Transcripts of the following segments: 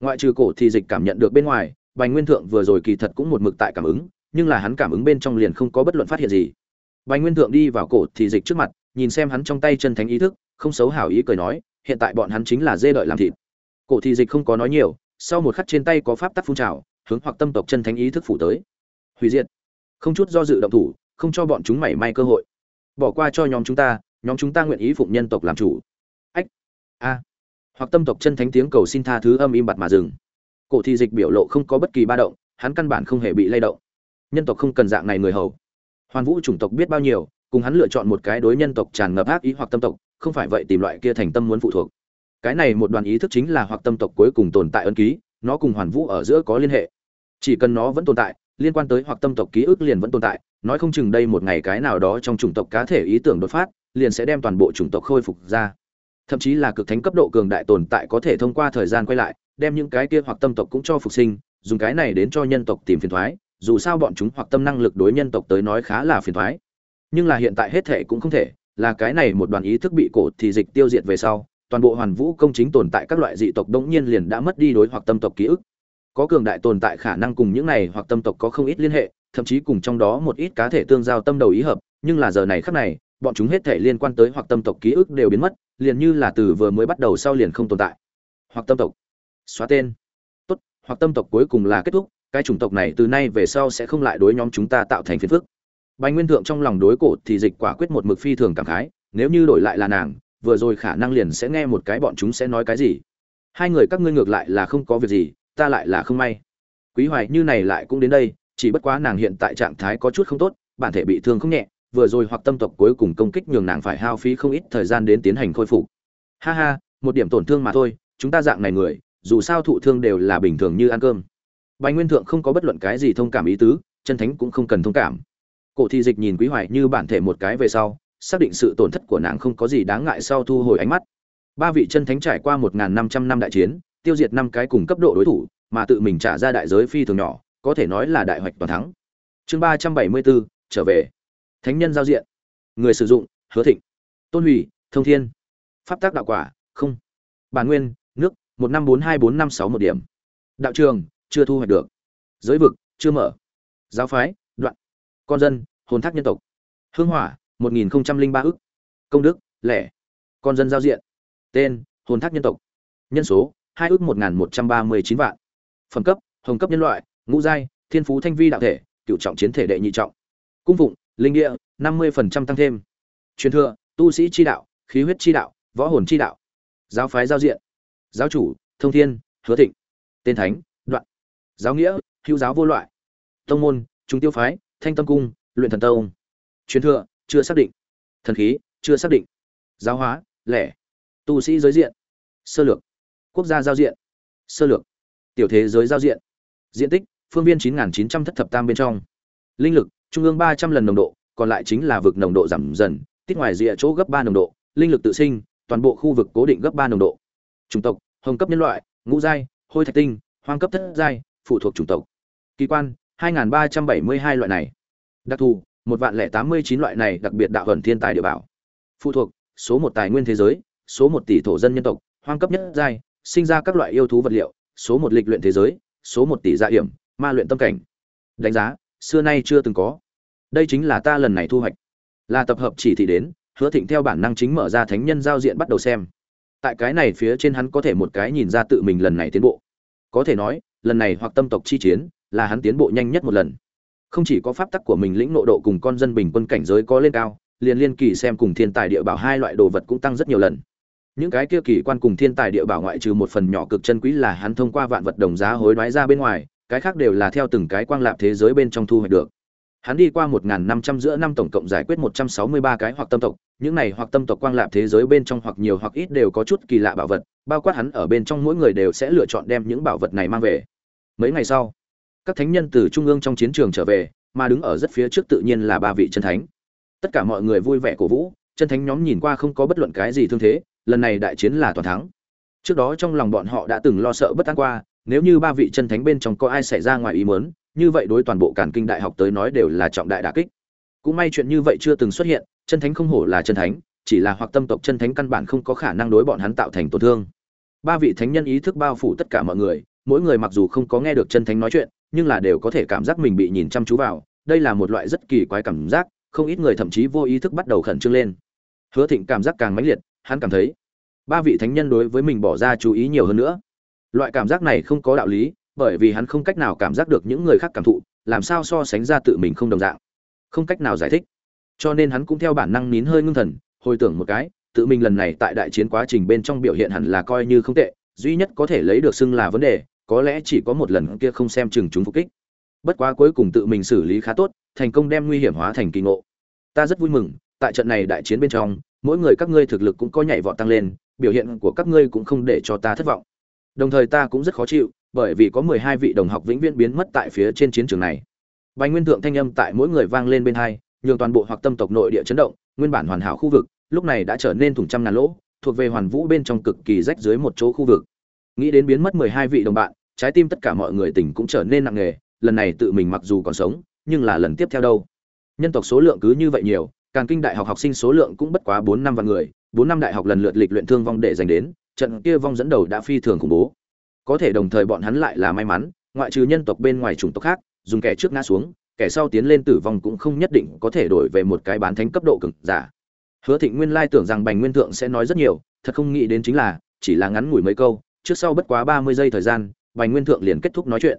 ngoại trừ cổ thì dịch cảm nhận được bên ngoài, bành nguyên thượng vừa rồi kỳ thật cũng một mực tại cảm ứng, nhưng là hắn cảm ứng bên trong liền không có bất luận phát hiện gì. Bành nguyên thượng đi vào cổ thì dịch trước mặt, nhìn xem hắn trong tay chân thánh ý thức, không xấu hảo ý cười nói, hiện tại bọn hắn chính là dê đợi làm thịt. Cổ thì dịch không có nói nhiều, sau một khắc trên tay có pháp tắc phun trào, hướng hoặc tâm tộc chân thánh ý thức phủ tới. Hủy diệt. Không chút do dự động thủ, không cho bọn chúng mảy may cơ hội. Bỏ qua cho nhóm chúng ta, nhóm chúng ta nguyện ý phụng nhân tộc làm chủ. Ách. A hoặc tâm tộc chân thánh tiếng cầu xin tha thứ âm im bặt mà dừng. Cổ thi dịch biểu lộ không có bất kỳ ba động, hắn căn bản không hề bị lay động. Nhân tộc không cần dạng này người hầu. Hoàn vũ chủng tộc biết bao nhiêu, cùng hắn lựa chọn một cái đối nhân tộc tràn ngập ác ý hoặc tâm tộc, không phải vậy tìm loại kia thành tâm muốn phụ thuộc. Cái này một đoàn ý thức chính là hoặc tâm tộc cuối cùng tồn tại ân ký, nó cùng hoàn vũ ở giữa có liên hệ. Chỉ cần nó vẫn tồn tại, liên quan tới hoặc tâm tộc ký ức liền vẫn tồn tại, nói không chừng đây một ngày cái nào đó trong chủng tộc cá thể ý tưởng đột phát, liền sẽ đem toàn bộ chủng tộc khôi phục ra thậm chí là cực thánh cấp độ cường đại tồn tại có thể thông qua thời gian quay lại, đem những cái kia hoặc tâm tộc cũng cho phục sinh, dùng cái này đến cho nhân tộc tìm phiền thoái, dù sao bọn chúng hoặc tâm năng lực đối nhân tộc tới nói khá là phiền thoái. Nhưng là hiện tại hết thể cũng không thể, là cái này một đoàn ý thức bị cổ thì dịch tiêu diệt về sau, toàn bộ hoàn vũ công chính tồn tại các loại dị tộc đống nhiên liền đã mất đi đối hoặc tâm tộc ký ức. Có cường đại tồn tại khả năng cùng những này hoặc tâm tộc có không ít liên hệ, thậm chí cùng trong đó một ít cá thể tương giao tâm đầu ý hợp, nhưng là giờ này khắc này bọn chúng hết thể liên quan tới hoặc tâm tộc ký ức đều biến mất, liền như là từ vừa mới bắt đầu sau liền không tồn tại. Hoặc tâm tộc. Xóa tên. Tốt, hoặc tâm tộc cuối cùng là kết thúc, cái chủng tộc này từ nay về sau sẽ không lại đối nhóm chúng ta tạo thành phiền phức. Bành nguyên thượng trong lòng đối cổ thì dịch quả quyết một mực phi thường cảm khái, nếu như đổi lại là nàng, vừa rồi khả năng liền sẽ nghe một cái bọn chúng sẽ nói cái gì. Hai người các ngươi ngược lại là không có việc gì, ta lại là không may. Quý hoài như này lại cũng đến đây, chỉ bất quá nàng hiện tại trạng thái có chút không tốt, bản thể bị thương không nhẹ vừa rồi hoặc tâm tộc cuối cùng công kích nhường nàng phải hao phí không ít thời gian đến tiến hành khôi phục. Ha ha, một điểm tổn thương mà thôi, chúng ta dạng này người, dù sao thụ thương đều là bình thường như ăn cơm. Bành nguyên thượng không có bất luận cái gì thông cảm ý tứ, chân thánh cũng không cần thông cảm. Cổ thi dịch nhìn quý hoài như bản thể một cái về sau, xác định sự tổn thất của nàng không có gì đáng ngại sau thu hồi ánh mắt. Ba vị chân thánh trải qua một năm trăm năm đại chiến, tiêu diệt năm cái cùng cấp độ đối thủ, mà tự mình trả ra đại giới phi thường nhỏ, có thể nói là đại hoạch toàn thắng. Chương ba trăm bảy mươi bốn, trở về thánh nhân giao diện. Người sử dụng, hứa thịnh. Tôn hủy, thông thiên. Pháp tác đạo quả, không. Bản nguyên, nước, một năm bốn hai bốn năm sáu một điểm. Đạo trường, chưa thu hoạch được. Giới vực, chưa mở. Giáo phái, đoạn. Con dân, hồn thác nhân tộc. Hương hỏa, một nghìn ba ức. Công đức, lẻ. Con dân giao diện. Tên, hồn thác nhân tộc. Nhân số, hai ước một nghìn một trăm ba mươi chín vạn. Phẩm cấp, hồng cấp nhân loại, ngũ giai, thiên phú thanh vi đạo thể cựu trọng chiến thể đệ nhị trọng. Cung phụng linh địa, năm mươi tăng thêm. Truyền thừa, tu sĩ chi đạo, khí huyết chi đạo, võ hồn chi đạo. Giáo phái giao diện. Giáo chủ, thông thiên, hứa thịnh. Tên thánh, đoạn. Giáo nghĩa, hữu giáo vô loại. Tông môn, trung tiêu phái, thanh tâm cung, luyện thần tông. Truyền thừa, chưa xác định. Thần khí, chưa xác định. Giáo hóa, lẻ. Tu sĩ giới diện. Sơ lược. Quốc gia giao diện. Sơ lược. Tiểu thế giới giao diện. Diện tích, phương viên 9.900 thất thập tam bên trong. Linh lực trung ương 300 lần nồng độ, còn lại chính là vực nồng độ giảm dần tiết ngoài rìa chỗ gấp 3 nồng độ, linh lực tự sinh, toàn bộ khu vực cố định gấp 3 nồng độ. Chủng tộc, hồng cấp nhân loại, ngũ giai, hôi thạch tinh, hoang cấp thất giai, phụ thuộc chủng tộc. Kỳ quan 2.372 loại này. Đặc thù, một vạn lẻ tám mươi chín loại này đặc biệt đạo hận thiên tài địa bảo. Phụ thuộc, số một tài nguyên thế giới, số một tỷ thổ dân nhân tộc, hoang cấp nhất giai, sinh ra các loại yêu thú vật liệu, số một lịch luyện thế giới, số một tỷ gia hiểm, ma luyện tâm cảnh. Đánh giá xưa nay chưa từng có. Đây chính là ta lần này thu hoạch. Là tập hợp chỉ thị đến, hứa thịnh theo bản năng chính mở ra thánh nhân giao diện bắt đầu xem. Tại cái này phía trên hắn có thể một cái nhìn ra tự mình lần này tiến bộ. Có thể nói, lần này hoặc tâm tộc chi chiến, là hắn tiến bộ nhanh nhất một lần. Không chỉ có pháp tắc của mình lĩnh nộ độ cùng con dân bình quân cảnh giới có lên cao, liền liên kỳ xem cùng thiên tài địa bảo hai loại đồ vật cũng tăng rất nhiều lần. Những cái kia kỳ quan cùng thiên tài địa bảo ngoại trừ một phần nhỏ cực chân quý là hắn thông qua vạn vật đồng giá hối đoái ra bên ngoài cái khác đều là theo từng cái quang lạp thế giới bên trong thu hoạch được. Hắn đi qua một năm trăm giữa năm tổng cộng giải quyết một trăm sáu mươi ba cái hoặc tâm tộc, những này hoặc tâm tộc quang lạp thế giới bên trong hoặc nhiều hoặc ít đều có chút kỳ lạ bảo vật, bao quát hắn ở bên trong mỗi người đều sẽ lựa chọn đem những bảo vật này mang về. Mấy ngày sau, các thánh nhân từ trung ương trong chiến trường trở về, mà đứng ở rất phía trước tự nhiên là ba vị chân thánh. Tất cả mọi người vui vẻ cổ vũ, chân thánh nhóm nhìn qua không có bất luận cái gì thương thế, lần này đại chiến là toàn thắng. Trước đó trong lòng bọn họ đã từng lo sợ bất an qua nếu như ba vị chân thánh bên trong có ai xảy ra ngoài ý muốn, như vậy đối toàn bộ càn kinh đại học tới nói đều là trọng đại đả kích. Cũng may chuyện như vậy chưa từng xuất hiện, chân thánh không hổ là chân thánh, chỉ là hoặc tâm tộc chân thánh căn bản không có khả năng đối bọn hắn tạo thành tổn thương. Ba vị thánh nhân ý thức bao phủ tất cả mọi người, mỗi người mặc dù không có nghe được chân thánh nói chuyện, nhưng là đều có thể cảm giác mình bị nhìn chăm chú vào, đây là một loại rất kỳ quái cảm giác, không ít người thậm chí vô ý thức bắt đầu khẩn trương lên. Hứa thịnh cảm giác càng mãnh liệt, hắn cảm thấy ba vị thánh nhân đối với mình bỏ ra chú ý nhiều hơn nữa loại cảm giác này không có đạo lý, bởi vì hắn không cách nào cảm giác được những người khác cảm thụ, làm sao so sánh ra tự mình không đồng dạng. Không cách nào giải thích. Cho nên hắn cũng theo bản năng nín hơi ngưng thần, hồi tưởng một cái, tự mình lần này tại đại chiến quá trình bên trong biểu hiện hẳn là coi như không tệ, duy nhất có thể lấy được xưng là vấn đề, có lẽ chỉ có một lần kia không xem chừng chúng phục kích. Bất quá cuối cùng tự mình xử lý khá tốt, thành công đem nguy hiểm hóa thành kỳ ngộ. Ta rất vui mừng, tại trận này đại chiến bên trong, mỗi người các ngươi thực lực cũng có nhảy vọt tăng lên, biểu hiện của các ngươi cũng không để cho ta thất vọng đồng thời ta cũng rất khó chịu, bởi vì có mười hai vị đồng học vĩnh viễn biến mất tại phía trên chiến trường này. Bánh nguyên thượng thanh âm tại mỗi người vang lên bên hai, nhường toàn bộ hoặc tâm tộc nội địa chấn động, nguyên bản hoàn hảo khu vực, lúc này đã trở nên thủng trăm ngàn lỗ, thuộc về hoàn vũ bên trong cực kỳ rách dưới một chỗ khu vực. Nghĩ đến biến mất mười hai vị đồng bạn, trái tim tất cả mọi người tỉnh cũng trở nên nặng nề, lần này tự mình mặc dù còn sống, nhưng là lần tiếp theo đâu? Nhân tộc số lượng cứ như vậy nhiều càng kinh đại học học sinh số lượng cũng bất quá bốn năm vạn người, bốn năm đại học lần lượt lịch luyện thương vong để giành đến, trận kia vong dẫn đầu đã phi thường khủng bố. Có thể đồng thời bọn hắn lại là may mắn, ngoại trừ nhân tộc bên ngoài chủng tộc khác, dùng kẻ trước ngã xuống, kẻ sau tiến lên tử vong cũng không nhất định có thể đổi về một cái bán thánh cấp độ cực giả. Hứa thịnh nguyên lai tưởng rằng bành nguyên thượng sẽ nói rất nhiều, thật không nghĩ đến chính là, chỉ là ngắn ngủi mấy câu, trước sau bất quá ba mươi giây thời gian, bành nguyên thượng liền kết thúc nói chuyện.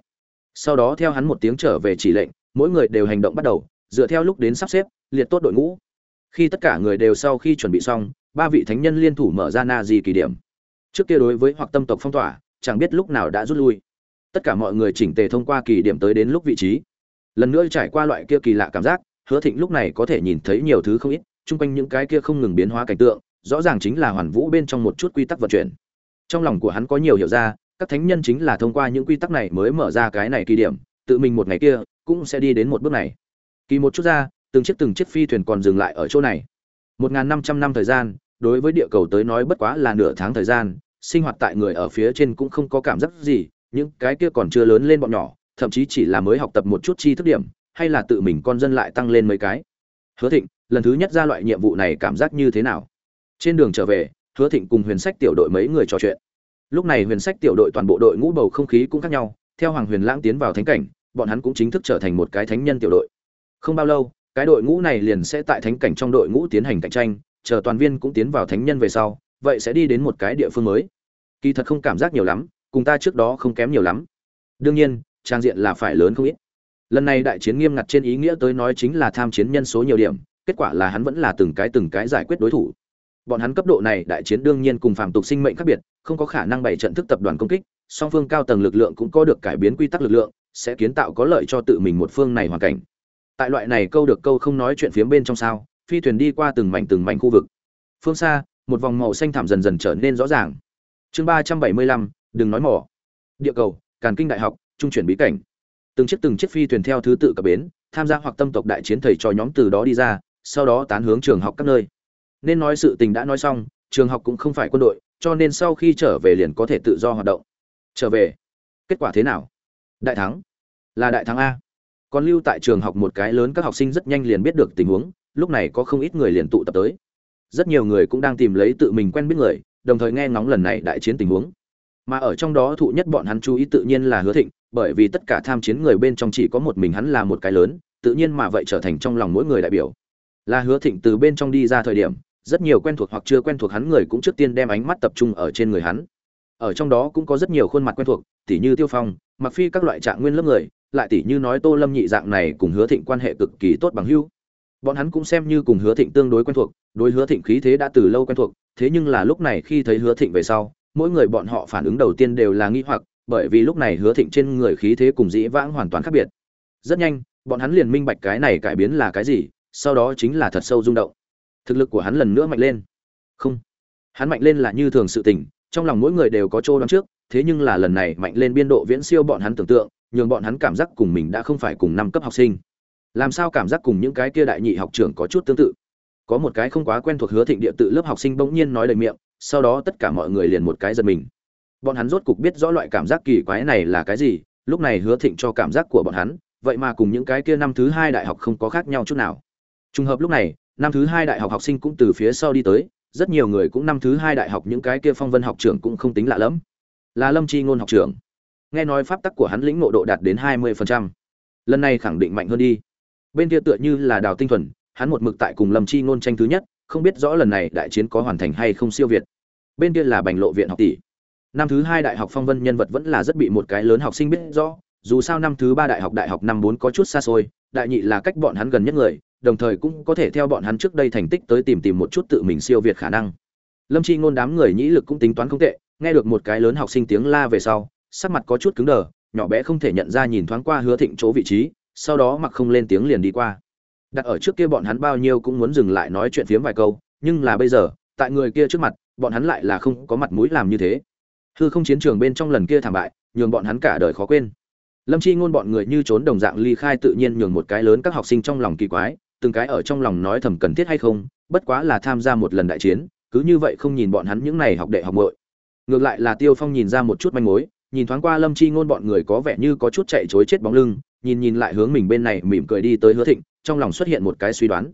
Sau đó theo hắn một tiếng trở về chỉ lệnh, mỗi người đều hành động bắt đầu, dựa theo lúc đến sắp xếp, liệt tốt đội ngũ khi tất cả người đều sau khi chuẩn bị xong, ba vị thánh nhân liên thủ mở ra na di kỳ điểm. Trước kia đối với hoặc tâm tộc phong tỏa, chẳng biết lúc nào đã rút lui. Tất cả mọi người chỉnh tề thông qua kỳ điểm tới đến lúc vị trí. Lần nữa trải qua loại kia kỳ lạ cảm giác, hứa thịnh lúc này có thể nhìn thấy nhiều thứ không ít, chung quanh những cái kia không ngừng biến hóa cảnh tượng, rõ ràng chính là hoàn vũ bên trong một chút quy tắc vận chuyển. Trong lòng của hắn có nhiều hiểu ra, các thánh nhân chính là thông qua những quy tắc này mới mở ra cái này kỳ điểm, tự mình một ngày kia cũng sẽ đi đến một bước này. Kỳ một chút ra từng chiếc từng chiếc phi thuyền còn dừng lại ở chỗ này. Một năm trăm năm thời gian, đối với địa cầu tới nói bất quá là nửa tháng thời gian, sinh hoạt tại người ở phía trên cũng không có cảm giác gì, những cái kia còn chưa lớn lên bọn nhỏ, thậm chí chỉ là mới học tập một chút tri thức điểm, hay là tự mình con dân lại tăng lên mấy cái. Hứa thịnh, lần thứ nhất ra loại nhiệm vụ này cảm giác như thế nào? Trên đường trở về, hứa thịnh cùng huyền sách tiểu đội mấy người trò chuyện. Lúc này huyền sách tiểu đội toàn bộ đội ngũ bầu không khí cũng khác nhau, theo hoàng huyền lãng tiến vào thánh cảnh, bọn hắn cũng chính thức trở thành một cái thánh nhân tiểu đội. Không bao lâu cái đội ngũ này liền sẽ tại thánh cảnh trong đội ngũ tiến hành cạnh tranh, chờ toàn viên cũng tiến vào thánh nhân về sau, vậy sẽ đi đến một cái địa phương mới. Kỳ thật không cảm giác nhiều lắm, cùng ta trước đó không kém nhiều lắm. Đương nhiên, trang diện là phải lớn không ít. Lần này đại chiến nghiêm ngặt trên ý nghĩa tới nói chính là tham chiến nhân số nhiều điểm, kết quả là hắn vẫn là từng cái từng cái giải quyết đối thủ. Bọn hắn cấp độ này đại chiến đương nhiên cùng phàm tục sinh mệnh khác biệt, không có khả năng bày trận thức tập đoàn công kích, song phương cao tầng lực lượng cũng có được cải biến quy tắc lực lượng, sẽ kiến tạo có lợi cho tự mình một phương này hoàn cảnh tại loại này câu được câu không nói chuyện phía bên trong sao, phi thuyền đi qua từng mảnh từng mảnh khu vực. Phương xa, một vòng màu xanh thảm dần dần trở nên rõ ràng. Chương ba trăm bảy mươi lăm, đừng nói mỏ. Địa cầu, càn kinh đại học, trung chuyển bí cảnh. Từng chiếc từng chiếc phi thuyền theo thứ tự cập bến, tham gia hoặc tâm tộc đại chiến thầy cho nhóm từ đó đi ra, sau đó tán hướng trường học các nơi. Nên nói sự tình đã nói xong, trường học cũng không phải quân đội, cho nên sau khi trở về liền có thể tự do hoạt động. Trở về. Kết quả thế nào? Đại thắng. Là đại thắng a còn lưu tại trường học một cái lớn các học sinh rất nhanh liền biết được tình huống, lúc này có không ít người liền tụ tập tới. Rất nhiều người cũng đang tìm lấy tự mình quen biết người, đồng thời nghe ngóng lần này đại chiến tình huống. Mà ở trong đó thụ nhất bọn hắn chú ý tự nhiên là hứa thịnh, bởi vì tất cả tham chiến người bên trong chỉ có một mình hắn là một cái lớn, tự nhiên mà vậy trở thành trong lòng mỗi người đại biểu. Là hứa thịnh từ bên trong đi ra thời điểm, rất nhiều quen thuộc hoặc chưa quen thuộc hắn người cũng trước tiên đem ánh mắt tập trung ở trên người hắn. Ở trong đó cũng có rất nhiều khuôn mặt quen thuộc, tỉ như tiêu phong mặc phi các loại trạng nguyên lớp người lại tỉ như nói tô lâm nhị dạng này cùng hứa thịnh quan hệ cực kỳ tốt bằng hữu. Bọn hắn cũng xem như cùng hứa thịnh tương đối quen thuộc, đối hứa thịnh khí thế đã từ lâu quen thuộc, thế nhưng là lúc này khi thấy hứa thịnh về sau, mỗi người bọn họ phản ứng đầu tiên đều là nghi hoặc, bởi vì lúc này hứa thịnh trên người khí thế cùng dĩ vãng hoàn toàn khác biệt. Rất nhanh, bọn hắn liền minh bạch cái này cải biến là cái gì, sau đó chính là thật sâu rung động. Thực lực của hắn lần nữa mạnh lên. Không. Hắn mạnh lên là như thường sự tình, trong lòng mỗi người đều có chỗ đoán trước, thế nhưng là lần này mạnh lên biên độ viễn siêu bọn hắn tưởng tượng nhường bọn hắn cảm giác cùng mình đã không phải cùng năm cấp học sinh. Làm sao cảm giác cùng những cái kia đại nhị học trưởng có chút tương tự? Có một cái không quá quen thuộc hứa thịnh địa tự lớp học sinh bỗng nhiên nói lời miệng, sau đó tất cả mọi người liền một cái giật mình. Bọn hắn rốt cục biết rõ loại cảm giác kỳ quái này là cái gì, lúc này hứa thịnh cho cảm giác của bọn hắn, vậy mà cùng những cái kia năm thứ hai đại học không có khác nhau chút nào. Trùng hợp lúc này, năm thứ hai đại học học sinh cũng từ phía sau đi tới, rất nhiều người cũng năm thứ hai đại học những cái kia phong vân học trưởng cũng không tính lạ lẫm. Là lâm chi ngôn học trưởng nghe nói pháp tắc của hắn lĩnh ngộ độ đạt đến hai mươi phần trăm. Lần này khẳng định mạnh hơn đi. Bên kia tựa như là đào tinh thuần, hắn một mực tại cùng lâm chi ngôn tranh thứ nhất, không biết rõ lần này đại chiến có hoàn thành hay không siêu việt. Bên kia là bành lộ viện học tỷ. Năm thứ hai đại học phong vân nhân vật vẫn là rất bị một cái lớn học sinh biết rõ, dù sao năm thứ ba đại học đại học năm bốn có chút xa xôi, đại nhị là cách bọn hắn gần nhất người, đồng thời cũng có thể theo bọn hắn trước đây thành tích tới tìm tìm một chút tự mình siêu việt khả năng. Lâm chi ngôn đám người nhĩ lực cũng tính toán không tệ, nghe được một cái lớn học sinh tiếng la về sau sắc mặt có chút cứng đờ, nhỏ bé không thể nhận ra nhìn thoáng qua hứa thịnh chỗ vị trí, sau đó mặc không lên tiếng liền đi qua. Đặt ở trước kia bọn hắn bao nhiêu cũng muốn dừng lại nói chuyện phiếm vài câu, nhưng là bây giờ, tại người kia trước mặt, bọn hắn lại là không có mặt mũi làm như thế. Hư không chiến trường bên trong lần kia thảm bại, nhường bọn hắn cả đời khó quên. Lâm chi ngôn bọn người như trốn đồng dạng ly khai tự nhiên nhường một cái lớn các học sinh trong lòng kỳ quái, từng cái ở trong lòng nói thầm cần thiết hay không, bất quá là tham gia một lần đại chiến, cứ như vậy không nhìn bọn hắn những này học đệ học muội. Ngược lại là tiêu phong nhìn ra một chút manh mối nhìn thoáng qua lâm chi ngôn bọn người có vẻ như có chút chạy chối chết bóng lưng, nhìn nhìn lại hướng mình bên này mỉm cười đi tới hứa thịnh, trong lòng xuất hiện một cái suy đoán.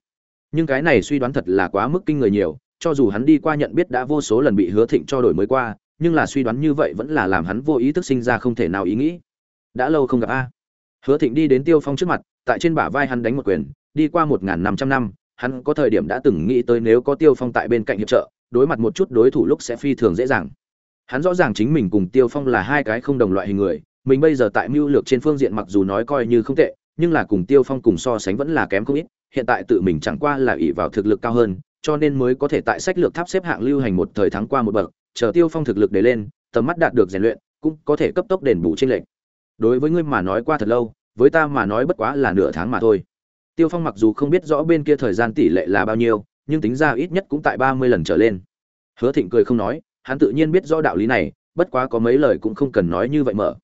Nhưng cái này suy đoán thật là quá mức kinh người nhiều, cho dù hắn đi qua nhận biết đã vô số lần bị hứa thịnh cho đổi mới qua, nhưng là suy đoán như vậy vẫn là làm hắn vô ý thức sinh ra không thể nào ý nghĩ. Đã lâu không gặp a. Hứa thịnh đi đến tiêu phong trước mặt, tại trên bả vai hắn đánh một quyền, đi qua một n g h n năm trăm năm, hắn có thời điểm đã từng nghĩ tới nếu có tiêu phong tại bên cạnh hiệp trợ, đối mặt một chút đối thủ lúc sẽ phi thường dễ dàng hắn rõ ràng chính mình cùng tiêu phong là hai cái không đồng loại hình người, mình bây giờ tại mưu lược trên phương diện mặc dù nói coi như không tệ, nhưng là cùng tiêu phong cùng so sánh vẫn là kém không ít, hiện tại tự mình chẳng qua là ỷ vào thực lực cao hơn, cho nên mới có thể tại sách lược tháp xếp hạng lưu hành một thời thắng qua một bậc, chờ tiêu phong thực lực để lên, tầm mắt đạt được rèn luyện, cũng có thể cấp tốc đền bù tranh lệch. Đối với ngươi mà nói qua thật lâu, với ta mà nói bất quá là nửa tháng mà thôi. Tiêu phong mặc dù không biết rõ bên kia thời gian tỷ lệ là bao nhiêu, nhưng tính ra ít nhất cũng tại ba mươi lần trở lên. Hứa thịnh cười không nói hắn tự nhiên biết rõ đạo lý này, bất quá có mấy lời cũng không cần nói như vậy mở.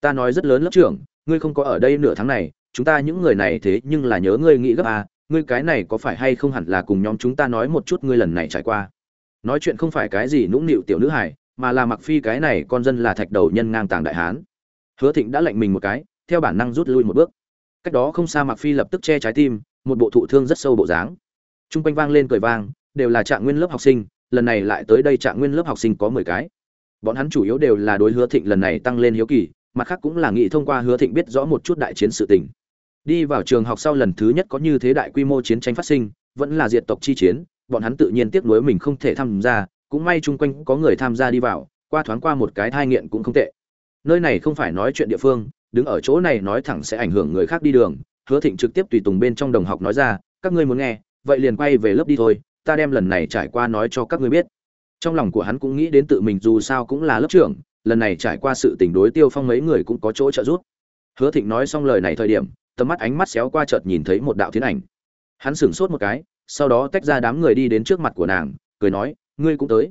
Ta nói rất lớn lớp trưởng, ngươi không có ở đây nửa tháng này, chúng ta những người này thế nhưng là nhớ ngươi nghĩ gấp à ngươi cái này có phải hay không hẳn là cùng nhóm chúng ta nói một chút ngươi lần này trải qua. Nói chuyện không phải cái gì nũng nịu tiểu nữ hải mà là mặc phi cái này con dân là thạch đầu nhân ngang tàng đại hán. Hứa thịnh đã lệnh mình một cái, theo bản năng rút lui một bước. Cách đó không xa mặc phi lập tức che trái tim, một bộ thụ thương rất sâu bộ dáng. T r u n g quanh vang lên cười vang, đều là trạng nguyên lớp học sinh lần này lại tới đây trạng nguyên lớp học sinh có mười cái. Bọn hắn chủ yếu đều là đối hứa thịnh lần này tăng lên hiếu kỳ, mặt khác cũng là nghĩ thông qua hứa thịnh biết rõ một chút đại chiến sự tình. Đi vào trường học sau lần thứ nhất có như thế đại quy mô chiến tranh phát sinh, vẫn là diệt tộc chi chiến, bọn hắn tự nhiên tiếc nuối mình không thể tham gia, cũng may chung quanh có người tham gia đi vào, qua thoáng qua một cái thai nghiện cũng không tệ. Nơi này không phải nói chuyện địa phương, đứng ở chỗ này nói thẳng sẽ ảnh hưởng người khác đi đường, hứa thịnh trực tiếp tùy tùng bên trong đồng học nói ra, các ngươi muốn nghe, vậy liền quay về lớp đi thôi ta đem lần này trải qua nói cho các ngươi biết. Trong lòng của hắn cũng nghĩ đến tự mình dù sao cũng là lớp trưởng, lần này trải qua sự tình đối tiêu phong mấy người cũng có chỗ trợ giúp. Hứa thịnh nói xong lời này thời điểm, tầm mắt ánh mắt xéo qua chợt nhìn thấy một đạo thiên ảnh. Hắn sửng sốt một cái, sau đó tách ra đám người đi đến trước mặt của nàng, cười nói, ngươi cũng tới.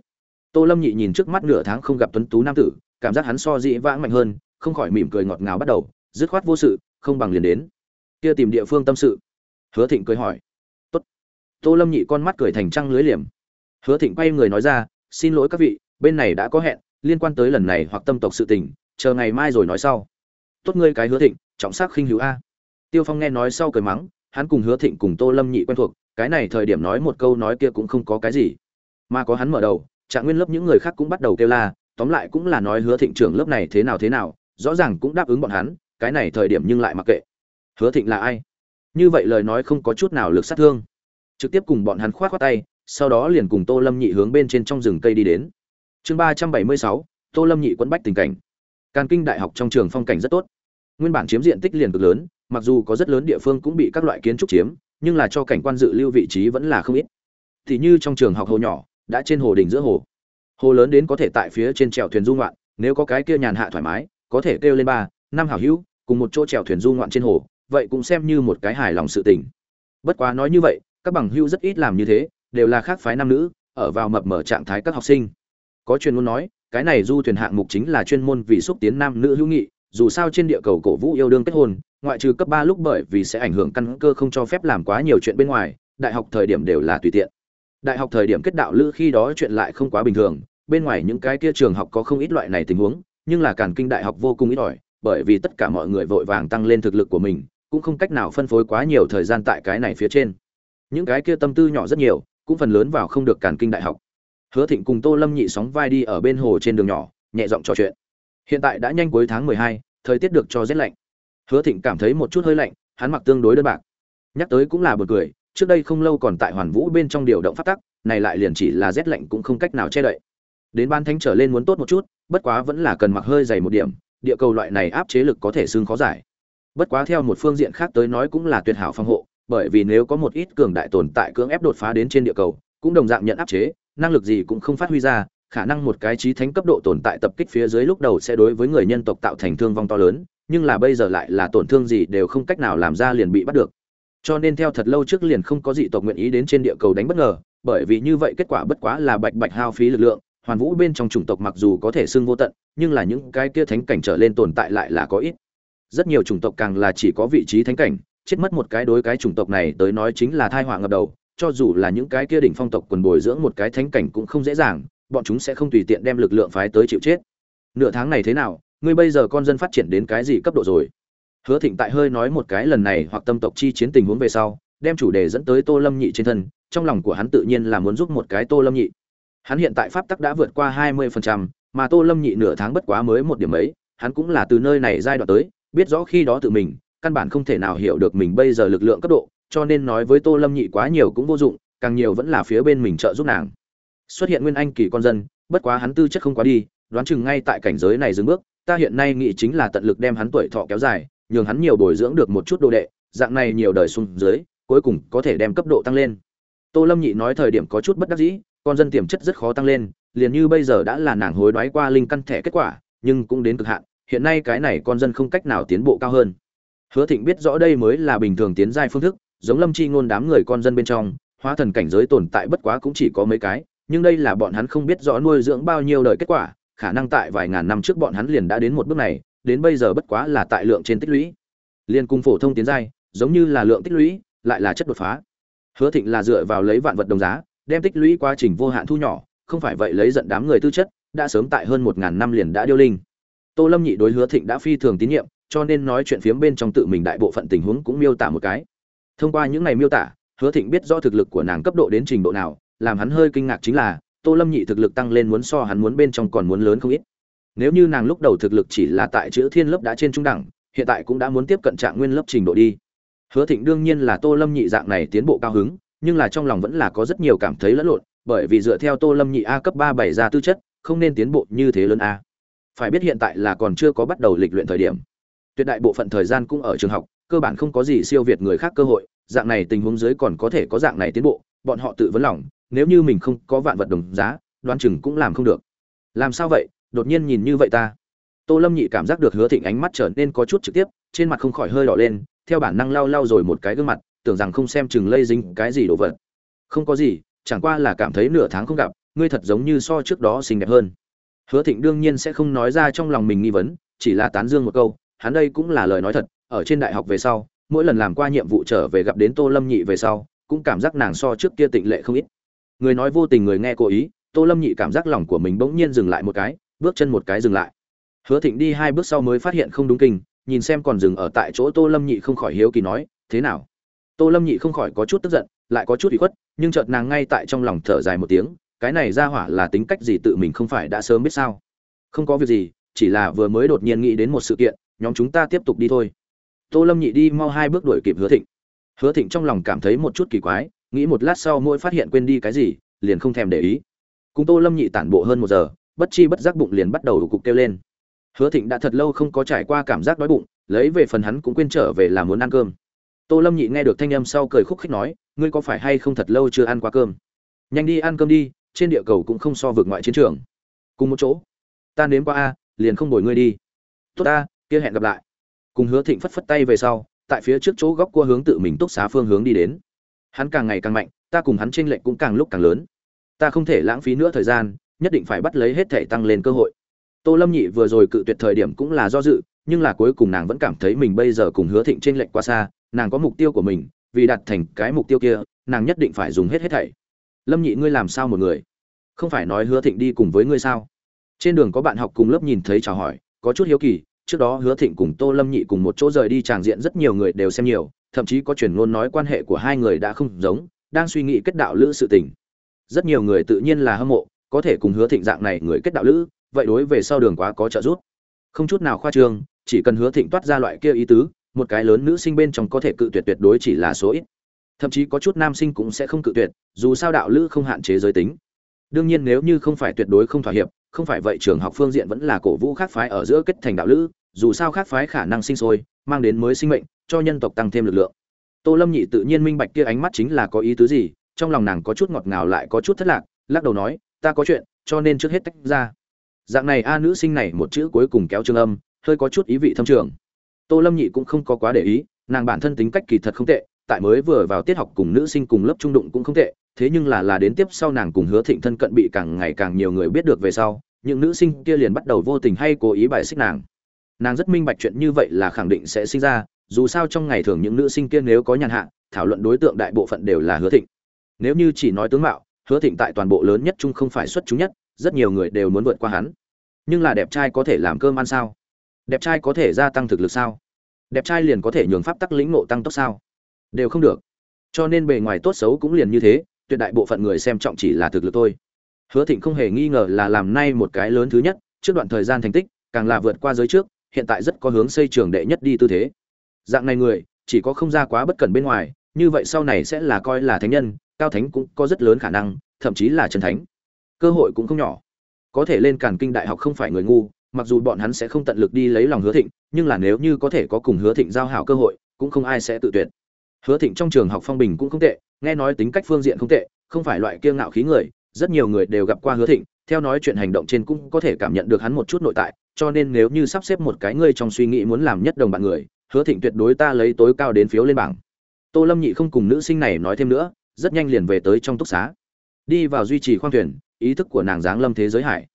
Tô lâm nhị nhìn trước mắt nửa tháng không gặp tuấn tú nam tử, cảm giác hắn so dĩ vãng mạnh hơn, không khỏi mỉm cười ngọt ngào bắt đầu, dứt khoát vô sự, không bằng liền đến. Kia tìm địa phương tâm sự. Hứa thịnh cười hỏi tô lâm nhị con mắt cười thành trăng lưới liềm. Hứa thịnh quay người nói ra, xin lỗi các vị, bên này đã có hẹn, liên quan tới lần này hoặc tâm tộc sự tình, chờ ngày mai rồi nói sau. Tốt ngươi cái hứa thịnh, trọng sắc khinh hữu a. Tiêu phong nghe nói sau cười mắng, hắn cùng hứa thịnh cùng tô lâm nhị quen thuộc, cái này thời điểm nói một câu nói kia cũng không có cái gì. Mà có hắn mở đầu, trạng nguyên lớp những người khác cũng bắt đầu kêu la, tóm lại cũng là nói hứa thịnh trưởng lớp này thế nào thế nào, rõ ràng cũng đáp ứng bọn hắn, cái này thời điểm nhưng lại mặc kệ. Hứa thịnh là ai? Như vậy lời nói không có chút nào lực sát thương trực tiếp cùng bọn hắn khoát khoát tay, sau đó liền cùng tô lâm nhị hướng bên trên trong rừng cây đi đến. Chương ba trăm bảy mươi sáu, tô lâm nhị quấn bách tình cảnh. Càn kinh đại học trong trường phong cảnh rất tốt. Nguyên bản chiếm diện tích liền cực lớn, mặc dù có rất lớn địa phương cũng bị các loại kiến trúc chiếm, nhưng là cho cảnh quan dự lưu vị trí vẫn là không ít. Thì như trong trường học hồ nhỏ, đã trên hồ đỉnh giữa hồ. Hồ lớn đến có thể tại phía trên chèo thuyền du ngoạn, nếu có cái kia nhàn hạ thoải mái, có thể kêu lên ba, năm hảo hữu, cùng một chỗ chèo thuyền du ngoạn trên hồ, vậy cũng xem như một cái hài lòng sự tình. Bất quá nói như vậy các bằng hữu rất ít làm như thế, đều là khác phái nam nữ, ở vào mập mở trạng thái các học sinh. Có chuyên môn nói, cái này du thuyền hạng mục chính là chuyên môn vì xúc tiến nam nữ hữu nghị, dù sao trên địa cầu cổ vũ yêu đương kết hôn, ngoại trừ cấp ba lúc bởi vì sẽ ảnh hưởng căn cơ không cho phép làm quá nhiều chuyện bên ngoài, đại học thời điểm đều là tùy tiện. Đại học thời điểm kết đạo lữ khi đó chuyện lại không quá bình thường, bên ngoài những cái kia trường học có không ít loại này tình huống, nhưng là càn kinh đại học vô cùng ít ỏi, bởi vì tất cả mọi người vội vàng tăng lên thực lực của mình, cũng không cách nào phân phối quá nhiều thời gian tại cái này phía trên những cái kia tâm tư nhỏ rất nhiều, cũng phần lớn vào không được càn kinh đại học. Hứa thịnh cùng tô lâm nhị sóng vai đi ở bên hồ trên đường nhỏ, nhẹ giọng trò chuyện. Hiện tại đã nhanh cuối tháng mười hai, thời tiết được cho rét lạnh. Hứa thịnh cảm thấy một chút hơi lạnh, hắn mặc tương đối đơn bạc. Nhắc tới cũng là bật cười, trước đây không lâu còn tại hoàn vũ bên trong điều động phát tắc, này lại liền chỉ là rét lạnh cũng không cách nào che đậy. Đến ban thánh trở lên muốn tốt một chút, bất quá vẫn là cần mặc hơi dày một điểm, địa cầu loại này áp chế lực có thể xương khó giải. Bất quá theo một phương diện khác tới nói cũng là tuyệt hảo phòng hộ bởi vì nếu có một ít cường đại tồn tại cưỡng ép đột phá đến trên địa cầu, cũng đồng dạng nhận áp chế, năng lực gì cũng không phát huy ra, khả năng một cái trí thánh cấp độ tồn tại tập kích phía dưới lúc đầu sẽ đối với người nhân tộc tạo thành thương vong to lớn, nhưng là bây giờ lại là tổn thương gì đều không cách nào làm ra liền bị bắt được. Cho nên theo thật lâu trước liền không có dị tộc nguyện ý đến trên địa cầu đánh bất ngờ, bởi vì như vậy kết quả bất quá là bạch bạch hao phí lực lượng, hoàn vũ bên trong chủng tộc mặc dù có thể xưng vô tận, nhưng là những cái kia thánh cảnh trở lên tồn tại lại là có ít. Rất nhiều chủng tộc càng là chỉ có vị trí thánh cảnh chết mất một cái đối cái chủng tộc này tới nói chính là thai họa ngập đầu cho dù là những cái kia đỉnh phong tộc quần bồi dưỡng một cái thánh cảnh cũng không dễ dàng bọn chúng sẽ không tùy tiện đem lực lượng phái tới chịu chết. Nửa tháng này thế nào ngươi bây giờ con dân phát triển đến cái gì cấp độ rồi? Hứa thịnh tại hơi nói một cái lần này hoặc tâm tộc chi chiến tình huống về sau đem chủ đề dẫn tới tô lâm nhị trên thân trong lòng của hắn tự nhiên là muốn giúp một cái tô lâm nhị. Hắn hiện tại pháp tắc đã vượt qua hai mươi phần trăm, mà tô lâm nhị nửa tháng bất quá mới một điểm ấy hắn cũng là từ nơi này giai đoạn tới biết rõ khi đó tự mình căn bản không thể nào hiểu được mình bây giờ lực lượng cấp độ, cho nên nói với tô lâm nhị quá nhiều cũng vô dụng, càng nhiều vẫn là phía bên mình trợ giúp nàng. Xuất hiện nguyên anh kỳ con dân, bất quá hắn tư chất không quá đi, đoán chừng ngay tại cảnh giới này dừng bước, ta hiện nay nghĩ chính là tận lực đem hắn tuổi thọ kéo dài, nhường hắn nhiều bồi dưỡng được một chút đồ đệ, dạng này nhiều đời xuống dưới, cuối cùng có thể đem cấp độ tăng lên. Tô lâm nhị nói thời điểm có chút bất đắc dĩ, con dân tiềm chất rất khó tăng lên, liền như bây giờ đã là nàng hối đoái qua linh căn thẻ kết quả, nhưng cũng đến cực hạn, hiện nay cái này con dân không cách nào tiến bộ cao hơn hứa thịnh biết rõ đây mới là bình thường tiến giai phương thức, giống lâm chi ngôn đám người con dân bên trong, hóa thần cảnh giới tồn tại bất quá cũng chỉ có mấy cái, nhưng đây là bọn hắn không biết rõ nuôi dưỡng bao nhiêu đời kết quả, khả năng tại vài ngàn năm trước bọn hắn liền đã đến một bước này, đến bây giờ bất quá là tại lượng trên tích lũy. Liên cung phổ thông tiến giai, giống như là lượng tích lũy, lại là chất đột phá. Hứa thịnh là dựa vào lấy vạn vật đồng giá, đem tích lũy quá trình vô hạn thu nhỏ, không phải vậy lấy giận đám người tư chất, đã sớm tại hơn một ngàn năm liền đã điêu linh. Tô lâm nhị đối hứa thịnh đã phi thường tín nhiệm cho nên nói chuyện phiếm bên trong tự mình đại bộ phận tình huống cũng miêu tả một cái. Thông qua những này miêu tả, hứa thịnh biết rõ thực lực của nàng cấp độ đến trình độ nào, làm hắn hơi kinh ngạc chính là, tô lâm nhị thực lực tăng lên muốn so hắn muốn bên trong còn muốn lớn không ít. Nếu như nàng lúc đầu thực lực chỉ là tại chữ thiên lớp đã trên trung đẳng, hiện tại cũng đã muốn tiếp cận trạng nguyên lớp trình độ đi. Hứa thịnh đương nhiên là tô lâm nhị dạng này tiến bộ cao hứng, nhưng là trong lòng vẫn là có rất nhiều cảm thấy lẫn lộn, bởi vì dựa theo tô lâm nhị a cấp ba bảy ra tư chất, không nên tiến bộ như thế lớn a. Phải biết hiện tại là còn chưa có bắt đầu lịch luyện thời điểm tuyệt đại bộ phận thời gian cũng ở trường học, cơ bản không có gì siêu việt người khác cơ hội, dạng này tình huống dưới còn có thể có dạng này tiến bộ, bọn họ tự vấn lòng, nếu như mình không có vạn vật đồng giá, đoán chừng cũng làm không được. Làm sao vậy? Đột nhiên nhìn như vậy ta. Tô lâm nhị cảm giác được hứa thịnh ánh mắt trở nên có chút trực tiếp, trên mặt không khỏi hơi đỏ lên, theo bản năng lau lau rồi một cái gương mặt, tưởng rằng không xem chừng lây dính cái gì đồ vật. Không có gì, chẳng qua là cảm thấy nửa tháng không gặp, ngươi thật giống như so trước đó xinh đẹp hơn. Hứa thịnh đương nhiên sẽ không nói ra trong lòng mình nghi vấn, chỉ là tán dương một câu hắn đây cũng là lời nói thật, ở trên đại học về sau, mỗi lần làm qua nhiệm vụ trở về gặp đến tô lâm nhị về sau, cũng cảm giác nàng so trước kia tịnh lệ không ít. Người nói vô tình người nghe cố ý, tô lâm nhị cảm giác lòng của mình bỗng nhiên dừng lại một cái, bước chân một cái dừng lại. Hứa thịnh đi hai bước sau mới phát hiện không đúng kinh, nhìn xem còn dừng ở tại chỗ tô lâm nhị không khỏi hiếu kỳ nói, thế nào? Tô lâm nhị không khỏi có chút tức giận, lại có chút bị khuất, nhưng chợt nàng ngay tại trong lòng thở dài một tiếng, cái này ra hỏa là tính cách gì tự mình không phải đã sớm biết sao? Không có việc gì, chỉ là vừa mới đột nhiên nghĩ đến một sự kiện nhóm chúng ta tiếp tục đi thôi. Tô lâm nhị đi mau hai bước đuổi kịp hứa thịnh. Hứa thịnh trong lòng cảm thấy một chút kỳ quái, nghĩ một lát sau mỗi phát hiện quên đi cái gì, liền không thèm để ý. Cùng tô lâm nhị tản bộ hơn một giờ, bất chi bất giác bụng liền bắt đầu cục kêu lên. Hứa thịnh đã thật lâu không có trải qua cảm giác đói bụng, lấy về phần hắn cũng quên trở về là muốn ăn cơm. Tô lâm nhị nghe được thanh âm sau cười khúc khích nói, ngươi có phải hay không thật lâu chưa ăn qua cơm? Nhanh đi ăn cơm đi, trên địa cầu cũng không so vượt ngoại chiến trường. Cùng một chỗ, ta nếm qua a, liền không đổi ngươi đi. Tốt ta kia hẹn gặp lại. Cùng hứa thịnh phất phất tay về sau, tại phía trước chỗ góc cua hướng tự mình túc xá phương hướng đi đến. Hắn càng ngày càng mạnh, ta cùng hắn tranh lệch cũng càng lúc càng lớn. Ta không thể lãng phí nữa thời gian, nhất định phải bắt lấy hết thể tăng lên cơ hội. Tô lâm nhị vừa rồi cự tuyệt thời điểm cũng là do dự, nhưng là cuối cùng nàng vẫn cảm thấy mình bây giờ cùng hứa thịnh tranh lệch quá xa, nàng có mục tiêu của mình, vì đạt thành cái mục tiêu kia, nàng nhất định phải dùng hết hết thảy. Lâm nhị, ngươi làm sao một người? Không phải nói hứa thịnh đi cùng với ngươi sao? Trên đường có bạn học cùng lớp nhìn thấy chào hỏi, có chút hiếu kỳ trước đó hứa thịnh cùng tô lâm nhị cùng một chỗ rời đi tràng diện rất nhiều người đều xem nhiều, thậm chí có truyền ngôn nói quan hệ của hai người đã không giống, đang suy nghĩ kết đạo lữ sự tình. Rất nhiều người tự nhiên là hâm mộ, có thể cùng hứa thịnh dạng này người kết đạo lữ, vậy đối về sau đường quá có trợ giúp. Không chút nào khoa trương, chỉ cần hứa thịnh toát ra loại kia ý tứ, một cái lớn nữ sinh bên trong có thể cự tuyệt tuyệt đối chỉ là số ít. Thậm chí có chút nam sinh cũng sẽ không cự tuyệt, dù sao đạo lữ không hạn chế giới tính. Đương nhiên nếu như không phải tuyệt đối không thỏa hiệp không phải vậy trường học phương diện vẫn là cổ vũ khác phái ở giữa kết thành đạo lữ, dù sao khác phái khả năng sinh sôi, mang đến mới sinh mệnh, cho nhân tộc tăng thêm lực lượng. Tô lâm nhị tự nhiên minh bạch kia ánh mắt chính là có ý tứ gì, trong lòng nàng có chút ngọt ngào lại có chút thất lạc, lắc đầu nói, ta có chuyện, cho nên trước hết tách ra. Dạng này a nữ sinh này một chữ cuối cùng kéo trương âm, hơi có chút ý vị thâm trường. Tô lâm nhị cũng không có quá để ý, nàng bản thân tính cách kỳ thật không tệ, tại mới vừa vào tiết học cùng nữ sinh cùng lớp trung đụng cũng không tệ thế nhưng là là đến tiếp sau nàng cùng hứa thịnh thân cận bị càng ngày càng nhiều người biết được về sau, những nữ sinh kia liền bắt đầu vô tình hay cố ý bài xích nàng. Nàng rất minh bạch chuyện như vậy là khẳng định sẽ sinh ra, dù sao trong ngày thường những nữ sinh kia nếu có nhàn hạ, thảo luận đối tượng đại bộ phận đều là hứa thịnh. Nếu như chỉ nói tướng mạo, hứa thịnh tại toàn bộ lớn nhất chung không phải xuất chúng nhất, rất nhiều người đều muốn vượt qua hắn. Nhưng là đẹp trai có thể làm cơm ăn sao? Đẹp trai có thể gia tăng thực lực sao? Đẹp trai liền có thể nhường pháp tắc lĩnh ngộ tăng tốc sao? Đều không được. Cho nên bề ngoài tốt xấu cũng liền như thế tuyệt đại bộ phận người xem trọng chỉ là thực lực thôi. Hứa thịnh không hề nghi ngờ là làm nay một cái lớn thứ nhất, trước đoạn thời gian thành tích, càng là vượt qua giới trước, hiện tại rất có hướng xây trường đệ nhất đi tư thế. Dạng này người, chỉ có không ra quá bất cẩn bên ngoài, như vậy sau này sẽ là coi là thánh nhân, cao thánh cũng có rất lớn khả năng, thậm chí là chân thánh. Cơ hội cũng không nhỏ. Có thể lên càn kinh đại học không phải người ngu, mặc dù bọn hắn sẽ không tận lực đi lấy lòng hứa thịnh, nhưng là nếu như có thể có cùng hứa thịnh giao hảo cơ hội, cũng không ai sẽ tự tuyệt hứa thịnh trong trường học phong bình cũng không tệ, nghe nói tính cách phương diện không tệ, không phải loại kiêng ngạo khí người, rất nhiều người đều gặp qua hứa thịnh, theo nói chuyện hành động trên cũng có thể cảm nhận được hắn một chút nội tại, cho nên nếu như sắp xếp một cái ngươi trong suy nghĩ muốn làm nhất đồng bạn người, hứa thịnh tuyệt đối ta lấy tối cao đến phiếu lên bảng. Tô lâm nhị không cùng nữ sinh này nói thêm nữa, rất nhanh liền về tới trong túc xá. Đi vào duy trì khoang thuyền, ý thức của nàng giáng lâm thế giới hải.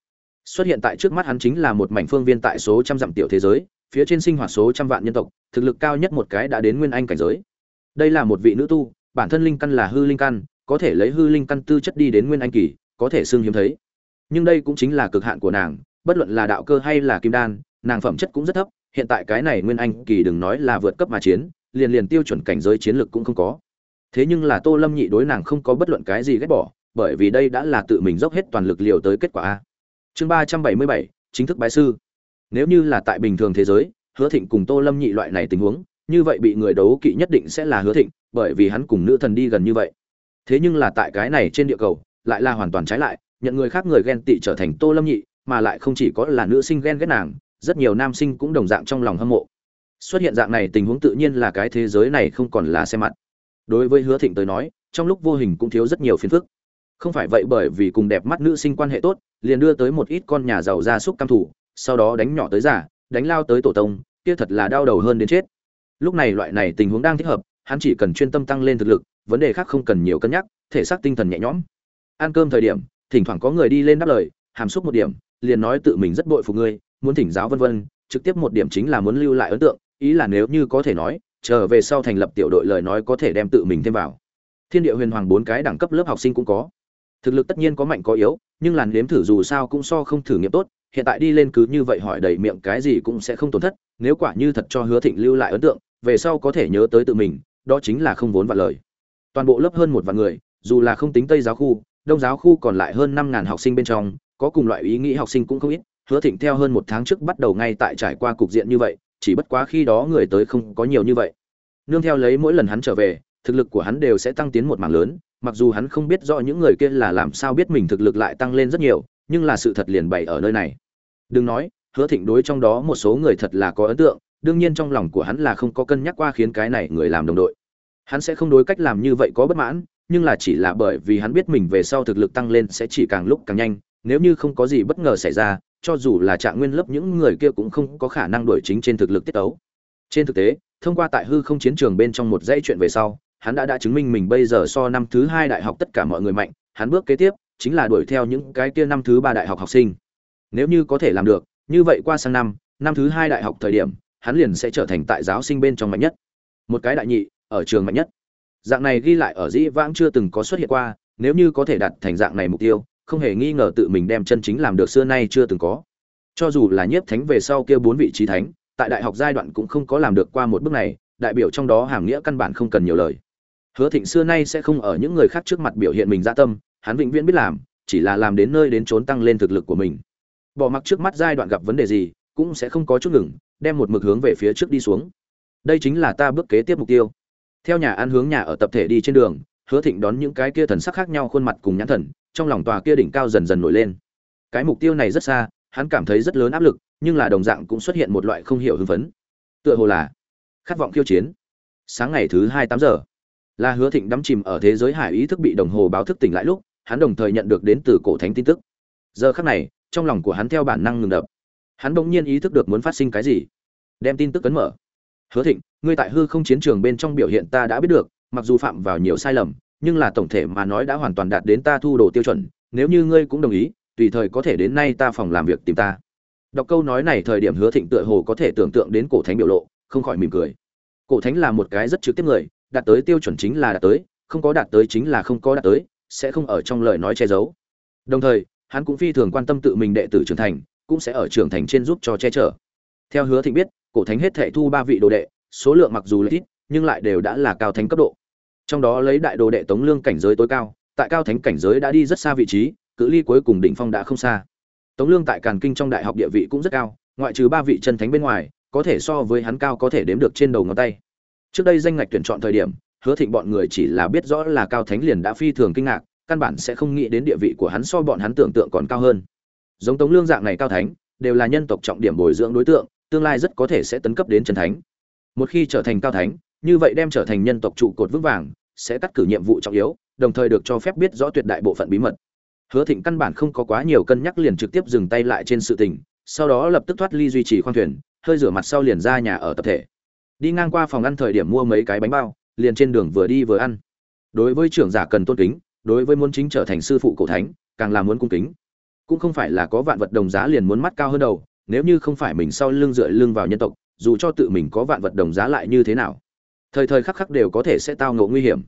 Xuất hiện tại trước mắt hắn chính là một mảnh phương viên tại số trăm dặm tiểu thế giới, phía trên sinh hoạt số trăm vạn nhân tộc, thực lực cao nhất một cái đã đến nguyên anh cảnh giới đây là một vị nữ tu, bản thân linh căn là hư linh căn, có thể lấy hư linh căn tư chất đi đến nguyên anh kỳ, có thể xương hiếm thấy. Nhưng đây cũng chính là cực hạn của nàng, bất luận là đạo cơ hay là kim đan, nàng phẩm chất cũng rất thấp, hiện tại cái này nguyên anh kỳ đừng nói là vượt cấp mà chiến, liền liền tiêu chuẩn cảnh giới chiến lược cũng không có. Thế nhưng là tô lâm nhị đối nàng không có bất luận cái gì ghét bỏ, bởi vì đây đã là tự mình dốc hết toàn lực liều tới kết quả a. Chương ba trăm bảy mươi bảy, chính thức bái sư. Nếu như là tại bình thường thế giới, hứa thịnh cùng tô lâm nhị loại này tình huống như vậy bị người đấu kỵ nhất định sẽ là hứa thịnh, bởi vì hắn cùng nữ thần đi gần như vậy. Thế nhưng là tại cái này trên địa cầu, lại là hoàn toàn trái lại, nhận người khác người ghen tị trở thành tô lâm nhị, mà lại không chỉ có là nữ sinh ghen ghét nàng, rất nhiều nam sinh cũng đồng dạng trong lòng hâm mộ. Xuất hiện dạng này tình huống tự nhiên là cái thế giới này không còn là xe mặt. Đối với hứa thịnh tới nói, trong lúc vô hình cũng thiếu rất nhiều phiền phức. Không phải vậy bởi vì cùng đẹp mắt nữ sinh quan hệ tốt, liền đưa tới một ít con nhà giàu gia súc cam thủ, sau đó đánh nhỏ tới giả đánh lao tới tổ tông, kia thật là đau đầu hơn đến chết lúc này loại này tình huống đang thích hợp, hắn chỉ cần chuyên tâm tăng lên thực lực, vấn đề khác không cần nhiều cân nhắc, thể xác tinh thần nhẹ nhõm. Ăn cơm thời điểm, thỉnh thoảng có người đi lên đáp lời, hàm xúc một điểm, liền nói tự mình rất bội phục ngươi, muốn thỉnh giáo vân vân, trực tiếp một điểm chính là muốn lưu lại ấn tượng, ý là nếu như có thể nói, trở về sau thành lập tiểu đội lời nói có thể đem tự mình thêm vào. Thiên địa huyền hoàng bốn cái đẳng cấp lớp học sinh cũng có. Thực lực tất nhiên có mạnh có yếu, nhưng làn nếm thử dù sao cũng so không thử nghiệm tốt, hiện tại đi lên cứ như vậy hỏi đầy miệng cái gì cũng sẽ không tổn thất, nếu quả như thật cho hứa thịnh lưu lại ấn tượng về sau có thể nhớ tới tự mình, đó chính là không vốn vạn lời. Toàn bộ lớp hơn một vạn người, dù là không tính tây giáo khu, đông giáo khu còn lại hơn năm ngàn học sinh bên trong, có cùng loại ý nghĩ học sinh cũng không ít, hứa thịnh theo hơn một tháng trước bắt đầu ngay tại trải qua cục diện như vậy, chỉ bất quá khi đó người tới không có nhiều như vậy. Nương theo lấy mỗi lần hắn trở về, thực lực của hắn đều sẽ tăng tiến một mảng lớn, mặc dù hắn không biết rõ những người kia là làm sao biết mình thực lực lại tăng lên rất nhiều, nhưng là sự thật liền bày ở nơi này. Đừng nói, hứa thịnh đối trong đó một số người thật là có ấn tượng đương nhiên trong lòng của hắn là không có cân nhắc qua khiến cái này người làm đồng đội. Hắn sẽ không đối cách làm như vậy có bất mãn, nhưng là chỉ là bởi vì hắn biết mình về sau thực lực tăng lên sẽ chỉ càng lúc càng nhanh, nếu như không có gì bất ngờ xảy ra, cho dù là trạng nguyên lớp những người kia cũng không có khả năng đổi chính trên thực lực tiết tấu. Trên thực tế, thông qua tại hư không chiến trường bên trong một dãy chuyện về sau, hắn đã đã chứng minh mình bây giờ so năm thứ hai đại học tất cả mọi người mạnh, hắn bước kế tiếp chính là đuổi theo những cái kia năm thứ ba đại học học sinh. Nếu như có thể làm được, như vậy qua sang năm năm thứ hai đại học thời điểm hắn liền sẽ trở thành tại giáo sinh bên trong mạnh nhất. Một cái đại nhị, ở trường mạnh nhất. Dạng này ghi lại ở dĩ vãng chưa từng có xuất hiện qua, nếu như có thể đạt thành dạng này mục tiêu, không hề nghi ngờ tự mình đem chân chính làm được xưa nay chưa từng có. Cho dù là nhiếp thánh về sau kia bốn vị trí thánh, tại đại học giai đoạn cũng không có làm được qua một bước này, đại biểu trong đó hàm nghĩa căn bản không cần nhiều lời. Hứa thịnh xưa nay sẽ không ở những người khác trước mặt biểu hiện mình dạ tâm, hắn vĩnh viễn biết làm, chỉ là làm đến nơi đến trốn tăng lên thực lực của mình. Bỏ mặc trước mắt giai đoạn gặp vấn đề gì cũng sẽ không có chút ngừng, đem một mực hướng về phía trước đi xuống. Đây chính là ta bước kế tiếp mục tiêu. Theo nhà ăn hướng nhà ở tập thể đi trên đường, hứa thịnh đón những cái kia thần sắc khác nhau khuôn mặt cùng nhãn thần, trong lòng tòa kia đỉnh cao dần dần nổi lên. Cái mục tiêu này rất xa, hắn cảm thấy rất lớn áp lực, nhưng là đồng dạng cũng xuất hiện một loại không hiểu hưng phấn. Tựa hồ là khát vọng khiêu chiến. Sáng ngày thứ hai tám giờ, là hứa thịnh đắm chìm ở thế giới hải ý thức bị đồng hồ báo thức tỉnh lại lúc, hắn đồng thời nhận được đến từ cổ thánh tin tức. Giờ khắc này, trong lòng của hắn theo bản năng ngừng đập hắn bỗng nhiên ý thức được muốn phát sinh cái gì. Đem tin tức cấn mở. Hứa thịnh, ngươi tại hư không chiến trường bên trong biểu hiện ta đã biết được, mặc dù phạm vào nhiều sai lầm, nhưng là tổng thể mà nói đã hoàn toàn đạt đến ta thu đồ tiêu chuẩn, nếu như ngươi cũng đồng ý, tùy thời có thể đến nay ta phòng làm việc tìm ta. Đọc câu nói này thời điểm hứa thịnh tựa hồ có thể tưởng tượng đến cổ thánh biểu lộ, không khỏi mỉm cười. Cổ thánh là một cái rất trực tiếp người, đạt tới tiêu chuẩn chính là đạt tới, không có đạt tới chính là không có đạt tới, sẽ không ở trong lời nói che giấu. Đồng thời, hắn cũng phi thường quan tâm tự mình đệ tử trưởng thành cũng sẽ ở trưởng thành trên giúp cho che chở. Theo hứa thịnh biết, cổ thánh hết thảy thu ba vị đồ đệ, số lượng mặc dù là ít, nhưng lại đều đã là cao thánh cấp độ. Trong đó lấy đại đồ đệ tống lương cảnh giới tối cao, tại cao thánh cảnh giới đã đi rất xa vị trí, cự ly cuối cùng đỉnh phong đã không xa. Tống lương tại càn kinh trong đại học địa vị cũng rất cao, ngoại trừ ba vị chân thánh bên ngoài, có thể so với hắn cao có thể đếm được trên đầu ngón tay. Trước đây danh ngạch tuyển chọn thời điểm, hứa thịnh bọn người chỉ là biết rõ là cao thánh liền đã phi thường kinh ngạc, căn bản sẽ không nghĩ đến địa vị của hắn so bọn hắn tưởng tượng còn cao hơn giống tống lương dạng này cao thánh, đều là nhân tộc trọng điểm bồi dưỡng đối tượng, tương lai rất có thể sẽ tấn cấp đến chân thánh. Một khi trở thành cao thánh, như vậy đem trở thành nhân tộc trụ cột vững vàng, sẽ cắt cử nhiệm vụ trọng yếu, đồng thời được cho phép biết rõ tuyệt đại bộ phận bí mật. Hứa thịnh căn bản không có quá nhiều cân nhắc liền trực tiếp dừng tay lại trên sự tình, sau đó lập tức thoát ly duy trì khoang thuyền, hơi rửa mặt sau liền ra nhà ở tập thể. Đi ngang qua phòng ăn thời điểm mua mấy cái bánh bao, liền trên đường vừa đi vừa ăn. Đối với trưởng giả cần tôn kính, đối với muốn chính trở thành sư phụ cổ thánh, càng là muốn cung kính cũng không phải là có vạn vật đồng giá liền muốn mắt cao hơn đầu, nếu như không phải mình sau lưng dựa lưng vào nhân tộc, dù cho tự mình có vạn vật đồng giá lại như thế nào, thời thời khắc khắc đều có thể sẽ tao ngộ nguy hiểm.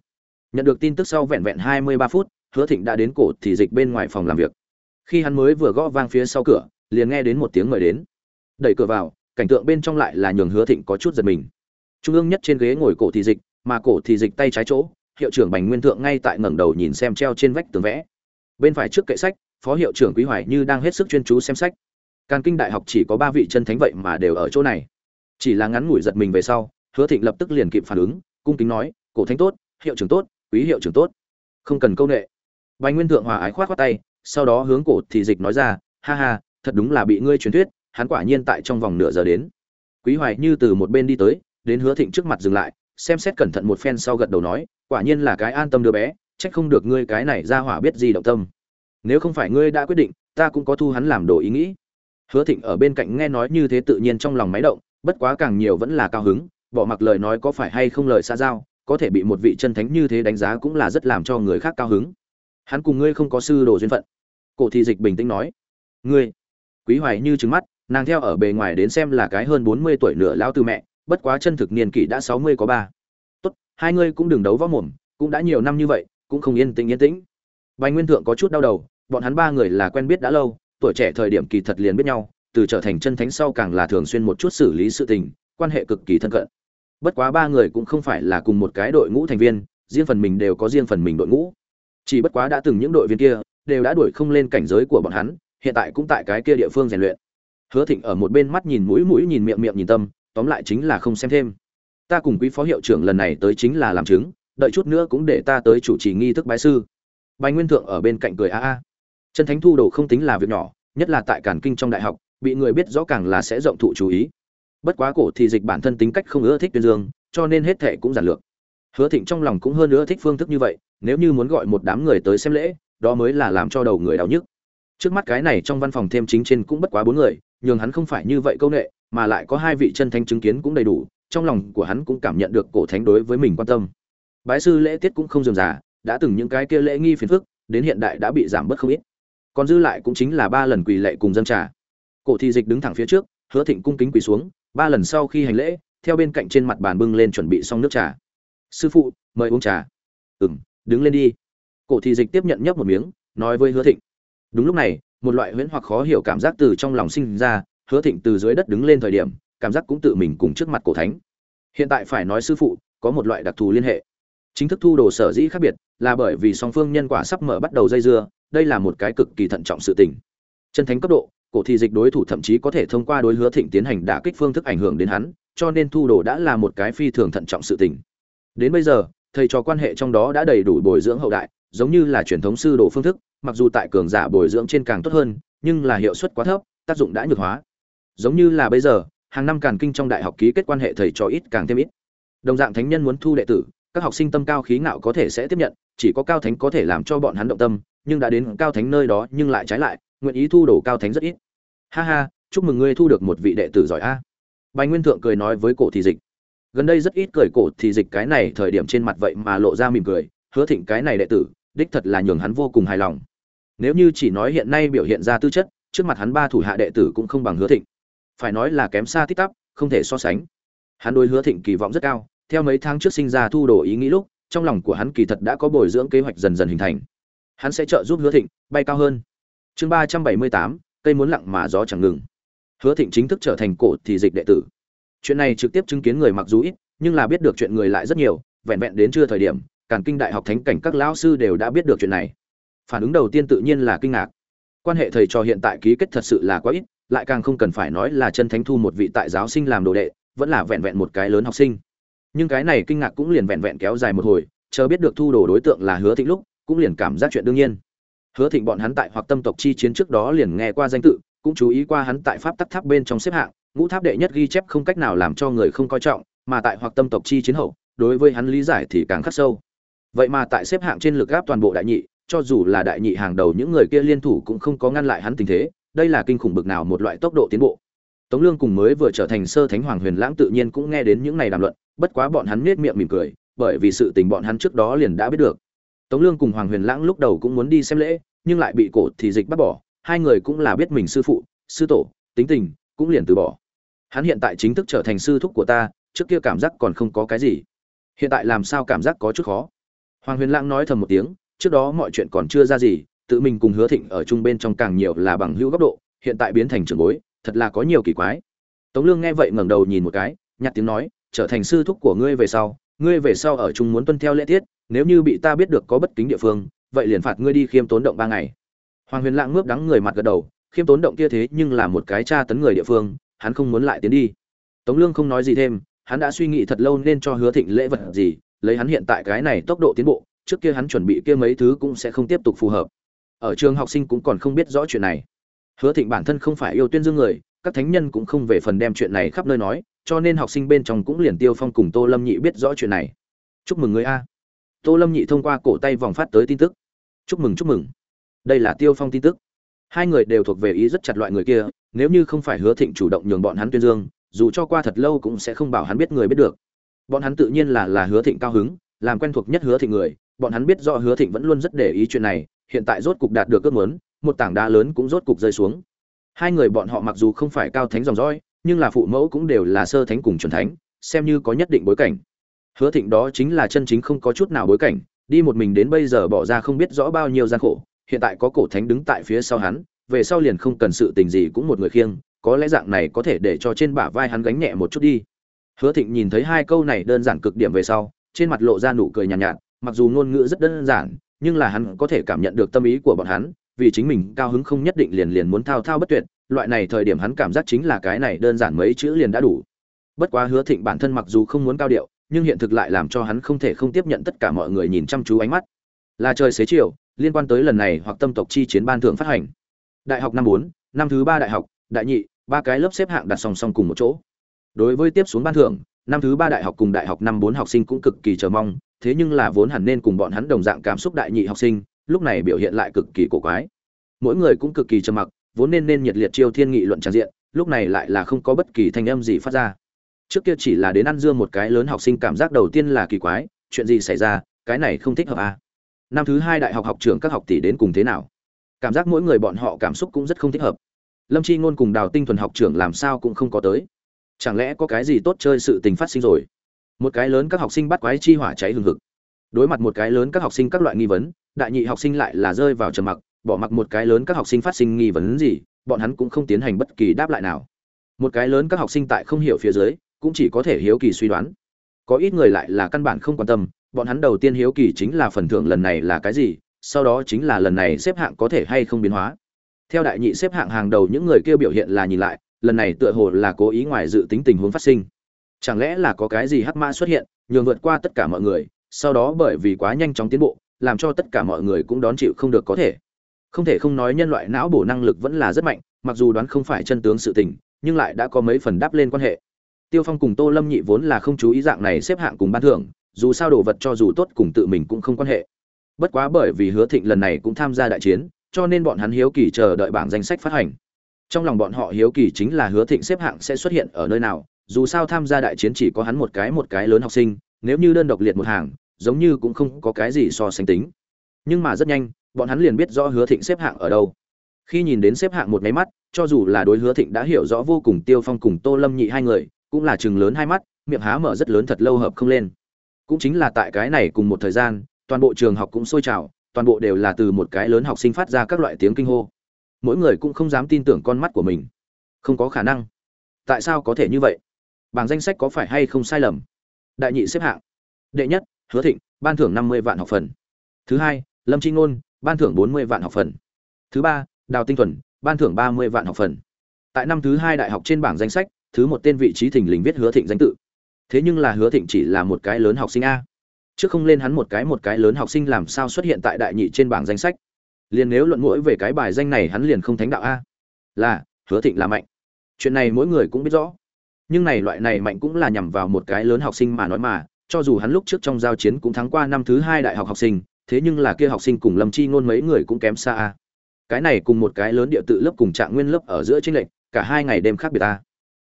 Nhận được tin tức sau vẹn vẹn hai mươi ba phút, hứa thịnh đã đến cổ thì dịch bên ngoài phòng làm việc. Khi hắn mới vừa gõ vang phía sau cửa, liền nghe đến một tiếng mời đến. Đẩy cửa vào, cảnh tượng bên trong lại là nhường hứa thịnh có chút giật mình. Trung ương nhất trên ghế ngồi cổ thì dịch, mà cổ thì dịch tay trái chỗ, hiệu trưởng bành nguyên thượng ngay tại ngẩng đầu nhìn xem treo trên vách tường vẽ. Bên phải trước kệ sách phó hiệu trưởng quý hoài như đang hết sức chuyên chú xem sách. Càn kinh đại học chỉ có ba vị chân thánh vậy mà đều ở chỗ này. Chỉ là ngắn ngủi giật mình về sau, hứa thịnh lập tức liền kịp phản ứng, cung kính nói, cổ thánh tốt, hiệu trưởng tốt, quý hiệu trưởng tốt. Không cần công nghệ bành nguyên thượng hòa ái khoát khoát tay, sau đó hướng cổ thì dịch nói ra, ha ha, thật đúng là bị ngươi truyền thuyết, hắn quả nhiên tại trong vòng nửa giờ đến. Quý hoài như từ một bên đi tới, đến hứa thịnh trước mặt dừng lại, xem xét cẩn thận một phen sau gật đầu nói, quả nhiên là cái an tâm đứa bé trách không được ngươi cái này ra hỏa biết gì động tâm nếu không phải ngươi đã quyết định, ta cũng có thu hắn làm đồ ý nghĩ. Hứa thịnh ở bên cạnh nghe nói như thế tự nhiên trong lòng máy động, bất quá càng nhiều vẫn là cao hứng, bỏ mặc lời nói có phải hay không lời xa giao, có thể bị một vị chân thánh như thế đánh giá cũng là rất làm cho người khác cao hứng. Hắn cùng ngươi không có sư đồ duyên phận. Cổ thị dịch bình tĩnh nói, ngươi. Quý hoài như trứng mắt, nàng theo ở bề ngoài đến xem là cái hơn bốn mươi tuổi nửa lao từ mẹ, bất quá chân thực niên kỷ đã sáu mươi có ba. Tốt, hai ngươi cũng đừng đấu võ mồm, cũng đã nhiều năm như vậy, cũng không yên tĩnh yên tĩnh. Bạch nguyên thượng có chút đau đầu bọn hắn ba người là quen biết đã lâu, tuổi trẻ thời điểm kỳ thật liền biết nhau, từ trở thành chân thánh sau càng là thường xuyên một chút xử lý sự tình, quan hệ cực kỳ thân cận. Bất quá ba người cũng không phải là cùng một cái đội ngũ thành viên, riêng phần mình đều có riêng phần mình đội ngũ. Chỉ bất quá đã từng những đội viên kia, đều đã đuổi không lên cảnh giới của bọn hắn, hiện tại cũng tại cái kia địa phương rèn luyện. Hứa thịnh ở một bên mắt nhìn mũi mũi nhìn miệng miệng nhìn tâm, tóm lại chính là không xem thêm. Ta cùng quý phó hiệu trưởng lần này tới chính là làm chứng, đợi chút nữa cũng để ta tới chủ trì nghi thức bái sư. Bành nguyên thượng ở bên cạnh cười a a chân thánh thu đồ không tính là việc nhỏ, nhất là tại cản kinh trong đại học, bị người biết rõ càng là sẽ rộng thụ chú ý. Bất quá cổ thì dịch bản thân tính cách không ưa thích tuyên dương, cho nên hết thệ cũng giản lược. Hứa thịnh trong lòng cũng hơn nữa thích phương thức như vậy, nếu như muốn gọi một đám người tới xem lễ, đó mới là làm cho đầu người đau nhức. Trước mắt cái này trong văn phòng thêm chính trên cũng bất quá bốn người, nhường hắn không phải như vậy câu nệ, mà lại có hai vị chân thánh chứng kiến cũng đầy đủ, trong lòng của hắn cũng cảm nhận được cổ thánh đối với mình quan tâm. Bái sư lễ tiết cũng không dườm già, đã từng những cái kia lễ nghi phiền phức, đến hiện đại đã bị giảm bớt không ít còn dư lại cũng chính là ba lần quỳ lệ cùng dân trà. Cổ thị dịch đứng thẳng phía trước, hứa thịnh cung kính quỳ xuống, ba lần sau khi hành lễ, theo bên cạnh trên mặt bàn bưng lên chuẩn bị xong nước trà. Sư phụ, mời uống trà. Ừ m đứng lên đi. Cổ thị dịch tiếp nhận nhấp một miếng, nói với hứa thịnh. Đúng lúc này, một loại huyễn hoặc khó hiểu cảm giác từ trong lòng sinh ra, hứa thịnh từ dưới đất đứng lên thời điểm, cảm giác cũng tự mình cùng trước mặt cổ thánh. Hiện tại phải nói sư phụ, có một loại đặc thù liên hệ. Chính thức thu đồ sở dĩ khác biệt là bởi vì song phương nhân quả sắp mở bắt đầu dây dưa đây là một cái cực kỳ thận trọng sự tình. Chân thánh cấp độ, cổ thị dịch đối thủ thậm chí có thể thông qua đối hứa thịnh tiến hành đả kích phương thức ảnh hưởng đến hắn, cho nên thu đồ đã là một cái phi thường thận trọng sự tình. Đến bây giờ, thầy trò quan hệ trong đó đã đầy đủ bồi dưỡng hậu đại, giống như là truyền thống sư đồ phương thức, mặc dù tại cường giả bồi dưỡng trên càng tốt hơn, nhưng là hiệu suất quá thấp, tác dụng đã nhược hóa. Giống như là bây giờ, hàng năm càn kinh trong đại học ký kết quan hệ thầy trò ít càng thêm ít. Đồng dạng thánh nhân muốn thu đệ tử, các học sinh tâm cao khí ngạo có thể sẽ tiếp nhận, chỉ có cao thánh có thể làm cho bọn hắn động tâm nhưng đã đến cao thánh nơi đó nhưng lại trái lại, nguyện ý thu đồ cao thánh rất ít. Ha ha, chúc mừng ngươi thu được một vị đệ tử giỏi a. Bành nguyên thượng cười nói với cổ thị dịch. Gần đây rất ít cười cổ thị dịch cái này thời điểm trên mặt vậy mà lộ ra mỉm cười, hứa thịnh cái này đệ tử, đích thật là nhường hắn vô cùng hài lòng. Nếu như chỉ nói hiện nay biểu hiện ra tư chất, trước mặt hắn ba thủ hạ đệ tử cũng không bằng hứa thịnh. Phải nói là kém xa tít tắp, không thể so sánh. Hắn đối hứa thịnh kỳ vọng rất cao, theo mấy tháng trước sinh ra thu đồ ý nghĩ lúc, trong lòng của hắn kỳ thật đã có bồi dưỡng kế hoạch dần dần hình thành hắn sẽ trợ giúp hứa thịnh bay cao hơn. Chương ba trăm bảy mươi tám, cây muốn lặng mà gió chẳng ngừng. Hứa thịnh chính thức trở thành cổ thì dịch đệ tử. Chuyện này trực tiếp chứng kiến người mặc dù ít, nhưng là biết được chuyện người lại rất nhiều, vẹn vẹn đến chưa thời điểm, càn kinh đại học thánh cảnh các lão sư đều đã biết được chuyện này. Phản ứng đầu tiên tự nhiên là kinh ngạc. Quan hệ thầy trò hiện tại ký kết thật sự là quá ít, lại càng không cần phải nói là chân thánh thu một vị tại giáo sinh làm đồ đệ, vẫn là vẹn vẹn một cái lớn học sinh. Nhưng cái này kinh ngạc cũng liền vẹn vẹn kéo dài một hồi, chờ biết được thu đồ đối tượng là hứa thịnh lúc cũng liền cảm giác chuyện đương nhiên. Hứa thịnh bọn hắn tại hoặc tâm tộc chi chiến trước đó liền nghe qua danh tự, cũng chú ý qua hắn tại pháp tắc tháp bên trong xếp hạng, ngũ tháp đệ nhất ghi chép không cách nào làm cho người không coi trọng, mà tại hoặc tâm tộc chi chiến hậu, đối với hắn lý giải thì càng khắc sâu. Vậy mà tại xếp hạng trên lực gáp toàn bộ đại nhị, cho dù là đại nhị hàng đầu những người kia liên thủ cũng không có ngăn lại hắn tình thế, đây là kinh khủng bực nào một loại tốc độ tiến bộ. Tống lương cùng mới vừa trở thành sơ thánh hoàng huyền lãng tự nhiên cũng nghe đến những này đàm luận, bất quá bọn hắn nết miệng mỉm cười, bởi vì sự tình bọn hắn trước đó liền đã biết được tống lương cùng hoàng huyền lãng lúc đầu cũng muốn đi xem lễ, nhưng lại bị cổ thì dịch bắt bỏ, hai người cũng là biết mình sư phụ, sư tổ, tính tình, cũng liền từ bỏ. Hắn hiện tại chính thức trở thành sư thúc của ta, trước kia cảm giác còn không có cái gì. Hiện tại làm sao cảm giác có chút khó? Hoàng huyền lãng nói thầm một tiếng, trước đó mọi chuyện còn chưa ra gì, tự mình cùng hứa thịnh ở chung bên trong càng nhiều là bằng hữu góc độ, hiện tại biến thành trưởng bối, thật là có nhiều kỳ quái. Tống lương nghe vậy ngẩng đầu nhìn một cái nhặt tiếng nói, trở thành sư thúc của ngươi về sau, ngươi về sau ở chung muốn tuân theo lễ tiết nếu như bị ta biết được có bất kính địa phương, vậy liền phạt ngươi đi khiêm tốn động ba ngày. Hoàng huyền lãng ngước đắng người mặt gật đầu, khiêm tốn động kia thế nhưng là một cái tra tấn người địa phương, hắn không muốn lại tiến đi. Tống lương không nói gì thêm, hắn đã suy nghĩ thật lâu nên cho hứa thịnh lễ vật gì, lấy hắn hiện tại cái này tốc độ tiến bộ, trước kia hắn chuẩn bị kia mấy thứ cũng sẽ không tiếp tục phù hợp. Ở trường học sinh cũng còn không biết rõ chuyện này. Hứa thịnh bản thân không phải yêu tuyên dương người, các thánh nhân cũng không về phần đem chuyện này khắp nơi nói, cho nên học sinh bên trong cũng liền tiêu phong cùng tô lâm nhị biết rõ chuyện này. Chúc mừng người a tô lâm nhị thông qua cổ tay vòng phát tới tin tức. Chúc mừng chúc mừng. Đây là tiêu phong tin tức. Hai người đều thuộc về ý rất chặt loại người kia, nếu như không phải hứa thịnh chủ động nhường bọn hắn tuyên dương, dù cho qua thật lâu cũng sẽ không bảo hắn biết người biết được. Bọn hắn tự nhiên là là hứa thịnh cao hứng, làm quen thuộc nhất hứa thịnh người, bọn hắn biết rõ hứa thịnh vẫn luôn rất để ý chuyện này, hiện tại rốt cục đạt được ước muốn, một tảng đá lớn cũng rốt cục rơi xuống. Hai người bọn họ mặc dù không phải cao thánh dòng dõi, nhưng là phụ mẫu cũng đều là sơ thánh cùng chuẩn thánh, xem như có nhất định bối cảnh hứa thịnh đó chính là chân chính không có chút nào bối cảnh đi một mình đến bây giờ bỏ ra không biết rõ bao nhiêu gian khổ hiện tại có cổ thánh đứng tại phía sau hắn về sau liền không cần sự tình gì cũng một người khiêng có lẽ dạng này có thể để cho trên bả vai hắn gánh nhẹ một chút đi. Hứa thịnh nhìn thấy hai câu này đơn giản cực điểm về sau trên mặt lộ ra nụ cười nhàn nhạt, nhạt mặc dù ngôn ngữ rất đơn giản nhưng là hắn có thể cảm nhận được tâm ý của bọn hắn vì chính mình cao hứng không nhất định liền liền muốn thao thao bất tuyệt loại này thời điểm hắn cảm giác chính là cái này đơn giản mấy chữ liền đã đủ. Bất quá hứa thịnh bản thân mặc dù không muốn cao điệu nhưng hiện thực lại làm cho hắn không thể không tiếp nhận tất cả mọi người nhìn chăm chú ánh mắt. Là trời xế chiều, liên quan tới lần này hoặc tâm tộc chi chiến ban thưởng phát hành. Đại học năm bốn, năm thứ ba đại học, đại nhị, ba cái lớp xếp hạng đặt song song cùng một chỗ. Đối với tiếp xuống ban thưởng, năm thứ ba đại học cùng đại học năm bốn học sinh cũng cực kỳ chờ mong, thế nhưng là vốn hẳn nên cùng bọn hắn đồng dạng cảm xúc đại nhị học sinh, lúc này biểu hiện lại cực kỳ cổ quái. Mỗi người cũng cực kỳ trầm mặc, vốn nên nên nhiệt liệt chiêu thiên nghị luận tràn diện, lúc này lại là không có bất kỳ thanh âm gì phát ra trước kia chỉ là đến ăn dương một cái lớn học sinh cảm giác đầu tiên là kỳ quái, chuyện gì xảy ra, cái này không thích hợp à. năm thứ hai đại học học trường các học tỷ đến cùng thế nào? Cảm giác mỗi người bọn họ cảm xúc cũng rất không thích hợp. Lâm chi ngôn cùng đào tinh thuần học trưởng làm sao cũng không có tới. Chẳng lẽ có cái gì tốt chơi sự tình phát sinh rồi? Một cái lớn các học sinh bắt quái chi hỏa cháy hừng hực. Đối mặt một cái lớn các học sinh các loại nghi vấn, đại nhị học sinh lại là rơi vào trầm mặc, bỏ mặc một cái lớn các học sinh phát sinh nghi vấn gì, bọn hắn cũng không tiến hành bất kỳ đáp lại nào. Một cái lớn các học sinh tại không hiểu phía dưới cũng chỉ có thể hiếu kỳ suy đoán. Có ít người lại là căn bản không quan tâm, bọn hắn đầu tiên hiếu kỳ chính là phần thưởng lần này là cái gì, sau đó chính là lần này xếp hạng có thể hay không biến hóa. Theo đại nhị xếp hạng hàng đầu những người kia biểu hiện là nhìn lại, lần này tựa hồ là cố ý ngoài dự tính tình huống phát sinh. Chẳng lẽ là có cái gì hắc mã xuất hiện, nhường vượt qua tất cả mọi người, sau đó bởi vì quá nhanh chóng tiến bộ, làm cho tất cả mọi người cũng đón chịu không được có thể. Không thể không nói nhân loại não bổ năng lực vẫn là rất mạnh, mặc dù đoán không phải chân tướng sự tình, nhưng lại đã có mấy phần đáp lên quan hệ tiêu phong cùng tô lâm nhị vốn là không chú ý dạng này xếp hạng cùng ban thưởng, dù sao đồ vật cho dù tốt cùng tự mình cũng không quan hệ. Bất quá bởi vì hứa thịnh lần này cũng tham gia đại chiến, cho nên bọn hắn hiếu kỳ chờ đợi bảng danh sách phát hành. Trong lòng bọn họ hiếu kỳ chính là hứa thịnh xếp hạng sẽ xuất hiện ở nơi nào, dù sao tham gia đại chiến chỉ có hắn một cái một cái lớn học sinh, nếu như đơn độc liệt một hàng, giống như cũng không có cái gì so sánh tính. Nhưng mà rất nhanh, bọn hắn liền biết rõ hứa thịnh xếp hạng ở đâu. Khi nhìn đến xếp hạng một máy mắt, cho dù là đối hứa thịnh đã hiểu rõ vô cùng tiêu phong cùng tô lâm nhị hai người cũng là chừng lớn hai mắt, miệng há mở rất lớn thật lâu hợp không lên. Cũng chính là tại cái này cùng một thời gian, toàn bộ trường học cũng sôi trào, toàn bộ đều là từ một cái lớn học sinh phát ra các loại tiếng kinh hô. Mỗi người cũng không dám tin tưởng con mắt của mình. Không có khả năng. Tại sao có thể như vậy? Bảng danh sách có phải hay không sai lầm? Đại nhị xếp hạng. Đệ nhất, hứa thịnh, ban thưởng năm mươi vạn học phần. Thứ hai, lâm tri ngôn, ban thưởng bốn mươi vạn học phần. Thứ ba, đào tinh thuần, ban thưởng ba mươi vạn học phần. Tại năm thứ hai đại học trên bảng danh sách thứ một tên vị trí thình lình viết hứa thịnh danh tự. Thế nhưng là hứa thịnh chỉ là một cái lớn học sinh a. Trước không lên hắn một cái một cái lớn học sinh làm sao xuất hiện tại đại nhị trên bảng danh sách. Liền nếu luận mũi về cái bài danh này hắn liền không thánh đạo a. Là, hứa thịnh là mạnh. Chuyện này mỗi người cũng biết rõ. Nhưng này loại này mạnh cũng là nhằm vào một cái lớn học sinh mà nói mà, cho dù hắn lúc trước trong giao chiến cũng thắng qua năm thứ hai đại học học sinh, thế nhưng là kia học sinh cùng lâm chi ngôn mấy người cũng kém xa a. Cái này cùng một cái lớn địa tự lớp cùng trạng nguyên lớp ở giữa tranh lệch, cả hai ngày đêm khác biệt ta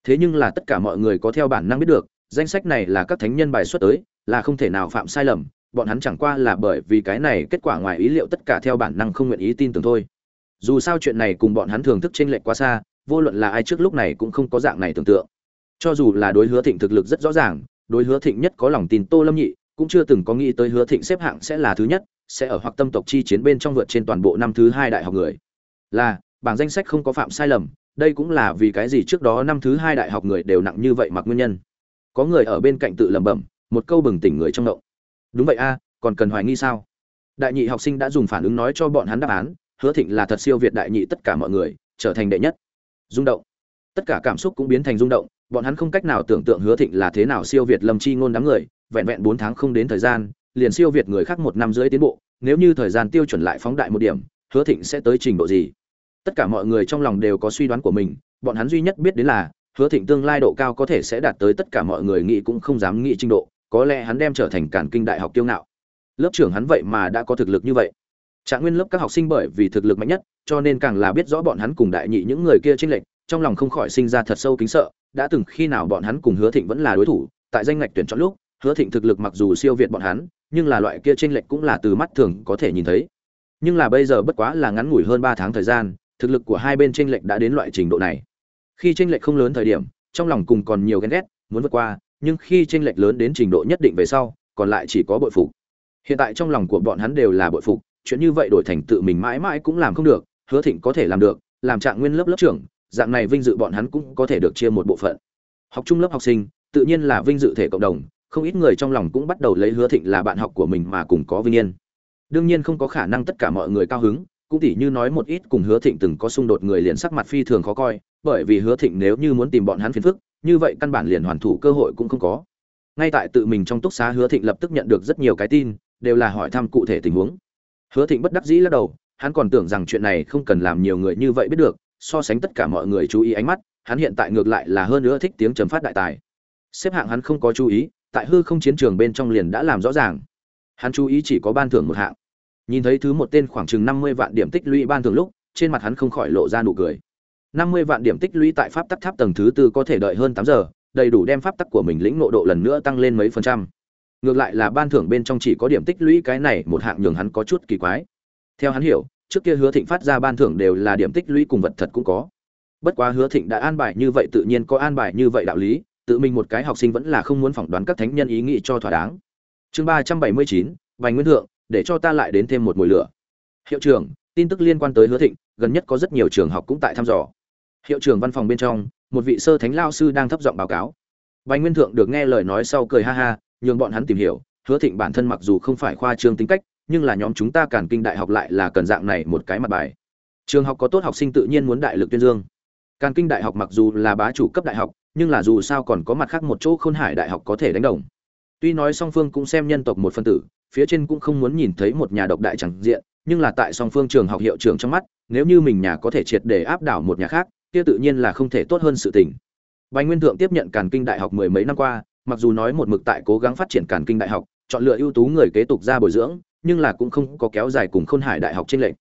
thế nhưng là tất cả mọi người có theo bản năng biết được, danh sách này là các thánh nhân bài xuất tới, là không thể nào phạm sai lầm, bọn hắn chẳng qua là bởi vì cái này kết quả ngoài ý liệu tất cả theo bản năng không nguyện ý tin tưởng thôi. Dù sao chuyện này cùng bọn hắn thường thức trên lệch quá xa, vô luận là ai trước lúc này cũng không có dạng này tưởng tượng. Cho dù là đối hứa thịnh thực lực rất rõ ràng, đối hứa thịnh nhất có lòng tin tô lâm nhị, cũng chưa từng có nghĩ tới hứa thịnh xếp hạng sẽ là thứ nhất, sẽ ở hoặc tâm tộc chi chiến bên trong vượt trên toàn bộ năm thứ hai đại học người. Là, bảng danh sách không có phạm sai lầm đây cũng là vì cái gì trước đó năm thứ hai đại học người đều nặng như vậy mặc nguyên nhân. Có người ở bên cạnh tự lẩm bẩm, một câu bừng tỉnh người trong động đúng vậy a, còn cần hoài nghi sao? Đại nhị học sinh đã dùng phản ứng nói cho bọn hắn đáp án, hứa thịnh là thật siêu việt đại nhị tất cả mọi người, trở thành đệ nhất. Rung động. Tất cả cảm xúc cũng biến thành rung động, bọn hắn không cách nào tưởng tượng hứa thịnh là thế nào siêu việt lâm chi ngôn đám người, vẹn vẹn bốn tháng không đến thời gian, liền siêu việt người khác một năm rưỡi tiến bộ, nếu như thời gian tiêu chuẩn lại phóng đại một điểm, hứa thịnh sẽ tới trình độ gì? Tất cả mọi người trong lòng đều có suy đoán của mình bọn hắn duy nhất biết đến là hứa thịnh tương lai độ cao có thể sẽ đạt tới tất cả mọi người nghĩ cũng không dám nghĩ trình độ có lẽ hắn đem trở thành cản kinh đại học tiêu ngạo. Lớp trưởng hắn vậy mà đã có thực lực như vậy. Trạng nguyên lớp các học sinh bởi vì thực lực mạnh nhất cho nên càng là biết rõ bọn hắn cùng đại nhị những người kia trên lệnh, trong lòng không khỏi sinh ra thật sâu kính sợ đã từng khi nào bọn hắn cùng hứa thịnh vẫn là đối thủ tại danh ngạch tuyển chọn lúc hứa thịnh thực lực mặc dù siêu việt bọn hắn nhưng là loại kia trên lệch cũng là từ mắt thường có thể nhìn thấy. Nhưng là bây giờ bất quá là ngắn ngủi hơn ba tháng thời gian thực lực của hai bên tranh lệch đã đến loại trình độ này. Khi tranh lệch không lớn thời điểm, trong lòng cùng còn nhiều ghen ghét, muốn vượt qua, nhưng khi tranh lệch lớn đến trình độ nhất định về sau, còn lại chỉ có bội phục. Hiện tại trong lòng của bọn hắn đều là bội phục, chuyện như vậy đổi thành tự mình mãi mãi cũng làm không được, hứa thịnh có thể làm được, làm trạng nguyên lớp lớp trưởng, dạng này vinh dự bọn hắn cũng có thể được chia một bộ phận. Học trung lớp học sinh, tự nhiên là vinh dự thể cộng đồng, không ít người trong lòng cũng bắt đầu lấy hứa thịnh là bạn học của mình mà cùng có vinh yên. Đương nhiên không có khả năng tất cả mọi người cao hứng cũng tỉ như nói một ít cùng hứa thịnh từng có xung đột người liền sắc mặt phi thường khó coi, bởi vì hứa thịnh nếu như muốn tìm bọn hắn phiền phức, như vậy căn bản liền hoàn thủ cơ hội cũng không có. Ngay tại tự mình trong túc xá hứa thịnh lập tức nhận được rất nhiều cái tin, đều là hỏi thăm cụ thể tình huống. Hứa thịnh bất đắc dĩ lắc đầu, hắn còn tưởng rằng chuyện này không cần làm nhiều người như vậy biết được, so sánh tất cả mọi người chú ý ánh mắt, hắn hiện tại ngược lại là hơn nữa thích tiếng trầm phát đại tài. Xếp hạng hắn không có chú ý, tại hư không chiến trường bên trong liền đã làm rõ ràng. Hắn chú ý chỉ có ban thưởng một hạng nhìn thấy thứ một tên khoảng chừng năm mươi vạn điểm tích lũy ban thường lúc, trên mặt hắn không khỏi lộ ra nụ cười. năm mươi vạn điểm tích lũy tại pháp tắc tháp tầng thứ tư có thể đợi hơn tám giờ, đầy đủ đem pháp tắc của mình lĩnh nộ độ lần nữa tăng lên mấy phần trăm. Ngược lại là ban thưởng bên trong chỉ có điểm tích lũy cái này, một hạng nhường hắn có chút kỳ quái. Theo hắn hiểu, trước kia hứa thịnh phát ra ban thưởng đều là điểm tích lũy cùng vật thật cũng có. Bất quá hứa thịnh đã an bài như vậy tự nhiên có an bài như vậy đạo lý, tự mình một cái học sinh vẫn là không muốn phỏng đoán các thánh nhân ý nghĩ cho thỏa đáng. Chương ba trăm bảy mươi chín vành nguyên thượng để cho ta lại đến thêm một mùi lửa. Hiệu trưởng, tin tức liên quan tới hứa thịnh, gần nhất có rất nhiều trường học cũng tại thăm dò. Hiệu trưởng văn phòng bên trong, một vị sơ thánh lao sư đang thấp giọng báo cáo. Bành nguyên thượng được nghe lời nói sau cười ha ha, nhường bọn hắn tìm hiểu, hứa thịnh bản thân mặc dù không phải khoa trương tính cách, nhưng là nhóm chúng ta cản kinh đại học lại là cần dạng này một cái mặt bài. Trường học có tốt học sinh tự nhiên muốn đại lực tuyên dương. Càn kinh đại học mặc dù là bá chủ cấp đại học, nhưng là dù sao còn có mặt khác một chỗ khôn hải đại học có thể đánh đồng. Tuy nói song phương cũng xem nhân tộc một phân tử phía trên cũng không muốn nhìn thấy một nhà độc đại chẳng diện, nhưng là tại song phương trường học hiệu trưởng trong mắt, nếu như mình nhà có thể triệt để áp đảo một nhà khác, kia tự nhiên là không thể tốt hơn sự tình. Bành nguyên thượng tiếp nhận càn kinh đại học mười mấy năm qua, mặc dù nói một mực tại cố gắng phát triển càn kinh đại học, chọn lựa ưu tú người kế tục ra bồi dưỡng, nhưng là cũng không có kéo dài cùng khôn hải đại học trên lệnh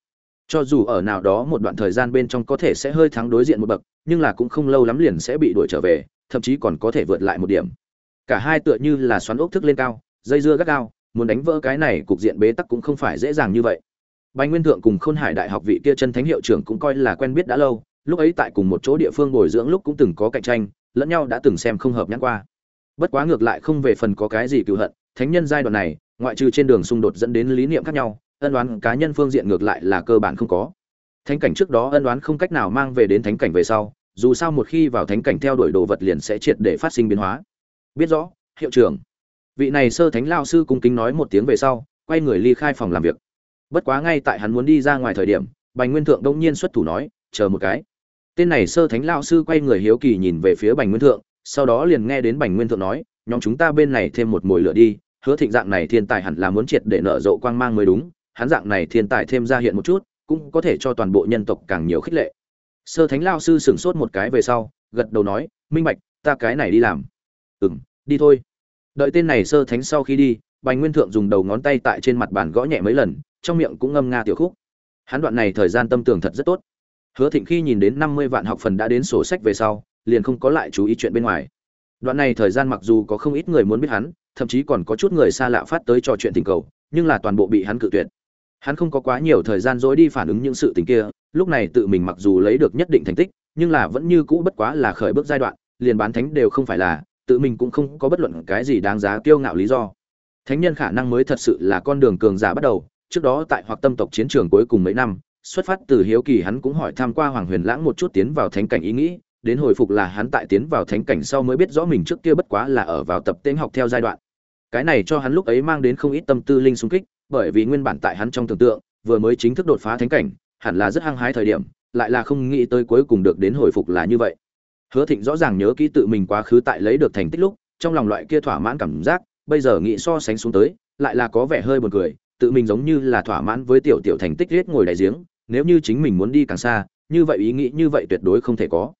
cho dù ở nào đó một đoạn thời gian bên trong có thể sẽ hơi thắng đối diện một bậc, nhưng là cũng không lâu lắm liền sẽ bị đuổi trở về, thậm chí còn có thể vượt lại một điểm. Cả hai tựa như là xoắn ốc thức lên cao, dây dưa gắt gao muốn đánh vỡ cái này cục diện bế tắc cũng không phải dễ dàng như vậy. Bành nguyên thượng cùng khôn hải đại học vị kia chân thánh hiệu trưởng cũng coi là quen biết đã lâu, lúc ấy tại cùng một chỗ địa phương bồi dưỡng lúc cũng từng có cạnh tranh, lẫn nhau đã từng xem không hợp nhãn qua. Bất quá ngược lại không về phần có cái gì cựu hận, thánh nhân giai đoạn này, ngoại trừ trên đường xung đột dẫn đến lý niệm khác nhau, ân đoán cá nhân phương diện ngược lại là cơ bản không có. Thánh cảnh trước đó ân đoán không cách nào mang về đến thánh cảnh về sau, dù sao một khi vào thánh cảnh theo đuổi đồ vật liền sẽ triệt để phát sinh biến hóa. Biết rõ, hiệu trưởng vị này sơ thánh lao sư cung kính nói một tiếng về sau, quay người ly khai phòng làm việc. Bất quá ngay tại hắn muốn đi ra ngoài thời điểm, bành nguyên thượng đông nhiên xuất thủ nói, chờ một cái. Tên này sơ thánh lao sư quay người hiếu kỳ nhìn về phía bành nguyên thượng, sau đó liền nghe đến bành nguyên thượng nói, nhóm chúng ta bên này thêm một mồi lửa đi, hứa thịnh dạng này thiên tài hẳn là muốn triệt để nở rộ quang mang mới đúng, hắn dạng này thiên tài thêm ra hiện một chút, cũng có thể cho toàn bộ nhân tộc càng nhiều khích lệ. Sơ thánh lao sư sửng sốt một cái về sau, gật đầu nói, minh bạch, ta cái này đi làm. Ừ m đi thôi đợi tên này sơ thánh sau khi đi, bành nguyên thượng dùng đầu ngón tay tại trên mặt bàn gõ nhẹ mấy lần, trong miệng cũng ngâm nga tiểu khúc. Hắn đoạn này thời gian tâm tưởng thật rất tốt. Hứa thịnh khi nhìn đến năm mươi vạn học phần đã đến sổ sách về sau, liền không có lại chú ý chuyện bên ngoài. Đoạn này thời gian mặc dù có không ít người muốn biết hắn, thậm chí còn có chút người xa lạ phát tới trò chuyện tình cầu, nhưng là toàn bộ bị hắn cự tuyệt. Hắn không có quá nhiều thời gian dối đi phản ứng những sự tình kia, lúc này tự mình mặc dù lấy được nhất định thành tích, nhưng là vẫn như cũ bất quá là khởi bước giai đoạn, liền bán thánh đều không phải là tự mình cũng không có bất luận cái gì đáng giá kiêu ngạo lý do. Thánh nhân khả năng mới thật sự là con đường cường giả bắt đầu, trước đó tại hoặc tâm tộc chiến trường cuối cùng mấy năm, xuất phát từ hiếu kỳ hắn cũng hỏi tham qua hoàng huyền lãng một chút tiến vào thánh cảnh ý nghĩ, đến hồi phục là hắn tại tiến vào thánh cảnh sau mới biết rõ mình trước kia bất quá là ở vào tập tên học theo giai đoạn. Cái này cho hắn lúc ấy mang đến không ít tâm tư linh xung kích, bởi vì nguyên bản tại hắn trong tưởng tượng, vừa mới chính thức đột phá thánh cảnh, hẳn là rất hăng hái thời điểm, lại là không nghĩ tới cuối cùng được đến hồi phục là như vậy hứa thịnh rõ ràng nhớ kỹ tự mình quá khứ tại lấy được thành tích lúc, trong lòng loại kia thỏa mãn cảm giác, bây giờ nghĩ so sánh xuống tới, lại là có vẻ hơi buồn cười, tự mình giống như là thỏa mãn với tiểu tiểu thành tích riết ngồi đại giếng, nếu như chính mình muốn đi càng xa, như vậy ý nghĩ như vậy tuyệt đối không thể có.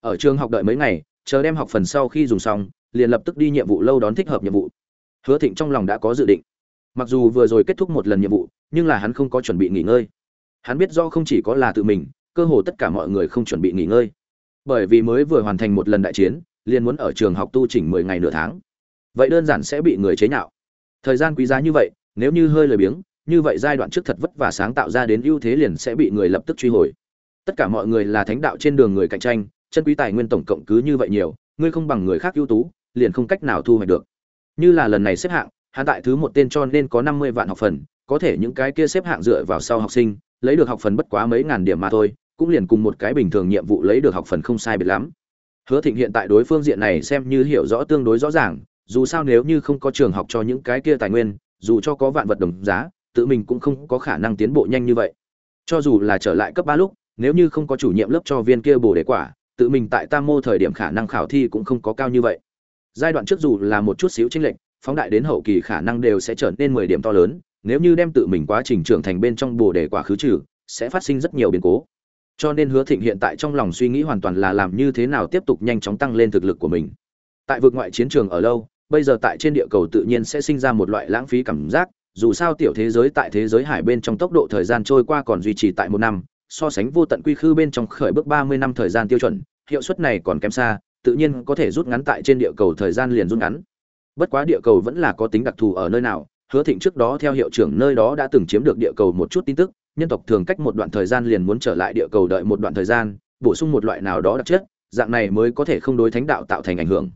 Ở trường học đợi mấy ngày, chờ đem học phần sau khi dùng xong, liền lập tức đi nhiệm vụ lâu đón thích hợp nhiệm vụ. Hứa thịnh trong lòng đã có dự định. Mặc dù vừa rồi kết thúc một lần nhiệm vụ, nhưng là hắn không có chuẩn bị nghỉ ngơi. Hắn biết do không chỉ có là tự mình, cơ hồ tất cả mọi người không chuẩn bị nghỉ ngơi bởi vì mới vừa hoàn thành một lần đại chiến, liền muốn ở trường học tu chỉnh mười ngày nửa tháng. Vậy đơn giản sẽ bị người chế nhạo. Thời gian quý giá như vậy, nếu như hơi lười biếng, như vậy giai đoạn trước thật vất vả sáng tạo ra đến ưu thế liền sẽ bị người lập tức truy hồi. Tất cả mọi người là thánh đạo trên đường người cạnh tranh, chân quý tài nguyên tổng cộng cứ như vậy nhiều, ngươi không bằng người khác ưu tú, liền không cách nào thu hoạch được. Như là lần này xếp hạng hạ tại thứ một tên cho nên có năm mươi vạn học phần, có thể những cái kia xếp hạng dựa vào sau học sinh, lấy được học phần bất quá mấy ngàn điểm mà thôi cũng liền cùng một cái bình thường nhiệm vụ lấy được học phần không sai biệt lắm. Hứa thịnh hiện tại đối phương diện này xem như hiểu rõ tương đối rõ ràng, dù sao nếu như không có trường học cho những cái kia tài nguyên, dù cho có vạn vật đồng giá, tự mình cũng không có khả năng tiến bộ nhanh như vậy. Cho dù là trở lại cấp ba lúc, nếu như không có chủ nhiệm lớp cho viên kia bổ đề quả, tự mình tại tam mô thời điểm khả năng khảo thi cũng không có cao như vậy. Giai đoạn trước dù là một chút xíu chênh lệch, phóng đại đến hậu kỳ khả năng đều sẽ trở nên mười điểm to lớn, nếu như đem tự mình quá trình trưởng thành bên trong bồ đề quả khứ trừ, sẽ phát sinh rất nhiều biến cố cho nên hứa thịnh hiện tại trong lòng suy nghĩ hoàn toàn là làm như thế nào tiếp tục nhanh chóng tăng lên thực lực của mình. Tại vực ngoại chiến trường ở lâu, bây giờ tại trên địa cầu tự nhiên sẽ sinh ra một loại lãng phí cảm giác, dù sao tiểu thế giới tại thế giới hải bên trong tốc độ thời gian trôi qua còn duy trì tại một năm, so sánh vô tận quy khư bên trong khởi bước ba mươi năm thời gian tiêu chuẩn, hiệu suất này còn kém xa, tự nhiên có thể rút ngắn tại trên địa cầu thời gian liền rút ngắn. Bất quá địa cầu vẫn là có tính đặc thù ở nơi nào, hứa thịnh trước đó theo hiệu trưởng nơi đó đã từng chiếm được địa cầu một chút tin tức nhân tộc thường cách một đoạn thời gian liền muốn trở lại địa cầu đợi một đoạn thời gian, bổ sung một loại nào đó đặc chất, dạng này mới có thể không đối thánh đạo tạo thành ảnh hưởng.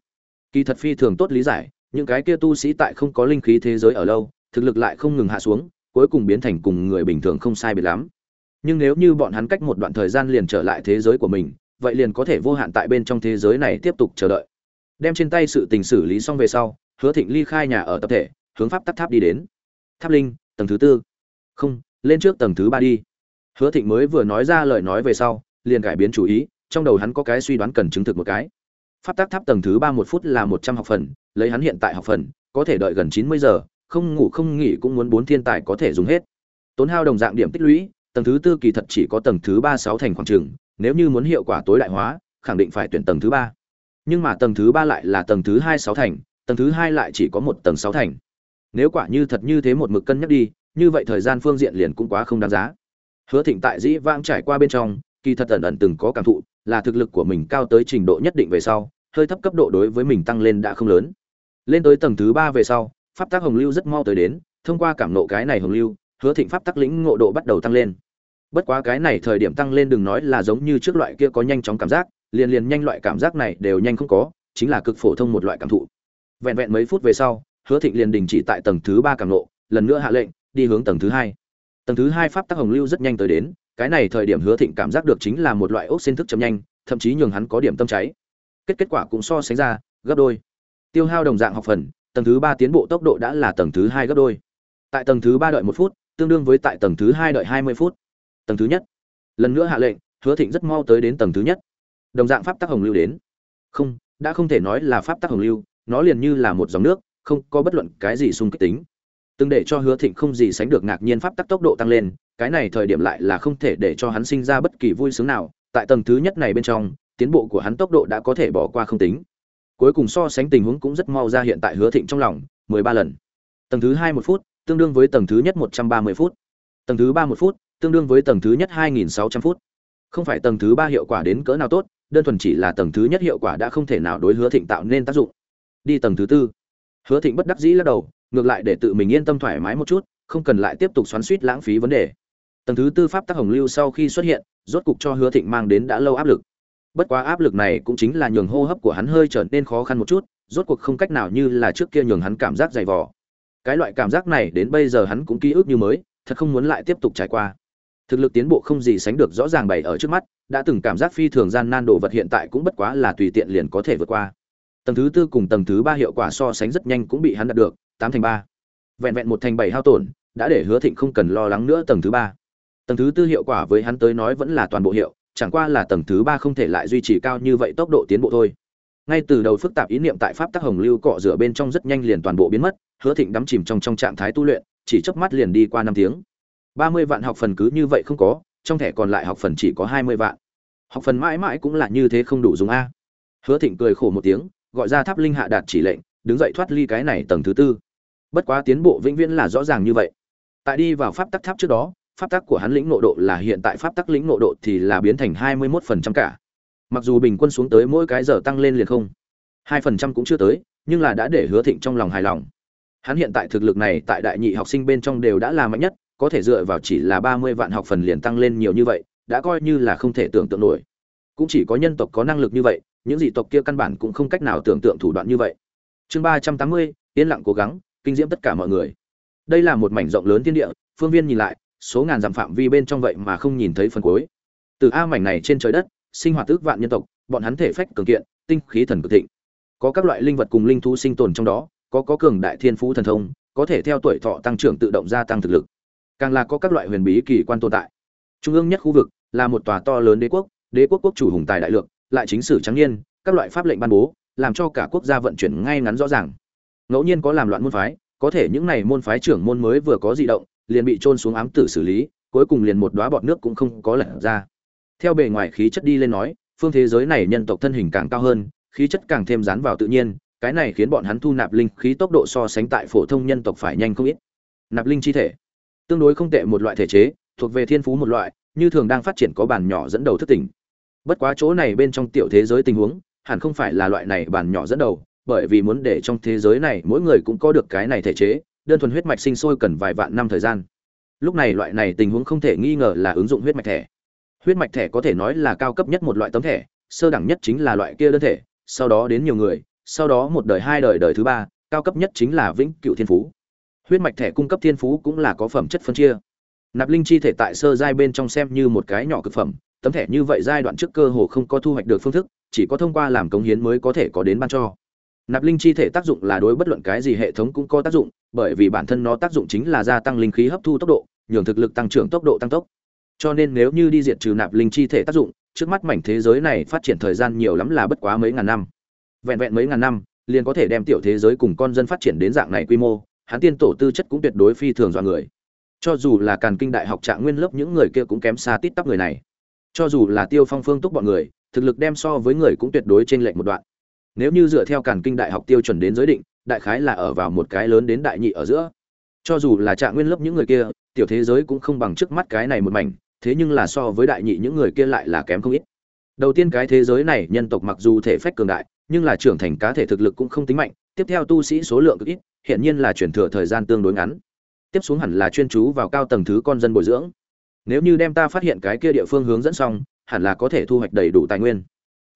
Kỳ thật phi thường tốt lý giải, những cái kia tu sĩ tại không có linh khí thế giới ở lâu, thực lực lại không ngừng hạ xuống, cuối cùng biến thành cùng người bình thường không sai biệt lắm. Nhưng nếu như bọn hắn cách một đoạn thời gian liền trở lại thế giới của mình, vậy liền có thể vô hạn tại bên trong thế giới này tiếp tục chờ đợi. Đem trên tay sự tình xử lý xong về sau, hứa thịnh ly khai nhà ở tập thể, hướng pháp tắt tháp đi đến. Tháp linh, tầng thứ tư. Không lên trước tầng thứ ba đi. Hứa thịnh mới vừa nói ra lời nói về sau, liền cải biến chủ ý, trong đầu hắn có cái suy đoán cần chứng thực một cái. Pháp tác tháp tầng thứ ba một phút là một trăm học phần, lấy hắn hiện tại học phần, có thể đợi gần chín mươi giờ, không ngủ không nghỉ cũng muốn bốn thiên tài có thể dùng hết. Tốn hao đồng dạng điểm tích lũy, tầng thứ tư kỳ thật chỉ có tầng thứ ba sáu thành khoảng trường, nếu như muốn hiệu quả tối đại hóa, khẳng định phải tuyển tầng thứ ba. Nhưng mà tầng thứ ba lại là tầng thứ hai sáu thành, tầng thứ hai lại chỉ có một tầng sáu thành. Nếu quả như thật như thế một mực cân nhắc đi như vậy thời gian phương diện liền cũng quá không đáng giá. Hứa thịnh tại dĩ vãng trải qua bên trong, kỳ thật ẩn ẩn từng có cảm thụ, là thực lực của mình cao tới trình độ nhất định về sau, hơi thấp cấp độ đối với mình tăng lên đã không lớn. Lên tới tầng thứ ba về sau, pháp tắc hồng lưu rất mau tới đến, thông qua cảm nộ cái này hồng lưu, hứa thịnh pháp tắc lĩnh ngộ độ bắt đầu tăng lên. Bất quá cái này thời điểm tăng lên đừng nói là giống như trước loại kia có nhanh chóng cảm giác, liền liền nhanh loại cảm giác này đều nhanh không có, chính là cực phổ thông một loại cảm thụ. Vẹn vẹn mấy phút về sau, hứa thịnh liền đình chỉ tại tầng thứ ba cảm nộ, lần nữa hạ lệnh đi hướng tầng thứ hai. Tầng thứ hai pháp tắc hồng lưu rất nhanh tới đến, cái này thời điểm hứa thịnh cảm giác được chính là một loại ốc xin thức chấm nhanh, thậm chí nhường hắn có điểm tâm cháy. Kết kết quả cũng so sánh ra, gấp đôi. Tiêu hao đồng dạng học phần, tầng thứ ba tiến bộ tốc độ đã là tầng thứ hai gấp đôi. Tại tầng thứ ba đợi một phút, tương đương với tại tầng thứ hai đợi hai mươi phút. Tầng thứ nhất. Lần nữa hạ lệnh, hứa thịnh rất mau tới đến tầng thứ nhất. Đồng dạng pháp tắc hồng lưu đến. Không, đã không thể nói là pháp tắc hồng lưu, nó liền như là một dòng nước, không có bất luận cái gì xung kích tính từng để cho hứa thịnh không gì sánh được ngạc nhiên pháp tắc tốc độ tăng lên, cái này thời điểm lại là không thể để cho hắn sinh ra bất kỳ vui sướng nào, tại tầng thứ nhất này bên trong, tiến bộ của hắn tốc độ đã có thể bỏ qua không tính. Cuối cùng so sánh tình huống cũng rất mau ra hiện tại hứa thịnh trong lòng, mười ba lần. Tầng thứ hai một phút, tương đương với tầng thứ nhất một trăm ba mươi phút. Tầng thứ ba một phút, tương đương với tầng thứ nhất hai nghìn sáu trăm phút. Không phải tầng thứ ba hiệu quả đến cỡ nào tốt, đơn thuần chỉ là tầng thứ nhất hiệu quả đã không thể nào đối hứa thịnh tạo nên tác dụng. Đi tầng thứ tư. Hứa thịnh bất đắc dĩ lắc đầu ngược lại để tự mình yên tâm thoải mái một chút, không cần lại tiếp tục xoắn suýt lãng phí vấn đề. Tầng thứ tư pháp tắc hồng lưu sau khi xuất hiện, rốt cục cho hứa thịnh mang đến đã lâu áp lực. Bất quá áp lực này cũng chính là nhường hô hấp của hắn hơi trở nên khó khăn một chút, rốt cuộc không cách nào như là trước kia nhường hắn cảm giác dày vò. Cái loại cảm giác này đến bây giờ hắn cũng ký ức như mới, thật không muốn lại tiếp tục trải qua. Thực lực tiến bộ không gì sánh được rõ ràng bày ở trước mắt, đã từng cảm giác phi thường gian nan đồ vật hiện tại cũng bất quá là tùy tiện liền có thể vượt qua. Tầng thứ tư cùng tầng thứ ba hiệu quả so sánh rất nhanh cũng bị hắn đạt được tám thành ba. Vẹn vẹn một thành bảy hao tổn, đã để hứa thịnh không cần lo lắng nữa tầng thứ ba. Tầng thứ tư hiệu quả với hắn tới nói vẫn là toàn bộ hiệu, chẳng qua là tầng thứ ba không thể lại duy trì cao như vậy tốc độ tiến bộ thôi. Ngay từ đầu phức tạp ý niệm tại pháp tắc hồng lưu cọ rửa bên trong rất nhanh liền toàn bộ biến mất, hứa thịnh đắm chìm trong trong trạng thái tu luyện, chỉ chớp mắt liền đi qua năm tiếng. Ba mươi vạn học phần cứ như vậy không có, trong thẻ còn lại học phần chỉ có hai mươi vạn. Học phần mãi mãi cũng là như thế không đủ dùng a. Hứa thịnh cười khổ một tiếng, gọi ra tháp linh hạ đạt chỉ lệnh đứng dậy thoát ly cái này tầng thứ tư. Bất quá tiến bộ vĩnh viễn là rõ ràng như vậy. Tại đi vào pháp tắc tháp trước đó, pháp tắc của hắn lĩnh nộ độ là hiện tại pháp tắc lĩnh nộ độ thì là biến thành hai mươi 21% cả. Mặc dù bình quân xuống tới mỗi cái giờ tăng lên liền không. hai phần trăm cũng chưa tới, nhưng là đã để hứa thịnh trong lòng hài lòng. Hắn hiện tại thực lực này tại đại nhị học sinh bên trong đều đã là mạnh nhất, có thể dựa vào chỉ là ba mươi vạn học phần liền tăng lên nhiều như vậy, đã coi như là không thể tưởng tượng nổi. Cũng chỉ có nhân tộc có năng lực như vậy, những dị tộc kia căn bản cũng không cách nào tưởng tượng thủ đoạn như vậy chương ba trăm tám mươi, yên lặng cố gắng, kinh diễm tất cả mọi người. Đây là một mảnh rộng lớn thiên địa, phương viên nhìn lại, số ngàn dặm phạm vi bên trong vậy mà không nhìn thấy phần cuối. Từ a mảnh này trên trời đất, sinh hoạt ước vạn nhân tộc, bọn hắn thể phách cường kiện, tinh khí thần cực thịnh. Có các loại linh vật cùng linh thú sinh tồn trong đó, có có cường đại thiên phú thần thông, có thể theo tuổi thọ tăng trưởng tự động gia tăng thực lực. Càng là có các loại huyền bí kỳ quan tồn tại. Trung ương nhất khu vực là một tòa to lớn đế quốc đế quốc quốc chủ hùng tài đại lượng, lại chính sử trắng niên, các loại pháp lệnh ban bố làm cho cả quốc gia vận chuyển ngay ngắn rõ ràng. Ngẫu nhiên có làm loạn môn phái, có thể những này môn phái trưởng môn mới vừa có di động, liền bị trôn xuống ám tử xử lý, cuối cùng liền một đóa bọt nước cũng không có lẩn ra. Theo bề ngoài khí chất đi lên nói, phương thế giới này nhân tộc thân hình càng cao hơn, khí chất càng thêm dán vào tự nhiên, cái này khiến bọn hắn thu nạp linh khí tốc độ so sánh tại phổ thông nhân tộc phải nhanh không ít. Nạp linh chi thể, tương đối không tệ một loại thể chế, thuộc về thiên phú một loại, như thường đang phát triển có bản nhỏ dẫn đầu thức tỉnh. Bất quá chỗ này bên trong tiểu thế giới tình huống hẳn không phải là loại này bản nhỏ dẫn đầu, bởi vì muốn để trong thế giới này mỗi người cũng có được cái này thể chế, đơn thuần huyết mạch sinh sôi cần vài vạn năm thời gian. Lúc này loại này tình huống không thể nghi ngờ là ứng dụng huyết mạch thẻ. Huyết mạch thẻ có thể nói là cao cấp nhất một loại tấm thẻ, sơ đẳng nhất chính là loại kia đơn thể, sau đó đến nhiều người, sau đó một đời hai đời đời thứ ba, cao cấp nhất chính là vĩnh cựu thiên phú. Huyết mạch thẻ cung cấp thiên phú cũng là có phẩm chất phân chia. Nạp linh chi thể tại sơ giai bên trong xem như một cái nhỏ cực phẩm, tấm thẻ như vậy giai đoạn trước cơ hồ không có thu hoạch được phương thức chỉ có thông qua làm cống hiến mới có thể có đến ban cho. Nạp linh chi thể tác dụng là đối bất luận cái gì hệ thống cũng có tác dụng, bởi vì bản thân nó tác dụng chính là gia tăng linh khí hấp thu tốc độ, nhường thực lực tăng trưởng tốc độ tăng tốc. Cho nên nếu như đi diệt trừ nạp linh chi thể tác dụng, trước mắt mảnh thế giới này phát triển thời gian nhiều lắm là bất quá mấy ngàn năm. Vẹn vẹn mấy ngàn năm, liền có thể đem tiểu thế giới cùng con dân phát triển đến dạng này quy mô, hắn tiên tổ tư chất cũng tuyệt đối phi thường dọa người. Cho dù là càn kinh đại học trạng nguyên lớp những người kia cũng kém xa tít tắp người này. Cho dù là tiêu phong phương túc bọn người thực lực đem so với người cũng tuyệt đối trên lệnh một đoạn. Nếu như dựa theo cản kinh đại học tiêu chuẩn đến giới định, đại khái là ở vào một cái lớn đến đại nhị ở giữa. Cho dù là trạng nguyên lớp những người kia, tiểu thế giới cũng không bằng trước mắt cái này một mảnh, thế nhưng là so với đại nhị những người kia lại là kém không ít. Đầu tiên cái thế giới này nhân tộc mặc dù thể phách cường đại, nhưng là trưởng thành cá thể thực lực cũng không tính mạnh, tiếp theo tu sĩ số lượng cực ít hiện nhiên là chuyển thừa thời gian tương đối ngắn. Tiếp xuống hẳn là chuyên chú vào cao tầng thứ con dân bồi dưỡng. Nếu như đem ta phát hiện cái kia địa phương hướng dẫn xong hẳn là có thể thu hoạch đầy đủ tài nguyên.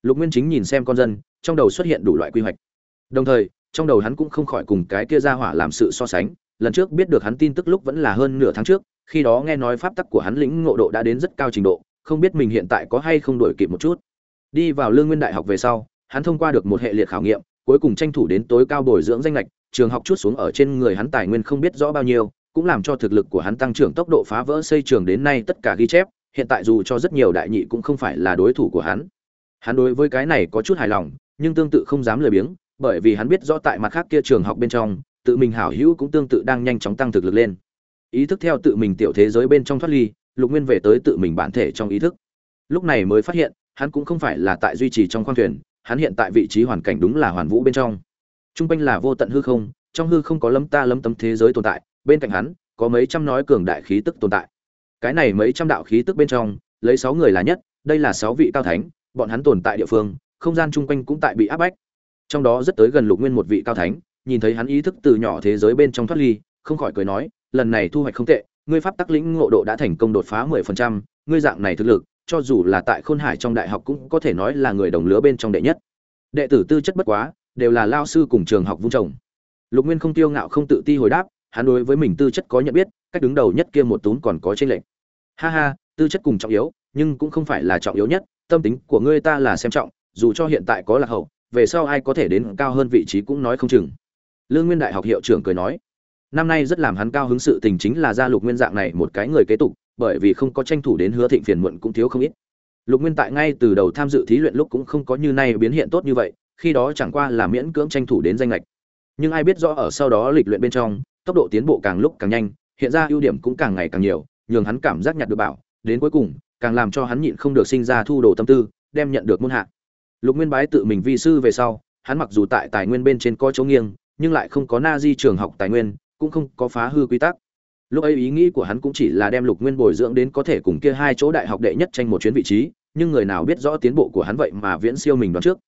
Lục nguyên chính nhìn xem con dân, trong đầu xuất hiện đủ loại quy hoạch. Đồng thời, trong đầu hắn cũng không khỏi cùng cái kia ra hỏa làm sự so sánh, lần trước biết được hắn tin tức lúc vẫn là hơn nửa tháng trước, khi đó nghe nói pháp tắc của hắn lĩnh ngộ độ đã đến rất cao trình độ, không biết mình hiện tại có hay không đổi kịp một chút. Đi vào lương nguyên đại học về sau, hắn thông qua được một hệ liệt khảo nghiệm, cuối cùng tranh thủ đến tối cao bồi dưỡng danh lệch trường học chút xuống ở trên người hắn tài nguyên không biết rõ bao nhiêu, cũng làm cho thực lực của hắn tăng trưởng tốc độ phá vỡ xây trường đến nay tất cả ghi chép hiện tại dù cho rất nhiều đại nhị cũng không phải là đối thủ của hắn. Hắn đối với cái này có chút hài lòng, nhưng tương tự không dám lười biếng, bởi vì hắn biết rõ tại mặt khác kia trường học bên trong, tự mình hảo hữu cũng tương tự đang nhanh chóng tăng thực lực lên. Ý thức theo tự mình tiểu thế giới bên trong thoát ly, lục nguyên về tới tự mình bản thể trong ý thức. Lúc này mới phát hiện, hắn cũng không phải là tại duy trì trong khoang thuyền, hắn hiện tại vị trí hoàn cảnh đúng là hoàn vũ bên trong. Trung quanh là vô tận hư không, trong hư không có lấm ta lấm tấm thế giới tồn tại, bên cạnh hắn, có mấy trăm nói cường đại khí tức tồn tại cái này mấy trăm đạo khí tức bên trong, lấy sáu người là nhất, đây là sáu vị cao thánh, bọn hắn tồn tại địa phương, không gian chung quanh cũng tại bị áp bách. Trong đó rất tới gần lục nguyên một vị cao thánh, nhìn thấy hắn ý thức từ nhỏ thế giới bên trong thoát ly, không khỏi cười nói, lần này thu hoạch không tệ, ngươi pháp tắc lĩnh ngộ độ đã thành công đột phá mười phần trăm, ngươi dạng này thực lực, cho dù là tại khôn hải trong đại học cũng có thể nói là người đồng lứa bên trong đệ nhất. Đệ tử tư chất bất quá, đều là lao sư cùng trường học vung trồng lục nguyên không tiêu ngạo không tự ti hồi đáp, hắn đối với mình tư chất có nhận biết cách đứng đầu nhất kia một tún còn có trên lệch. Ha ha, tư chất cùng trọng yếu, nhưng cũng không phải là trọng yếu nhất, tâm tính của ngươi ta là xem trọng, dù cho hiện tại có là hậu, về sau ai có thể đến cao hơn vị trí cũng nói không chừng. Lương nguyên đại học hiệu trưởng cười nói, năm nay rất làm hắn cao hứng sự tình chính là gia lục nguyên dạng này một cái người kế tục, bởi vì không có tranh thủ đến hứa thịnh phiền muộn cũng thiếu không ít. Lục nguyên tại ngay từ đầu tham dự thí luyện lúc cũng không có như nay biến hiện tốt như vậy, khi đó chẳng qua là miễn cưỡng tranh thủ đến danh lệch nhưng ai biết rõ ở sau đó lịch luyện bên trong, tốc độ tiến bộ càng lúc càng nhanh hiện ra ưu điểm cũng càng ngày càng nhiều, nhường hắn cảm giác nhặt được bảo. Đến cuối cùng, càng làm cho hắn nhịn không được sinh ra thu đồ tâm tư, đem nhận được môn hạ. Lục nguyên bái tự mình vi sư về sau, hắn mặc dù tại tài nguyên bên trên có chỗ nghiêng, nhưng lại không có na di trường học tài nguyên, cũng không có phá hư quy tắc. Lúc ấy ý nghĩ của hắn cũng chỉ là đem lục nguyên bồi dưỡng đến có thể cùng kia hai chỗ đại học đệ nhất tranh một chuyến vị trí, nhưng người nào biết rõ tiến bộ của hắn vậy mà viễn siêu mình đoán trước.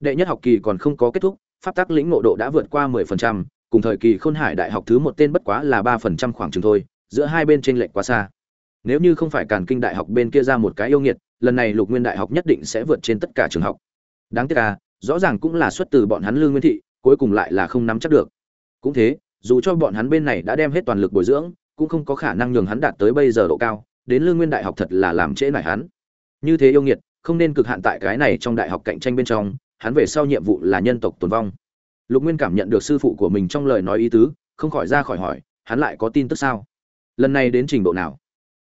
Đệ nhất học kỳ còn không có kết thúc, pháp tắc lĩnh ngộ độ đã vượt qua mười phần trăm cùng thời kỳ khôn hải đại học thứ một tên bất quá là ba phần trăm khoảng chừng thôi, giữa hai bên tranh lệch quá xa. Nếu như không phải càn kinh đại học bên kia ra một cái yêu nghiệt, lần này lục nguyên đại học nhất định sẽ vượt trên tất cả trường học. Đáng tiếc à rõ ràng cũng là xuất từ bọn hắn lương nguyên thị, cuối cùng lại là không nắm chắc được. Cũng thế, dù cho bọn hắn bên này đã đem hết toàn lực bồi dưỡng, cũng không có khả năng nhường hắn đạt tới bây giờ độ cao, đến lương nguyên đại học thật là làm trễ nải hắn. Như thế yêu nghiệt, không nên cực hạn tại cái này trong đại học cạnh tranh bên trong, hắn về sau nhiệm vụ là nhân tộc tồn vong lục nguyên cảm nhận được sư phụ của mình trong lời nói ý tứ, không khỏi ra khỏi hỏi, hắn lại có tin tức sao? Lần này đến trình độ nào?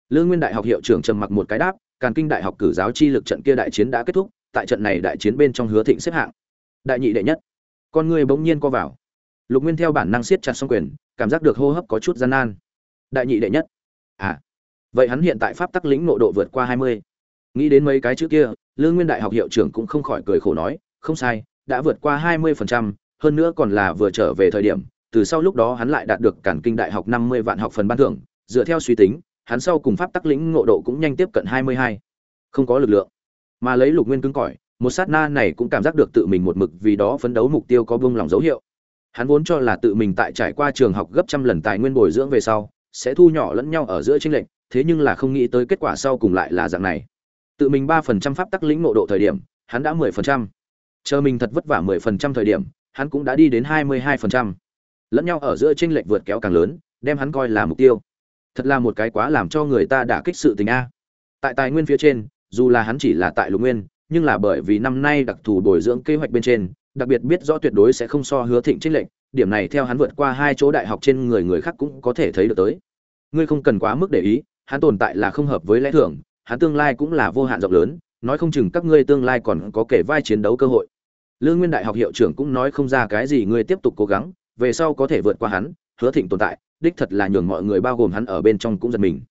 Lương nguyên đại học hiệu trưởng trầm mặc một cái đáp, càn kinh đại học cử giáo chi lực trận kia đại chiến đã kết thúc, tại trận này đại chiến bên trong hứa thịnh xếp hạng. Đại nhị đệ nhất. Con người bỗng nhiên co vào. Lục nguyên theo bản năng siết chặt song quyền, cảm giác được hô hấp có chút gian nan. Đại nhị đệ nhất. À vậy hắn hiện tại pháp tắc lĩnh nội độ vượt qua hai mươi. Nghĩ đến mấy cái chữ kia lương nguyên đại học hiệu trưởng cũng không khỏi cười khổ nói, không sai, đã vượt qua hai mươi phần trăm hơn nữa còn là vừa trở về thời điểm, từ sau lúc đó hắn lại đạt được cản kinh đại học năm mươi vạn học phần ban thưởng, dựa theo suy tính, hắn sau cùng pháp tắc lĩnh ngộ độ cũng nhanh tiếp cận hai mươi hai. Không có lực lượng. Mà lấy lục nguyên cứng cỏi, một sát na này cũng cảm giác được tự mình một mực vì đó phấn đấu mục tiêu có buông lòng dấu hiệu. Hắn vốn cho là tự mình tại trải qua trường học gấp trăm lần tài nguyên bồi dưỡng về sau, sẽ thu nhỏ lẫn nhau ở giữa tranh lệch, thế nhưng là không nghĩ tới kết quả sau cùng lại là dạng này. Tự mình ba phần trăm pháp tắc lĩnh ngộ độ thời điểm, hắn đã mười phần trăm. Chờ mình thật vất vả mười phần trăm thời điểm hắn cũng đã đi đến hai mươi hai phần trăm. Lẫn nhau ở giữa chênh lệch vượt kéo càng lớn, đem hắn coi là mục tiêu. Thật là một cái quá làm cho người ta đả kích sự tình a. Tại tài nguyên phía trên, dù là hắn chỉ là tại lục nguyên, nhưng là bởi vì năm nay đặc thù bồi dưỡng kế hoạch bên trên, đặc biệt biết rõ tuyệt đối sẽ không so hứa thịnh chênh lệnh điểm này theo hắn vượt qua hai chỗ đại học trên người người khác cũng có thể thấy được tới. Ngươi không cần quá mức để ý, hắn tồn tại là không hợp với lẽ thường, hắn tương lai cũng là vô hạn rộng lớn, nói không chừng các ngươi tương lai còn có kể vai chiến đấu cơ hội lương nguyên đại học hiệu trưởng cũng nói không ra cái gì, ngươi tiếp tục cố gắng, về sau có thể vượt qua hắn, hứa thịnh tồn tại, đích thật là nhường mọi người bao gồm hắn ở bên trong cũng giật mình.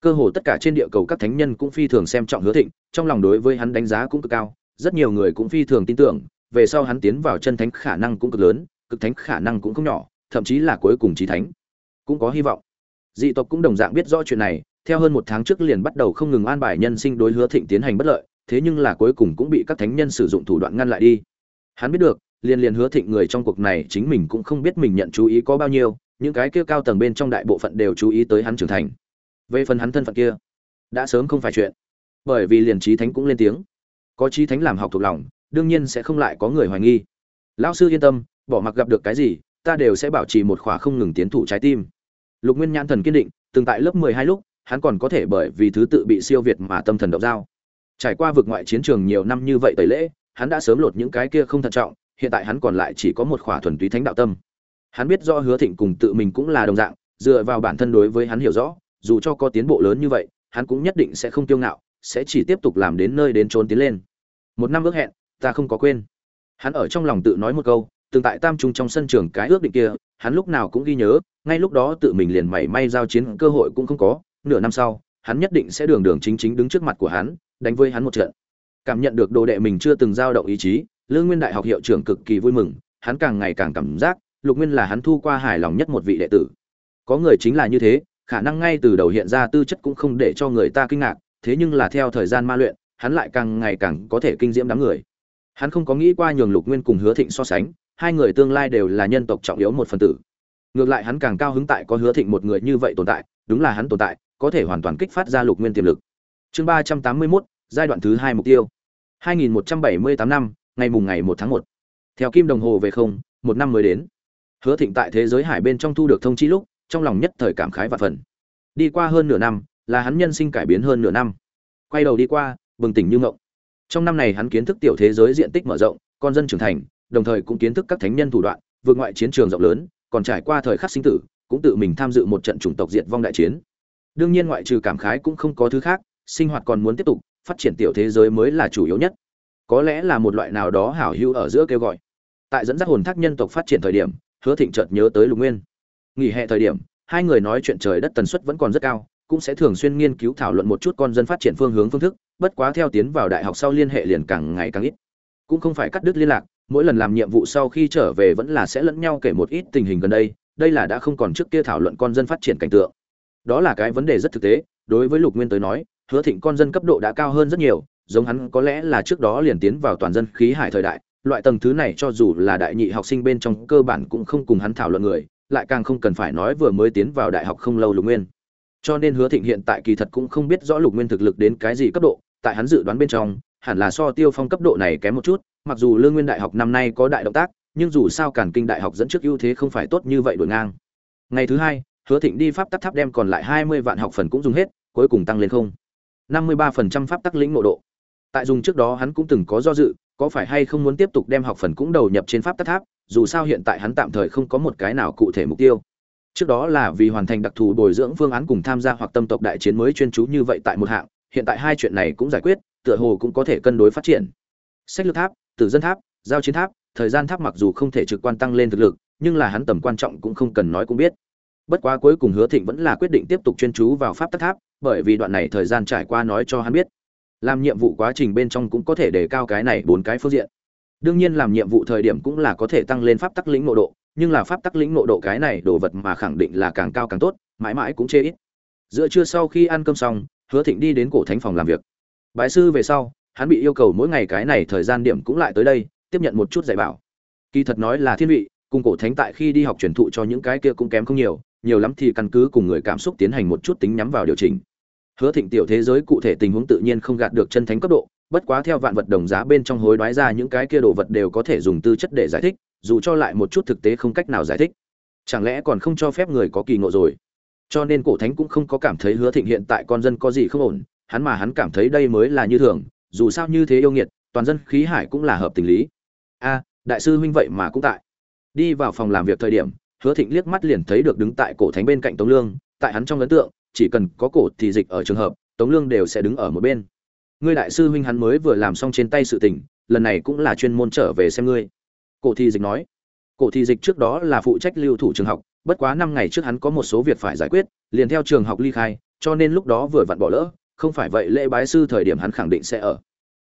Cơ hồ tất cả trên địa cầu các thánh nhân cũng phi thường xem trọng hứa thịnh, trong lòng đối với hắn đánh giá cũng cực cao, rất nhiều người cũng phi thường tin tưởng, về sau hắn tiến vào chân thánh khả năng cũng cực lớn, cực thánh khả năng cũng không nhỏ, thậm chí là cuối cùng trí thánh. Cũng có hy vọng. Dị tộc cũng đồng dạng biết rõ chuyện này, theo hơn một tháng trước liền bắt đầu không ngừng an bài nhân sinh đối hứa thịnh tiến hành bất lợi, thế nhưng là cuối cùng cũng bị các thánh nhân sử dụng thủ đoạn ngăn lại đi hắn biết được liền liền hứa thịnh người trong cuộc này chính mình cũng không biết mình nhận chú ý có bao nhiêu, những cái kia cao tầng bên trong đại bộ phận đều chú ý tới hắn trưởng thành. Về phần hắn thân phận kia, đã sớm không phải chuyện. Bởi vì liền trí thánh cũng lên tiếng. Có trí thánh làm học thuộc lòng, đương nhiên sẽ không lại có người hoài nghi. Lão sư yên tâm, bỏ mặc gặp được cái gì, ta đều sẽ bảo trì một khỏa không ngừng tiến thủ trái tim. Lục nguyên nhãn thần kiên định, từng tại lớp mười hai lúc, hắn còn có thể bởi vì thứ tự bị siêu việt mà tâm thần động dao trải qua vực ngoại chiến trường nhiều năm như vậy tẩy lễ hắn đã sớm lột những cái kia không thận trọng, hiện tại hắn còn lại chỉ có một khỏa thuần túy thánh đạo tâm. Hắn biết rõ hứa thịnh cùng tự mình cũng là đồng dạng, dựa vào bản thân đối với hắn hiểu rõ, dù cho có tiến bộ lớn như vậy, hắn cũng nhất định sẽ không tiêu ngạo, sẽ chỉ tiếp tục làm đến nơi đến trốn tiến lên. Một năm ước hẹn, ta không có quên. Hắn ở trong lòng tự nói một câu từng tại tam trung trong sân trường cái ước định kia, hắn lúc nào cũng ghi nhớ, ngay lúc đó tự mình liền mảy may giao chiến cơ hội cũng không có, nửa năm sau, hắn nhất định sẽ đường đường chính chính đứng trước mặt của hắn, đánh với hắn một trận cảm nhận được đồ đệ mình chưa từng giao động ý chí lương nguyên đại học hiệu trưởng cực kỳ vui mừng, hắn càng ngày càng cảm giác, lục nguyên là hắn thu qua hài lòng nhất một vị đệ tử. Có người chính là như thế, khả năng ngay từ đầu hiện ra tư chất cũng không để cho người ta kinh ngạc, thế nhưng là theo thời gian ma luyện, hắn lại càng ngày càng có thể kinh diễm đám người. Hắn không có nghĩ qua nhường lục nguyên cùng hứa thịnh so sánh, hai người tương lai đều là nhân tộc trọng yếu một phần tử. Ngược lại hắn càng cao hứng tại có hứa thịnh một người như vậy tồn tại, đúng là hắn tồn tại, có thể hoàn toàn kích phát ra lục nguyên tiềm lực. Chương ba trăm tám mươi mốt, giai đoạn thứ hai mục tiêu hai nghìn một trăm bảy mươi tám năm ngày mùng ngày 1 tháng 1, theo kim đồng hồ về không một năm mới đến. Hứa thịnh tại thế giới hải bên trong thu được thông chi lúc trong lòng nhất thời cảm khái và phần. Đi qua hơn nửa năm là hắn nhân sinh cải biến hơn nửa năm. Quay đầu đi qua bừng tỉnh như ngộng. Trong năm này hắn kiến thức tiểu thế giới diện tích mở rộng con dân trưởng thành đồng thời cũng kiến thức các thánh nhân thủ đoạn vượt ngoại chiến trường rộng lớn còn trải qua thời khắc sinh tử cũng tự mình tham dự một trận chủng tộc diệt vong đại chiến. Đương nhiên ngoại trừ cảm khái cũng không có thứ khác sinh hoạt còn muốn tiếp tục phát triển tiểu thế giới mới là chủ yếu nhất. Có lẽ là một loại nào đó hảo hữu ở giữa kêu gọi. Tại dẫn dắt hồn thác nhân tộc phát triển thời điểm, hứa thịnh chợt nhớ tới lục nguyên. Nghỉ hè thời điểm, hai người nói chuyện trời đất tần suất vẫn còn rất cao, cũng sẽ thường xuyên nghiên cứu thảo luận một chút con dân phát triển phương hướng phương thức, bất quá theo tiến vào đại học sau liên hệ liền càng ngày càng ít. Cũng không phải cắt đứt liên lạc, mỗi lần làm nhiệm vụ sau khi trở về vẫn là sẽ lẫn nhau kể một ít tình hình gần đây đây là đã không còn trước kia thảo luận con dân phát triển cảnh tượng. Đó là cái vấn đề rất thực tế, đối với lục nguyên tới nói hứa thịnh con dân cấp độ đã cao hơn rất nhiều, giống hắn có lẽ là trước đó liền tiến vào toàn dân khí hải thời đại, loại tầng thứ này cho dù là đại nhị học sinh bên trong cơ bản cũng không cùng hắn thảo luận người, lại càng không cần phải nói vừa mới tiến vào đại học không lâu lục nguyên. Cho nên hứa thịnh hiện tại kỳ thật cũng không biết rõ lục nguyên thực lực đến cái gì cấp độ, tại hắn dự đoán bên trong, hẳn là so tiêu phong cấp độ này kém một chút, mặc dù lương nguyên đại học năm nay có đại động tác, nhưng dù sao cản kinh đại học dẫn trước ưu thế không phải tốt như vậy đổi ngang. Ngày thứ hai, hứa thịnh đi pháp tắc tháp đem còn lại hai mươi vạn học phần cũng dùng hết, cuối cùng tăng lên không năm mươi ba phần trăm pháp tắc lĩnh ngộ độ. Tại dùng trước đó hắn cũng từng có do dự, có phải hay không muốn tiếp tục đem học phần cũng đầu nhập trên pháp tắc tháp, dù sao hiện tại hắn tạm thời không có một cái nào cụ thể mục tiêu. Trước đó là vì hoàn thành đặc thù bồi dưỡng phương án cùng tham gia hoặc tâm tộc đại chiến mới chuyên chú như vậy tại một hạng, hiện tại hai chuyện này cũng giải quyết, tựa hồ cũng có thể cân đối phát triển. Sách lược tháp, tử dân tháp, giao chiến tháp, thời gian tháp mặc dù không thể trực quan tăng lên thực lực, nhưng là hắn tầm quan trọng cũng không cần nói cũng biết bất quá cuối cùng hứa thịnh vẫn là quyết định tiếp tục chuyên chú vào pháp tắc tháp, bởi vì đoạn này thời gian trải qua nói cho hắn biết, làm nhiệm vụ quá trình bên trong cũng có thể đề cao cái này bốn cái phương diện. Đương nhiên làm nhiệm vụ thời điểm cũng là có thể tăng lên pháp tắc lĩnh nội độ, nhưng là pháp tắc lĩnh nội độ cái này đồ vật mà khẳng định là càng cao càng tốt, mãi mãi cũng chê ít. Giữa trưa sau khi ăn cơm xong, hứa thịnh đi đến cổ thánh phòng làm việc. Bái sư về sau, hắn bị yêu cầu mỗi ngày cái này thời gian điểm cũng lại tới đây, tiếp nhận một chút dạy bảo. Kỳ thật nói là thiên vị, cùng cổ thánh tại khi đi học truyền thụ cho những cái kia cũng kém không nhiều nhiều lắm thì căn cứ cùng người cảm xúc tiến hành một chút tính nhắm vào điều chỉnh. Hứa thịnh tiểu thế giới cụ thể tình huống tự nhiên không gạt được chân thánh cấp độ, bất quá theo vạn vật đồng giá bên trong hối đoái ra những cái kia đồ vật đều có thể dùng tư chất để giải thích, dù cho lại một chút thực tế không cách nào giải thích. Chẳng lẽ còn không cho phép người có kỳ ngộ rồi? Cho nên cổ thánh cũng không có cảm thấy hứa thịnh hiện tại con dân có gì không ổn, hắn mà hắn cảm thấy đây mới là như thường, dù sao như thế yêu nghiệt, toàn dân khí hải cũng là hợp tình lý. A, đại sư huynh vậy mà cũng tại. Đi vào phòng làm việc thời điểm hứa thịnh liếc mắt liền thấy được đứng tại cổ thánh bên cạnh tống lương, tại hắn trong ấn tượng, chỉ cần có cổ thì dịch ở trường hợp, tống lương đều sẽ đứng ở một bên. Ngươi đại sư huynh hắn mới vừa làm xong trên tay sự tình, lần này cũng là chuyên môn trở về xem ngươi. Cổ thì dịch nói. Cổ thì dịch trước đó là phụ trách lưu thủ trường học, bất quá năm ngày trước hắn có một số việc phải giải quyết, liền theo trường học ly khai, cho nên lúc đó vừa vặn bỏ lỡ, không phải vậy lễ bái sư thời điểm hắn khẳng định sẽ ở.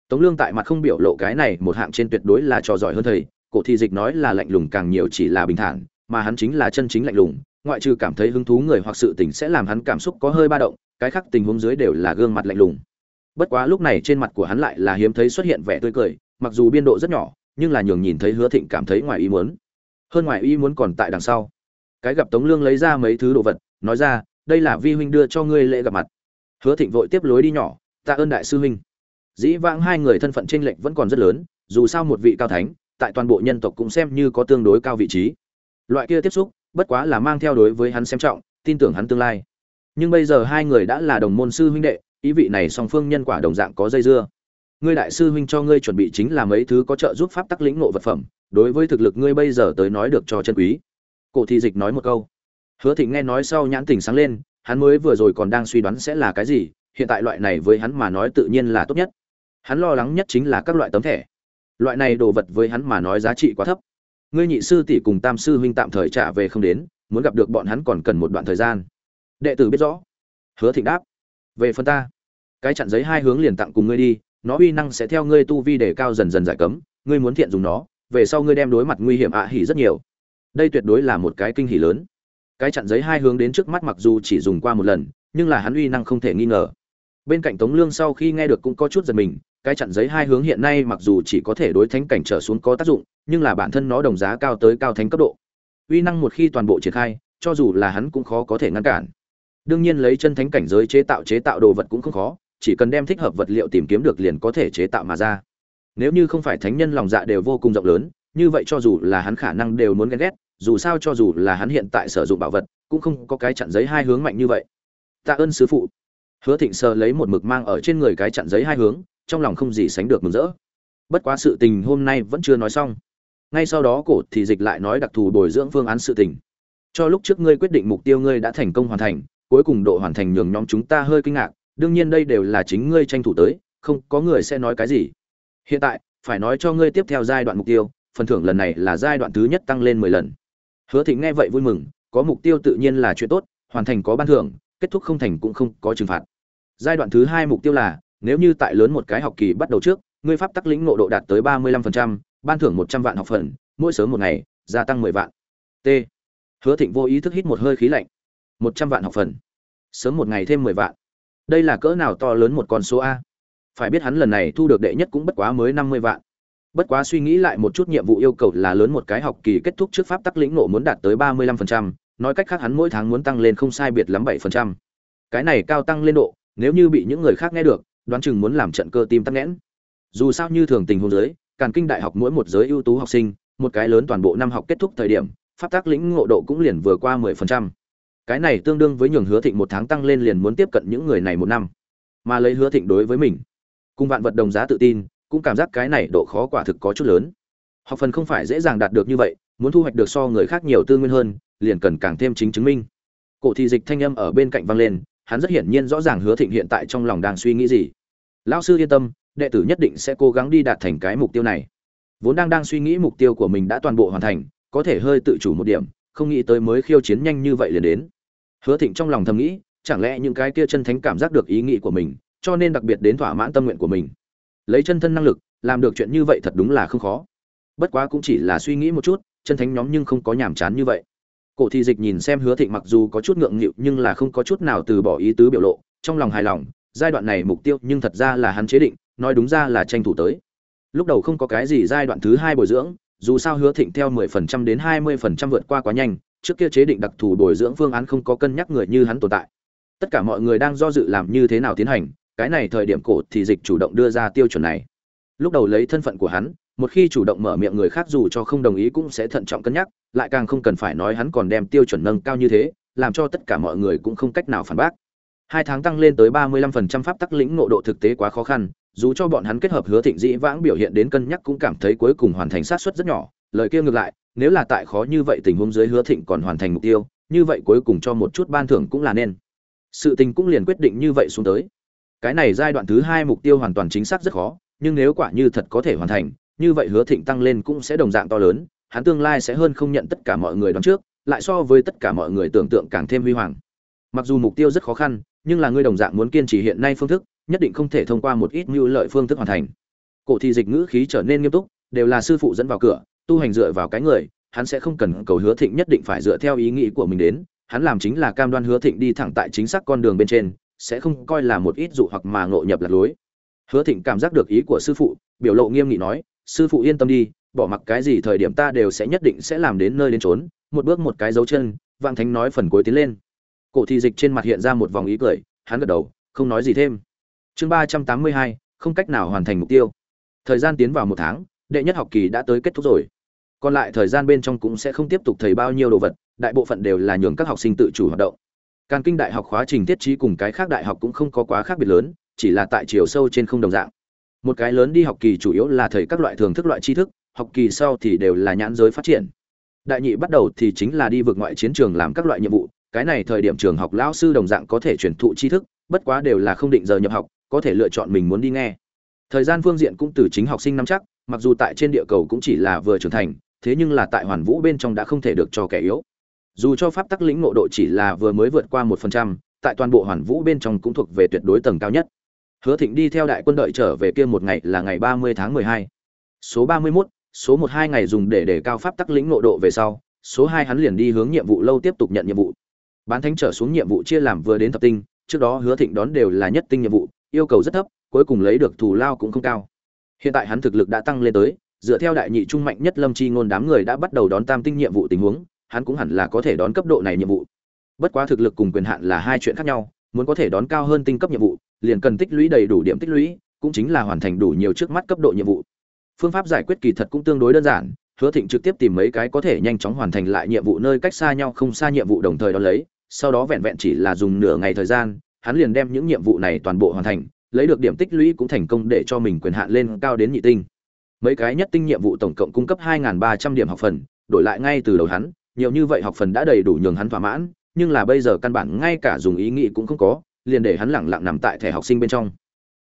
Tống lương tại mặt không biểu lộ cái này một hạng trên tuyệt đối là trò giỏi hơn thầy, cổ thì dịch nói là lạnh lùng càng nhiều chỉ là bình thản mà hắn chính là chân chính lạnh lùng, ngoại trừ cảm thấy hứng thú người hoặc sự tình sẽ làm hắn cảm xúc có hơi ba động, cái khác tình huống dưới đều là gương mặt lạnh lùng. Bất quá lúc này trên mặt của hắn lại là hiếm thấy xuất hiện vẻ tươi cười, mặc dù biên độ rất nhỏ, nhưng là nhường nhìn thấy hứa thịnh cảm thấy ngoài ý muốn. Hơn ngoài ý muốn còn tại đằng sau. Cái gặp tống lương lấy ra mấy thứ đồ vật, nói ra, đây là vi huynh đưa cho ngươi lễ gặp mặt. Hứa thịnh vội tiếp lối đi nhỏ, tạ ơn đại sư huynh. Dĩ vãng hai người thân phận tranh lệch vẫn còn rất lớn, dù sao một vị cao thánh, tại toàn bộ nhân tộc cũng xem như có tương đối cao vị trí loại kia tiếp xúc, bất quá là mang theo đối với hắn xem trọng, tin tưởng hắn tương lai. Nhưng bây giờ hai người đã là đồng môn sư huynh đệ, ý vị này song phương nhân quả đồng dạng có dây dưa. Ngươi đại sư huynh cho ngươi chuẩn bị chính là mấy thứ có trợ giúp pháp tắc lĩnh ngộ vật phẩm, đối với thực lực ngươi bây giờ tới nói được cho chân quý. Cổ thị dịch nói một câu. Hứa thịnh nghe nói sau nhãn tình sáng lên, hắn mới vừa rồi còn đang suy đoán sẽ là cái gì, hiện tại loại này với hắn mà nói tự nhiên là tốt nhất. Hắn lo lắng nhất chính là các loại tấm thẻ. Loại này đồ vật với hắn mà nói giá trị quá thấp ngươi nhị sư tỷ cùng tam sư huynh tạm thời trả về không đến, muốn gặp được bọn hắn còn cần một đoạn thời gian. Đệ tử biết rõ. Hứa thịnh đáp. Về phần ta, cái chặn giấy hai hướng liền tặng cùng ngươi đi, nó uy năng sẽ theo ngươi tu vi để cao dần dần giải cấm, ngươi muốn thiện dùng nó, về sau ngươi đem đối mặt nguy hiểm ạ hỉ rất nhiều. Đây tuyệt đối là một cái kinh hỉ lớn. Cái chặn giấy hai hướng đến trước mắt mặc dù chỉ dùng qua một lần, nhưng là hắn uy năng không thể nghi ngờ. Bên cạnh tống lương sau khi nghe được cũng có chút giật mình cái chặn giấy hai hướng hiện nay mặc dù chỉ có thể đối thánh cảnh trở xuống có tác dụng, nhưng là bản thân nó đồng giá cao tới cao thánh cấp độ. Uy năng một khi toàn bộ triển khai, cho dù là hắn cũng khó có thể ngăn cản. Đương nhiên lấy chân thánh cảnh giới chế tạo chế tạo đồ vật cũng không khó, chỉ cần đem thích hợp vật liệu tìm kiếm được liền có thể chế tạo mà ra. Nếu như không phải thánh nhân lòng dạ đều vô cùng rộng lớn, như vậy cho dù là hắn khả năng đều muốn ghen ghét, dù sao cho dù là hắn hiện tại sử dụng bảo vật, cũng không có cái chặn giấy hai hướng mạnh như vậy. Tạ ơn sứ phụ. Hứa thịnh sờ lấy một mực mang ở trên người cái chặn giấy hai hướng trong lòng không gì sánh được mừng rỡ. Bất quá sự tình hôm nay vẫn chưa nói xong. Ngay sau đó cổ thì dịch lại nói đặc thù bồi dưỡng phương án sự tình. Cho lúc trước ngươi quyết định mục tiêu ngươi đã thành công hoàn thành, cuối cùng độ hoàn thành nhường nhóm chúng ta hơi kinh ngạc, đương nhiên đây đều là chính ngươi tranh thủ tới, không có người sẽ nói cái gì. Hiện tại, phải nói cho ngươi tiếp theo giai đoạn mục tiêu, phần thưởng lần này là giai đoạn thứ nhất tăng lên mười lần. Hứa thịnh nghe vậy vui mừng, có mục tiêu tự nhiên là chuyện tốt, hoàn thành có ban thưởng, kết thúc không thành cũng không có trừng phạt. Giai đoạn thứ hai mục tiêu là nếu như tại lớn một cái học kỳ bắt đầu trước, ngươi pháp tắc lĩnh ngộ độ đạt tới ba mươi lăm phần trăm, ban thưởng một trăm vạn học phần, mỗi sớm một ngày, gia tăng mười vạn. T. Hứa thịnh vô ý thức hít một hơi khí lạnh. một trăm vạn học phần. Sớm một ngày thêm mười vạn. Đây là cỡ nào to lớn một con số a? Phải biết hắn lần này thu được đệ nhất cũng bất quá mới năm mươi vạn. Bất quá suy nghĩ lại một chút nhiệm vụ yêu cầu là lớn một cái học kỳ kết thúc trước pháp tắc lĩnh nộ muốn đạt tới ba mươi lăm phần trăm, nói cách khác hắn mỗi tháng muốn tăng lên không sai biệt lắm bảy phần trăm. Cái này cao tăng lên độ, nếu như bị những người khác nghe được đoán chừng muốn làm trận cơ tim tắc nghẽn. Dù sao như thường tình huống giới càn kinh đại học mỗi một giới ưu tú học sinh, một cái lớn toàn bộ năm học kết thúc thời điểm, pháp tác lĩnh ngộ độ cũng liền vừa qua mười phần trăm. Cái này tương đương với nhường hứa thịnh một tháng tăng lên liền muốn tiếp cận những người này một năm. Mà lấy hứa thịnh đối với mình, cùng vạn vật đồng giá tự tin, cũng cảm giác cái này độ khó quả thực có chút lớn. Học phần không phải dễ dàng đạt được như vậy, muốn thu hoạch được so người khác nhiều tư nguyên hơn, liền cần càng thêm chính chứng minh. Cổ thị dịch thanh âm ở bên cạnh vang lên, hắn rất hiển nhiên rõ ràng hứa thịnh hiện tại trong lòng đang suy nghĩ gì lão sư yên tâm, đệ tử nhất định sẽ cố gắng đi đạt thành cái mục tiêu này. Vốn đang đang suy nghĩ mục tiêu của mình đã toàn bộ hoàn thành, có thể hơi tự chủ một điểm, không nghĩ tới mới khiêu chiến nhanh như vậy liền đến. Hứa thịnh trong lòng thầm nghĩ, chẳng lẽ những cái kia chân thánh cảm giác được ý nghĩ của mình, cho nên đặc biệt đến thỏa mãn tâm nguyện của mình. Lấy chân thân năng lực, làm được chuyện như vậy thật đúng là không khó. Bất quá cũng chỉ là suy nghĩ một chút, chân thánh nhóm nhưng không có nhàm chán như vậy. Cổ thị dịch nhìn xem hứa thịnh mặc dù có chút ngượng nghịu nhưng là không có chút nào từ bỏ ý tứ biểu lộ, trong lòng hài lòng giai đoạn này mục tiêu nhưng thật ra là hắn chế định, nói đúng ra là tranh thủ tới. Lúc đầu không có cái gì giai đoạn thứ hai bồi dưỡng, dù sao hứa thịnh theo 10% đến 20% vượt qua quá nhanh, trước kia chế định đặc thù bồi dưỡng phương án không có cân nhắc người như hắn tồn tại. Tất cả mọi người đang do dự làm như thế nào tiến hành, cái này thời điểm cổ thì dịch chủ động đưa ra tiêu chuẩn này. Lúc đầu lấy thân phận của hắn, một khi chủ động mở miệng người khác dù cho không đồng ý cũng sẽ thận trọng cân nhắc, lại càng không cần phải nói hắn còn đem tiêu chuẩn nâng cao như thế, làm cho tất cả mọi người cũng không cách nào phản bác hai tháng tăng lên tới ba mươi lăm phần trăm pháp tắc lĩnh ngộ độ thực tế quá khó khăn, dù cho bọn hắn kết hợp hứa thịnh dĩ vãng biểu hiện đến cân nhắc cũng cảm thấy cuối cùng hoàn thành sát suất rất nhỏ. Lời kia ngược lại, nếu là tại khó như vậy tình huống dưới hứa thịnh còn hoàn thành mục tiêu, như vậy cuối cùng cho một chút ban thưởng cũng là nên. Sự tình cũng liền quyết định như vậy xuống tới. Cái này giai đoạn thứ hai mục tiêu hoàn toàn chính xác rất khó, nhưng nếu quả như thật có thể hoàn thành, như vậy hứa thịnh tăng lên cũng sẽ đồng dạng to lớn, hắn tương lai sẽ hơn không nhận tất cả mọi người đón trước, lại so với tất cả mọi người tưởng tượng càng thêm huy hoàng. Mặc dù mục tiêu rất khó khăn nhưng là ngươi đồng dạng muốn kiên trì hiện nay phương thức, nhất định không thể thông qua một ít mưu lợi phương thức hoàn thành. Cổ thì dịch ngữ khí trở nên nghiêm túc, đều là sư phụ dẫn vào cửa, tu hành dựa vào cái người, hắn sẽ không cần cầu hứa thịnh nhất định phải dựa theo ý nghĩ của mình đến, hắn làm chính là cam đoan hứa thịnh đi thẳng tại chính xác con đường bên trên, sẽ không coi là một ít dụ hoặc mà ngộ nhập lạc lối. Hứa thịnh cảm giác được ý của sư phụ, biểu lộ nghiêm nghị nói, sư phụ yên tâm đi, bỏ mặc cái gì thời điểm ta đều sẽ nhất định sẽ làm đến nơi đến trốn một bước một cái dấu chân, vạn thánh nói phần cuối tiến lên cổ thị dịch trên mặt hiện ra một vòng ý cười, hắn gật đầu, không nói gì thêm. Chương ba trăm tám mươi hai, không cách nào hoàn thành mục tiêu. Thời gian tiến vào một tháng, đệ nhất học kỳ đã tới kết thúc rồi. Còn lại thời gian bên trong cũng sẽ không tiếp tục thầy bao nhiêu đồ vật, đại bộ phận đều là nhường các học sinh tự chủ hoạt động. Càn kinh đại học khóa trình tiết trí cùng cái khác đại học cũng không có quá khác biệt lớn, chỉ là tại chiều sâu trên không đồng dạng. Một cái lớn đi học kỳ chủ yếu là thầy các loại thường thức loại tri thức, học kỳ sau thì đều là nhãn giới phát triển. Đại nhị bắt đầu thì chính là đi vượt ngoại chiến trường làm các loại nhiệm vụ cái này thời điểm trường học lão sư đồng dạng có thể truyền thụ tri thức, bất quá đều là không định giờ nhập học, có thể lựa chọn mình muốn đi nghe. Thời gian phương diện cũng từ chính học sinh nắm chắc, mặc dù tại trên địa cầu cũng chỉ là vừa trưởng thành, thế nhưng là tại hoàn vũ bên trong đã không thể được cho kẻ yếu. Dù cho pháp tắc lĩnh ngộ độ chỉ là vừa mới vượt qua một phần trăm, tại toàn bộ hoàn vũ bên trong cũng thuộc về tuyệt đối tầng cao nhất. Hứa thịnh đi theo đại quân đợi trở về kia một ngày là ngày ba mươi tháng mười hai. Số ba mươi mốt, số một hai ngày dùng để để cao pháp tắc lĩnh ngộ độ về sau, số hai hắn liền đi hướng nhiệm vụ lâu tiếp tục nhận nhiệm vụ bán thánh trở xuống nhiệm vụ chia làm vừa đến thập tinh, trước đó hứa thịnh đón đều là nhất tinh nhiệm vụ, yêu cầu rất thấp, cuối cùng lấy được thù lao cũng không cao. Hiện tại hắn thực lực đã tăng lên tới, dựa theo đại nhị trung mạnh nhất lâm chi ngôn đám người đã bắt đầu đón tam tinh nhiệm vụ tình huống, hắn cũng hẳn là có thể đón cấp độ này nhiệm vụ. Bất quá thực lực cùng quyền hạn là hai chuyện khác nhau, muốn có thể đón cao hơn tinh cấp nhiệm vụ, liền cần tích lũy đầy đủ điểm tích lũy, cũng chính là hoàn thành đủ nhiều trước mắt cấp độ nhiệm vụ. Phương pháp giải quyết kỳ thật cũng tương đối đơn giản hứa thịnh trực tiếp tìm mấy cái có thể nhanh chóng hoàn thành lại nhiệm vụ nơi cách xa nhau không xa nhiệm vụ đồng thời đó lấy, sau đó vẹn vẹn chỉ là dùng nửa ngày thời gian, hắn liền đem những nhiệm vụ này toàn bộ hoàn thành, lấy được điểm tích lũy cũng thành công để cho mình quyền hạn lên cao đến nhị tinh. Mấy cái nhất tinh nhiệm vụ tổng cộng cung cấp 2.300 điểm học phần, đổi lại ngay từ đầu hắn, nhiều như vậy học phần đã đầy đủ nhường hắn thỏa mãn, nhưng là bây giờ căn bản ngay cả dùng ý nghĩ cũng không có, liền để hắn lẳng lặng nằm tại thẻ học sinh bên trong.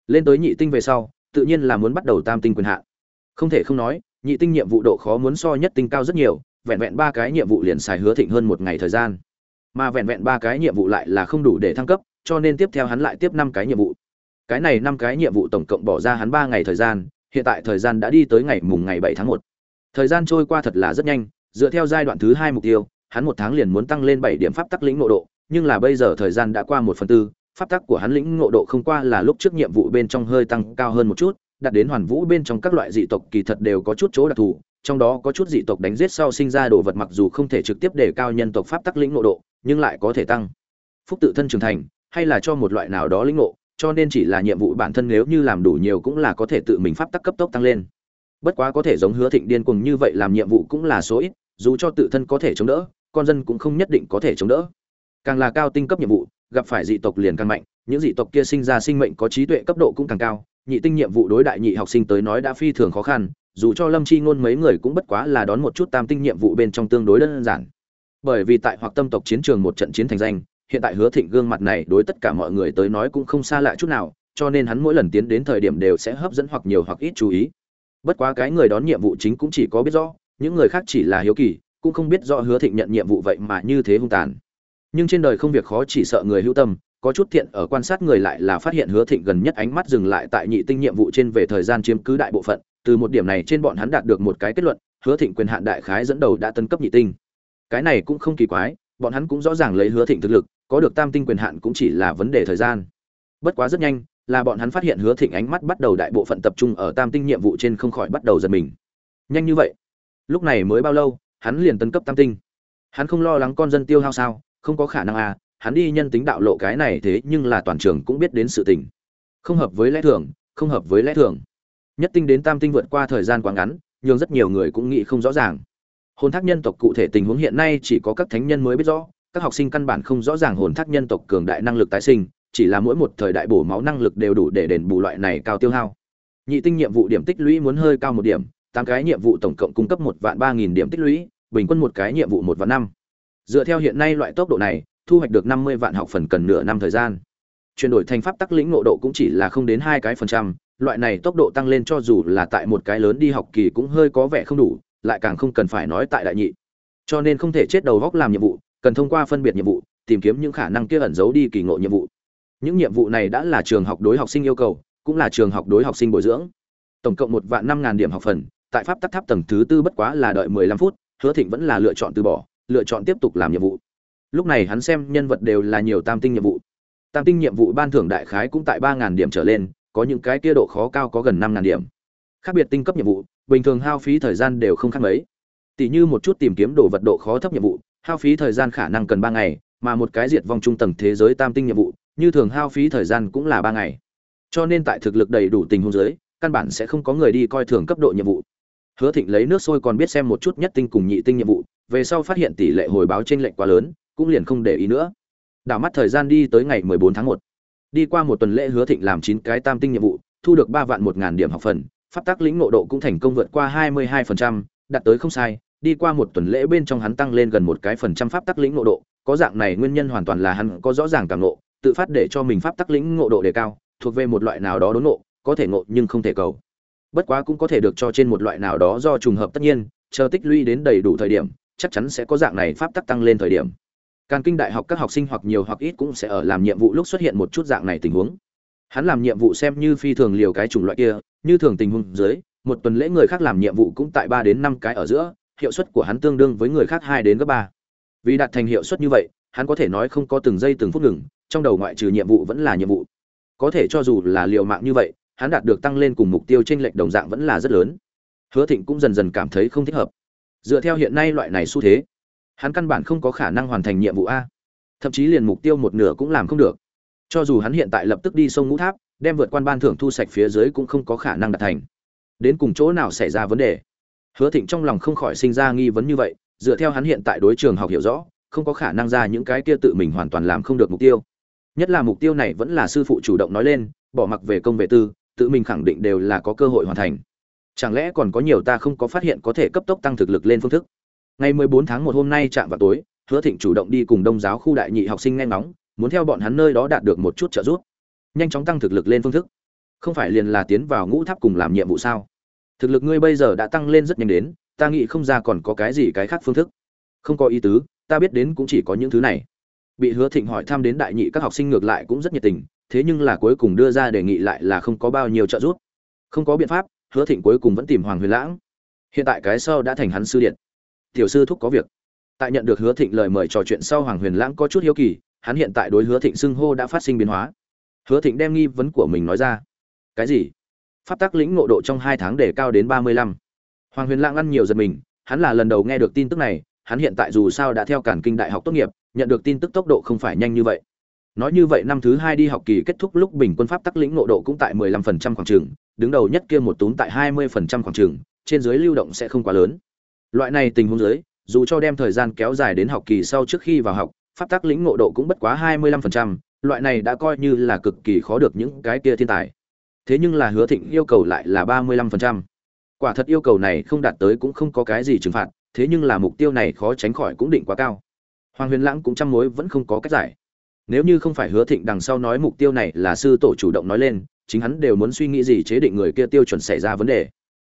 Lên tới nhị tinh về sau, tự nhiên là muốn bắt đầu tam tinh quyền hạn. Không thể không nói nhị tinh nhiệm vụ độ khó muốn so nhất tinh cao rất nhiều, vẹn vẹn ba cái nhiệm vụ liền xài hứa thịnh hơn một ngày thời gian. Mà vẹn vẹn ba cái nhiệm vụ lại là không đủ để thăng cấp, cho nên tiếp theo hắn lại tiếp năm cái nhiệm vụ. Cái này năm cái nhiệm vụ tổng cộng bỏ ra hắn ba ngày thời gian, hiện tại thời gian đã đi tới ngày mùng ngày bảy tháng một. Thời gian trôi qua thật là rất nhanh, dựa theo giai đoạn thứ hai mục tiêu, hắn một tháng liền muốn tăng lên bảy điểm pháp tắc lĩnh ngộ độ, nhưng là bây giờ thời gian đã qua một phần tư, pháp tắc của hắn lĩnh ngộ độ không qua là lúc trước nhiệm vụ bên trong hơi tăng cao hơn một chút đạt đến hoàn vũ bên trong các loại dị tộc kỳ thật đều có chút chỗ đặc thù, trong đó có chút dị tộc đánh giết sau sinh ra đồ vật mặc dù không thể trực tiếp đề cao nhân tộc pháp tắc lĩnh ngộ độ, nhưng lại có thể tăng. Phúc tự thân trưởng thành, hay là cho một loại nào đó lĩnh ngộ, cho nên chỉ là nhiệm vụ bản thân nếu như làm đủ nhiều cũng là có thể tự mình pháp tắc cấp tốc tăng lên. Bất quá có thể giống hứa thịnh điên cuồng như vậy làm nhiệm vụ cũng là số ít, dù cho tự thân có thể chống đỡ, con dân cũng không nhất định có thể chống đỡ. Càng là cao tinh cấp nhiệm vụ, gặp phải dị tộc liền càng mạnh, những dị tộc kia sinh ra sinh mệnh có trí tuệ cấp độ cũng càng cao nhị tinh nhiệm vụ đối đại nhị học sinh tới nói đã phi thường khó khăn, dù cho lâm chi ngôn mấy người cũng bất quá là đón một chút tam tinh nhiệm vụ bên trong tương đối đơn giản. Bởi vì tại hoặc tâm tộc chiến trường một trận chiến thành danh, hiện tại hứa thịnh gương mặt này đối tất cả mọi người tới nói cũng không xa lạ chút nào, cho nên hắn mỗi lần tiến đến thời điểm đều sẽ hấp dẫn hoặc nhiều hoặc ít chú ý. Bất quá cái người đón nhiệm vụ chính cũng chỉ có biết rõ, những người khác chỉ là hiếu kỳ, cũng không biết rõ hứa thịnh nhận nhiệm vụ vậy mà như thế hung tàn. Nhưng trên đời không việc khó chỉ sợ người hữu tâm có chút thiện ở quan sát người lại là phát hiện hứa thịnh gần nhất ánh mắt dừng lại tại nhị tinh nhiệm vụ trên về thời gian chiếm cứ đại bộ phận. Từ một điểm này trên bọn hắn đạt được một cái kết luận, hứa thịnh quyền hạn đại khái dẫn đầu đã tân cấp nhị tinh. Cái này cũng không kỳ quái, bọn hắn cũng rõ ràng lấy hứa thịnh thực lực, có được tam tinh quyền hạn cũng chỉ là vấn đề thời gian. Bất quá rất nhanh, là bọn hắn phát hiện hứa thịnh ánh mắt bắt đầu đại bộ phận tập trung ở tam tinh nhiệm vụ trên không khỏi bắt đầu giật mình. Nhanh như vậy? Lúc này mới bao lâu, hắn liền tấn cấp tam tinh? Hắn không lo lắng con dân tiêu hao sao, không có khả năng à hắn đi nhân tính đạo lộ cái này thế nhưng là toàn trường cũng biết đến sự tình. Không hợp với lẽ thường, không hợp với lẽ thường. Nhất tinh đến tam tinh vượt qua thời gian quá ngắn nhưng rất nhiều người cũng nghĩ không rõ ràng. Hồn thác nhân tộc cụ thể tình huống hiện nay chỉ có các thánh nhân mới biết rõ, các học sinh căn bản không rõ ràng hồn thác nhân tộc cường đại năng lực tái sinh, chỉ là mỗi một thời đại bổ máu năng lực đều đủ để đền bù loại này cao tiêu hao. Nhị tinh nhiệm vụ điểm tích lũy muốn hơi cao một điểm, tám cái nhiệm vụ tổng cộng cung cấp một vạn ba nghìn điểm tích lũy, bình quân một cái nhiệm vụ một vạn năm. Dựa theo hiện nay loại tốc độ này thu hoạch được năm mươi vạn học phần cần nửa năm thời gian. Chuyển đổi thành pháp tắc lĩnh ngộ độ cũng chỉ là không đến hai cái phần trăm, loại này tốc độ tăng lên cho dù là tại một cái lớn đi học kỳ cũng hơi có vẻ không đủ, lại càng không cần phải nói tại đại nhị. Cho nên không thể chết đầu góc làm nhiệm vụ, cần thông qua phân biệt nhiệm vụ, tìm kiếm những khả năng kia ẩn giấu đi kỳ ngộ nhiệm vụ. Những nhiệm vụ này đã là trường học đối học sinh yêu cầu, cũng là trường học đối học sinh bồi dưỡng. Tổng cộng một vạn năm ngàn điểm học phần, tại pháp tắc tháp tầng thứ tư bất quá là đợi mười lăm phút, hứa thịnh vẫn là lựa chọn từ bỏ, lựa chọn tiếp tục làm nhiệm vụ lúc này hắn xem nhân vật đều là nhiều tam tinh nhiệm vụ. Tam tinh nhiệm vụ ban thưởng đại khái cũng tại ba ngàn điểm trở lên, có những cái kia độ khó cao có gần năm ngàn điểm. Khác biệt tinh cấp nhiệm vụ, bình thường hao phí thời gian đều không khác mấy. Tỷ như một chút tìm kiếm đồ vật độ khó thấp nhiệm vụ, hao phí thời gian khả năng cần ba ngày, mà một cái diệt vong trung tầng thế giới tam tinh nhiệm vụ, như thường hao phí thời gian cũng là ba ngày. Cho nên tại thực lực đầy đủ tình huống giới căn bản sẽ không có người đi coi thường cấp độ nhiệm vụ. Hứa thịnh lấy nước sôi còn biết xem một chút nhất tinh cùng nhị tinh nhiệm vụ, về sau phát hiện tỷ lệ hồi báo trên lệnh quá lớn cũng liền không để ý nữa. Đảo mắt thời gian đi tới ngày 14 tháng 1. đi qua một tuần lễ hứa thịnh làm chín cái tam tinh nhiệm vụ thu được ba vạn một ngàn điểm học phần pháp tác lĩnh ngộ độ cũng thành công vượt qua 22%, đạt tới không sai. Đi qua một tuần lễ bên trong hắn tăng lên gần một cái phần trăm pháp tắc lĩnh ngộ độ có dạng này nguyên nhân hoàn toàn là hắn có rõ ràng cảm ngộ tự phát để cho mình pháp tắc lĩnh ngộ độ đề cao thuộc về một loại nào đó đốn ngộ có thể ngộ nhưng không thể cầu. Bất quá cũng có thể được cho trên một loại nào đó do trùng hợp tất nhiên chờ tích lũy đến đầy đủ thời điểm chắc chắn sẽ có dạng này pháp tắc tăng lên thời điểm. Càn Kinh Đại học các học sinh hoặc nhiều hoặc ít cũng sẽ ở làm nhiệm vụ lúc xuất hiện một chút dạng này tình huống. Hắn làm nhiệm vụ xem như phi thường liều cái chủng loại kia, như thường tình huống dưới, một tuần lễ người khác làm nhiệm vụ cũng tại ba đến năm cái ở giữa, hiệu suất của hắn tương đương với người khác hai đến gấp ba. Vì đạt thành hiệu suất như vậy, hắn có thể nói không có từng giây từng phút ngừng, trong đầu ngoại trừ nhiệm vụ vẫn là nhiệm vụ. Có thể cho dù là liều mạng như vậy, hắn đạt được tăng lên cùng mục tiêu chênh lệch đồng dạng vẫn là rất lớn. Hứa Thịnh cũng dần dần cảm thấy không thích hợp. Dựa theo hiện nay loại này xu thế, hắn căn bản không có khả năng hoàn thành nhiệm vụ a. Thậm chí liền mục tiêu một nửa cũng làm không được. Cho dù hắn hiện tại lập tức đi sông Ngũ Tháp, đem vượt quan ban thưởng thu sạch phía dưới cũng không có khả năng đạt thành. Đến cùng chỗ nào xảy ra vấn đề? Hứa Thịnh trong lòng không khỏi sinh ra nghi vấn như vậy, dựa theo hắn hiện tại đối trường học hiểu rõ, không có khả năng ra những cái kia tự mình hoàn toàn làm không được mục tiêu. Nhất là mục tiêu này vẫn là sư phụ chủ động nói lên, bỏ mặc về công về tư, tự mình khẳng định đều là có cơ hội hoàn thành. Chẳng lẽ còn có nhiều ta không có phát hiện có thể cấp tốc tăng thực lực lên phương thức? Ngày 14 tháng 1 hôm nay chạm vào tối, Hứa Thịnh chủ động đi cùng Đông giáo khu đại nhị học sinh nghe ngóng, muốn theo bọn hắn nơi đó đạt được một chút trợ giúp, nhanh chóng tăng thực lực lên phương thức. Không phải liền là tiến vào ngũ tháp cùng làm nhiệm vụ sao? Thực lực ngươi bây giờ đã tăng lên rất nhanh đến, ta nghĩ không ra còn có cái gì cái khác phương thức. Không có ý tứ, ta biết đến cũng chỉ có những thứ này. Bị Hứa Thịnh hỏi thăm đến đại nhị các học sinh ngược lại cũng rất nhiệt tình, thế nhưng là cuối cùng đưa ra đề nghị lại là không có bao nhiêu trợ giúp. Không có biện pháp, Hứa Thịnh cuối cùng vẫn tìm Hoàng Huyền Lãng. Hiện tại cái sau đã thành hắn sư điện tiểu sư thúc có việc. Tại nhận được hứa thịnh lời mời trò chuyện sau hoàng huyền lãng có chút hiếu kỳ, hắn hiện tại đối hứa thịnh xưng hô đã phát sinh biến hóa. Hứa thịnh đem nghi vấn của mình nói ra. Cái gì? Pháp tắc lĩnh ngộ độ trong hai tháng để cao đến ba mươi lăm. Hoàng huyền lãng ăn nhiều giật mình, hắn là lần đầu nghe được tin tức này, hắn hiện tại dù sao đã theo cản kinh đại học tốt nghiệp, nhận được tin tức tốc độ không phải nhanh như vậy. Nói như vậy năm thứ hai đi học kỳ kết thúc lúc bình quân pháp tắc lĩnh ngộ độ cũng tại mười lăm phần trăm khoảng trường, đứng đầu nhất kia một túm tại hai mươi phần trăm khoảng trường, trên dưới lưu động sẽ không quá lớn. Loại này tình huống dưới, dù cho đem thời gian kéo dài đến học kỳ sau trước khi vào học, pháp tắc lĩnh ngộ độ cũng bất quá 25%, loại này đã coi như là cực kỳ khó được những cái kia thiên tài. Thế nhưng là Hứa Thịnh yêu cầu lại là 35%. Quả thật yêu cầu này không đạt tới cũng không có cái gì trừng phạt, thế nhưng là mục tiêu này khó tránh khỏi cũng định quá cao. Hoàng Huyền Lãng cũng trăm mối vẫn không có cách giải. Nếu như không phải Hứa Thịnh đằng sau nói mục tiêu này là sư tổ chủ động nói lên, chính hắn đều muốn suy nghĩ gì chế định người kia tiêu chuẩn xảy ra vấn đề.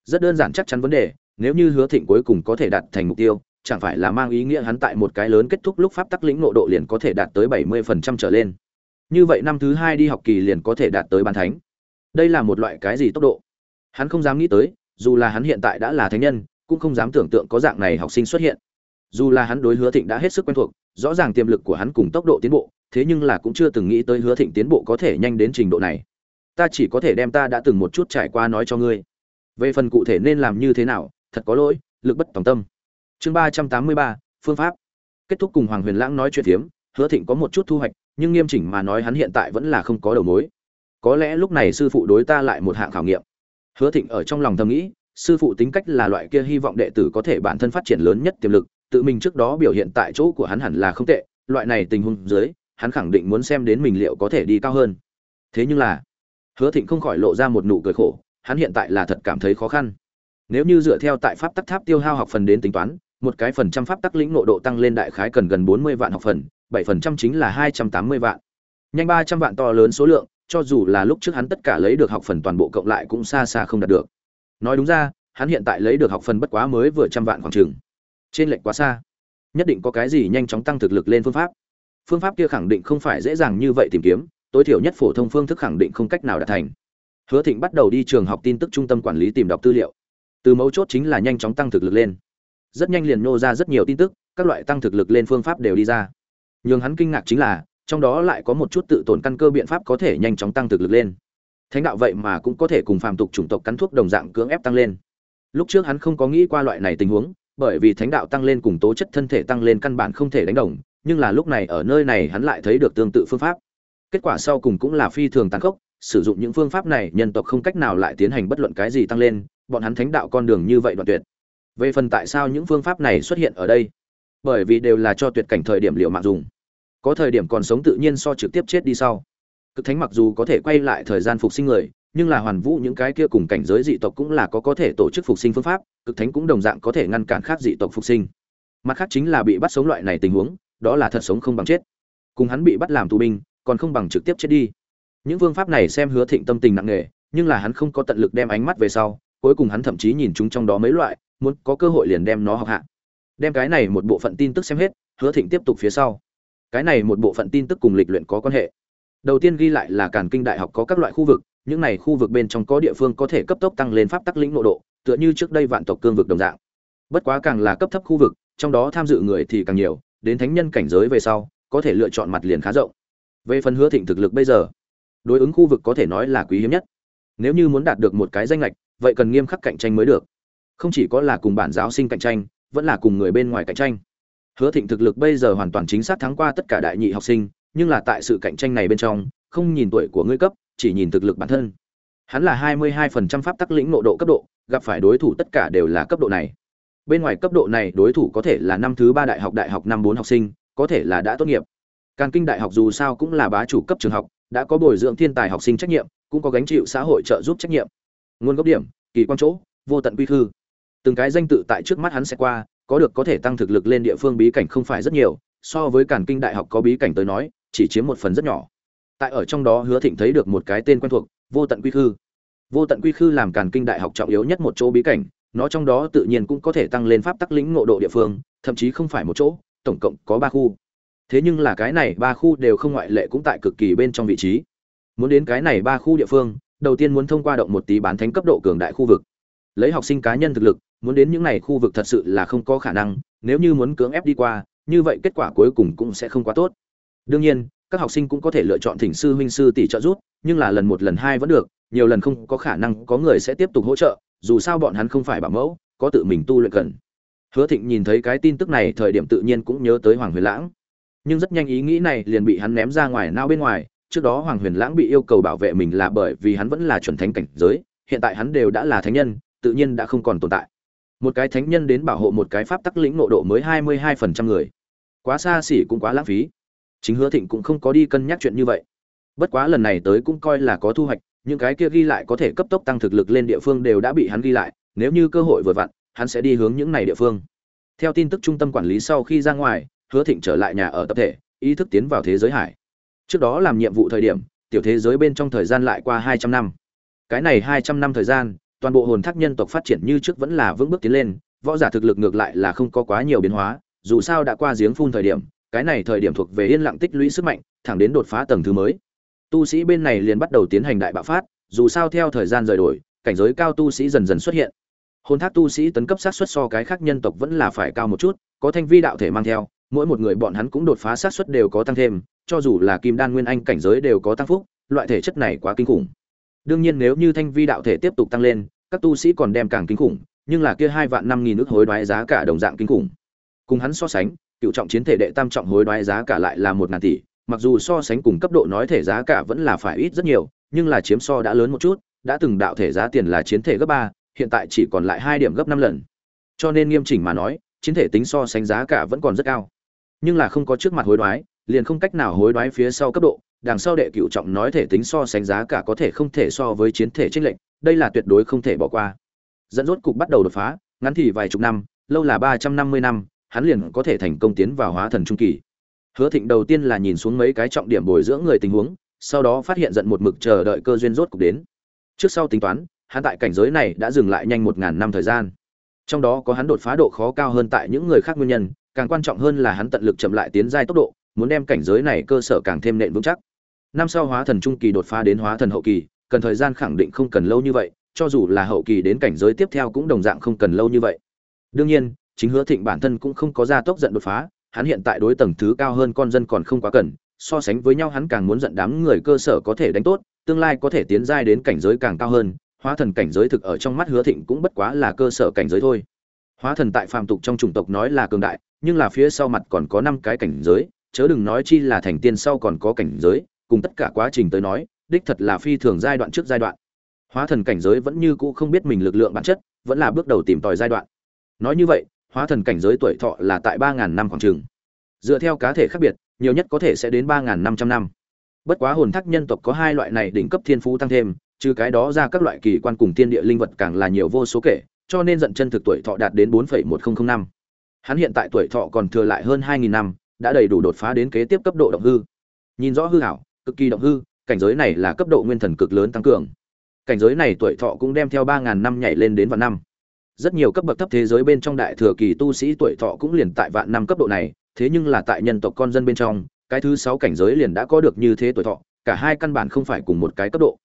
Rất đơn giản chắc chắn vấn đề, nếu như hứa thịnh cuối cùng có thể đạt thành mục tiêu, chẳng phải là mang ý nghĩa hắn tại một cái lớn kết thúc lúc pháp tắc lĩnh nộ độ liền có thể đạt tới bảy mươi phần trăm trở lên. Như vậy năm thứ hai đi học kỳ liền có thể đạt tới bán thánh. Đây là một loại cái gì tốc độ? Hắn không dám nghĩ tới, dù là hắn hiện tại đã là thánh nhân, cũng không dám tưởng tượng có dạng này học sinh xuất hiện. Dù là hắn đối hứa thịnh đã hết sức quen thuộc, rõ ràng tiềm lực của hắn cùng tốc độ tiến bộ, thế nhưng là cũng chưa từng nghĩ tới hứa thịnh tiến bộ có thể nhanh đến trình độ này. Ta chỉ có thể đem ta đã từng một chút trải qua nói cho ngươi. Về phần cụ thể nên làm như thế nào thật có lỗi, lực bất tòng tâm. Chương ba trăm tám mươi ba, phương pháp. Kết thúc cùng hoàng huyền lãng nói chuyện phiếm, hứa thịnh có một chút thu hoạch, nhưng nghiêm chỉnh mà nói hắn hiện tại vẫn là không có đầu mối. Có lẽ lúc này sư phụ đối ta lại một hạng khảo nghiệm. Hứa thịnh ở trong lòng thầm nghĩ, sư phụ tính cách là loại kia hy vọng đệ tử có thể bản thân phát triển lớn nhất tiềm lực, tự mình trước đó biểu hiện tại chỗ của hắn hẳn là không tệ, loại này tình huống dưới, hắn khẳng định muốn xem đến mình liệu có thể đi cao hơn. Thế nhưng là, hứa thịnh không khỏi lộ ra một nụ cười khổ, hắn hiện tại là thật cảm thấy khó khăn nếu như dựa theo tại pháp tắc tháp tiêu hao học phần đến tính toán, một cái phần trăm pháp tắc lĩnh nội độ tăng lên đại khái cần gần bốn mươi vạn học phần, bảy phần trăm chính là 280 vạn. Nhanh 300 vạn to lớn số lượng, cho dù là lúc trước hắn tất cả lấy được học phần toàn bộ cộng lại cũng xa xa không đạt được. Nói đúng ra, hắn hiện tại lấy được học phần bất quá mới vừa trăm vạn khoảng trường. Trên lệnh quá xa. Nhất định có cái gì nhanh chóng tăng thực lực lên phương pháp. Phương pháp kia khẳng định không phải dễ dàng như vậy tìm kiếm, tối thiểu nhất phổ thông phương thức khẳng định không cách nào đạt thành. Hứa Thịnh bắt đầu đi trường học tin tức trung tâm quản lý tìm đọc tư liệu. Từ mấu chốt chính là nhanh chóng tăng thực lực lên. Rất nhanh liền nô ra rất nhiều tin tức, các loại tăng thực lực lên phương pháp đều đi ra. Nhưng hắn kinh ngạc chính là, trong đó lại có một chút tự tổn căn cơ biện pháp có thể nhanh chóng tăng thực lực lên. Thánh đạo vậy mà cũng có thể cùng phàm tục chủng tộc cắn thuốc đồng dạng cưỡng ép tăng lên. Lúc trước hắn không có nghĩ qua loại này tình huống, bởi vì thánh đạo tăng lên cùng tố chất thân thể tăng lên căn bản không thể đánh đồng, nhưng là lúc này ở nơi này hắn lại thấy được tương tự phương pháp. Kết quả sau cùng cũng là phi thường tàn khốc, sử dụng những phương pháp này, nhân tộc không cách nào lại tiến hành bất luận cái gì tăng lên, bọn hắn thánh đạo con đường như vậy đoạn tuyệt. Về phần tại sao những phương pháp này xuất hiện ở đây? Bởi vì đều là cho tuyệt cảnh thời điểm liệu mạng dùng. Có thời điểm còn sống tự nhiên so trực tiếp chết đi sau. Cực thánh mặc dù có thể quay lại thời gian phục sinh người, nhưng là hoàn vũ những cái kia cùng cảnh giới dị tộc cũng là có có thể tổ chức phục sinh phương pháp, cực thánh cũng đồng dạng có thể ngăn cản khác dị tộc phục sinh. Mặt khác chính là bị bắt sống loại này tình huống, đó là thật sống không bằng chết. Cùng hắn bị bắt làm tù binh, còn không bằng trực tiếp chết đi. Những phương pháp này xem Hứa Thịnh tâm tình nặng nề, nhưng là hắn không có tận lực đem ánh mắt về sau, cuối cùng hắn thậm chí nhìn chúng trong đó mấy loại, muốn có cơ hội liền đem nó học hạ. Đem cái này một bộ phận tin tức xem hết, Hứa Thịnh tiếp tục phía sau. Cái này một bộ phận tin tức cùng lịch luyện có quan hệ. Đầu tiên ghi lại là Càn Kinh Đại học có các loại khu vực, những này khu vực bên trong có địa phương có thể cấp tốc tăng lên pháp tắc lĩnh nội độ, tựa như trước đây vạn tộc cương vực đồng dạng. Bất quá càng là cấp thấp khu vực, trong đó tham dự người thì càng nhiều, đến thánh nhân cảnh giới về sau, có thể lựa chọn mặt liền khá rộng. Về phần Hứa Thịnh thực lực bây giờ, đối ứng khu vực có thể nói là quý hiếm nhất. Nếu như muốn đạt được một cái danh lệch vậy cần nghiêm khắc cạnh tranh mới được. Không chỉ có là cùng bản giáo sinh cạnh tranh, vẫn là cùng người bên ngoài cạnh tranh. Hứa Thịnh thực lực bây giờ hoàn toàn chính xác thắng qua tất cả đại nhị học sinh, nhưng là tại sự cạnh tranh này bên trong, không nhìn tuổi của ngươi cấp, chỉ nhìn thực lực bản thân. Hắn là 22% pháp tắc lĩnh nộ độ cấp độ, gặp phải đối thủ tất cả đều là cấp độ này. Bên ngoài cấp độ này, đối thủ có thể là năm thứ ba đại học đại học năm bốn học sinh, có thể là đã tốt nghiệp. Càn Kinh đại học dù sao cũng là bá chủ cấp trường học, đã có bồi dưỡng thiên tài học sinh trách nhiệm, cũng có gánh chịu xã hội trợ giúp trách nhiệm. Nguồn gốc điểm, kỳ quan chỗ, vô tận quy hư. Từng cái danh tự tại trước mắt hắn sẽ qua, có được có thể tăng thực lực lên địa phương bí cảnh không phải rất nhiều, so với Càn Kinh đại học có bí cảnh tới nói, chỉ chiếm một phần rất nhỏ tại ở trong đó hứa thịnh thấy được một cái tên quen thuộc vô tận quy khư vô tận quy khư làm càn kinh đại học trọng yếu nhất một chỗ bí cảnh nó trong đó tự nhiên cũng có thể tăng lên pháp tắc lĩnh ngộ độ địa phương thậm chí không phải một chỗ tổng cộng có ba khu thế nhưng là cái này ba khu đều không ngoại lệ cũng tại cực kỳ bên trong vị trí. Muốn đến cái này ba khu địa phương, đầu tiên muốn thông qua động một tí bán thánh cấp độ cường đại khu vực. Lấy học sinh cá nhân thực lực, muốn đến những này khu vực thật sự là không có khả năng, nếu như muốn cưỡng ép đi qua, như vậy kết quả cuối cùng cũng sẽ không quá tốt. Đương nhiên, các học sinh cũng có thể lựa chọn thỉnh sư huynh sư tỷ trợ giúp, nhưng là lần một lần hai vẫn được, nhiều lần không có khả năng có người sẽ tiếp tục hỗ trợ, dù sao bọn hắn không phải bảo mẫu, có tự mình tu luyện cần. Hứa thịnh nhìn thấy cái tin tức này, thời điểm tự nhiên cũng nhớ tới hoàng huyền lãng nhưng rất nhanh ý nghĩ này liền bị hắn ném ra ngoài nao bên ngoài. Trước đó hoàng huyền lãng bị yêu cầu bảo vệ mình là bởi vì hắn vẫn là chuẩn thánh cảnh giới, hiện tại hắn đều đã là thánh nhân, tự nhiên đã không còn tồn tại. Một cái thánh nhân đến bảo hộ một cái pháp tắc lĩnh nộ độ mới hai mươi hai phần trăm người. Quá xa xỉ cũng quá lãng phí. Chính hứa thịnh cũng không có đi cân nhắc chuyện như vậy. Bất quá lần này tới cũng coi là có thu hoạch, những cái kia ghi lại có thể cấp tốc tăng thực lực lên địa phương đều đã bị hắn ghi lại, nếu như cơ hội vừa vặn, hắn sẽ đi hướng những này địa phương. Theo tin tức trung tâm quản lý sau khi ra ngoài hứa thịnh trở lại nhà ở tập thể ý thức tiến vào thế giới hải trước đó làm nhiệm vụ thời điểm tiểu thế giới bên trong thời gian lại qua hai trăm năm cái này hai trăm năm thời gian toàn bộ hồn thác nhân tộc phát triển như trước vẫn là vững bước tiến lên võ giả thực lực ngược lại là không có quá nhiều biến hóa dù sao đã qua giếng phun thời điểm cái này thời điểm thuộc về yên lặng tích lũy sức mạnh, thẳng đến đột phá tầng thứ mới. Tu sĩ bên này liền bắt đầu tiến hành đại bạo phát, dù sao theo thời gian rời đổi, cảnh giới cao tu sĩ dần dần xuất hiện. Hồn thác tu sĩ tấn cấp sát xuất so cái khác nhân tộc vẫn là phải cao một chút, có thanh vi đạo thể mang theo, mỗi một người bọn hắn cũng đột phá sát suất đều có tăng thêm, cho dù là kim đan nguyên anh cảnh giới đều có tăng phúc, loại thể chất này quá kinh khủng. Đương nhiên nếu như thanh vi đạo thể tiếp tục tăng lên, các tu sĩ còn đem càng kinh khủng, nhưng là kia hai vạn năm nghìn nước hối đoái giá cả đồng dạng kinh khủng. Cùng hắn so sánh, cựu trọng chiến thể đệ tam trọng hối đoái giá cả lại là một ngàn tỷ mặc dù so sánh cùng cấp độ nói thể giá cả vẫn là phải ít rất nhiều nhưng là chiếm so đã lớn một chút đã từng đạo thể giá tiền là chiến thể gấp ba hiện tại chỉ còn lại hai điểm gấp năm lần cho nên nghiêm chỉnh mà nói chiến thể tính so sánh giá cả vẫn còn rất cao nhưng là không có trước mặt hối đoái, liền không cách nào hối đoái phía sau cấp độ, đằng sau đệ cựu trọng nói thể tính so sánh giá cả có thể không thể so với chiến thể trích lệnh đây là tuyệt đối không thể bỏ qua. Dẫn rốt cục bắt đầu đột phá, ngắn thì vài chục năm, lâu là ba trăm năm mươi năm, hắn liền có thể thành công tiến vào hóa thần trung kỳ. Hứa thịnh đầu tiên là nhìn xuống mấy cái trọng điểm bồi dưỡng người tình huống, sau đó phát hiện giận một mực chờ đợi cơ duyên rốt cục đến. Trước sau tính toán, hắn tại cảnh giới này đã dừng lại nhanh một ngàn năm thời gian trong đó có hắn đột phá độ khó cao hơn tại những người khác nguyên nhân, càng quan trọng hơn là hắn tận lực chậm lại tiến giai tốc độ, muốn đem cảnh giới này cơ sở càng thêm nện vững chắc. Năm sau hóa thần trung kỳ đột phá đến hóa thần hậu kỳ, cần thời gian khẳng định không cần lâu như vậy, cho dù là hậu kỳ đến cảnh giới tiếp theo cũng đồng dạng không cần lâu như vậy. Đương nhiên, chính hứa thịnh bản thân cũng không có gia tốc giận đột phá, hắn hiện tại đối tầng thứ cao hơn con dân còn không quá cần, so sánh với nhau hắn càng muốn giận đám người cơ sở có thể đánh tốt, tương lai có thể tiến giai đến cảnh giới càng cao hơn hóa thần cảnh giới thực ở trong mắt hứa thịnh cũng bất quá là cơ sở cảnh giới thôi. Hóa thần tại phàm tục trong chủng tộc nói là cường đại, nhưng là phía sau mặt còn có năm cái cảnh giới, chớ đừng nói chi là thành tiên sau còn có cảnh giới, cùng tất cả quá trình tới nói, đích thật là phi thường giai đoạn trước giai đoạn. Hóa thần cảnh giới vẫn như cũ không biết mình lực lượng bản chất, vẫn là bước đầu tìm tòi giai đoạn. Nói như vậy, hóa thần cảnh giới tuổi thọ là tại ba ngàn năm khoảng trường dựa theo cá thể khác biệt, nhiều nhất có thể sẽ đến ba ngàn năm trăm năm. Bất quá hồn thác nhân tộc có hai loại này đỉnh cấp thiên phú tăng thêm trừ cái đó ra các loại kỳ quan cùng tiên địa linh vật càng là nhiều vô số kể, cho nên giận chân thực tuổi thọ đạt đến bốn một nghìn năm. Hắn hiện tại tuổi thọ còn thừa lại hơn hai nghìn năm, đã đầy đủ đột phá đến kế tiếp cấp độ động hư. Nhìn rõ hư ảo, cực kỳ động hư, cảnh giới này là cấp độ nguyên thần cực lớn tăng cường. Cảnh giới này tuổi thọ cũng đem theo 3000 năm nhảy lên đến vạn năm. Rất nhiều cấp bậc thấp thế giới bên trong đại thừa kỳ tu sĩ tuổi thọ cũng liền tại vạn năm cấp độ này, thế nhưng là tại nhân tộc con dân bên trong, cái thứ sáu cảnh giới liền đã có được như thế tuổi thọ, cả hai căn bản không phải cùng một cái cấp độ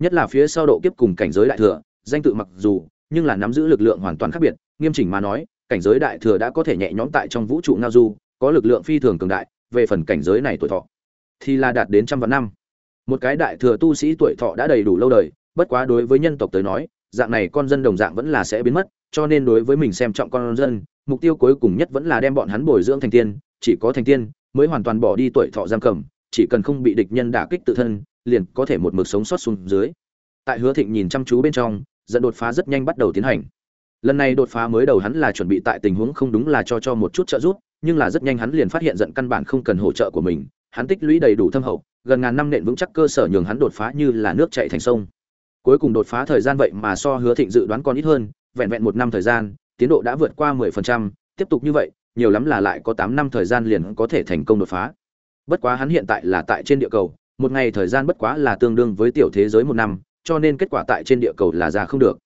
nhất là phía sau độ kiếp cùng cảnh giới đại thừa, danh tự mặc dù, nhưng là nắm giữ lực lượng hoàn toàn khác biệt, nghiêm chỉnh mà nói, cảnh giới đại thừa đã có thể nhẹ nhõm tại trong vũ trụ ngao du, có lực lượng phi thường cường đại, về phần cảnh giới này tuổi thọ, thì là đạt đến trăm vạn năm. Một cái đại thừa tu sĩ tuổi thọ đã đầy đủ lâu đời, bất quá đối với nhân tộc tới nói, dạng này con dân đồng dạng vẫn là sẽ biến mất, cho nên đối với mình xem trọng con dân, mục tiêu cuối cùng nhất vẫn là đem bọn hắn bồi dưỡng thành tiên, chỉ có thành tiên, mới hoàn toàn bỏ đi tuổi thọ giam cầm, chỉ cần không bị địch nhân đả kích tự thân liền có thể một mực sống sót xuống dưới. Tại hứa thịnh nhìn chăm chú bên trong, dẫn đột phá rất nhanh bắt đầu tiến hành. Lần này đột phá mới đầu hắn là chuẩn bị tại tình huống không đúng là cho cho một chút trợ giúp, nhưng là rất nhanh hắn liền phát hiện giận căn bản không cần hỗ trợ của mình, hắn tích lũy đầy đủ thâm hậu, gần ngàn năm nện vững chắc cơ sở nhường hắn đột phá như là nước chảy thành sông. Cuối cùng đột phá thời gian vậy mà so hứa thịnh dự đoán còn ít hơn, vẹn vẹn một năm thời gian, tiến độ đã vượt qua mười phần trăm, tiếp tục như vậy, nhiều lắm là lại có tám năm thời gian liền có thể thành công đột phá. Bất quá hắn hiện tại là tại trên địa cầu một ngày thời gian bất quá là tương đương với tiểu thế giới một năm, cho nên kết quả tại trên địa cầu là ra không được.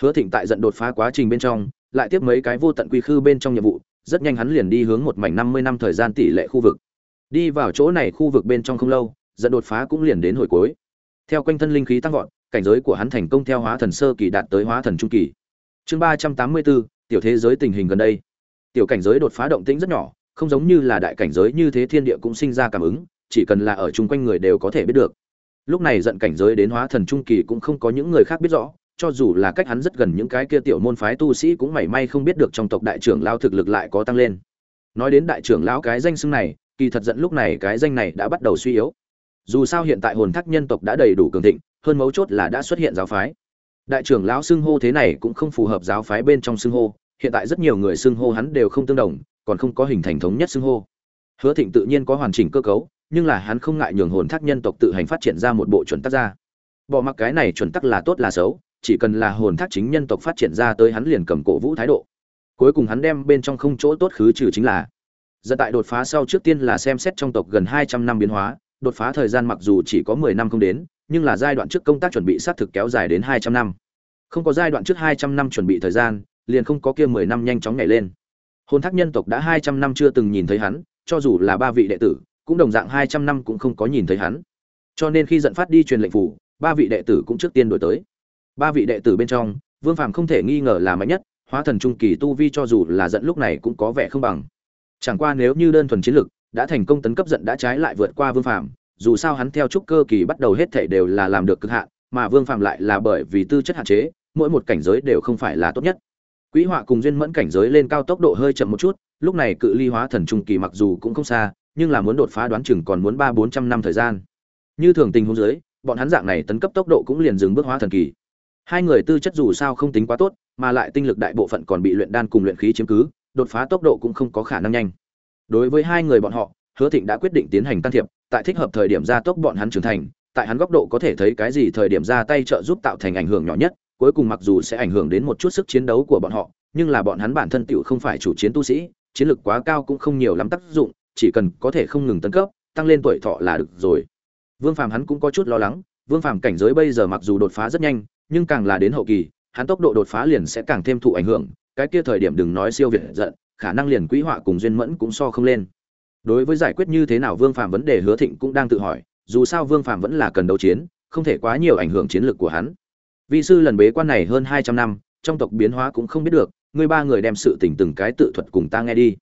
Hứa thịnh tại giận đột phá quá trình bên trong, lại tiếp mấy cái vô tận quy khư bên trong nhiệm vụ, rất nhanh hắn liền đi hướng một mảnh năm mươi năm thời gian tỷ lệ khu vực. Đi vào chỗ này khu vực bên trong không lâu, giận đột phá cũng liền đến hồi cuối. Theo quanh thân linh khí tăng vọt, cảnh giới của hắn thành công theo hóa thần sơ kỳ đạt tới hóa thần trung kỳ. Chương ba trăm tám mươi bốn, tiểu thế giới tình hình gần đây. Tiểu cảnh giới đột phá động tĩnh rất nhỏ, không giống như là đại cảnh giới như thế thiên địa cũng sinh ra cảm ứng chỉ cần là ở chung quanh người đều có thể biết được. Lúc này giận cảnh giới đến hóa thần trung kỳ cũng không có những người khác biết rõ, cho dù là cách hắn rất gần những cái kia tiểu môn phái tu sĩ cũng mảy may không biết được trong tộc đại trưởng lão thực lực lại có tăng lên. Nói đến đại trưởng lão cái danh xưng này, kỳ thật giận lúc này cái danh này đã bắt đầu suy yếu. Dù sao hiện tại hồn thác nhân tộc đã đầy đủ cường thịnh, hơn mấu chốt là đã xuất hiện giáo phái. Đại trưởng lão xưng hô thế này cũng không phù hợp giáo phái bên trong xưng hô, hiện tại rất nhiều người xưng hô hắn đều không tương đồng, còn không có hình thành thống nhất xưng hô. Hứa thịnh tự nhiên có hoàn chỉnh cơ cấu nhưng là hắn không ngại nhường hồn thác nhân tộc tự hành phát triển ra một bộ chuẩn tắc ra. Bỏ mặc cái này chuẩn tắc là tốt là xấu, chỉ cần là hồn thác chính nhân tộc phát triển ra tới hắn liền cầm cổ vũ thái độ. Cuối cùng hắn đem bên trong không chỗ tốt khứ trừ chính là dẫn tại đột phá sau trước tiên là xem xét trong tộc gần hai trăm năm biến hóa, đột phá thời gian mặc dù chỉ có mười năm không đến, nhưng là giai đoạn trước công tác chuẩn bị xác thực kéo dài đến hai trăm năm. Không có giai đoạn trước hai trăm năm chuẩn bị thời gian, liền không có kia mười năm nhanh chóng nhảy lên. Hồn thác nhân tộc đã hai trăm năm chưa từng nhìn thấy hắn, cho dù là ba vị đệ tử cũng đồng dạng hai trăm năm cũng không có nhìn thấy hắn. Cho nên khi giận phát đi truyền lệnh phủ ba vị đệ tử cũng trước tiên đổi tới. Ba vị đệ tử bên trong vương phàm không thể nghi ngờ là mạnh nhất hóa thần trung kỳ tu vi cho dù là giận lúc này cũng có vẻ không bằng. Chẳng qua nếu như đơn thuần chiến lực đã thành công tấn cấp giận đã trái lại vượt qua vương phàm dù sao hắn theo trúc cơ kỳ bắt đầu hết thảy đều là làm được cực hạn mà vương phàm lại là bởi vì tư chất hạn chế mỗi một cảnh giới đều không phải là tốt nhất. Quý họa cùng duyên mẫn cảnh giới lên cao tốc độ hơi chậm một chút, lúc này cự ly hóa thần trung kỳ mặc dù cũng không xa, nhưng là muốn đột phá đoán chừng còn muốn ba bốn trăm năm thời gian. Như thường tình huống dưới, bọn hắn dạng này tấn cấp tốc độ cũng liền dừng bước hóa thần kỳ. Hai người tư chất dù sao không tính quá tốt, mà lại tinh lực đại bộ phận còn bị luyện đan cùng luyện khí chiếm cứ, đột phá tốc độ cũng không có khả năng nhanh. Đối với hai người bọn họ, Hứa Thịnh đã quyết định tiến hành can thiệp, tại thích hợp thời điểm gia tốc bọn hắn trưởng thành, tại hắn góc độ có thể thấy cái gì thời điểm ra tay trợ giúp tạo thành ảnh hưởng nhỏ nhất, cuối cùng mặc dù sẽ ảnh hưởng đến một chút sức chiến đấu của bọn họ, nhưng là bọn hắn bản thân tựu không phải chủ chiến tu sĩ, chiến lực quá cao cũng không nhiều lắm tác dụng, chỉ cần có thể không ngừng tấn cấp, tăng lên tuổi thọ là được rồi. Vương phàm hắn cũng có chút lo lắng, vương phàm cảnh giới bây giờ mặc dù đột phá rất nhanh, nhưng càng là đến hậu kỳ, hắn tốc độ đột phá liền sẽ càng thêm thụ ảnh hưởng, cái kia thời điểm đừng nói siêu việt giận, khả năng liền quỹ họa cùng duyên mẫn cũng so không lên. Đối với giải quyết như thế nào vương phàm vấn đề hứa thịnh cũng đang tự hỏi, dù sao vương phàm vẫn là cần đấu chiến, không thể quá nhiều ảnh hưởng chiến lược của hắn. Vị sư lần bế quan này hơn hai trăm năm, trong tộc biến hóa cũng không biết được ngươi ba người đem sự tình từng cái tự thuật cùng ta nghe đi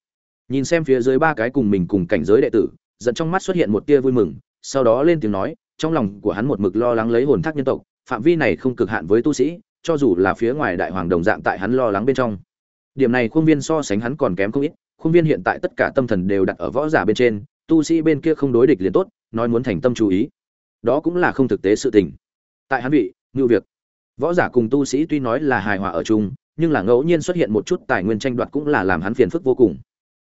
nhìn xem phía dưới ba cái cùng mình cùng cảnh giới đệ tử dẫn trong mắt xuất hiện một tia vui mừng, sau đó lên tiếng nói, trong lòng của hắn một mực lo lắng lấy hồn thác nhân tộc, phạm vi này không cực hạn với tu sĩ, cho dù là phía ngoài đại hoàng đồng dạng tại hắn lo lắng bên trong. Điểm này khuôn viên so sánh hắn còn kém không ít, khuôn viên hiện tại tất cả tâm thần đều đặt ở võ giả bên trên, tu sĩ bên kia không đối địch liền tốt, nói muốn thành tâm chú ý. Đó cũng là không thực tế sự tình. Tại hắn vị, ngưu việc, võ giả cùng tu sĩ tuy nói là hài hòa ở chung, nhưng là ngẫu nhiên xuất hiện một chút tài nguyên tranh đoạt cũng là làm hắn phiền phức vô cùng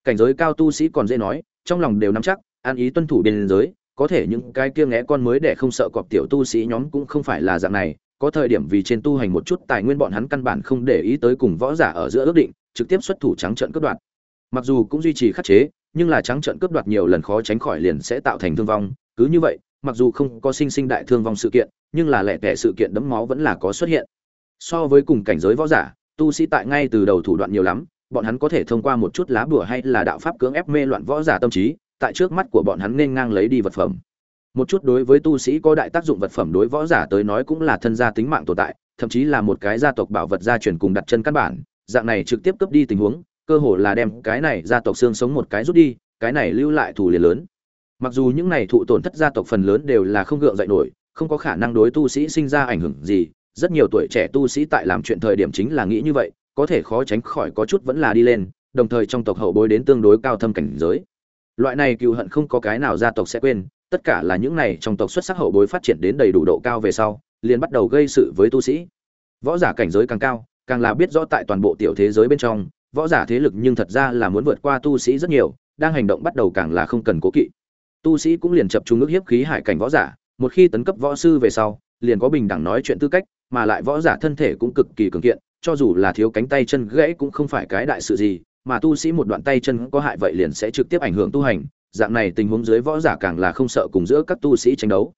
cảnh giới cao tu sĩ còn dễ nói, trong lòng đều nắm chắc, an ý tuân thủ biên giới, có thể những cái kia ngẽ con mới để không sợ cọp tiểu tu sĩ nhóm cũng không phải là dạng này, có thời điểm vì trên tu hành một chút tài nguyên bọn hắn căn bản không để ý tới cùng võ giả ở giữa ước định, trực tiếp xuất thủ trắng trận cướp đoạt. Mặc dù cũng duy trì khắc chế, nhưng là trắng trận cướp đoạt nhiều lần khó tránh khỏi liền sẽ tạo thành thương vong, cứ như vậy, mặc dù không có sinh sinh đại thương vong sự kiện, nhưng là lẻ tẻ sự kiện đẫm máu vẫn là có xuất hiện. So với cùng cảnh giới võ giả, tu sĩ tại ngay từ đầu thủ đoạn nhiều lắm bọn hắn có thể thông qua một chút lá bùa hay là đạo pháp cưỡng ép mê loạn võ giả tâm trí, tại trước mắt của bọn hắn nên ngang lấy đi vật phẩm. Một chút đối với tu sĩ có đại tác dụng vật phẩm đối võ giả tới nói cũng là thân gia tính mạng tồn tại, thậm chí là một cái gia tộc bảo vật gia truyền cùng đặt chân căn bản, dạng này trực tiếp cướp đi tình huống, cơ hồ là đem cái này gia tộc xương sống một cái rút đi, cái này lưu lại thủ liền lớn. Mặc dù những này thụ tổn thất gia tộc phần lớn đều là không gượng dậy nổi, không có khả năng đối tu sĩ sinh ra ảnh hưởng gì, rất nhiều tuổi trẻ tu sĩ tại làm chuyện thời điểm chính là nghĩ như vậy có thể khó tránh khỏi có chút vẫn là đi lên, đồng thời trong tộc hậu bối đến tương đối cao thâm cảnh giới. Loại này cựu hận không có cái nào gia tộc sẽ quên, tất cả là những này trong tộc xuất sắc hậu bối phát triển đến đầy đủ độ cao về sau, liền bắt đầu gây sự với tu sĩ. Võ giả cảnh giới càng cao, càng là biết rõ tại toàn bộ tiểu thế giới bên trong, võ giả thế lực nhưng thật ra là muốn vượt qua tu sĩ rất nhiều, đang hành động bắt đầu càng là không cần cố kỵ. Tu sĩ cũng liền chập trung ước hiếp khí hải cảnh võ giả, một khi tấn cấp võ sư về sau, liền có bình đẳng nói chuyện tư cách, mà lại võ giả thân thể cũng cực kỳ cường kiện cho dù là thiếu cánh tay chân gãy cũng không phải cái đại sự gì, mà tu sĩ một đoạn tay chân có hại vậy liền sẽ trực tiếp ảnh hưởng tu hành. Dạng này tình huống dưới võ giả càng là không sợ cùng giữa các tu sĩ tranh đấu.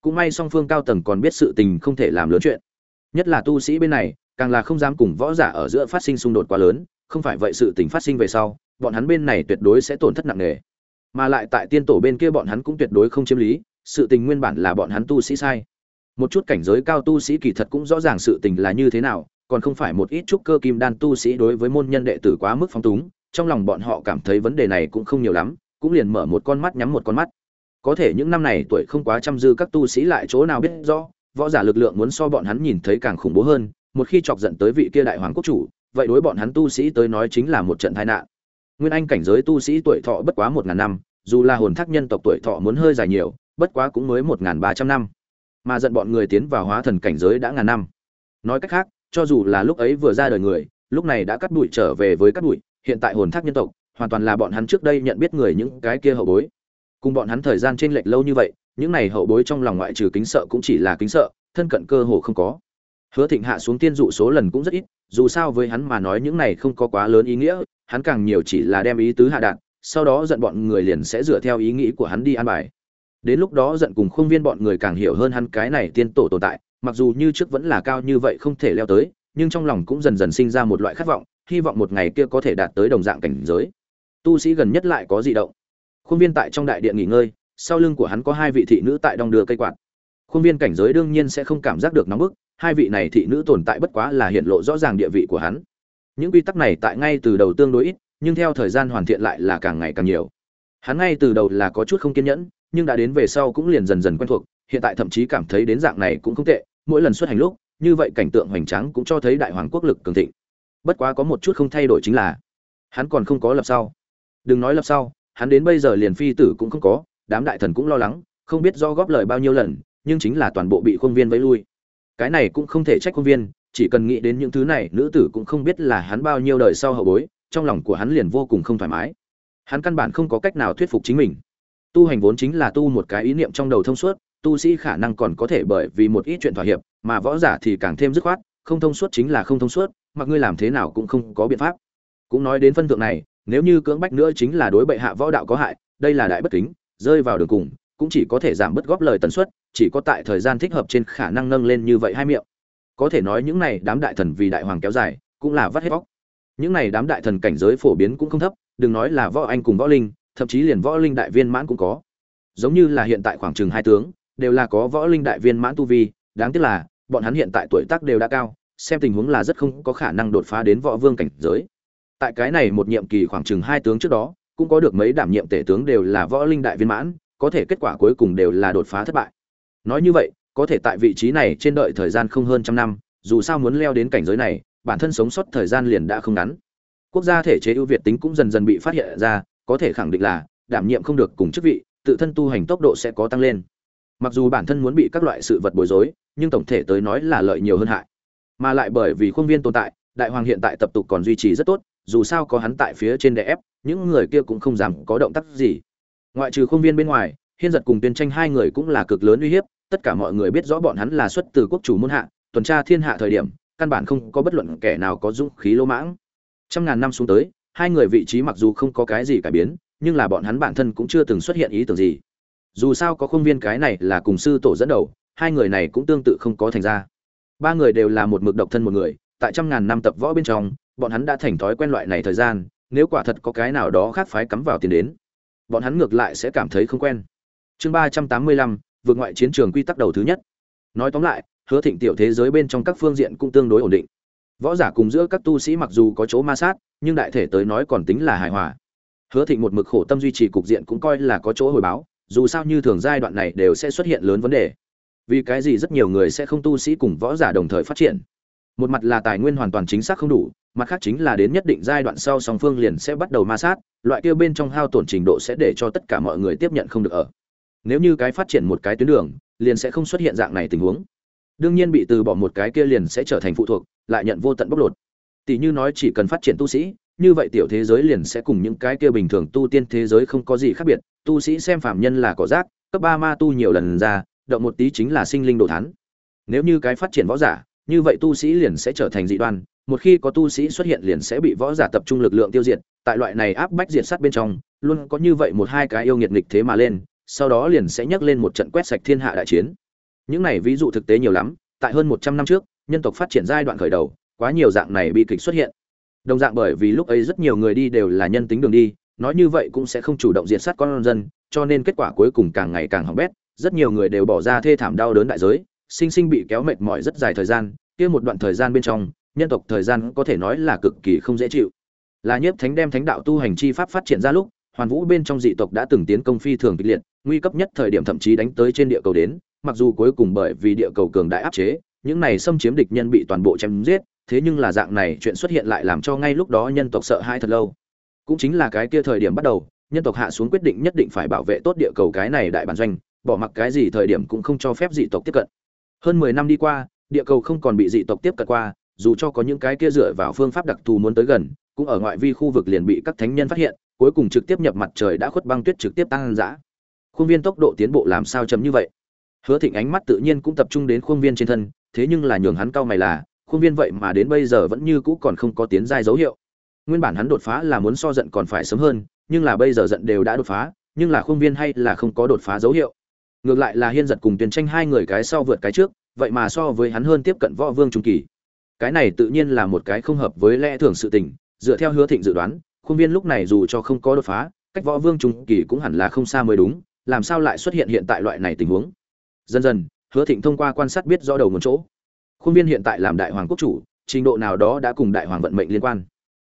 Cũng may song phương cao tầng còn biết sự tình không thể làm lớn chuyện. Nhất là tu sĩ bên này, càng là không dám cùng võ giả ở giữa phát sinh xung đột quá lớn, không phải vậy sự tình phát sinh về sau, bọn hắn bên này tuyệt đối sẽ tổn thất nặng nề. Mà lại tại tiên tổ bên kia bọn hắn cũng tuyệt đối không chiếm lý, sự tình nguyên bản là bọn hắn tu sĩ sai. Một chút cảnh giới cao tu sĩ kỳ thật cũng rõ ràng sự tình là như thế nào còn không phải một ít trúc cơ kim đan tu sĩ đối với môn nhân đệ tử quá mức phóng túng, trong lòng bọn họ cảm thấy vấn đề này cũng không nhiều lắm, cũng liền mở một con mắt nhắm một con mắt. Có thể những năm này tuổi không quá chăm dư các tu sĩ lại chỗ nào biết rõ, võ giả lực lượng muốn so bọn hắn nhìn thấy càng khủng bố hơn, một khi chọc giận tới vị kia đại hoàng quốc chủ, vậy đối bọn hắn tu sĩ tới nói chính là một trận tai nạn. Nguyên anh cảnh giới tu sĩ tuổi thọ bất quá một ngàn năm, dù là hồn thác nhân tộc tuổi thọ muốn hơi dài nhiều, bất quá cũng mới một ngàn ba trăm năm. Mà giận bọn người tiến vào hóa thần cảnh giới đã ngàn năm. Nói cách khác cho dù là lúc ấy vừa ra đời người, lúc này đã cắt đuổi trở về với cắt đuổi hiện tại hồn thác nhân tộc, hoàn toàn là bọn hắn trước đây nhận biết người những cái kia hậu bối. Cùng bọn hắn thời gian trên lệch lâu như vậy, những này hậu bối trong lòng ngoại trừ kính sợ cũng chỉ là kính sợ, thân cận cơ hồ không có. Hứa thịnh hạ xuống tiên dụ số lần cũng rất ít, dù sao với hắn mà nói những này không có quá lớn ý nghĩa, hắn càng nhiều chỉ là đem ý tứ hạ đạn sau đó giận bọn người liền sẽ dựa theo ý nghĩ của hắn đi an bài. Đến lúc đó giận cùng khung viên bọn người càng hiểu hơn hắn cái này tiên tổ tồn tại mặc dù như trước vẫn là cao như vậy không thể leo tới, nhưng trong lòng cũng dần dần sinh ra một loại khát vọng, hy vọng một ngày kia có thể đạt tới đồng dạng cảnh giới. Tu sĩ gần nhất lại có dị động. Khuôn viên tại trong đại điện nghỉ ngơi, sau lưng của hắn có hai vị thị nữ tại đong đưa cây quạt. Khuôn viên cảnh giới đương nhiên sẽ không cảm giác được nóng bức, hai vị này thị nữ tồn tại bất quá là hiện lộ rõ ràng địa vị của hắn. Những quy tắc này tại ngay từ đầu tương đối ít, nhưng theo thời gian hoàn thiện lại là càng ngày càng nhiều. Hắn ngay từ đầu là có chút không kiên nhẫn, nhưng đã đến về sau cũng liền dần dần quen thuộc, hiện tại thậm chí cảm thấy đến dạng này cũng không tệ mỗi lần xuất hành lúc, như vậy cảnh tượng hoành tráng cũng cho thấy đại hoàng quốc lực cường thịnh. Bất quá có một chút không thay đổi chính là, hắn còn không có lập sau. Đừng nói lập sau, hắn đến bây giờ liền phi tử cũng không có, đám đại thần cũng lo lắng, không biết do góp lời bao nhiêu lần, nhưng chính là toàn bộ bị khuôn viên vẫy lui. Cái này cũng không thể trách khuôn viên, chỉ cần nghĩ đến những thứ này, nữ tử cũng không biết là hắn bao nhiêu đời sau hậu bối, trong lòng của hắn liền vô cùng không thoải mái. Hắn căn bản không có cách nào thuyết phục chính mình. Tu hành vốn chính là tu một cái ý niệm trong đầu thông suốt tu sĩ khả năng còn có thể bởi vì một ít chuyện thỏa hiệp, mà võ giả thì càng thêm dứt khoát, không thông suốt chính là không thông suốt, mặc ngươi làm thế nào cũng không có biện pháp. Cũng nói đến phân thượng này, nếu như cưỡng bách nữa chính là đối bệ hạ võ đạo có hại, đây là đại bất kính, rơi vào đường cùng, cũng chỉ có thể giảm bớt góp lời tần suất, chỉ có tại thời gian thích hợp trên khả năng nâng lên như vậy hai miệng. Có thể nói những này đám đại thần vì đại hoàng kéo dài, cũng là vắt hết bóc những này đám đại thần cảnh giới phổ biến cũng không thấp, đừng nói là võ anh cùng võ linh, thậm chí liền võ linh đại viên mãn cũng có. Giống như là hiện tại khoảng chừng hai tướng đều là có võ linh đại viên mãn tu vi, đáng tiếc là, bọn hắn hiện tại tuổi tác đều đã cao, xem tình huống là rất không có khả năng đột phá đến võ vương cảnh giới. Tại cái này một nhiệm kỳ khoảng chừng hai tướng trước đó, cũng có được mấy đảm nhiệm tể tướng đều là võ linh đại viên mãn, có thể kết quả cuối cùng đều là đột phá thất bại. Nói như vậy, có thể tại vị trí này trên đợi thời gian không hơn trăm năm, dù sao muốn leo đến cảnh giới này, bản thân sống sót thời gian liền đã không ngắn. Quốc gia thể chế ưu việt tính cũng dần dần bị phát hiện ra, có thể khẳng định là, đảm nhiệm không được cùng chức vị, tự thân tu hành tốc độ sẽ có tăng lên mặc dù bản thân muốn bị các loại sự vật bối rối, nhưng tổng thể tới nói là lợi nhiều hơn hại. Mà lại bởi vì khuôn viên tồn tại, đại hoàng hiện tại tập tục còn duy trì rất tốt, dù sao có hắn tại phía trên đè ép, những người kia cũng không dám có động tác gì. Ngoại trừ khuôn viên bên ngoài, hiên giật cùng tuyên tranh hai người cũng là cực lớn uy hiếp, tất cả mọi người biết rõ bọn hắn là xuất từ quốc chủ môn hạ, tuần tra thiên hạ thời điểm, căn bản không có bất luận kẻ nào có dũng khí lỗ mãng. Trăm ngàn năm xuống tới, hai người vị trí mặc dù không có cái gì cải biến, nhưng là bọn hắn bản thân cũng chưa từng xuất hiện ý tưởng gì dù sao có khuôn viên cái này là cùng sư tổ dẫn đầu, hai người này cũng tương tự không có thành ra ba người đều là một mực độc thân một người, tại trăm ngàn năm tập võ bên trong, bọn hắn đã thành thói quen loại này thời gian, nếu quả thật có cái nào đó khác phái cắm vào tiền đến, bọn hắn ngược lại sẽ cảm thấy không quen. Chương ba trăm tám mươi lăm, vượt ngoại chiến trường quy tắc đầu thứ nhất. Nói tóm lại, hứa thịnh tiểu thế giới bên trong các phương diện cũng tương đối ổn định. Võ giả cùng giữa các tu sĩ mặc dù có chỗ ma sát, nhưng đại thể tới nói còn tính là hài hòa. Hứa thịnh một mực khổ tâm duy trì cục diện cũng coi là có chỗ hồi báo dù sao như thường giai đoạn này đều sẽ xuất hiện lớn vấn đề. Vì cái gì rất nhiều người sẽ không tu sĩ cùng võ giả đồng thời phát triển? Một mặt là tài nguyên hoàn toàn chính xác không đủ, mặt khác chính là đến nhất định giai đoạn sau song phương liền sẽ bắt đầu ma sát, loại kia bên trong hao tổn trình độ sẽ để cho tất cả mọi người tiếp nhận không được ở. Nếu như cái phát triển một cái tuyến đường, liền sẽ không xuất hiện dạng này tình huống. Đương nhiên bị từ bỏ một cái kia liền sẽ trở thành phụ thuộc, lại nhận vô tận bóc lột. Tỷ như nói chỉ cần phát triển tu sĩ như vậy tiểu thế giới liền sẽ cùng những cái kia bình thường tu tiên thế giới không có gì khác biệt, tu sĩ xem phàm nhân là cỏ rác, cấp ba ma tu nhiều lần ra, động một tí chính là sinh linh đồ thán. Nếu như cái phát triển võ giả, như vậy tu sĩ liền sẽ trở thành dị đoan, một khi có tu sĩ xuất hiện liền sẽ bị võ giả tập trung lực lượng tiêu diệt, tại loại này áp bách diệt sát bên trong, luôn có như vậy một hai cái yêu nghiệt nghịch thế mà lên, sau đó liền sẽ nhắc lên một trận quét sạch thiên hạ đại chiến. Những này ví dụ thực tế nhiều lắm, tại hơn một trăm năm trước, nhân tộc phát triển giai đoạn khởi đầu, quá nhiều dạng này bi kịch xuất hiện đồng dạng bởi vì lúc ấy rất nhiều người đi đều là nhân tính đường đi, nói như vậy cũng sẽ không chủ động diệt sát con dân, cho nên kết quả cuối cùng càng ngày càng hỏng bét, rất nhiều người đều bỏ ra thê thảm đau đớn đại giới, sinh sinh bị kéo mệt mỏi rất dài thời gian, kia một đoạn thời gian bên trong, nhân tộc thời gian có thể nói là cực kỳ không dễ chịu. Là nhiếp thánh đem thánh đạo tu hành chi pháp phát triển ra lúc, hoàn vũ bên trong dị tộc đã từng tiến công phi thường kịch liệt, nguy cấp nhất thời điểm thậm chí đánh tới trên địa cầu đến, mặc dù cuối cùng bởi vì địa cầu cường đại áp chế, những này xâm chiếm địch nhân bị toàn bộ chém giết thế nhưng là dạng này chuyện xuất hiện lại làm cho ngay lúc đó nhân tộc sợ hãi thật lâu. Cũng chính là cái kia thời điểm bắt đầu, nhân tộc hạ xuống quyết định nhất định phải bảo vệ tốt địa cầu cái này đại bản doanh, bỏ mặc cái gì thời điểm cũng không cho phép dị tộc tiếp cận. Hơn mười năm đi qua, địa cầu không còn bị dị tộc tiếp cận qua, dù cho có những cái kia dựa vào phương pháp đặc thù muốn tới gần, cũng ở ngoại vi khu vực liền bị các thánh nhân phát hiện, cuối cùng trực tiếp nhập mặt trời đã khuất băng tuyết trực tiếp tăng dã khuôn viên tốc độ tiến bộ làm sao chấm như vậy? Hứa thịnh ánh mắt tự nhiên cũng tập trung đến khuôn viên trên thân, thế nhưng là nhường hắn cao mày là khuôn viên vậy mà đến bây giờ vẫn như cũ còn không có tiến giai dấu hiệu. Nguyên bản hắn đột phá là muốn so giận còn phải sớm hơn, nhưng là bây giờ giận đều đã đột phá, nhưng là khuôn viên hay là không có đột phá dấu hiệu. Ngược lại là hiên giật cùng tuyển tranh hai người cái sau vượt cái trước, vậy mà so với hắn hơn tiếp cận võ vương trung kỳ. Cái này tự nhiên là một cái không hợp với lẽ thường sự tình, dựa theo hứa thịnh dự đoán, khuôn viên lúc này dù cho không có đột phá, cách võ vương trung kỳ cũng hẳn là không xa mới đúng, làm sao lại xuất hiện hiện tại loại này tình huống? Dần dần, hứa thịnh thông qua quan sát biết rõ đầu một chỗ khuôn viên hiện tại làm đại hoàng quốc chủ, trình độ nào đó đã cùng đại hoàng vận mệnh liên quan.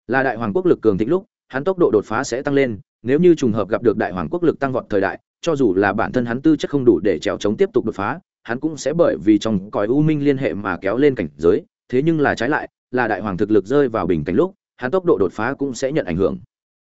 Là đại hoàng quốc lực cường thịnh lúc, hắn tốc độ đột phá sẽ tăng lên, nếu như trùng hợp gặp được đại hoàng quốc lực tăng vọt thời đại, cho dù là bản thân hắn tư chất không đủ để trèo chống tiếp tục đột phá, hắn cũng sẽ bởi vì trong cõi u minh liên hệ mà kéo lên cảnh giới, thế nhưng là trái lại, là đại hoàng thực lực rơi vào bình cảnh lúc, hắn tốc độ đột phá cũng sẽ nhận ảnh hưởng.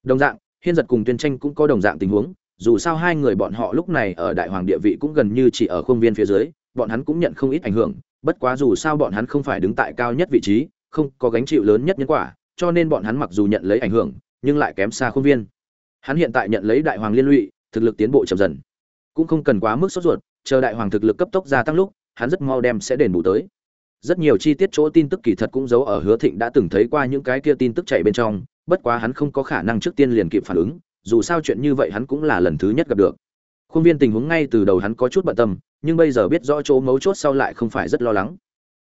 Đồng dạng, hiên giật cùng tuyên tranh cũng có đồng dạng tình huống, dù sao hai người bọn họ lúc này ở đại hoàng địa vị cũng gần như chỉ ở khuôn viên phía dưới, bọn hắn cũng nhận không ít ảnh hưởng bất quá dù sao bọn hắn không phải đứng tại cao nhất vị trí, không có gánh chịu lớn nhất nhân quả, cho nên bọn hắn mặc dù nhận lấy ảnh hưởng, nhưng lại kém xa khuôn viên. Hắn hiện tại nhận lấy đại hoàng liên lụy, thực lực tiến bộ chậm dần. Cũng không cần quá mức sốt ruột, chờ đại hoàng thực lực cấp tốc gia tăng lúc, hắn rất mau đem sẽ đền bù tới. Rất nhiều chi tiết chỗ tin tức kỳ thật cũng giấu ở hứa thịnh đã từng thấy qua những cái kia tin tức chạy bên trong, bất quá hắn không có khả năng trước tiên liền kịp phản ứng, dù sao chuyện như vậy hắn cũng là lần thứ nhất gặp được khuôn viên tình huống ngay từ đầu hắn có chút bận tâm, nhưng bây giờ biết rõ chỗ mấu chốt sau lại không phải rất lo lắng.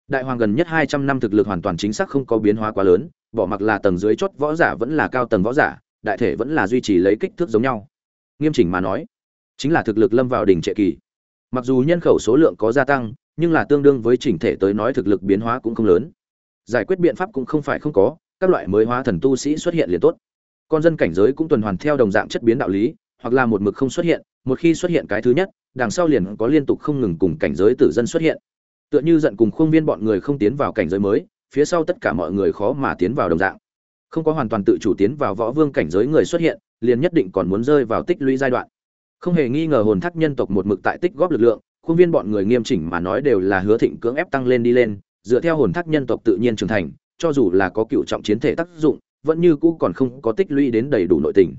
Đại hoàng gần nhất hai trăm năm thực lực hoàn toàn chính xác không có biến hóa quá lớn, bỏ mặc là tầng dưới chốt võ giả vẫn là cao tầng võ giả, đại thể vẫn là duy trì lấy kích thước giống nhau. Nghiêm chỉnh mà nói, chính là thực lực lâm vào đỉnh trệ kỳ. Mặc dù nhân khẩu số lượng có gia tăng, nhưng là tương đương với chỉnh thể tới nói thực lực biến hóa cũng không lớn. Giải quyết biện pháp cũng không phải không có, các loại mới hóa thần tu sĩ xuất hiện liền tốt. Con dân cảnh giới cũng tuần hoàn theo đồng dạng chất biến đạo lý hoặc là một mực không xuất hiện, một khi xuất hiện cái thứ nhất, đằng sau liền có liên tục không ngừng cùng cảnh giới tử dân xuất hiện. Tựa như giận cùng khuôn viên bọn người không tiến vào cảnh giới mới, phía sau tất cả mọi người khó mà tiến vào đồng dạng. Không có hoàn toàn tự chủ tiến vào võ vương cảnh giới người xuất hiện, liền nhất định còn muốn rơi vào tích lũy giai đoạn. Không hề nghi ngờ hồn thác nhân tộc một mực tại tích góp lực lượng, khuôn viên bọn người nghiêm chỉnh mà nói đều là hứa thịnh cưỡng ép tăng lên đi lên, dựa theo hồn thác nhân tộc tự nhiên trưởng thành, cho dù là có cựu trọng chiến thể tác dụng, vẫn như cũ còn không có tích lũy đến đầy đủ nội tình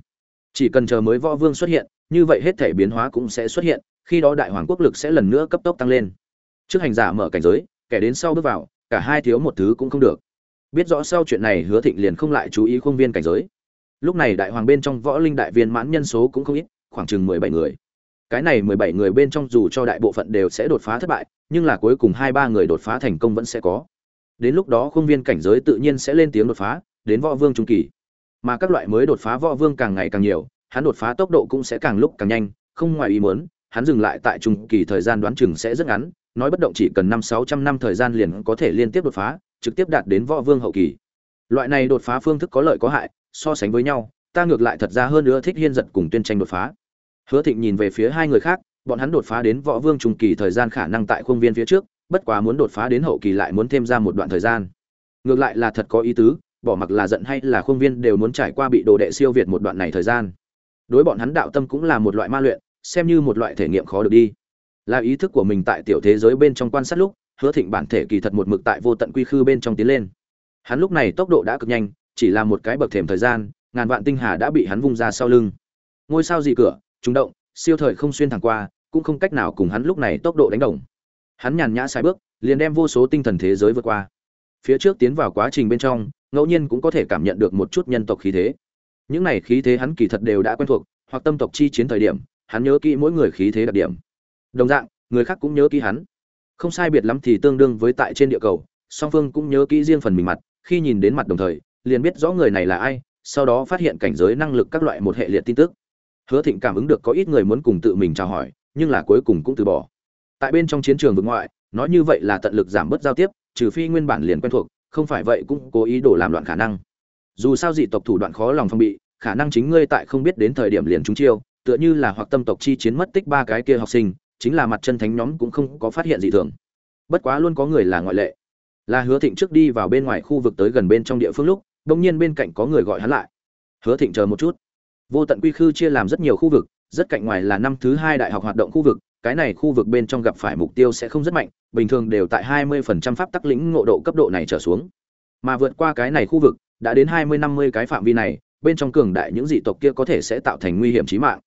chỉ cần chờ mới võ vương xuất hiện, như vậy hết thể biến hóa cũng sẽ xuất hiện, khi đó đại hoàng quốc lực sẽ lần nữa cấp tốc tăng lên. Trước hành giả mở cảnh giới, kẻ đến sau bước vào, cả hai thiếu một thứ cũng không được. Biết rõ sau chuyện này hứa thịnh liền không lại chú ý khuôn viên cảnh giới. Lúc này đại hoàng bên trong võ linh đại viên mãn nhân số cũng không ít, khoảng chừng mười bảy người. Cái này mười bảy người bên trong dù cho đại bộ phận đều sẽ đột phá thất bại, nhưng là cuối cùng hai ba người đột phá thành công vẫn sẽ có. Đến lúc đó khuôn viên cảnh giới tự nhiên sẽ lên tiếng đột phá, đến võ vương trung kỳ mà các loại mới đột phá võ vương càng ngày càng nhiều, hắn đột phá tốc độ cũng sẽ càng lúc càng nhanh, không ngoài ý muốn, hắn dừng lại tại trung kỳ thời gian đoán chừng sẽ rất ngắn, nói bất động chỉ cần năm sáu trăm năm thời gian liền có thể liên tiếp đột phá, trực tiếp đạt đến võ vương hậu kỳ. Loại này đột phá phương thức có lợi có hại, so sánh với nhau, ta ngược lại thật ra hơn nữa thích hiên giật cùng tuyên tranh đột phá. Hứa thịnh nhìn về phía hai người khác, bọn hắn đột phá đến võ vương trung kỳ thời gian khả năng tại khuôn viên phía trước, bất quá muốn đột phá đến hậu kỳ lại muốn thêm ra một đoạn thời gian. Ngược lại là thật có ý tứ bỏ mặc là giận hay là khuôn viên đều muốn trải qua bị đồ đệ siêu việt một đoạn này thời gian. Đối bọn hắn đạo tâm cũng là một loại ma luyện, xem như một loại thể nghiệm khó được đi. Là ý thức của mình tại tiểu thế giới bên trong quan sát lúc, hứa thịnh bản thể kỳ thật một mực tại vô tận quy khư bên trong tiến lên. Hắn lúc này tốc độ đã cực nhanh, chỉ là một cái bậc thềm thời gian, ngàn vạn tinh hà đã bị hắn vung ra sau lưng. Ngôi sao dị cửa, trúng động, siêu thời không xuyên thẳng qua, cũng không cách nào cùng hắn lúc này tốc độ đánh đồng. Hắn nhàn nhã sai bước, liền đem vô số tinh thần thế giới vượt qua. Phía trước tiến vào quá trình bên trong ngẫu nhiên cũng có thể cảm nhận được một chút nhân tộc khí thế. Những này khí thế hắn kỳ thật đều đã quen thuộc, hoặc tâm tộc chi chiến thời điểm, hắn nhớ kỹ mỗi người khí thế đặc điểm. Đồng dạng, người khác cũng nhớ kỹ hắn. Không sai biệt lắm thì tương đương với tại trên địa cầu, song phương cũng nhớ kỹ riêng phần mình mặt, khi nhìn đến mặt đồng thời, liền biết rõ người này là ai, sau đó phát hiện cảnh giới năng lực các loại một hệ liệt tin tức. Hứa thịnh cảm ứng được có ít người muốn cùng tự mình chào hỏi, nhưng là cuối cùng cũng từ bỏ. Tại bên trong chiến trường vực ngoại, nói như vậy là tận lực giảm bớt giao tiếp, trừ phi nguyên bản liền quen thuộc không phải vậy cũng cố ý đổ làm loạn khả năng. Dù sao dị tộc thủ đoạn khó lòng phong bị, khả năng chính ngươi tại không biết đến thời điểm liền chúng chiêu, tựa như là hoặc tâm tộc chi chiến mất tích ba cái kia học sinh, chính là mặt chân thánh nhóm cũng không có phát hiện gì thường. Bất quá luôn có người là ngoại lệ. Là hứa thịnh trước đi vào bên ngoài khu vực tới gần bên trong địa phương lúc đông nhiên bên cạnh có người gọi hắn lại. Hứa thịnh chờ một chút. Vô tận quy khư chia làm rất nhiều khu vực, rất cạnh ngoài là năm thứ hai đại học hoạt động khu vực cái này khu vực bên trong gặp phải mục tiêu sẽ không rất mạnh, bình thường đều tại 20% pháp tắc lĩnh ngộ độ cấp độ này trở xuống. Mà vượt qua cái này khu vực, đã đến 20-50 cái phạm vi này, bên trong cường đại những dị tộc kia có thể sẽ tạo thành nguy hiểm chí mạng.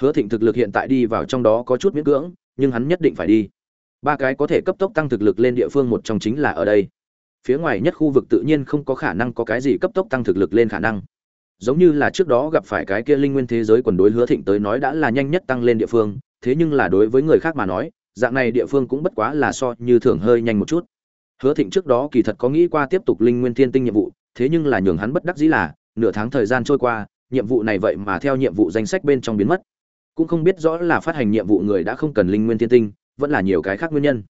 Hứa thịnh thực lực hiện tại đi vào trong đó có chút miễn cưỡng, nhưng hắn nhất định phải đi. Ba cái có thể cấp tốc tăng thực lực lên địa phương một trong chính là ở đây. Phía ngoài nhất khu vực tự nhiên không có khả năng có cái gì cấp tốc tăng thực lực lên khả năng. Giống như là trước đó gặp phải cái kia linh nguyên thế giới quần đối hứa thịnh tới nói đã là nhanh nhất tăng lên địa phương thế nhưng là đối với người khác mà nói, dạng này địa phương cũng bất quá là so như thường hơi nhanh một chút. Hứa thịnh trước đó kỳ thật có nghĩ qua tiếp tục linh nguyên thiên tinh nhiệm vụ, thế nhưng là nhường hắn bất đắc dĩ là, nửa tháng thời gian trôi qua, nhiệm vụ này vậy mà theo nhiệm vụ danh sách bên trong biến mất. Cũng không biết rõ là phát hành nhiệm vụ người đã không cần linh nguyên thiên tinh, vẫn là nhiều cái khác nguyên nhân.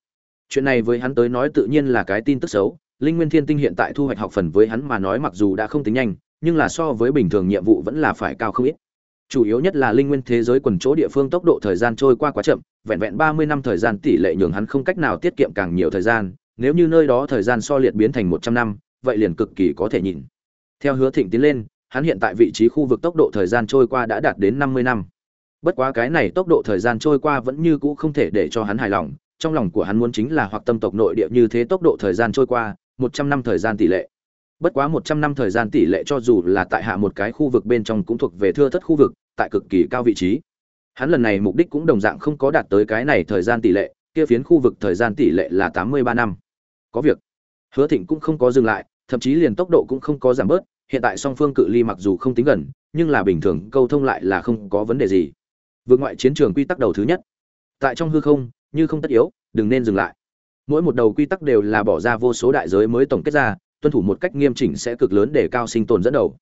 Chuyện này với hắn tới nói tự nhiên là cái tin tức xấu, linh nguyên thiên tinh hiện tại thu hoạch học phần với hắn mà nói mặc dù đã không tính nhanh, nhưng là so với bình thường nhiệm vụ vẫn là phải cao không ít chủ yếu nhất là linh nguyên thế giới quần chỗ địa phương tốc độ thời gian trôi qua quá chậm, vẹn vẹn ba mươi năm thời gian tỷ lệ nhường hắn không cách nào tiết kiệm càng nhiều thời gian, nếu như nơi đó thời gian so liệt biến thành một trăm năm, vậy liền cực kỳ có thể nhìn. Theo hứa thịnh tiến lên, hắn hiện tại vị trí khu vực tốc độ thời gian trôi qua đã đạt đến năm mươi năm. Bất quá cái này tốc độ thời gian trôi qua vẫn như cũ không thể để cho hắn hài lòng, trong lòng của hắn muốn chính là hoặc tâm tộc nội địa như thế tốc độ thời gian trôi qua, một trăm năm thời gian tỷ lệ. Bất quá một trăm năm thời gian tỷ lệ cho dù là tại hạ một cái khu vực bên trong cũng thuộc về thưa thất khu vực tại cực kỳ cao vị trí. Hắn lần này mục đích cũng đồng dạng không có đạt tới cái này thời gian tỷ lệ, kia phiến khu vực thời gian tỷ lệ là tám mươi ba năm. Có việc. Hứa thịnh cũng không có dừng lại, thậm chí liền tốc độ cũng không có giảm bớt, hiện tại song phương cự ly mặc dù không tính gần, nhưng là bình thường câu thông lại là không có vấn đề gì. Vượt ngoại chiến trường quy tắc đầu thứ nhất. Tại trong hư không, như không tất yếu, đừng nên dừng lại. Mỗi một đầu quy tắc đều là bỏ ra vô số đại giới mới tổng kết ra, tuân thủ một cách nghiêm chỉnh sẽ cực lớn để cao sinh tồn dẫn đầu.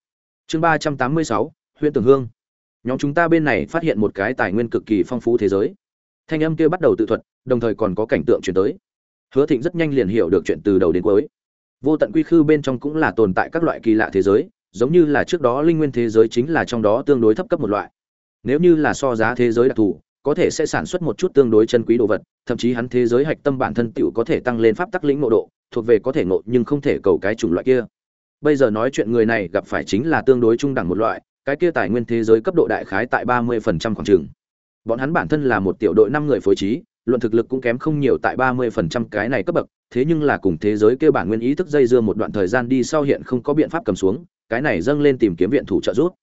Chương ba trăm tám mươi sáu huyện tường hương nhóm chúng ta bên này phát hiện một cái tài nguyên cực kỳ phong phú thế giới. Thanh âm kia bắt đầu tự thuật, đồng thời còn có cảnh tượng chuyển tới. Hứa thịnh rất nhanh liền hiểu được chuyện từ đầu đến cuối. Vô tận quy khư bên trong cũng là tồn tại các loại kỳ lạ thế giới, giống như là trước đó linh nguyên thế giới chính là trong đó tương đối thấp cấp một loại. Nếu như là so giá thế giới đặc thù, có thể sẽ sản xuất một chút tương đối chân quý đồ vật, thậm chí hắn thế giới hạch tâm bản thân tựu có thể tăng lên pháp tắc lĩnh ngộ độ, thuộc về có thể ngộ nhưng không thể cầu cái chủng loại kia. Bây giờ nói chuyện người này gặp phải chính là tương đối trung đẳng một loại cái kia tài nguyên thế giới cấp độ đại khái tại ba mươi phần trăm khoảng trường bọn hắn bản thân là một tiểu đội năm người phối trí, luận thực lực cũng kém không nhiều tại ba mươi phần trăm cái này cấp bậc, thế nhưng là cùng thế giới kia bản nguyên ý thức dây dưa một đoạn thời gian đi sau hiện không có biện pháp cầm xuống, cái này dâng lên tìm kiếm viện thủ trợ giúp.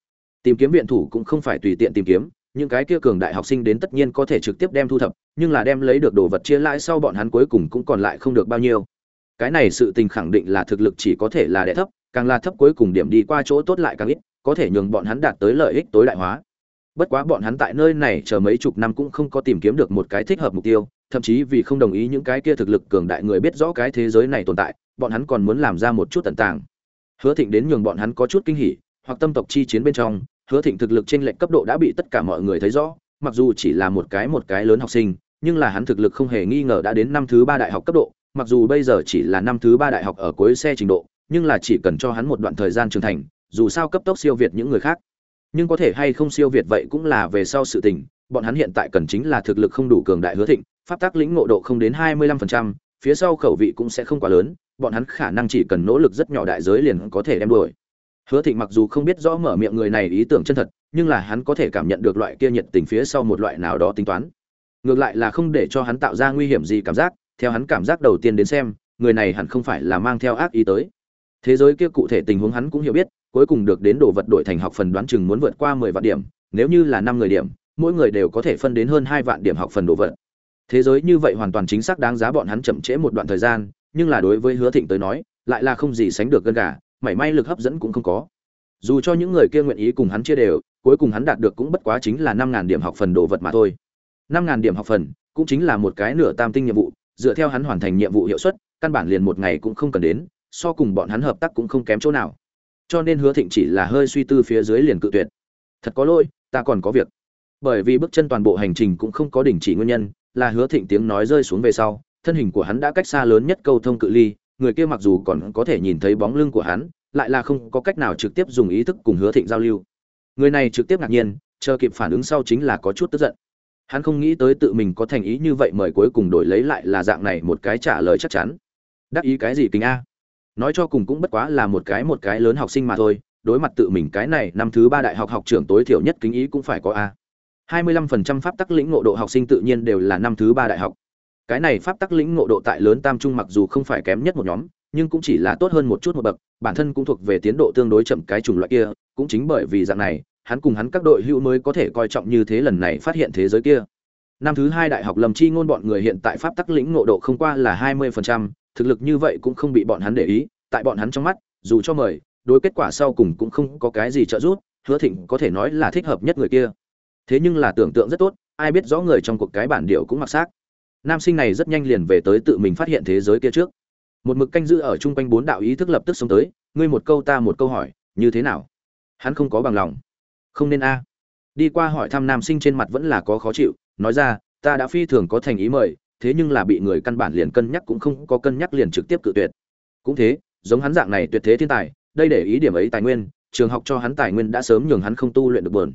Tìm kiếm viện thủ cũng không phải tùy tiện tìm kiếm, những cái kia cường đại học sinh đến tất nhiên có thể trực tiếp đem thu thập, nhưng là đem lấy được đồ vật chia lãi sau bọn hắn cuối cùng cũng còn lại không được bao nhiêu. Cái này sự tình khẳng định là thực lực chỉ có thể là đẻ thấp, càng là thấp cuối cùng điểm đi qua chỗ tốt lại càng ít có thể nhường bọn hắn đạt tới lợi ích tối đại hóa. Bất quá bọn hắn tại nơi này chờ mấy chục năm cũng không có tìm kiếm được một cái thích hợp mục tiêu, thậm chí vì không đồng ý những cái kia thực lực cường đại người biết rõ cái thế giới này tồn tại, bọn hắn còn muốn làm ra một chút tận tàng. Hứa thịnh đến nhường bọn hắn có chút kinh hỉ, hoặc tâm tộc chi chiến bên trong, hứa thịnh thực lực trên lệnh cấp độ đã bị tất cả mọi người thấy rõ, mặc dù chỉ là một cái một cái lớn học sinh, nhưng là hắn thực lực không hề nghi ngờ đã đến năm thứ ba đại học cấp độ, mặc dù bây giờ chỉ là năm thứ ba đại học ở cuối xe trình độ, nhưng là chỉ cần cho hắn một đoạn thời gian trưởng thành dù sao cấp tốc siêu việt những người khác. Nhưng có thể hay không siêu việt vậy cũng là về sau sự tình, bọn hắn hiện tại cần chính là thực lực không đủ cường đại hứa thịnh, pháp tác lĩnh ngộ độ không đến hai mươi lăm phần trăm, phía sau khẩu vị cũng sẽ không quá lớn, bọn hắn khả năng chỉ cần nỗ lực rất nhỏ đại giới liền có thể đem đuổi. Hứa thịnh mặc dù không biết rõ mở miệng người này ý tưởng chân thật, nhưng là hắn có thể cảm nhận được loại kia nhiệt tình phía sau một loại nào đó tính toán. Ngược lại là không để cho hắn tạo ra nguy hiểm gì cảm giác, theo hắn cảm giác đầu tiên đến xem, người này hẳn không phải là mang theo ác ý tới. Thế giới kia cụ thể tình huống hắn cũng hiểu biết cuối cùng được đến đồ vật đổi thành học phần đoán chừng muốn vượt qua mười vạn điểm, nếu như là năm người điểm, mỗi người đều có thể phân đến hơn hai vạn điểm học phần đồ vật. Thế giới như vậy hoàn toàn chính xác đáng giá bọn hắn chậm trễ một đoạn thời gian, nhưng là đối với hứa thịnh tới nói, lại là không gì sánh được gân gà, mảy may lực hấp dẫn cũng không có. Dù cho những người kia nguyện ý cùng hắn chia đều, cuối cùng hắn đạt được cũng bất quá chính là năm ngàn điểm học phần đồ vật mà thôi. Năm ngàn điểm học phần cũng chính là một cái nửa tam tinh nhiệm vụ, dựa theo hắn hoàn thành nhiệm vụ hiệu suất, căn bản liền một ngày cũng không cần đến, so cùng bọn hắn hợp tác cũng không kém chỗ nào cho nên hứa thịnh chỉ là hơi suy tư phía dưới liền cự tuyệt. Thật có lỗi, ta còn có việc. Bởi vì bước chân toàn bộ hành trình cũng không có đình chỉ nguyên nhân, là hứa thịnh tiếng nói rơi xuống về sau, thân hình của hắn đã cách xa lớn nhất câu thông cự ly, người kia mặc dù còn có thể nhìn thấy bóng lưng của hắn, lại là không có cách nào trực tiếp dùng ý thức cùng hứa thịnh giao lưu. Người này trực tiếp ngạc nhiên, chờ kịp phản ứng sau chính là có chút tức giận. Hắn không nghĩ tới tự mình có thành ý như vậy mời cuối cùng đổi lấy lại là dạng này một cái trả lời chắc chắn. Đắc ý cái gì kính a? Nói cho cùng cũng bất quá là một cái một cái lớn học sinh mà thôi, đối mặt tự mình cái này năm thứ ba đại học học trưởng tối thiểu nhất kính ý cũng phải có a. Hai mươi lăm phần trăm pháp tắc lĩnh ngộ độ học sinh tự nhiên đều là năm thứ ba đại học. Cái này pháp tắc lĩnh ngộ độ tại lớn tam trung mặc dù không phải kém nhất một nhóm, nhưng cũng chỉ là tốt hơn một chút một bậc, bản thân cũng thuộc về tiến độ tương đối chậm cái chủng loại kia, cũng chính bởi vì dạng này, hắn cùng hắn các đội hữu mới có thể coi trọng như thế lần này phát hiện thế giới kia năm thứ hai đại học lầm chi ngôn bọn người hiện tại pháp tắc lĩnh ngộ độ không qua là hai mươi phần trăm, thực lực như vậy cũng không bị bọn hắn để ý, tại bọn hắn trong mắt, dù cho mời, đối kết quả sau cùng cũng không có cái gì trợ giúp, hứa thịnh có thể nói là thích hợp nhất người kia. Thế nhưng là tưởng tượng rất tốt, ai biết rõ người trong cuộc cái bản điệu cũng mặc xác. Nam sinh này rất nhanh liền về tới tự mình phát hiện thế giới kia trước. Một mực canh giữ ở chung quanh bốn đạo ý thức lập tức sống tới, ngươi một câu ta một câu hỏi, như thế nào? Hắn không có bằng lòng. Không nên a. Đi qua hỏi thăm nam sinh trên mặt vẫn là có khó chịu nói ra, ta đã phi thường có thành ý mời, thế nhưng là bị người căn bản liền cân nhắc cũng không có cân nhắc liền trực tiếp cự tuyệt. Cũng thế, giống hắn dạng này tuyệt thế thiên tài, đây để ý điểm ấy tài nguyên, trường học cho hắn tài nguyên đã sớm nhường hắn không tu luyện được buồn.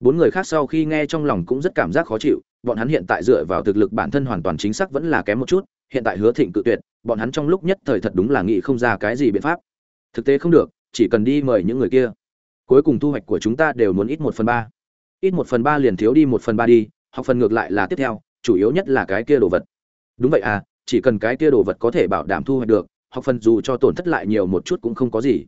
Bốn người khác sau khi nghe trong lòng cũng rất cảm giác khó chịu, bọn hắn hiện tại dựa vào thực lực bản thân hoàn toàn chính xác vẫn là kém một chút, hiện tại hứa thịnh cự tuyệt, bọn hắn trong lúc nhất thời thật đúng là nghĩ không ra cái gì biện pháp. Thực tế không được, chỉ cần đi mời những người kia. Cuối cùng thu hoạch của chúng ta đều muốn ít một phần ba. Ít một phần ba liền thiếu đi một phần ba đi học phần ngược lại là tiếp theo, chủ yếu nhất là cái kia đồ vật. Đúng vậy à chỉ cần cái kia đồ vật có thể bảo đảm thu hoạch được, học phần dù cho tổn thất lại nhiều một chút cũng không có gì.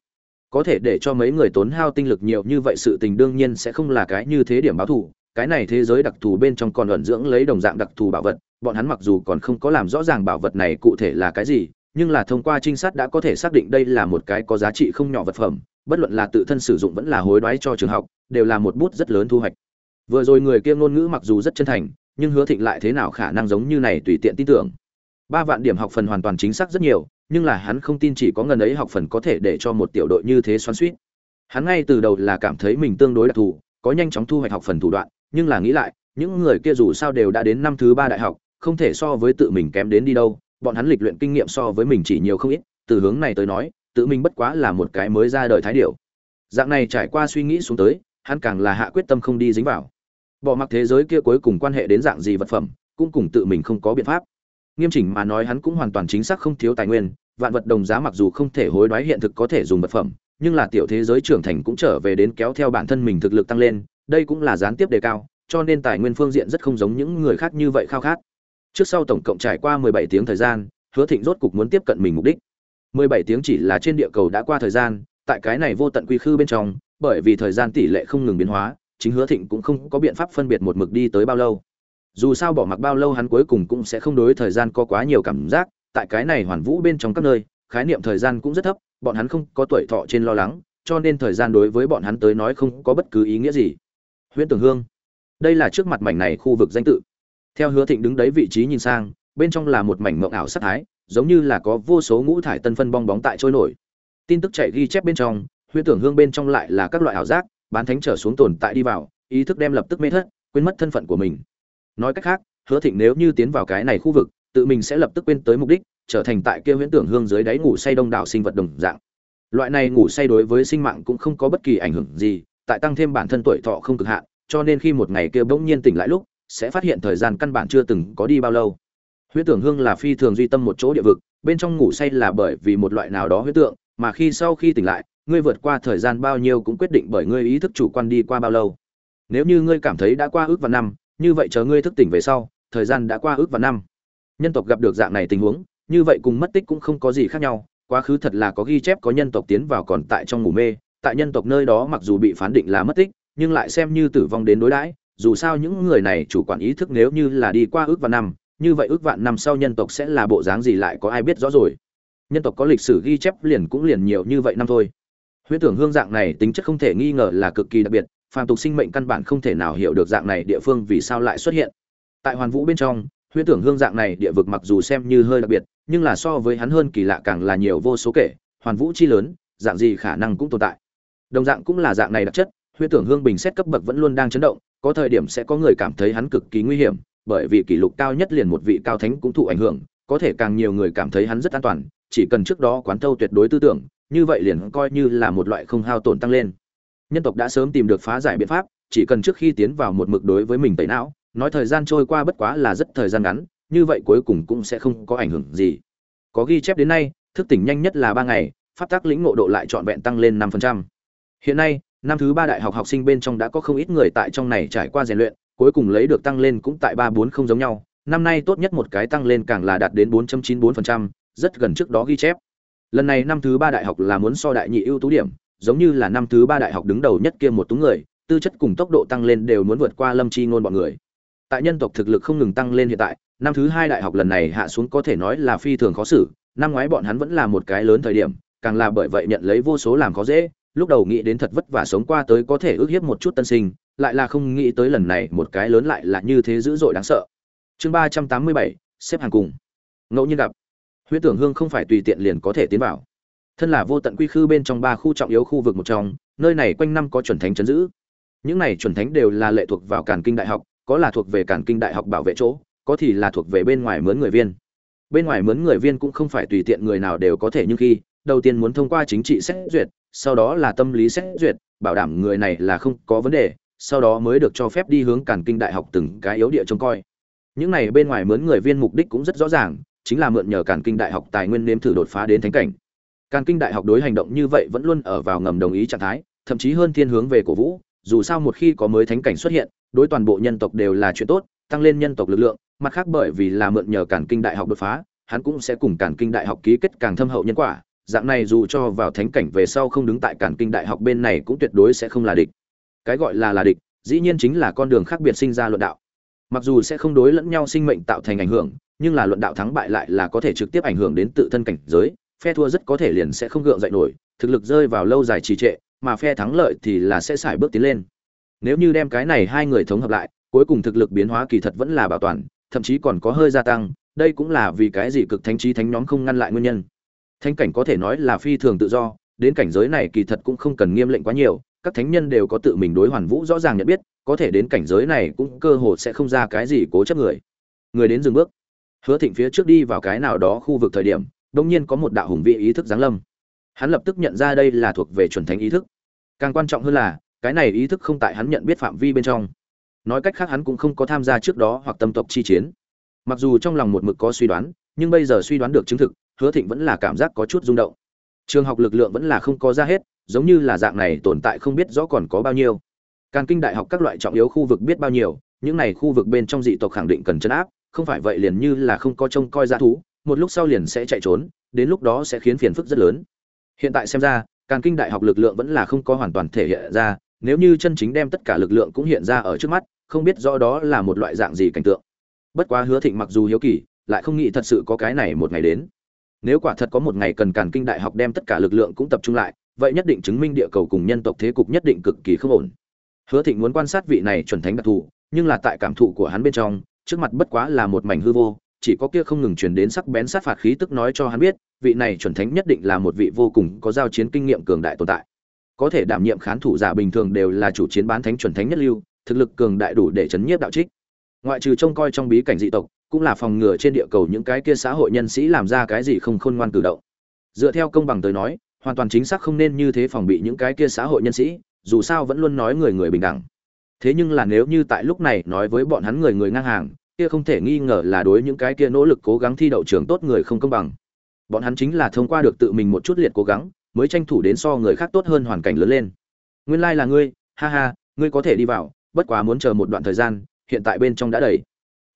Có thể để cho mấy người tốn hao tinh lực nhiều như vậy sự tình đương nhiên sẽ không là cái như thế điểm báo thù. Cái này thế giới đặc thù bên trong còn ẩn dưỡng lấy đồng dạng đặc thù bảo vật, bọn hắn mặc dù còn không có làm rõ ràng bảo vật này cụ thể là cái gì, nhưng là thông qua trinh sát đã có thể xác định đây là một cái có giá trị không nhỏ vật phẩm, bất luận là tự thân sử dụng vẫn là hối đoái cho trường học, đều là một bút rất lớn thu hoạch vừa rồi người kia ngôn ngữ mặc dù rất chân thành, nhưng hứa thịnh lại thế nào khả năng giống như này tùy tiện tin tưởng. Ba vạn điểm học phần hoàn toàn chính xác rất nhiều, nhưng là hắn không tin chỉ có ngần ấy học phần có thể để cho một tiểu đội như thế xoắn suýt hắn ngay từ đầu là cảm thấy mình tương đối đặc thù, có nhanh chóng thu hoạch học phần thủ đoạn, nhưng là nghĩ lại, những người kia dù sao đều đã đến năm thứ ba đại học, không thể so với tự mình kém đến đi đâu, bọn hắn lịch luyện kinh nghiệm so với mình chỉ nhiều không ít, từ hướng này tới nói, tự mình bất quá là một cái mới ra đời thái điệu dạng này trải qua suy nghĩ xuống tới, hắn càng là hạ quyết tâm không đi dính vào bỏ mặc thế giới kia cuối cùng quan hệ đến dạng gì vật phẩm, cũng cùng tự mình không có biện pháp. Nghiêm chỉnh mà nói hắn cũng hoàn toàn chính xác không thiếu tài nguyên, vạn vật đồng giá mặc dù không thể hối đoái hiện thực có thể dùng vật phẩm, nhưng là tiểu thế giới trưởng thành cũng trở về đến kéo theo bản thân mình thực lực tăng lên, đây cũng là gián tiếp đề cao, cho nên tài nguyên phương diện rất không giống những người khác như vậy khao khát. Trước sau tổng cộng trải qua 17 tiếng thời gian, hứa thịnh rốt cục muốn tiếp cận mình mục đích. 17 tiếng chỉ là trên địa cầu đã qua thời gian, tại cái này vô tận quy khư bên trong, bởi vì thời gian tỷ lệ không ngừng biến hóa chính hứa thịnh cũng không có biện pháp phân biệt một mực đi tới bao lâu. Dù sao bỏ mặc bao lâu hắn cuối cùng cũng sẽ không đối thời gian có quá nhiều cảm giác, tại cái này hoàn vũ bên trong các nơi, khái niệm thời gian cũng rất thấp, bọn hắn không có tuổi thọ trên lo lắng, cho nên thời gian đối với bọn hắn tới nói không có bất cứ ý nghĩa gì. Huyễn tưởng hương, đây là trước mặt mảnh này khu vực danh tự. Theo hứa thịnh đứng đấy vị trí nhìn sang, bên trong là một mảnh mộng ảo sắc thái, giống như là có vô số ngũ thải tân phân bong bóng tại trôi nổi. Tin tức chạy ghi chép bên trong, huyễn tưởng hương bên trong lại là các loại ảo giác bán thánh trở xuống tồn tại đi vào, ý thức đem lập tức mê thất, quên mất thân phận của mình. Nói cách khác, hứa thịnh nếu như tiến vào cái này khu vực, tự mình sẽ lập tức quên tới mục đích, trở thành tại kia huyễn tưởng hương dưới đáy ngủ say đông đảo sinh vật đồng dạng. Loại này ngủ say đối với sinh mạng cũng không có bất kỳ ảnh hưởng gì, tại tăng thêm bản thân tuổi thọ không cực hạn, cho nên khi một ngày kia bỗng nhiên tỉnh lại lúc, sẽ phát hiện thời gian căn bản chưa từng có đi bao lâu. Huyễn tưởng hương là phi thường duy tâm một chỗ địa vực, bên trong ngủ say là bởi vì một loại nào đó huyễn tượng, mà khi sau khi tỉnh lại ngươi vượt qua thời gian bao nhiêu cũng quyết định bởi ngươi ý thức chủ quan đi qua bao lâu. Nếu như ngươi cảm thấy đã qua ước và năm, như vậy chờ ngươi thức tỉnh về sau, thời gian đã qua ước và năm. Nhân tộc gặp được dạng này tình huống, như vậy cùng mất tích cũng không có gì khác nhau, quá khứ thật là có ghi chép có nhân tộc tiến vào còn tại trong ngủ mê, tại nhân tộc nơi đó mặc dù bị phán định là mất tích, nhưng lại xem như tử vong đến đối đãi, dù sao những người này chủ quản ý thức nếu như là đi qua ước vạn năm, như vậy ước vạn năm sau nhân tộc sẽ là bộ dáng gì lại có ai biết rõ rồi. Nhân tộc có lịch sử ghi chép liền cũng liền nhiều như vậy năm thôi huyễn tưởng hương dạng này tính chất không thể nghi ngờ là cực kỳ đặc biệt, phàm tục sinh mệnh căn bản không thể nào hiểu được dạng này địa phương vì sao lại xuất hiện. Tại hoàn vũ bên trong, huyễn tưởng hương dạng này địa vực mặc dù xem như hơi đặc biệt, nhưng là so với hắn hơn kỳ lạ càng là nhiều vô số kể, hoàn vũ chi lớn, dạng gì khả năng cũng tồn tại. Đồng dạng cũng là dạng này đặc chất, huyễn tưởng hương bình xét cấp bậc vẫn luôn đang chấn động, có thời điểm sẽ có người cảm thấy hắn cực kỳ nguy hiểm, bởi vì kỷ lục cao nhất liền một vị cao thánh cũng thụ ảnh hưởng, có thể càng nhiều người cảm thấy hắn rất an toàn, chỉ cần trước đó quán thâu tuyệt đối tư tưởng như vậy liền coi như là một loại không hao tổn tăng lên. Nhân tộc đã sớm tìm được phá giải biện pháp chỉ cần trước khi tiến vào một mực đối với mình tẩy não nói thời gian trôi qua bất quá là rất thời gian ngắn như vậy cuối cùng cũng sẽ không có ảnh hưởng gì. Có ghi chép đến nay thức tỉnh nhanh nhất là ba ngày pháp tác lĩnh ngộ độ lại trọn vẹn tăng lên năm phần trăm. Hiện nay năm thứ ba đại học học sinh bên trong đã có không ít người tại trong này trải qua rèn luyện cuối cùng lấy được tăng lên cũng tại ba bốn không giống nhau. Năm nay tốt nhất một cái tăng lên càng là đạt đến 4.94%, rất gần trước đó ghi chép lần này năm thứ ba đại học là muốn so đại nhị ưu tú điểm, giống như là năm thứ ba đại học đứng đầu nhất kia một tú người, tư chất cùng tốc độ tăng lên đều muốn vượt qua lâm chi ngôn bọn người. Tại nhân tộc thực lực không ngừng tăng lên hiện tại, năm thứ hai đại học lần này hạ xuống có thể nói là phi thường khó xử, năm ngoái bọn hắn vẫn là một cái lớn thời điểm, càng là bởi vậy nhận lấy vô số làm khó dễ, lúc đầu nghĩ đến thật vất vả sống qua tới có thể ước hiếp một chút tân sinh, lại là không nghĩ tới lần này một cái lớn lại là như thế dữ dội đáng sợ. Chương ba trăm tám mươi bảy, xếp hàng cùng. Ngẫu nhiên gặp huyễn tưởng hương không phải tùy tiện liền có thể tiến vào. Thân là vô tận quy khư bên trong ba khu trọng yếu khu vực một trong, nơi này quanh năm có chuẩn thánh chấn giữ. Những này chuẩn thánh đều là lệ thuộc vào cản kinh đại học, có là thuộc về cản kinh đại học bảo vệ chỗ, có thì là thuộc về bên ngoài mướn người viên. Bên ngoài mướn người viên cũng không phải tùy tiện người nào đều có thể, nhưng khi, đầu tiên muốn thông qua chính trị xét duyệt, sau đó là tâm lý xét duyệt, bảo đảm người này là không có vấn đề, sau đó mới được cho phép đi hướng cản kinh đại học từng cái yếu địa trông coi. Những này bên ngoài mướn người viên mục đích cũng rất rõ ràng chính là mượn nhờ càn kinh đại học tài nguyên nếm thử đột phá đến thánh cảnh. Càn kinh đại học đối hành động như vậy vẫn luôn ở vào ngầm đồng ý trạng thái, thậm chí hơn thiên hướng về cổ vũ, dù sao một khi có mới thánh cảnh xuất hiện, đối toàn bộ nhân tộc đều là chuyện tốt, tăng lên nhân tộc lực lượng, mặt khác bởi vì là mượn nhờ càn kinh đại học đột phá, hắn cũng sẽ cùng càn kinh đại học ký kết càng thâm hậu nhân quả, dạng này dù cho vào thánh cảnh về sau không đứng tại càn kinh đại học bên này cũng tuyệt đối sẽ không là địch. Cái gọi là là địch, dĩ nhiên chính là con đường khác biệt sinh ra luận đạo. Mặc dù sẽ không đối lẫn nhau sinh mệnh tạo thành ảnh hưởng nhưng là luận đạo thắng bại lại là có thể trực tiếp ảnh hưởng đến tự thân cảnh giới, phe thua rất có thể liền sẽ không gượng dậy nổi, thực lực rơi vào lâu dài trì trệ, mà phe thắng lợi thì là sẽ xài bước tiến lên. Nếu như đem cái này hai người thống hợp lại, cuối cùng thực lực biến hóa kỳ thật vẫn là bảo toàn, thậm chí còn có hơi gia tăng, đây cũng là vì cái gì cực thánh trí thánh nhóm không ngăn lại nguyên nhân. Thánh cảnh có thể nói là phi thường tự do, đến cảnh giới này kỳ thật cũng không cần nghiêm lệnh quá nhiều, các thánh nhân đều có tự mình đối hoàn vũ rõ ràng nhận biết, có thể đến cảnh giới này cũng cơ hồ sẽ không ra cái gì cố chấp người. Người đến dừng bước hứa thịnh phía trước đi vào cái nào đó khu vực thời điểm, đột nhiên có một đạo hùng vị ý thức giáng lâm. Hắn lập tức nhận ra đây là thuộc về chuẩn thánh ý thức. Càng quan trọng hơn là, cái này ý thức không tại hắn nhận biết phạm vi bên trong. Nói cách khác hắn cũng không có tham gia trước đó hoặc tâm tộc chi chiến. Mặc dù trong lòng một mực có suy đoán, nhưng bây giờ suy đoán được chứng thực, hứa thịnh vẫn là cảm giác có chút rung động. Trường học lực lượng vẫn là không có ra hết, giống như là dạng này tồn tại không biết rõ còn có bao nhiêu. Càng kinh đại học các loại trọng yếu khu vực biết bao nhiêu, những này khu vực bên trong dị tộc khẳng định cần chấn áp không phải vậy liền như là không có trông coi dã thú, một lúc sau liền sẽ chạy trốn, đến lúc đó sẽ khiến phiền phức rất lớn. Hiện tại xem ra, càn kinh đại học lực lượng vẫn là không có hoàn toàn thể hiện ra, nếu như chân chính đem tất cả lực lượng cũng hiện ra ở trước mắt, không biết rõ đó là một loại dạng gì cảnh tượng. Bất quá hứa thịnh mặc dù hiếu kỳ, lại không nghĩ thật sự có cái này một ngày đến. Nếu quả thật có một ngày cần càn kinh đại học đem tất cả lực lượng cũng tập trung lại, vậy nhất định chứng minh địa cầu cùng nhân tộc thế cục nhất định cực kỳ không ổn. Hứa thịnh muốn quan sát vị này chuẩn thánh đặc thù, nhưng là tại cảm thụ của hắn bên trong trước mặt bất quá là một mảnh hư vô, chỉ có kia không ngừng truyền đến sắc bén sát phạt khí tức nói cho hắn biết, vị này chuẩn thánh nhất định là một vị vô cùng có giao chiến kinh nghiệm cường đại tồn tại. Có thể đảm nhiệm khán thủ giả bình thường đều là chủ chiến bán thánh chuẩn thánh nhất lưu, thực lực cường đại đủ để chấn nhiếp đạo trích. Ngoại trừ trông coi trong bí cảnh dị tộc, cũng là phòng ngừa trên địa cầu những cái kia xã hội nhân sĩ làm ra cái gì không khôn ngoan cử động. Dựa theo công bằng tới nói, hoàn toàn chính xác không nên như thế phòng bị những cái kia xã hội nhân sĩ, dù sao vẫn luôn nói người người bình đẳng. Thế nhưng là nếu như tại lúc này nói với bọn hắn người người ngang hàng kia không thể nghi ngờ là đối những cái kia nỗ lực cố gắng thi đậu trường tốt người không công bằng. Bọn hắn chính là thông qua được tự mình một chút liệt cố gắng, mới tranh thủ đến so người khác tốt hơn hoàn cảnh lớn lên. Nguyên lai là ngươi, ha ha, ngươi có thể đi vào, bất quá muốn chờ một đoạn thời gian, hiện tại bên trong đã đầy.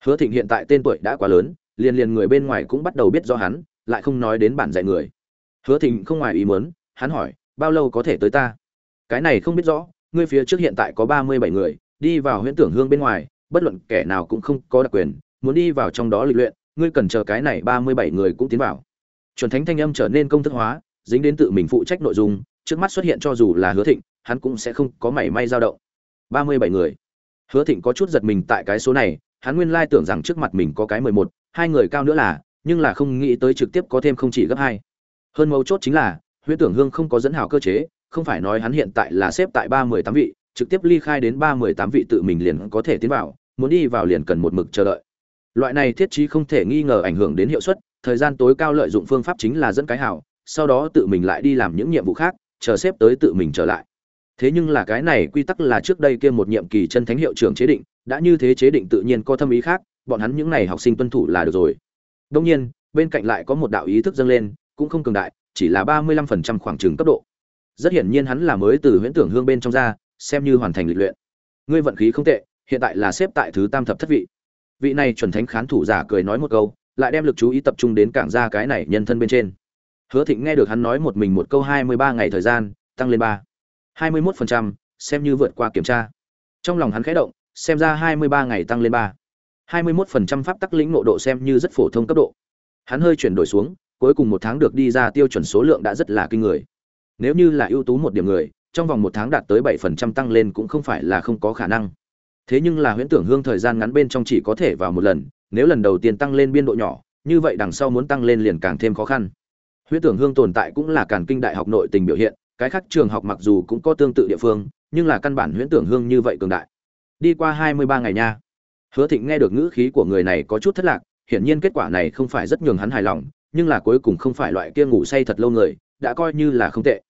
Hứa thịnh hiện tại tên tuổi đã quá lớn, liền liền người bên ngoài cũng bắt đầu biết do hắn, lại không nói đến bản dạy người. Hứa thịnh không ngoài ý muốn, hắn hỏi, bao lâu có thể tới ta? Cái này không biết rõ, ngươi phía trước hiện tại có ba mươi bảy người, đi vào huyễn tưởng hương bên ngoài bất luận kẻ nào cũng không có đặc quyền, muốn đi vào trong đó lịch luyện, ngươi cần chờ cái này ba mươi bảy người cũng tiến vào. Chuẩn thánh thanh âm trở nên công thức hóa, dính đến tự mình phụ trách nội dung, trước mắt xuất hiện cho dù là hứa thịnh, hắn cũng sẽ không có mảy may dao động. ba mươi bảy người. Hứa thịnh có chút giật mình tại cái số này, hắn nguyên lai tưởng rằng trước mặt mình có cái mười một, hai người cao nữa là, nhưng là không nghĩ tới trực tiếp có thêm không chỉ gấp hai. Hơn mấu chốt chính là, huyễn tưởng hương không có dẫn hào cơ chế, không phải nói hắn hiện tại là xếp tại ba mười tám vị trực tiếp ly khai đến ba mười tám vị tự mình liền có thể tiến vào muốn đi vào liền cần một mực chờ đợi. Loại này thiết trí không thể nghi ngờ ảnh hưởng đến hiệu suất thời gian tối cao lợi dụng phương pháp chính là dẫn cái hào, sau đó tự mình lại đi làm những nhiệm vụ khác chờ xếp tới tự mình trở lại. Thế nhưng là cái này quy tắc là trước đây kia một nhiệm kỳ chân thánh hiệu trưởng chế định đã như thế chế định tự nhiên có thâm ý khác bọn hắn những này học sinh tuân thủ là được rồi. Đông nhiên bên cạnh lại có một đạo ý thức dâng lên cũng không cường đại chỉ là ba mươi lăm phần trăm khoảng trừng cấp độ. Rất hiển nhiên hắn là mới từ huyễn tưởng hương bên trong ra xem như hoàn thành lịch luyện. Ngươi vận khí không tệ, hiện tại là xếp tại thứ tam thập thất vị. Vị này chuẩn thánh khán thủ giả cười nói một câu, lại đem lực chú ý tập trung đến cảng ra cái này nhân thân bên trên. Hứa thịnh nghe được hắn nói một mình một câu hai mươi ba ngày thời gian, tăng lên ba. hai mươi mốt phần trăm, xem như vượt qua kiểm tra. Trong lòng hắn khẽ động, xem ra hai mươi ba ngày tăng lên ba. hai mươi mốt phần trăm pháp tắc lĩnh nộ độ xem như rất phổ thông cấp độ. Hắn hơi chuyển đổi xuống, cuối cùng một tháng được đi ra tiêu chuẩn số lượng đã rất là kinh người. Nếu như là ưu tú một điểm người trong vòng một tháng đạt tới bảy phần trăm tăng lên cũng không phải là không có khả năng. Thế nhưng là huyễn tưởng hương thời gian ngắn bên trong chỉ có thể vào một lần, nếu lần đầu tiên tăng lên biên độ nhỏ, như vậy đằng sau muốn tăng lên liền càng thêm khó khăn. Huyễn tưởng hương tồn tại cũng là càn kinh đại học nội tình biểu hiện, cái khác trường học mặc dù cũng có tương tự địa phương, nhưng là căn bản huyễn tưởng hương như vậy cường đại. Đi qua hai mươi ba ngày nha. Hứa thịnh nghe được ngữ khí của người này có chút thất lạc, hiển nhiên kết quả này không phải rất nhường hắn hài lòng, nhưng là cuối cùng không phải loại kia ngủ say thật lâu người, đã coi như là không tệ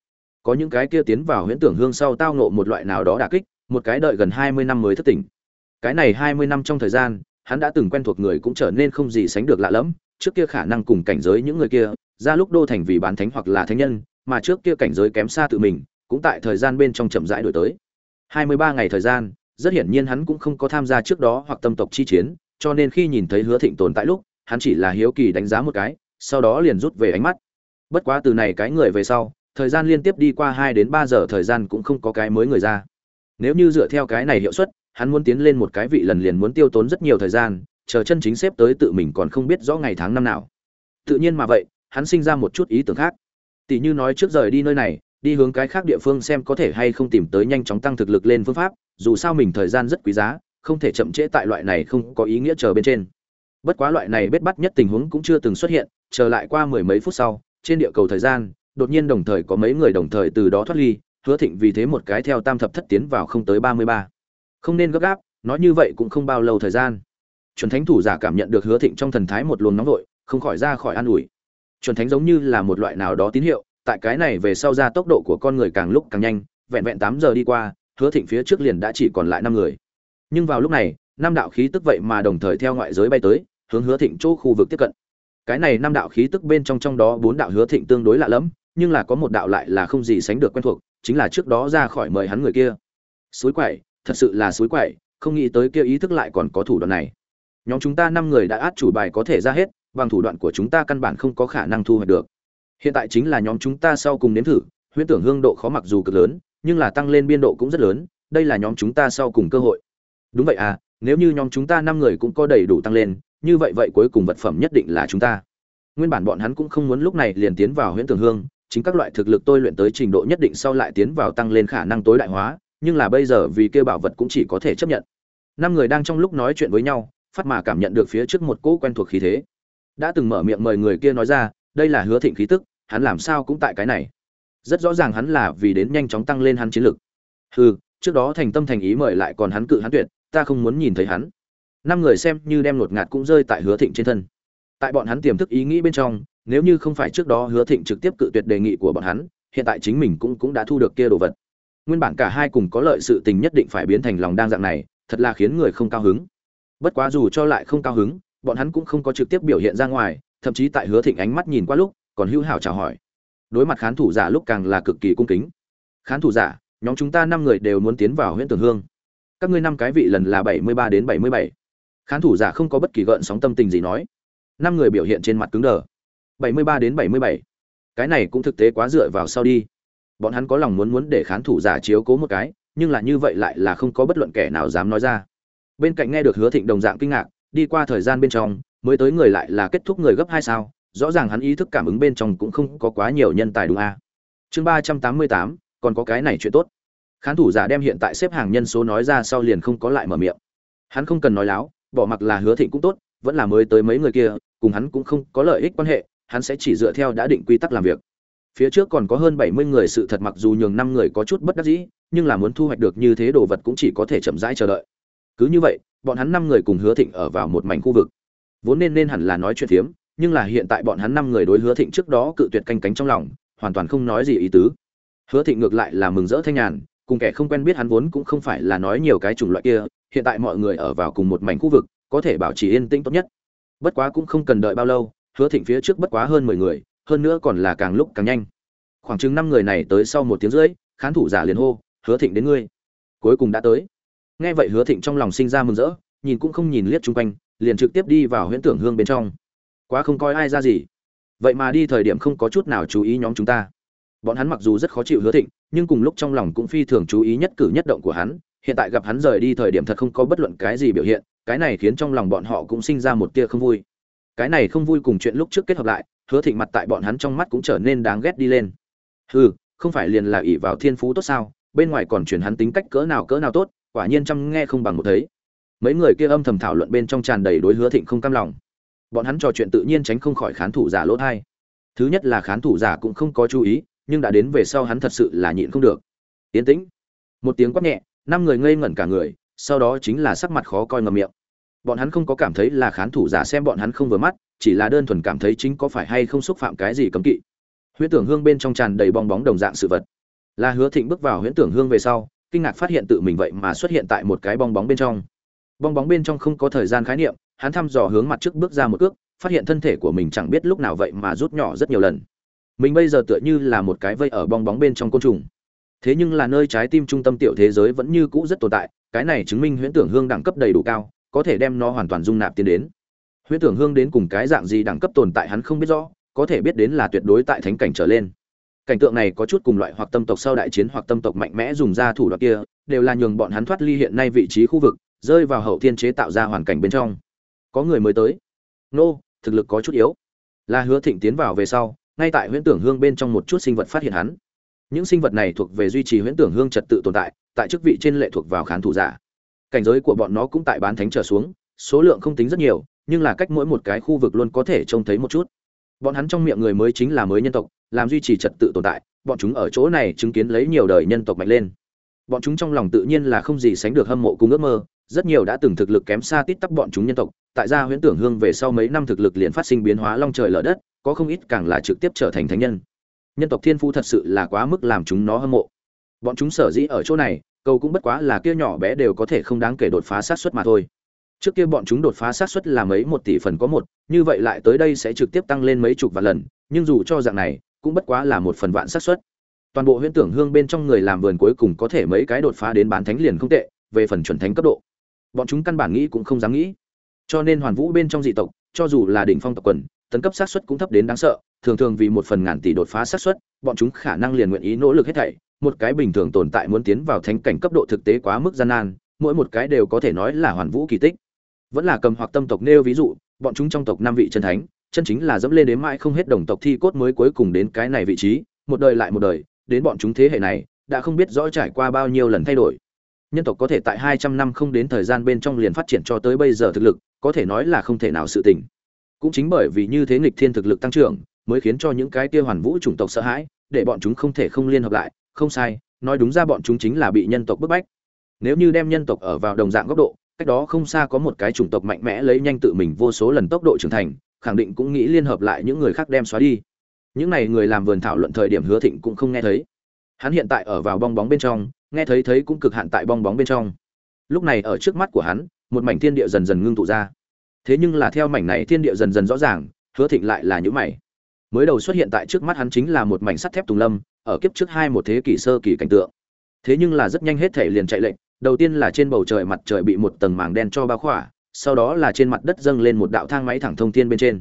có những cái kia tiến vào huyễn tưởng hương sau tao ngộ một loại nào đó đả kích, một cái đợi gần hai mươi năm mới thất tỉnh. Cái này hai mươi năm trong thời gian, hắn đã từng quen thuộc người cũng trở nên không gì sánh được lạ lẫm, trước kia khả năng cùng cảnh giới những người kia, ra lúc đô thành vì bán thánh hoặc là thánh nhân, mà trước kia cảnh giới kém xa tự mình, cũng tại thời gian bên trong chậm rãi đổi tới. hai mươi ba ngày thời gian, rất hiển nhiên hắn cũng không có tham gia trước đó hoặc tâm tộc chi chiến, cho nên khi nhìn thấy hứa thịnh tồn tại lúc, hắn chỉ là hiếu kỳ đánh giá một cái, sau đó liền rút về ánh mắt. Bất quá từ này cái người về sau thời gian liên tiếp đi qua hai đến ba giờ thời gian cũng không có cái mới người ra. Nếu như dựa theo cái này hiệu suất, hắn muốn tiến lên một cái vị lần liền muốn tiêu tốn rất nhiều thời gian, chờ chân chính xếp tới tự mình còn không biết rõ ngày tháng năm nào. Tự nhiên mà vậy, hắn sinh ra một chút ý tưởng khác. Tỷ như nói trước rời đi nơi này, đi hướng cái khác địa phương xem có thể hay không tìm tới nhanh chóng tăng thực lực lên phương pháp, dù sao mình thời gian rất quý giá, không thể chậm trễ tại loại này không có ý nghĩa chờ bên trên. Bất quá loại này bết bắt nhất tình huống cũng chưa từng xuất hiện, chờ lại qua mười mấy phút sau, trên địa cầu thời gian đột nhiên đồng thời có mấy người đồng thời từ đó thoát ly, hứa thịnh vì thế một cái theo tam thập thất tiến vào không tới ba mươi ba. Không nên gấp gáp, nói như vậy cũng không bao lâu thời gian. Chuẩn thánh thủ giả cảm nhận được hứa thịnh trong thần thái một luồng nóng vội, không khỏi ra khỏi an ủi. Chuẩn thánh giống như là một loại nào đó tín hiệu, tại cái này về sau ra tốc độ của con người càng lúc càng nhanh, vẹn vẹn tám giờ đi qua, hứa thịnh phía trước liền đã chỉ còn lại năm người. Nhưng vào lúc này, năm đạo khí tức vậy mà đồng thời theo ngoại giới bay tới, hướng hứa thịnh chỗ khu vực tiếp cận. Cái này năm đạo khí tức bên trong trong đó bốn đạo hứa thịnh tương đối lạ lẫm nhưng là có một đạo lại là không gì sánh được quen thuộc, chính là trước đó ra khỏi mời hắn người kia. Suối quậy, thật sự là suối quậy, không nghĩ tới kia ý thức lại còn có thủ đoạn này. Nhóm chúng ta năm người đã át chủ bài có thể ra hết, bằng thủ đoạn của chúng ta căn bản không có khả năng thu hoạch được. Hiện tại chính là nhóm chúng ta sau cùng nếm thử, huyễn tưởng hương độ khó mặc dù cực lớn, nhưng là tăng lên biên độ cũng rất lớn, đây là nhóm chúng ta sau cùng cơ hội. Đúng vậy à nếu như nhóm chúng ta năm người cũng có đầy đủ tăng lên, như vậy vậy cuối cùng vật phẩm nhất định là chúng ta. Nguyên bản bọn hắn cũng không muốn lúc này liền tiến vào huyễn tưởng hương chính các loại thực lực tôi luyện tới trình độ nhất định sau lại tiến vào tăng lên khả năng tối đại hóa, nhưng là bây giờ vì kêu bảo vật cũng chỉ có thể chấp nhận. Năm người đang trong lúc nói chuyện với nhau, phát mà cảm nhận được phía trước một cỗ quen thuộc khí thế. Đã từng mở miệng mời người kia nói ra, đây là hứa thịnh khí tức, hắn làm sao cũng tại cái này. Rất rõ ràng hắn là vì đến nhanh chóng tăng lên hắn chiến lực. Hừ, trước đó thành tâm thành ý mời lại còn hắn cự hắn tuyệt, ta không muốn nhìn thấy hắn. Năm người xem như đem lột ngạt cũng rơi tại hứa thịnh trên thân. Tại bọn hắn tiềm thức ý nghĩ bên trong nếu như không phải trước đó hứa thịnh trực tiếp cự tuyệt đề nghị của bọn hắn, hiện tại chính mình cũng cũng đã thu được kia đồ vật. Nguyên bản cả hai cùng có lợi sự tình nhất định phải biến thành lòng đang dạng này, thật là khiến người không cao hứng. Bất quá dù cho lại không cao hứng, bọn hắn cũng không có trực tiếp biểu hiện ra ngoài, thậm chí tại hứa thịnh ánh mắt nhìn qua lúc, còn hữu hảo chào hỏi. Đối mặt khán thủ giả lúc càng là cực kỳ cung kính. Khán thủ giả, nhóm chúng ta năm người đều muốn tiến vào huyện tường hương. Các ngươi năm cái vị lần là bảy mươi ba đến bảy mươi bảy. Khán thủ giả không có bất kỳ gợn sóng tâm tình gì nói. Năm người biểu hiện trên mặt cứng đờ bảy mươi ba đến bảy mươi bảy. Cái này cũng thực tế quá dựa vào sau đi. Bọn hắn có lòng muốn muốn để khán thủ giả chiếu cố một cái, nhưng là như vậy lại là không có bất luận kẻ nào dám nói ra. Bên cạnh nghe được hứa thịnh đồng dạng kinh ngạc, đi qua thời gian bên trong, mới tới người lại là kết thúc người gấp hai sao, rõ ràng hắn ý thức cảm ứng bên trong cũng không có quá nhiều nhân tài đúng a. Chương ba trăm tám mươi tám, còn có cái này chuyện tốt. Khán thủ giả đem hiện tại xếp hàng nhân số nói ra sau liền không có lại mở miệng. Hắn không cần nói láo, bỏ mặc là hứa thịnh cũng tốt, vẫn là mới tới mấy người kia, cùng hắn cũng không có lợi ích quan hệ hắn sẽ chỉ dựa theo đã định quy tắc làm việc. Phía trước còn có hơn bảy mươi người sự thật mặc dù nhường năm người có chút bất đắc dĩ, nhưng là muốn thu hoạch được như thế đồ vật cũng chỉ có thể chậm rãi chờ đợi. Cứ như vậy, bọn hắn năm người cùng hứa thịnh ở vào một mảnh khu vực. Vốn nên nên hẳn là nói chuyện phiếm, nhưng là hiện tại bọn hắn năm người đối hứa thịnh trước đó cự tuyệt canh cánh trong lòng, hoàn toàn không nói gì ý tứ. Hứa thịnh ngược lại là mừng rỡ thanh nhàn, cùng kẻ không quen biết hắn vốn cũng không phải là nói nhiều cái chủng loại kia, hiện tại mọi người ở vào cùng một mảnh khu vực, có thể bảo trì yên tĩnh tốt nhất. Bất quá cũng không cần đợi bao lâu hứa thịnh phía trước bất quá hơn mười người, hơn nữa còn là càng lúc càng nhanh. Khoảng chừng năm người này tới sau một tiếng rưỡi, khán thủ giả liền hô, hứa thịnh đến ngươi. Cuối cùng đã tới. Nghe vậy hứa thịnh trong lòng sinh ra mừng rỡ, nhìn cũng không nhìn liếc chung quanh, liền trực tiếp đi vào huyễn tưởng hương bên trong. Quá không coi ai ra gì. Vậy mà đi thời điểm không có chút nào chú ý nhóm chúng ta. Bọn hắn mặc dù rất khó chịu hứa thịnh, nhưng cùng lúc trong lòng cũng phi thường chú ý nhất cử nhất động của hắn. Hiện tại gặp hắn rời đi thời điểm thật không có bất luận cái gì biểu hiện, cái này khiến trong lòng bọn họ cũng sinh ra một tia không vui cái này không vui cùng chuyện lúc trước kết hợp lại, hứa thịnh mặt tại bọn hắn trong mắt cũng trở nên đáng ghét đi lên. Hừ, không phải liền là ỷ vào thiên phú tốt sao, bên ngoài còn chuyển hắn tính cách cỡ nào cỡ nào tốt, quả nhiên chăm nghe không bằng một thấy. Mấy người kia âm thầm thảo luận bên trong tràn đầy đối hứa thịnh không cam lòng. Bọn hắn trò chuyện tự nhiên tránh không khỏi khán thủ giả lỗ thai. Thứ nhất là khán thủ giả cũng không có chú ý, nhưng đã đến về sau hắn thật sự là nhịn không được. Yến tĩnh. Một tiếng quát nhẹ, năm người ngây ngẩn cả người, sau đó chính là sắc mặt khó coi ngầm miệng bọn hắn không có cảm thấy là khán thủ giả xem bọn hắn không vừa mắt, chỉ là đơn thuần cảm thấy chính có phải hay không xúc phạm cái gì cấm kỵ. Huyễn tưởng hương bên trong tràn đầy bong bóng đồng dạng sự vật. Là hứa thịnh bước vào huyễn tưởng hương về sau, kinh ngạc phát hiện tự mình vậy mà xuất hiện tại một cái bong bóng bên trong. Bong bóng bên trong không có thời gian khái niệm, hắn thăm dò hướng mặt trước bước ra một cước, phát hiện thân thể của mình chẳng biết lúc nào vậy mà rút nhỏ rất nhiều lần. Mình bây giờ tựa như là một cái vây ở bong bóng bên trong côn trùng. Thế nhưng là nơi trái tim trung tâm tiểu thế giới vẫn như cũ rất tồn tại, cái này chứng minh huyễn tưởng hương đẳng cấp đầy đủ cao có thể đem nó hoàn toàn dung nạp tiến đến. Huyễn tưởng hương đến cùng cái dạng gì đẳng cấp tồn tại hắn không biết rõ, có thể biết đến là tuyệt đối tại thánh cảnh trở lên. Cảnh tượng này có chút cùng loại hoặc tâm tộc sau đại chiến hoặc tâm tộc mạnh mẽ dùng ra thủ đoạn kia, đều là nhường bọn hắn thoát ly hiện nay vị trí khu vực, rơi vào hậu thiên chế tạo ra hoàn cảnh bên trong. Có người mới tới. Nô, thực lực có chút yếu. Là hứa thịnh tiến vào về sau, ngay tại huyễn tưởng hương bên trong một chút sinh vật phát hiện hắn. Những sinh vật này thuộc về duy trì huyễn tưởng hương trật tự tồn tại tại chức vị trên lệ thuộc vào khán thủ giả cảnh giới của bọn nó cũng tại bán thánh trở xuống, số lượng không tính rất nhiều, nhưng là cách mỗi một cái khu vực luôn có thể trông thấy một chút. Bọn hắn trong miệng người mới chính là mới nhân tộc, làm duy trì trật tự tồn tại, bọn chúng ở chỗ này chứng kiến lấy nhiều đời nhân tộc mạnh lên. Bọn chúng trong lòng tự nhiên là không gì sánh được hâm mộ cùng ước mơ, rất nhiều đã từng thực lực kém xa tít tắp bọn chúng nhân tộc, tại gia huyễn tưởng hương về sau mấy năm thực lực liền phát sinh biến hóa long trời lở đất, có không ít càng là trực tiếp trở thành thánh nhân. Nhân tộc thiên phu thật sự là quá mức làm chúng nó hâm mộ bọn chúng sở dĩ ở chỗ này cầu cũng bất quá là kia nhỏ bé đều có thể không đáng kể đột phá sát suất mà thôi. Trước kia bọn chúng đột phá sát suất là mấy một tỷ phần có một, như vậy lại tới đây sẽ trực tiếp tăng lên mấy chục vạn lần, nhưng dù cho dạng này, cũng bất quá là một phần vạn sát suất. Toàn bộ huyễn tưởng hương bên trong người làm vườn cuối cùng có thể mấy cái đột phá đến bán thánh liền không tệ, về phần chuẩn thánh cấp độ. Bọn chúng căn bản nghĩ cũng không dám nghĩ. Cho nên hoàn vũ bên trong dị tộc, cho dù là đỉnh phong tộc quần, tấn cấp sát suất cũng thấp đến đáng sợ, thường thường vì một phần ngàn tỷ đột phá sát suất, bọn chúng khả năng liền nguyện ý nỗ lực hết thảy một cái bình thường tồn tại muốn tiến vào thánh cảnh cấp độ thực tế quá mức gian nan, mỗi một cái đều có thể nói là hoàn vũ kỳ tích. Vẫn là cầm hoặc tâm tộc nêu ví dụ, bọn chúng trong tộc năm vị chân thánh, chân chính là dẫm lên đến mãi không hết đồng tộc thi cốt mới cuối cùng đến cái này vị trí, một đời lại một đời, đến bọn chúng thế hệ này, đã không biết rõ trải qua bao nhiêu lần thay đổi. Nhân tộc có thể tại hai trăm năm không đến thời gian bên trong liền phát triển cho tới bây giờ thực lực, có thể nói là không thể nào sự tình. Cũng chính bởi vì như thế nghịch thiên thực lực tăng trưởng, mới khiến cho những cái kia hoàn vũ chủng tộc sợ hãi, để bọn chúng không thể không liên hợp lại không sai, nói đúng ra bọn chúng chính là bị nhân tộc bức bách. Nếu như đem nhân tộc ở vào đồng dạng góc độ, cách đó không xa có một cái chủng tộc mạnh mẽ lấy nhanh tự mình vô số lần tốc độ trưởng thành, khẳng định cũng nghĩ liên hợp lại những người khác đem xóa đi. Những này người làm vườn thảo luận thời điểm hứa thịnh cũng không nghe thấy. Hắn hiện tại ở vào bong bóng bên trong, nghe thấy thấy cũng cực hạn tại bong bóng bên trong. Lúc này ở trước mắt của hắn, một mảnh thiên địa dần dần ngưng tụ ra. Thế nhưng là theo mảnh này thiên địa dần dần rõ ràng, hứa thịnh lại là những mảy mới đầu xuất hiện tại trước mắt hắn chính là một mảnh sắt thép tùng lâm ở kiếp trước hai một thế kỷ sơ kỳ cảnh tượng. Thế nhưng là rất nhanh hết thể liền chạy lệnh đầu tiên là trên bầu trời mặt trời bị một tầng màng đen cho bao khỏa, sau đó là trên mặt đất dâng lên một đạo thang máy thẳng thông thiên bên trên.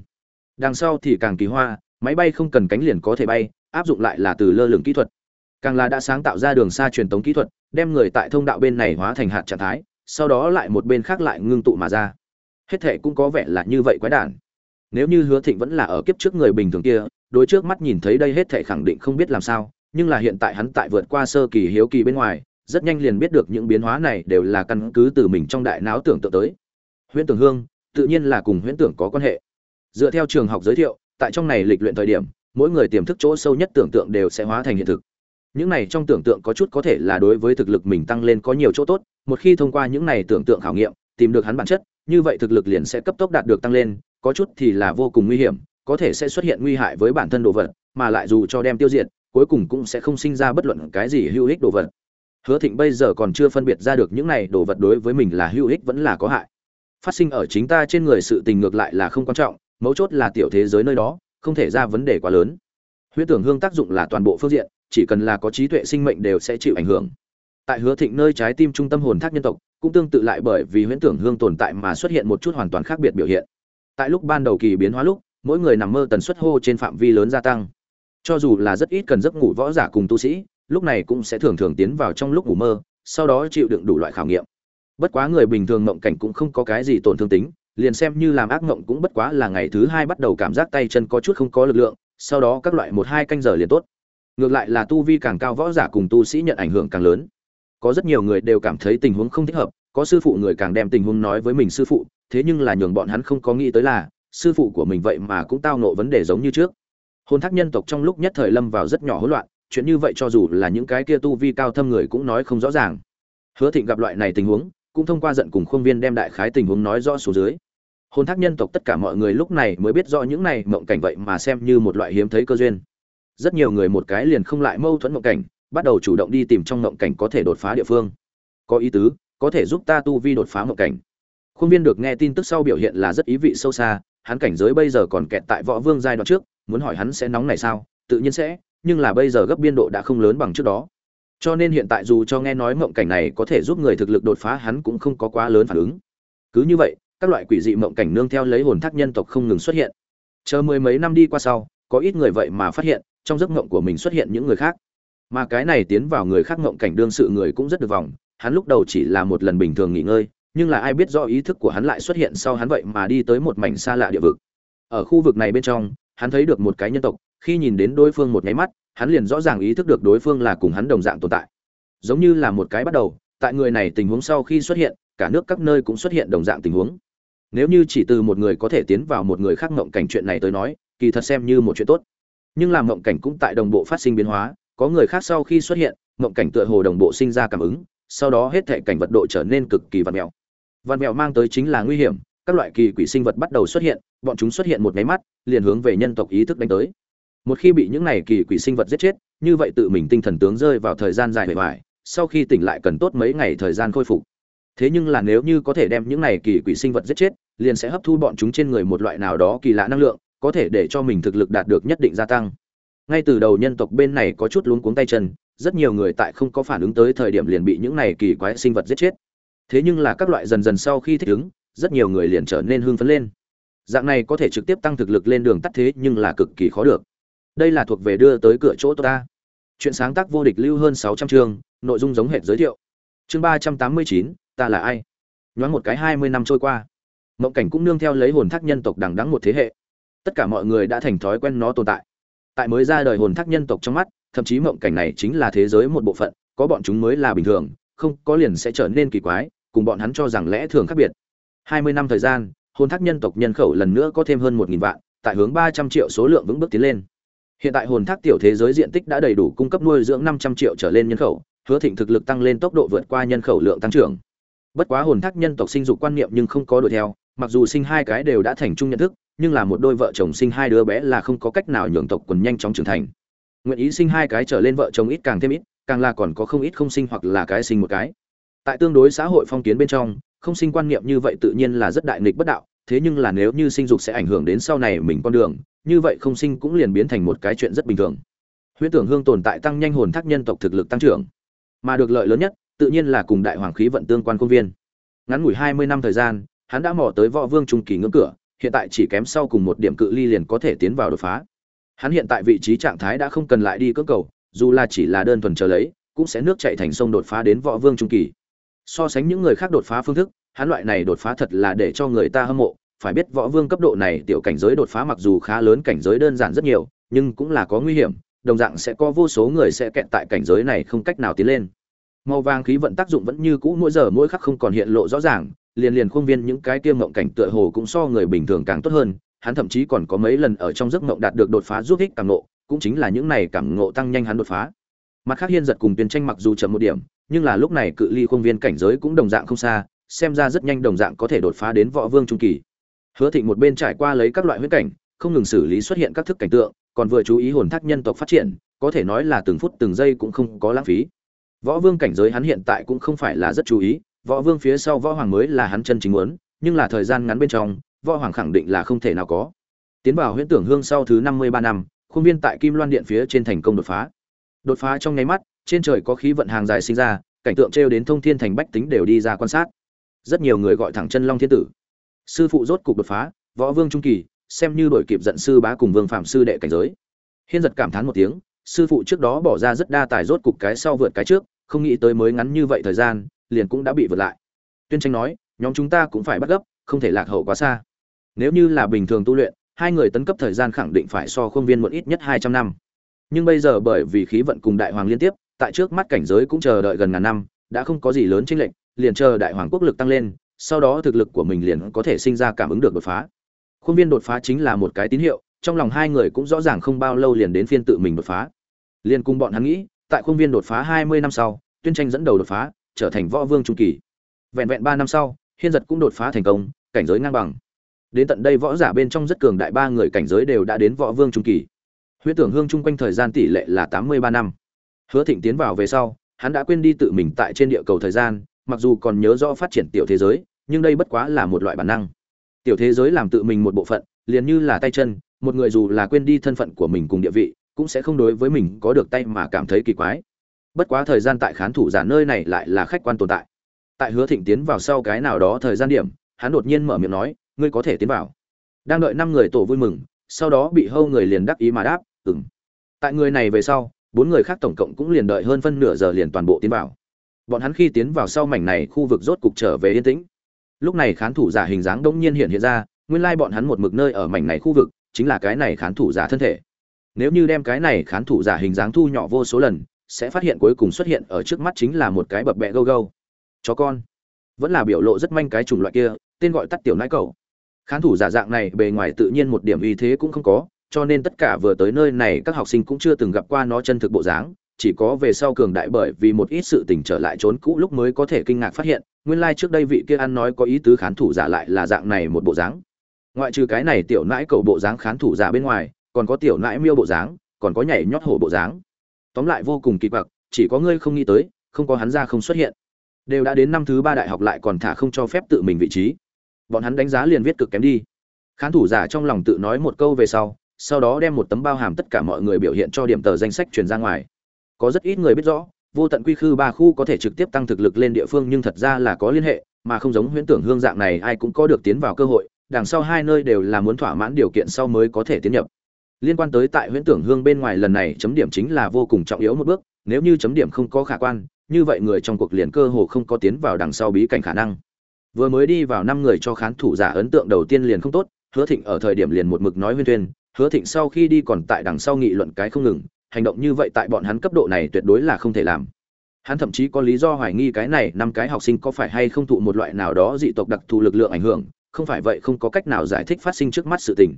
Đằng sau thì càng kỳ hoa, máy bay không cần cánh liền có thể bay, áp dụng lại là từ lơ lửng kỹ thuật. Càng là đã sáng tạo ra đường xa truyền tống kỹ thuật, đem người tại thông đạo bên này hóa thành hạt trạng thái, sau đó lại một bên khác lại ngưng tụ mà ra. Hết thể cũng có vẻ là như vậy quái đản nếu như hứa thịnh vẫn là ở kiếp trước người bình thường kia, đối trước mắt nhìn thấy đây hết thể khẳng định không biết làm sao, nhưng là hiện tại hắn tại vượt qua sơ kỳ hiếu kỳ bên ngoài, rất nhanh liền biết được những biến hóa này đều là căn cứ từ mình trong đại não tưởng tượng tới. Huyễn tưởng hương, tự nhiên là cùng huyễn tưởng có quan hệ. Dựa theo trường học giới thiệu, tại trong này lịch luyện thời điểm, mỗi người tiềm thức chỗ sâu nhất tưởng tượng đều sẽ hóa thành hiện thực. Những này trong tưởng tượng có chút có thể là đối với thực lực mình tăng lên có nhiều chỗ tốt, một khi thông qua những này tưởng tượng khảo nghiệm, tìm được hắn bản chất, như vậy thực lực liền sẽ cấp tốc đạt được tăng lên có chút thì là vô cùng nguy hiểm, có thể sẽ xuất hiện nguy hại với bản thân đồ vật, mà lại dù cho đem tiêu diệt, cuối cùng cũng sẽ không sinh ra bất luận cái gì hữu ích đồ vật. Hứa thịnh bây giờ còn chưa phân biệt ra được những này đồ vật đối với mình là hữu ích vẫn là có hại. Phát sinh ở chính ta trên người sự tình ngược lại là không quan trọng, mấu chốt là tiểu thế giới nơi đó, không thể ra vấn đề quá lớn. Huyễn tưởng hương tác dụng là toàn bộ phương diện, chỉ cần là có trí tuệ sinh mệnh đều sẽ chịu ảnh hưởng. Tại hứa thịnh nơi trái tim trung tâm hồn thác nhân tộc, cũng tương tự lại bởi vì huyễn tưởng hương tồn tại mà xuất hiện một chút hoàn toàn khác biệt biểu hiện tại lúc ban đầu kỳ biến hóa lúc, mỗi người nằm mơ tần suất hô trên phạm vi lớn gia tăng. Cho dù là rất ít cần giấc ngủ võ giả cùng tu sĩ, lúc này cũng sẽ thường thường tiến vào trong lúc ngủ mơ, sau đó chịu đựng đủ loại khảo nghiệm. Bất quá người bình thường mộng cảnh cũng không có cái gì tổn thương tính, liền xem như làm ác mộng cũng bất quá là ngày thứ hai bắt đầu cảm giác tay chân có chút không có lực lượng, sau đó các loại một hai canh giờ liền tốt. Ngược lại là tu vi càng cao võ giả cùng tu sĩ nhận ảnh hưởng càng lớn. Có rất nhiều người đều cảm thấy tình huống không thích hợp, có sư phụ người càng đem tình huống nói với mình sư phụ thế nhưng là nhường bọn hắn không có nghĩ tới là, sư phụ của mình vậy mà cũng tao nộ vấn đề giống như trước. Hôn thác nhân tộc trong lúc nhất thời lâm vào rất nhỏ hỗn loạn, chuyện như vậy cho dù là những cái kia tu vi cao thâm người cũng nói không rõ ràng. Hứa thịnh gặp loại này tình huống, cũng thông qua giận cùng khuôn viên đem đại khái tình huống nói rõ số dưới. Hôn thác nhân tộc tất cả mọi người lúc này mới biết rõ những này mộng cảnh vậy mà xem như một loại hiếm thấy cơ duyên. Rất nhiều người một cái liền không lại mâu thuẫn mộng cảnh, bắt đầu chủ động đi tìm trong mộng cảnh có thể đột phá địa phương. Có ý tứ, có thể giúp ta tu vi đột phá mộng cảnh khuôn viên được nghe tin tức sau biểu hiện là rất ý vị sâu xa, hắn cảnh giới bây giờ còn kẹt tại võ vương giai đoạn trước, muốn hỏi hắn sẽ nóng này sao, tự nhiên sẽ, nhưng là bây giờ gấp biên độ đã không lớn bằng trước đó. Cho nên hiện tại dù cho nghe nói mộng cảnh này có thể giúp người thực lực đột phá, hắn cũng không có quá lớn phản ứng. Cứ như vậy, các loại quỷ dị mộng cảnh nương theo lấy hồn thác nhân tộc không ngừng xuất hiện. Chờ mười mấy năm đi qua sau, có ít người vậy mà phát hiện, trong giấc mộng của mình xuất hiện những người khác. Mà cái này tiến vào người khác mộng cảnh đương sự người cũng rất được vòng hắn lúc đầu chỉ là một lần bình thường nghỉ ngơi nhưng là ai biết do ý thức của hắn lại xuất hiện sau hắn vậy mà đi tới một mảnh xa lạ địa vực. Ở khu vực này bên trong, hắn thấy được một cái nhân tộc, khi nhìn đến đối phương một nháy mắt, hắn liền rõ ràng ý thức được đối phương là cùng hắn đồng dạng tồn tại. Giống như là một cái bắt đầu, tại người này tình huống sau khi xuất hiện, cả nước các nơi cũng xuất hiện đồng dạng tình huống. Nếu như chỉ từ một người có thể tiến vào một người khác ngộng cảnh chuyện này tới nói, kỳ thật xem như một chuyện tốt. Nhưng làm ngộng cảnh cũng tại đồng bộ phát sinh biến hóa, có người khác sau khi xuất hiện, ngộng cảnh tựa hồ đồng bộ sinh ra cảm ứng, sau đó hết thể cảnh vật độ trở nên cực kỳ vật mèo Văn mèo mang tới chính là nguy hiểm, các loại kỳ quỷ sinh vật bắt đầu xuất hiện, bọn chúng xuất hiện một máy mắt, liền hướng về nhân tộc ý thức đánh tới. Một khi bị những này kỳ quỷ sinh vật giết chết, như vậy tự mình tinh thần tướng rơi vào thời gian dài bề ngoài, sau khi tỉnh lại cần tốt mấy ngày thời gian khôi phục. Thế nhưng là nếu như có thể đem những này kỳ quỷ sinh vật giết chết, liền sẽ hấp thu bọn chúng trên người một loại nào đó kỳ lạ năng lượng, có thể để cho mình thực lực đạt được nhất định gia tăng. Ngay từ đầu nhân tộc bên này có chút luống cuống tay chân, rất nhiều người tại không có phản ứng tới thời điểm liền bị những này kỳ quái sinh vật giết chết thế nhưng là các loại dần dần sau khi thích ứng, rất nhiều người liền trở nên hưng phấn lên. Dạng này có thể trực tiếp tăng thực lực lên đường tắt thế nhưng là cực kỳ khó được. Đây là thuộc về đưa tới cửa chỗ ta. Chuyện sáng tác vô địch lưu hơn sáu trăm chương, nội dung giống hệt giới thiệu. Chương ba trăm tám mươi chín, ta là ai? Nhoáng một cái hai mươi năm trôi qua. Mộng cảnh cũng nương theo lấy hồn thác nhân tộc đằng đắng một thế hệ. Tất cả mọi người đã thành thói quen nó tồn tại. Tại mới ra đời hồn thác nhân tộc trong mắt, thậm chí mộng cảnh này chính là thế giới một bộ phận, có bọn chúng mới là bình thường, không có liền sẽ trở nên kỳ quái cùng bọn hắn cho rằng lẽ thường khác biệt. Hai mươi năm thời gian hồn thác nhân tộc nhân khẩu lần nữa có thêm hơn một nghìn vạn, tại hướng ba trăm triệu số lượng vững bước tiến lên. Hiện tại hồn thác tiểu thế giới diện tích đã đầy đủ cung cấp nuôi dưỡng năm trăm triệu trở lên nhân khẩu, hứa thịnh thực lực tăng lên tốc độ vượt qua nhân khẩu lượng tăng trưởng. Bất quá hồn thác nhân tộc sinh dục quan niệm nhưng không có đuổi theo, mặc dù sinh hai cái đều đã thành chung nhận thức, nhưng là một đôi vợ chồng sinh hai đứa bé là không có cách nào nhường tộc quần nhanh chóng trưởng thành. Nguyện ý sinh hai cái trở lên vợ chồng ít càng thêm ít, càng là còn có không ít không sinh hoặc là cái sinh một cái tại tương đối xã hội phong kiến bên trong, không sinh quan niệm như vậy tự nhiên là rất đại nghịch bất đạo, thế nhưng là nếu như sinh dục sẽ ảnh hưởng đến sau này mình con đường, như vậy không sinh cũng liền biến thành một cái chuyện rất bình thường. Huyễn tưởng hương tồn tại tăng nhanh hồn thác nhân tộc thực lực tăng trưởng, mà được lợi lớn nhất, tự nhiên là cùng đại hoàng khí vận tương quan công viên. Ngắn ngủi hai mươi năm thời gian, hắn đã mò tới võ vương trung kỳ ngưỡng cửa, hiện tại chỉ kém sau cùng một điểm cự ly liền có thể tiến vào đột phá. Hắn hiện tại vị trí trạng thái đã không cần lại đi cưỡng cầu, dù là chỉ là đơn thuần chờ lấy, cũng sẽ nước chạy thành sông đột phá đến võ vương trung kỳ so sánh những người khác đột phá phương thức, hắn loại này đột phá thật là để cho người ta hâm mộ. Phải biết võ vương cấp độ này, tiểu cảnh giới đột phá mặc dù khá lớn, cảnh giới đơn giản rất nhiều, nhưng cũng là có nguy hiểm. Đồng dạng sẽ có vô số người sẽ kẹt tại cảnh giới này không cách nào tiến lên. Màu vàng khí vận tác dụng vẫn như cũ, mỗi giờ mỗi khắc không còn hiện lộ rõ ràng, liền liền khuôn viên những cái kia mộng cảnh tựa hồ cũng so người bình thường càng tốt hơn. Hắn thậm chí còn có mấy lần ở trong giấc mộng đạt được đột phá giúp ích cảm ngộ, cũng chính là những này cảm ngộ tăng nhanh hắn đột phá mặt khác hiên giật cùng tuyên tranh mặc dù chậm một điểm, nhưng là lúc này cự ly khuôn viên cảnh giới cũng đồng dạng không xa, xem ra rất nhanh đồng dạng có thể đột phá đến võ vương trung kỳ. Hứa thịnh một bên trải qua lấy các loại huyết cảnh, không ngừng xử lý xuất hiện các thức cảnh tượng, còn vừa chú ý hồn thác nhân tộc phát triển, có thể nói là từng phút từng giây cũng không có lãng phí. Võ vương cảnh giới hắn hiện tại cũng không phải là rất chú ý, võ vương phía sau võ hoàng mới là hắn chân chính muốn, nhưng là thời gian ngắn bên trong, võ hoàng khẳng định là không thể nào có. Tiến vào huyễn tưởng hương sau thứ năm mươi ba năm, khuôn viên tại kim loan điện phía trên thành công đột phá đột phá trong nháy mắt, trên trời có khí vận hàng dài sinh ra, cảnh tượng trêu đến thông thiên thành bách tính đều đi ra quan sát. Rất nhiều người gọi thẳng chân long thiên tử. Sư phụ rốt cục đột phá, võ vương trung kỳ, xem như đổi kịp giận sư bá cùng vương phạm sư đệ cảnh giới. Hiên giật cảm thán một tiếng, sư phụ trước đó bỏ ra rất đa tài rốt cục cái sau vượt cái trước, không nghĩ tới mới ngắn như vậy thời gian, liền cũng đã bị vượt lại. Tuyên tranh nói, nhóm chúng ta cũng phải bắt gấp, không thể lạc hậu quá xa. Nếu như là bình thường tu luyện, hai người tấn cấp thời gian khẳng định phải so khuôn viên một ít nhất hai trăm năm nhưng bây giờ bởi vì khí vận cùng đại hoàng liên tiếp, tại trước mắt cảnh giới cũng chờ đợi gần ngàn năm, đã không có gì lớn chênh lệnh liền chờ đại hoàng quốc lực tăng lên, sau đó thực lực của mình liền có thể sinh ra cảm ứng được đột phá. Khuôn viên đột phá chính là một cái tín hiệu, trong lòng hai người cũng rõ ràng không bao lâu liền đến phiên tự mình đột phá. Liền cùng bọn hắn nghĩ, tại khuôn viên đột phá hai mươi năm sau, tuyên tranh dẫn đầu đột phá, trở thành võ vương trung kỳ. Vẹn vẹn ba năm sau, hiên giật cũng đột phá thành công, cảnh giới ngang bằng. Đến tận đây võ giả bên trong rất cường đại ba người cảnh giới đều đã đến võ vương trung kỳ huyễn tưởng hương chung quanh thời gian tỷ lệ là tám mươi ba năm. Hứa thịnh tiến vào về sau, hắn đã quên đi tự mình tại trên địa cầu thời gian, mặc dù còn nhớ rõ phát triển tiểu thế giới, nhưng đây bất quá là một loại bản năng. Tiểu thế giới làm tự mình một bộ phận, liền như là tay chân, một người dù là quên đi thân phận của mình cùng địa vị, cũng sẽ không đối với mình có được tay mà cảm thấy kỳ quái. Bất quá thời gian tại khán thủ giả nơi này lại là khách quan tồn tại. Tại hứa thịnh tiến vào sau cái nào đó thời gian điểm, hắn đột nhiên mở miệng nói, ngươi có thể tiến vào. Đang đợi năm người tổ vui mừng, sau đó bị hâu người liền đắc ý mà đáp ừm. Tại người này về sau, bốn người khác tổng cộng cũng liền đợi hơn phân nửa giờ liền toàn bộ tiến vào. Bọn hắn khi tiến vào sau mảnh này, khu vực rốt cục trở về yên tĩnh. Lúc này khán thủ giả hình dáng đông nhiên hiện hiện ra, nguyên lai bọn hắn một mực nơi ở mảnh này khu vực, chính là cái này khán thủ giả thân thể. Nếu như đem cái này khán thủ giả hình dáng thu nhỏ vô số lần, sẽ phát hiện cuối cùng xuất hiện ở trước mắt chính là một cái bập bẹ gâu gâu. Chó con. Vẫn là biểu lộ rất manh cái chủng loại kia, tên gọi tắt tiểu nãi cầu khán thủ giả dạng này bề ngoài tự nhiên một điểm uy thế cũng không có cho nên tất cả vừa tới nơi này các học sinh cũng chưa từng gặp qua nó chân thực bộ dáng, chỉ có về sau cường đại bởi vì một ít sự tình trở lại trốn cũ lúc mới có thể kinh ngạc phát hiện, nguyên lai trước đây vị kia ăn nói có ý tứ khán thủ giả lại là dạng này một bộ dáng. Ngoại trừ cái này tiểu nãi cầu bộ dáng khán thủ giả bên ngoài, còn có tiểu nãi miêu bộ dáng, còn có nhảy nhót hổ bộ dáng. Tóm lại vô cùng kỳ quặc, chỉ có ngươi không nghĩ tới, không có hắn ra không xuất hiện. Đều đã đến năm thứ ba đại học lại còn thả không cho phép tự mình vị trí. Bọn hắn đánh giá liền viết cực kém đi. Khán thủ giả trong lòng tự nói một câu về sau sau đó đem một tấm bao hàm tất cả mọi người biểu hiện cho điểm tờ danh sách truyền ra ngoài. Có rất ít người biết rõ, vô tận quy khư ba khu có thể trực tiếp tăng thực lực lên địa phương nhưng thật ra là có liên hệ, mà không giống huyễn tưởng hương dạng này ai cũng có được tiến vào cơ hội, đằng sau hai nơi đều là muốn thỏa mãn điều kiện sau mới có thể tiến nhập. Liên quan tới tại huyễn tưởng hương bên ngoài lần này chấm điểm chính là vô cùng trọng yếu một bước, nếu như chấm điểm không có khả quan, như vậy người trong cuộc liền cơ hồ không có tiến vào đằng sau bí cảnh khả năng. Vừa mới đi vào năm người cho khán thủ giả ấn tượng đầu tiên liền không tốt, hứa thịnh ở thời điểm liền một mực nói huyên thuyên hứa thịnh sau khi đi còn tại đằng sau nghị luận cái không ngừng, hành động như vậy tại bọn hắn cấp độ này tuyệt đối là không thể làm. Hắn thậm chí có lý do hoài nghi cái này năm cái học sinh có phải hay không thụ một loại nào đó dị tộc đặc thù lực lượng ảnh hưởng, không phải vậy không có cách nào giải thích phát sinh trước mắt sự tình.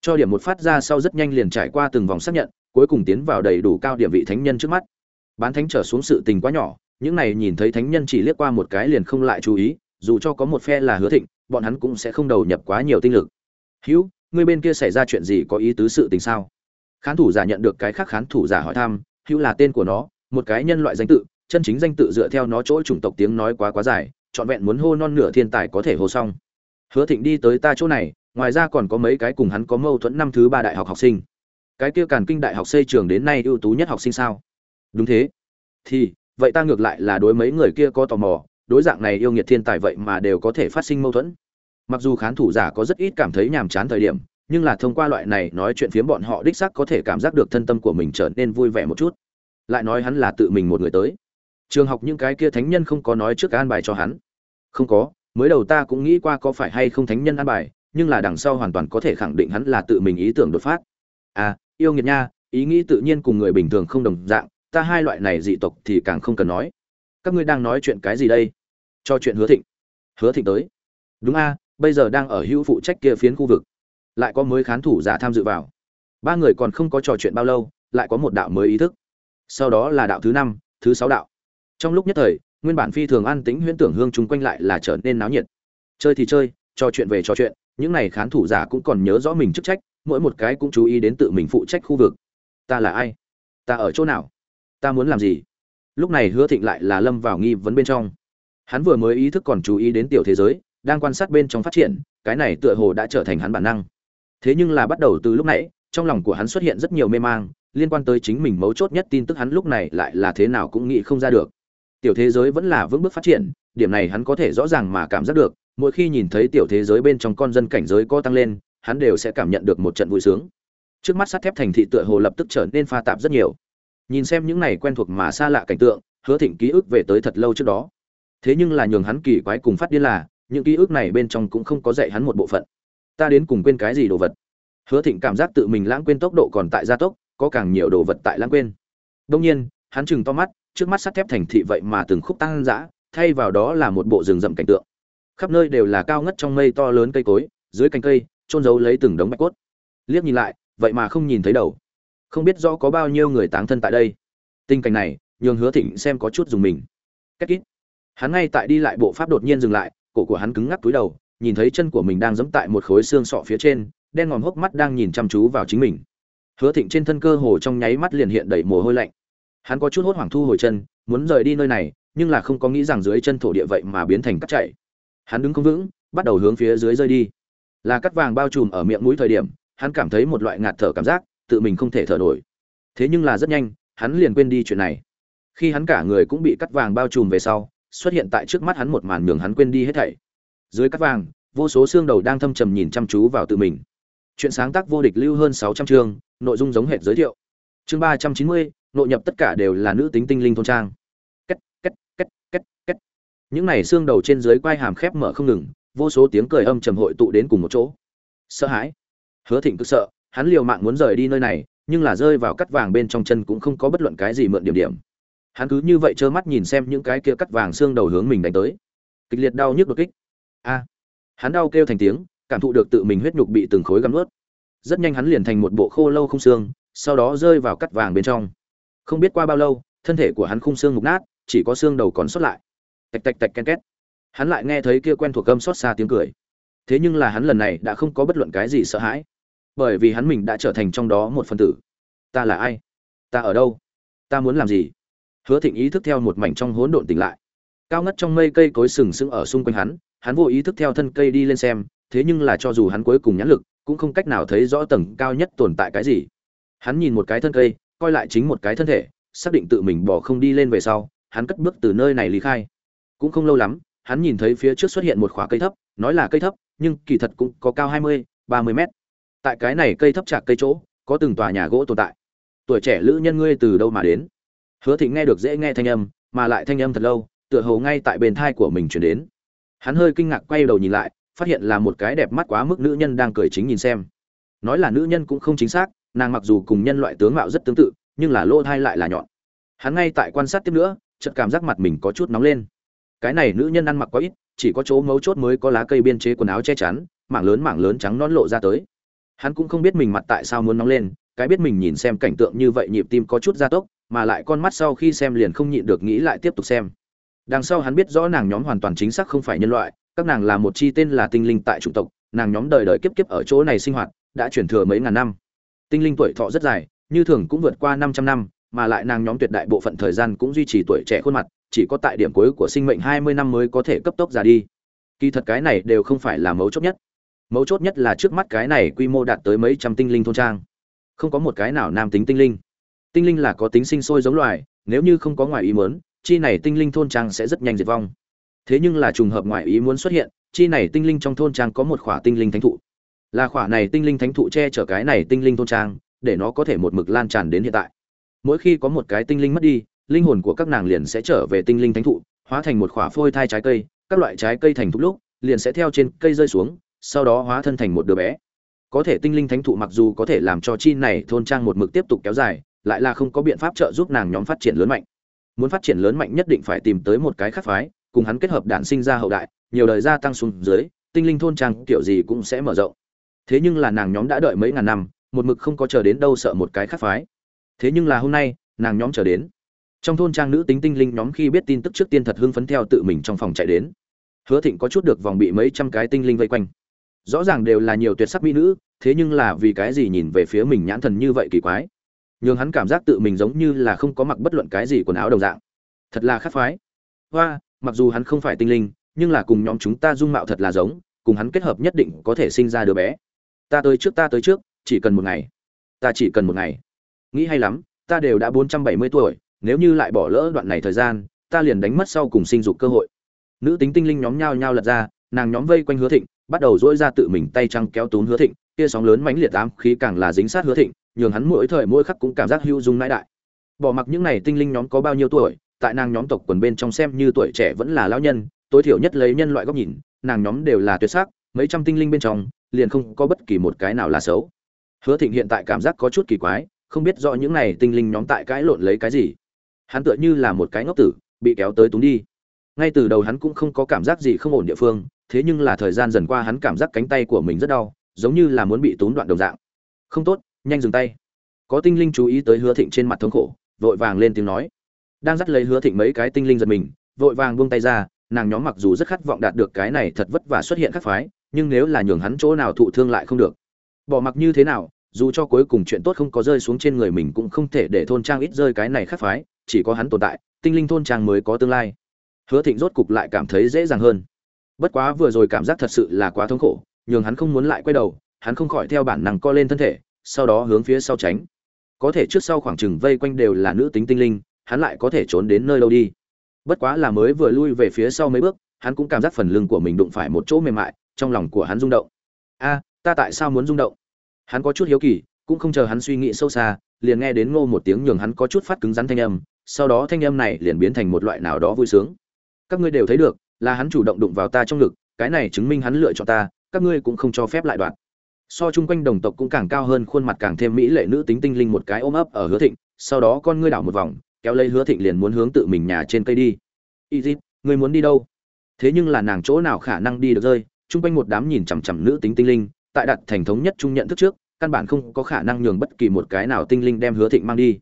Cho điểm một phát ra sau rất nhanh liền trải qua từng vòng xác nhận, cuối cùng tiến vào đầy đủ cao điểm vị thánh nhân trước mắt. Bán thánh trở xuống sự tình quá nhỏ, những này nhìn thấy thánh nhân chỉ liếc qua một cái liền không lại chú ý, dù cho có một phe là hứa thịnh, bọn hắn cũng sẽ không đầu nhập quá nhiều tinh lực. Hữu người bên kia xảy ra chuyện gì có ý tứ sự tình sao? Khán thủ giả nhận được cái khác khán thủ giả hỏi thăm, hữu là tên của nó, một cái nhân loại danh tự, chân chính danh tự dựa theo nó chỗ chủng tộc tiếng nói quá quá dài, trọn vẹn muốn hô non nửa thiên tài có thể hô xong. Hứa thịnh đi tới ta chỗ này, ngoài ra còn có mấy cái cùng hắn có mâu thuẫn năm thứ ba đại học học sinh. Cái kia càn kinh đại học xây trường đến nay ưu tú nhất học sinh sao? Đúng thế. Thì, vậy ta ngược lại là đối mấy người kia có tò mò, đối dạng này yêu nghiệt thiên tài vậy mà đều có thể phát sinh mâu thuẫn mặc dù khán thủ giả có rất ít cảm thấy nhàm chán thời điểm, nhưng là thông qua loại này nói chuyện phiếm bọn họ đích xác có thể cảm giác được thân tâm của mình trở nên vui vẻ một chút. Lại nói hắn là tự mình một người tới. Trường học những cái kia thánh nhân không có nói trước an bài cho hắn. Không có, mới đầu ta cũng nghĩ qua có phải hay không thánh nhân an bài, nhưng là đằng sau hoàn toàn có thể khẳng định hắn là tự mình ý tưởng đột phát. À yêu nghiệt nha, ý nghĩ tự nhiên cùng người bình thường không đồng dạng, ta hai loại này dị tộc thì càng không cần nói. Các ngươi đang nói chuyện cái gì đây? Cho chuyện hứa thịnh. Hứa thịnh tới. Đúng a bây giờ đang ở hữu phụ trách kia phiến khu vực. Lại có mới khán thủ giả tham dự vào. Ba người còn không có trò chuyện bao lâu, lại có một đạo mới ý thức. Sau đó là đạo thứ năm, thứ sáu đạo. Trong lúc nhất thời, nguyên bản phi thường an tĩnh huyễn tưởng hương chung quanh lại là trở nên náo nhiệt. Chơi thì chơi, trò chuyện về trò chuyện, những này khán thủ giả cũng còn nhớ rõ mình chức trách, mỗi một cái cũng chú ý đến tự mình phụ trách khu vực. Ta là ai? Ta ở chỗ nào? Ta muốn làm gì? Lúc này hứa thịnh lại là lâm vào nghi vấn bên trong. Hắn vừa mới ý thức còn chú ý đến tiểu thế giới đang quan sát bên trong phát triển, cái này tựa hồ đã trở thành hắn bản năng. Thế nhưng là bắt đầu từ lúc nãy, trong lòng của hắn xuất hiện rất nhiều mê mang, liên quan tới chính mình mấu chốt nhất tin tức hắn lúc này lại là thế nào cũng nghĩ không ra được. Tiểu thế giới vẫn là vững bước phát triển, điểm này hắn có thể rõ ràng mà cảm giác được, mỗi khi nhìn thấy tiểu thế giới bên trong con dân cảnh giới có tăng lên, hắn đều sẽ cảm nhận được một trận vui sướng. Trước mắt sắt thép thành thị tựa hồ lập tức trở nên pha tạp rất nhiều. Nhìn xem những này quen thuộc mà xa lạ cảnh tượng, hứa thịnh ký ức về tới thật lâu trước đó. Thế nhưng là nhường hắn kỳ quái cùng phát điên là những ký ức này bên trong cũng không có dạy hắn một bộ phận. Ta đến cùng quên cái gì đồ vật? Hứa thịnh cảm giác tự mình lãng quên tốc độ còn tại gia tốc, có càng nhiều đồ vật tại lãng quên. Đông nhiên, hắn chừng to mắt, trước mắt sắt thép thành thị vậy mà từng khúc tăng dã, thay vào đó là một bộ rừng rậm cảnh tượng. Khắp nơi đều là cao ngất trong mây to lớn cây cối, dưới cành cây trôn giấu lấy từng đống bạch cốt. Liếc nhìn lại, vậy mà không nhìn thấy đầu. Không biết rõ có bao nhiêu người táng thân tại đây. Tình cảnh này, nhường hứa thịnh xem có chút dùng mình. Cách kít hắn ngay tại đi lại bộ pháp đột nhiên dừng lại cổ của hắn cứng ngắc túi đầu, nhìn thấy chân của mình đang giẫm tại một khối xương sọ phía trên, đen ngòm hốc mắt đang nhìn chăm chú vào chính mình. Hứa thịnh trên thân cơ hồ trong nháy mắt liền hiện đầy mồ hôi lạnh. Hắn có chút hốt hoảng thu hồi chân, muốn rời đi nơi này, nhưng là không có nghĩ rằng dưới chân thổ địa vậy mà biến thành cắt chảy. Hắn đứng không vững, bắt đầu hướng phía dưới rơi đi. Là cắt vàng bao trùm ở miệng mũi thời điểm, hắn cảm thấy một loại ngạt thở cảm giác, tự mình không thể thở nổi. Thế nhưng là rất nhanh, hắn liền quên đi chuyện này. Khi hắn cả người cũng bị cắt vàng bao trùm về sau xuất hiện tại trước mắt hắn một màn nhường hắn quên đi hết thảy. Dưới cắt vàng, vô số xương đầu đang thâm trầm nhìn chăm chú vào tự mình. Chuyện sáng tác vô địch lưu hơn sáu trăm chương, nội dung giống hệt giới thiệu. Chương ba trăm chín mươi, nội nhập tất cả đều là nữ tính tinh linh thôn trang. Két két két két két. Những này xương đầu trên dưới quai hàm khép mở không ngừng, vô số tiếng cười âm trầm hội tụ đến cùng một chỗ. Sợ hãi. Hứa thịnh cứ sợ, hắn liều mạng muốn rời đi nơi này, nhưng là rơi vào cắt vàng bên trong chân cũng không có bất luận cái gì mượn điểm điểm hắn cứ như vậy trơ mắt nhìn xem những cái kia cắt vàng xương đầu hướng mình đánh tới. Kịch liệt đau nhức đột kích. A. Hắn đau kêu thành tiếng, cảm thụ được tự mình huyết nhục bị từng khối găm ướt rất nhanh hắn liền thành một bộ khô lâu không xương, sau đó rơi vào cắt vàng bên trong. Không biết qua bao lâu, thân thể của hắn khung xương mục nát, chỉ có xương đầu còn sót lại. Tạch tạch tạch ken két. Hắn lại nghe thấy kia quen thuộc gâm xót xa tiếng cười. Thế nhưng là hắn lần này đã không có bất luận cái gì sợ hãi. Bởi vì hắn mình đã trở thành trong đó một phần tử. Ta là ai? Ta ở đâu? Ta muốn làm gì? Hứa thịnh ý thức theo một mảnh trong hỗn độn tỉnh lại. Cao ngất trong mây cây cối sừng sững ở xung quanh hắn hắn vô ý thức theo thân cây đi lên xem, thế nhưng là cho dù hắn cuối cùng nhãn lực, cũng không cách nào thấy rõ tầng cao nhất tồn tại cái gì. Hắn nhìn một cái thân cây, coi lại chính một cái thân thể, xác định tự mình bỏ không đi lên về sau, hắn cất bước từ nơi này lý khai. Cũng không lâu lắm, hắn nhìn thấy phía trước xuất hiện một khóa cây thấp, nói là cây thấp, nhưng kỳ thật cũng có cao hai mươi, ba mươi mét. Tại cái này cây thấp chạc cây chỗ, có từng tòa nhà gỗ tồn tại. Tuổi trẻ lữ nhân ngươi từ đâu mà đến? Hứa thịnh nghe được dễ nghe thanh âm, mà lại thanh âm thật lâu, tựa hồ ngay tại bên thai của mình chuyển đến. Hắn hơi kinh ngạc quay đầu nhìn lại, phát hiện là một cái đẹp mắt quá mức nữ nhân đang cười chính nhìn xem. Nói là nữ nhân cũng không chính xác, nàng mặc dù cùng nhân loại tướng mạo rất tương tự, nhưng là lỗ thai lại là nhọn. Hắn ngay tại quan sát tiếp nữa, chợt cảm giác mặt mình có chút nóng lên. Cái này nữ nhân ăn mặc quá ít, chỉ có chỗ mấu chốt mới có lá cây biên chế quần áo che chắn, mảng lớn mảng lớn trắng non lộ ra tới. Hắn cũng không biết mình mặt tại sao muốn nóng lên, cái biết mình nhìn xem cảnh tượng như vậy nhịp tim có chút gia tốc mà lại con mắt sau khi xem liền không nhịn được nghĩ lại tiếp tục xem. Đằng sau hắn biết rõ nàng nhóm hoàn toàn chính xác không phải nhân loại, các nàng là một chi tên là tinh linh tại chủng tộc, nàng nhóm đời đời kiếp kiếp ở chỗ này sinh hoạt, đã chuyển thừa mấy ngàn năm. Tinh linh tuổi thọ rất dài, như thường cũng vượt qua 500 năm, mà lại nàng nhóm tuyệt đại bộ phận thời gian cũng duy trì tuổi trẻ khuôn mặt, chỉ có tại điểm cuối của sinh mệnh 20 năm mới có thể cấp tốc già đi. Kỳ thật cái này đều không phải là mấu chốt nhất. Mấu chốt nhất là trước mắt cái này quy mô đạt tới mấy trăm tinh linh thôn trang. Không có một cái nào nam tính tinh linh tinh linh là có tính sinh sôi giống loài, nếu như không có ngoài ý muốn, chi này tinh linh thôn trang sẽ rất nhanh diệt vong. Thế nhưng là trùng hợp ngoài ý muốn xuất hiện, chi này tinh linh trong thôn trang có một khỏa tinh linh thánh thụ. Là khỏa này tinh linh thánh thụ che chở cái này tinh linh thôn trang, để nó có thể một mực lan tràn đến hiện tại. Mỗi khi có một cái tinh linh mất đi, linh hồn của các nàng liền sẽ trở về tinh linh thánh thụ, hóa thành một khỏa phôi thai trái cây, các loại trái cây thành thúc lúc, liền sẽ theo trên cây rơi xuống, sau đó hóa thân thành một đứa bé. Có thể tinh linh thánh thụ mặc dù có thể làm cho chi này thôn trang một mực tiếp tục kéo dài lại là không có biện pháp trợ giúp nàng nhóm phát triển lớn mạnh. Muốn phát triển lớn mạnh nhất định phải tìm tới một cái khác phái, cùng hắn kết hợp đản sinh ra hậu đại, nhiều đời gia tăng xuống dưới, tinh linh thôn trang kiểu gì cũng sẽ mở rộng. Thế nhưng là nàng nhóm đã đợi mấy ngàn năm, một mực không có chờ đến đâu sợ một cái khác phái. Thế nhưng là hôm nay, nàng nhóm chờ đến. Trong thôn trang nữ tính tinh linh nhóm khi biết tin tức trước tiên thật hưng phấn theo tự mình trong phòng chạy đến. Hứa thịnh có chút được vòng bị mấy trăm cái tinh linh vây quanh. Rõ ràng đều là nhiều tuyệt sắc mỹ nữ, thế nhưng là vì cái gì nhìn về phía mình nhãn thần như vậy kỳ quái? Nhường hắn cảm giác tự mình giống như là không có mặc bất luận cái gì quần áo đồng dạng. Thật là khắc phái hoa, mặc dù hắn không phải tinh linh, nhưng là cùng nhóm chúng ta dung mạo thật là giống, cùng hắn kết hợp nhất định có thể sinh ra đứa bé. Ta tới trước, ta tới trước, chỉ cần một ngày. Ta chỉ cần một ngày. Nghĩ hay lắm, ta đều đã bốn trăm bảy mươi tuổi, nếu như lại bỏ lỡ đoạn này thời gian, ta liền đánh mất sau cùng sinh dục cơ hội. Nữ tính tinh linh nhóm nhao nhao lật ra, nàng nhóm vây quanh hứa thịnh, bắt đầu dỗi ra tự mình tay trăng kéo tún hứa thịnh kia sóng lớn mãnh liệt ám khí càng là dính sát hứa thịnh, nhường hắn mỗi thời mỗi khắc cũng cảm giác hữu dung nãi đại. Bỏ mặc những này tinh linh nhóm có bao nhiêu tuổi, tại nàng nhóm tộc quần bên trong xem như tuổi trẻ vẫn là lão nhân, tối thiểu nhất lấy nhân loại góc nhìn, nàng nhóm đều là tuyệt sắc, mấy trăm tinh linh bên trong, liền không có bất kỳ một cái nào là xấu. Hứa thịnh hiện tại cảm giác có chút kỳ quái, không biết rõ những này tinh linh nhóm tại cãi lộn lấy cái gì. Hắn tựa như là một cái ngốc tử, bị kéo tới túng đi. Ngay từ đầu hắn cũng không có cảm giác gì không ổn địa phương, thế nhưng là thời gian dần qua hắn cảm giác cánh tay của mình rất đau giống như là muốn bị tốn đoạn đồng dạng. Không tốt, nhanh dừng tay. Có tinh linh chú ý tới hứa thịnh trên mặt thống khổ, vội vàng lên tiếng nói. Đang dắt lấy hứa thịnh mấy cái tinh linh giật mình, vội vàng buông tay ra, nàng nhóm mặc dù rất khát vọng đạt được cái này thật vất vả xuất hiện khắc phái, nhưng nếu là nhường hắn chỗ nào thụ thương lại không được. Bỏ mặc như thế nào, dù cho cuối cùng chuyện tốt không có rơi xuống trên người mình cũng không thể để thôn trang ít rơi cái này khắc phái, chỉ có hắn tồn tại, tinh linh thôn trang mới có tương lai. Hứa thịnh rốt cục lại cảm thấy dễ dàng hơn. Bất quá vừa rồi cảm giác thật sự là quá thống khổ nhường hắn không muốn lại quay đầu, hắn không khỏi theo bản năng co lên thân thể, sau đó hướng phía sau tránh. Có thể trước sau khoảng chừng vây quanh đều là nữ tính tinh linh, hắn lại có thể trốn đến nơi đâu đi. Bất quá là mới vừa lui về phía sau mấy bước, hắn cũng cảm giác phần lưng của mình đụng phải một chỗ mềm mại, trong lòng của hắn rung động. A, ta tại sao muốn rung động? Hắn có chút hiếu kỳ, cũng không chờ hắn suy nghĩ sâu xa, liền nghe đến ngô một tiếng nhường hắn có chút phát cứng rắn thanh âm, sau đó thanh âm này liền biến thành một loại nào đó vui sướng. Các ngươi đều thấy được, là hắn chủ động đụng vào ta trong ngực, cái này chứng minh hắn lựa chọn ta các ngươi cũng không cho phép lại đoạn. So chung quanh đồng tộc cũng càng cao hơn, khuôn mặt càng thêm mỹ lệ nữ tính tinh linh một cái ôm ấp ở hứa thịnh, sau đó con ngươi đảo một vòng, kéo lấy hứa thịnh liền muốn hướng tự mình nhà trên cây đi. Y dịp ngươi muốn đi đâu? Thế nhưng là nàng chỗ nào khả năng đi được rơi? Chung quanh một đám nhìn chằm chằm nữ tính tinh linh, tại đặt thành thống nhất trung nhận thức trước, căn bản không có khả năng nhường bất kỳ một cái nào tinh linh đem hứa thịnh mang đi.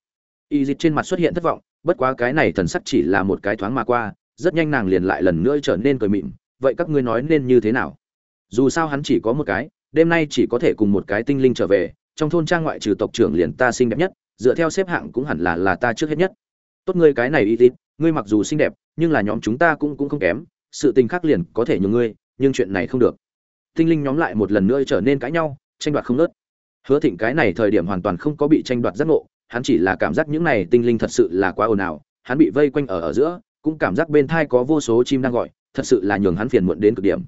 Y dịp trên mặt xuất hiện thất vọng, bất quá cái này thần sắc chỉ là một cái thoáng mà qua, rất nhanh nàng liền lại lần nữa trở nên cười mịn. Vậy các ngươi nói nên như thế nào? Dù sao hắn chỉ có một cái, đêm nay chỉ có thể cùng một cái tinh linh trở về, trong thôn trang ngoại trừ tộc trưởng liền ta xinh đẹp nhất, dựa theo xếp hạng cũng hẳn là là ta trước hết nhất. Tốt ngươi cái này y tín ngươi mặc dù xinh đẹp, nhưng là nhóm chúng ta cũng cũng không kém, sự tình khác liền có thể nhường ngươi, nhưng chuyện này không được. Tinh linh nhóm lại một lần nữa trở nên cãi nhau, tranh đoạt không nớt hứa thịnh cái này thời điểm hoàn toàn không có bị tranh đoạt giác ngộ, hắn chỉ là cảm giác những này tinh linh thật sự là quá ồn ào, hắn bị vây quanh ở ở giữa, cũng cảm giác bên thai có vô số chim đang gọi, thật sự là nhường hắn phiền muộn đến cực điểm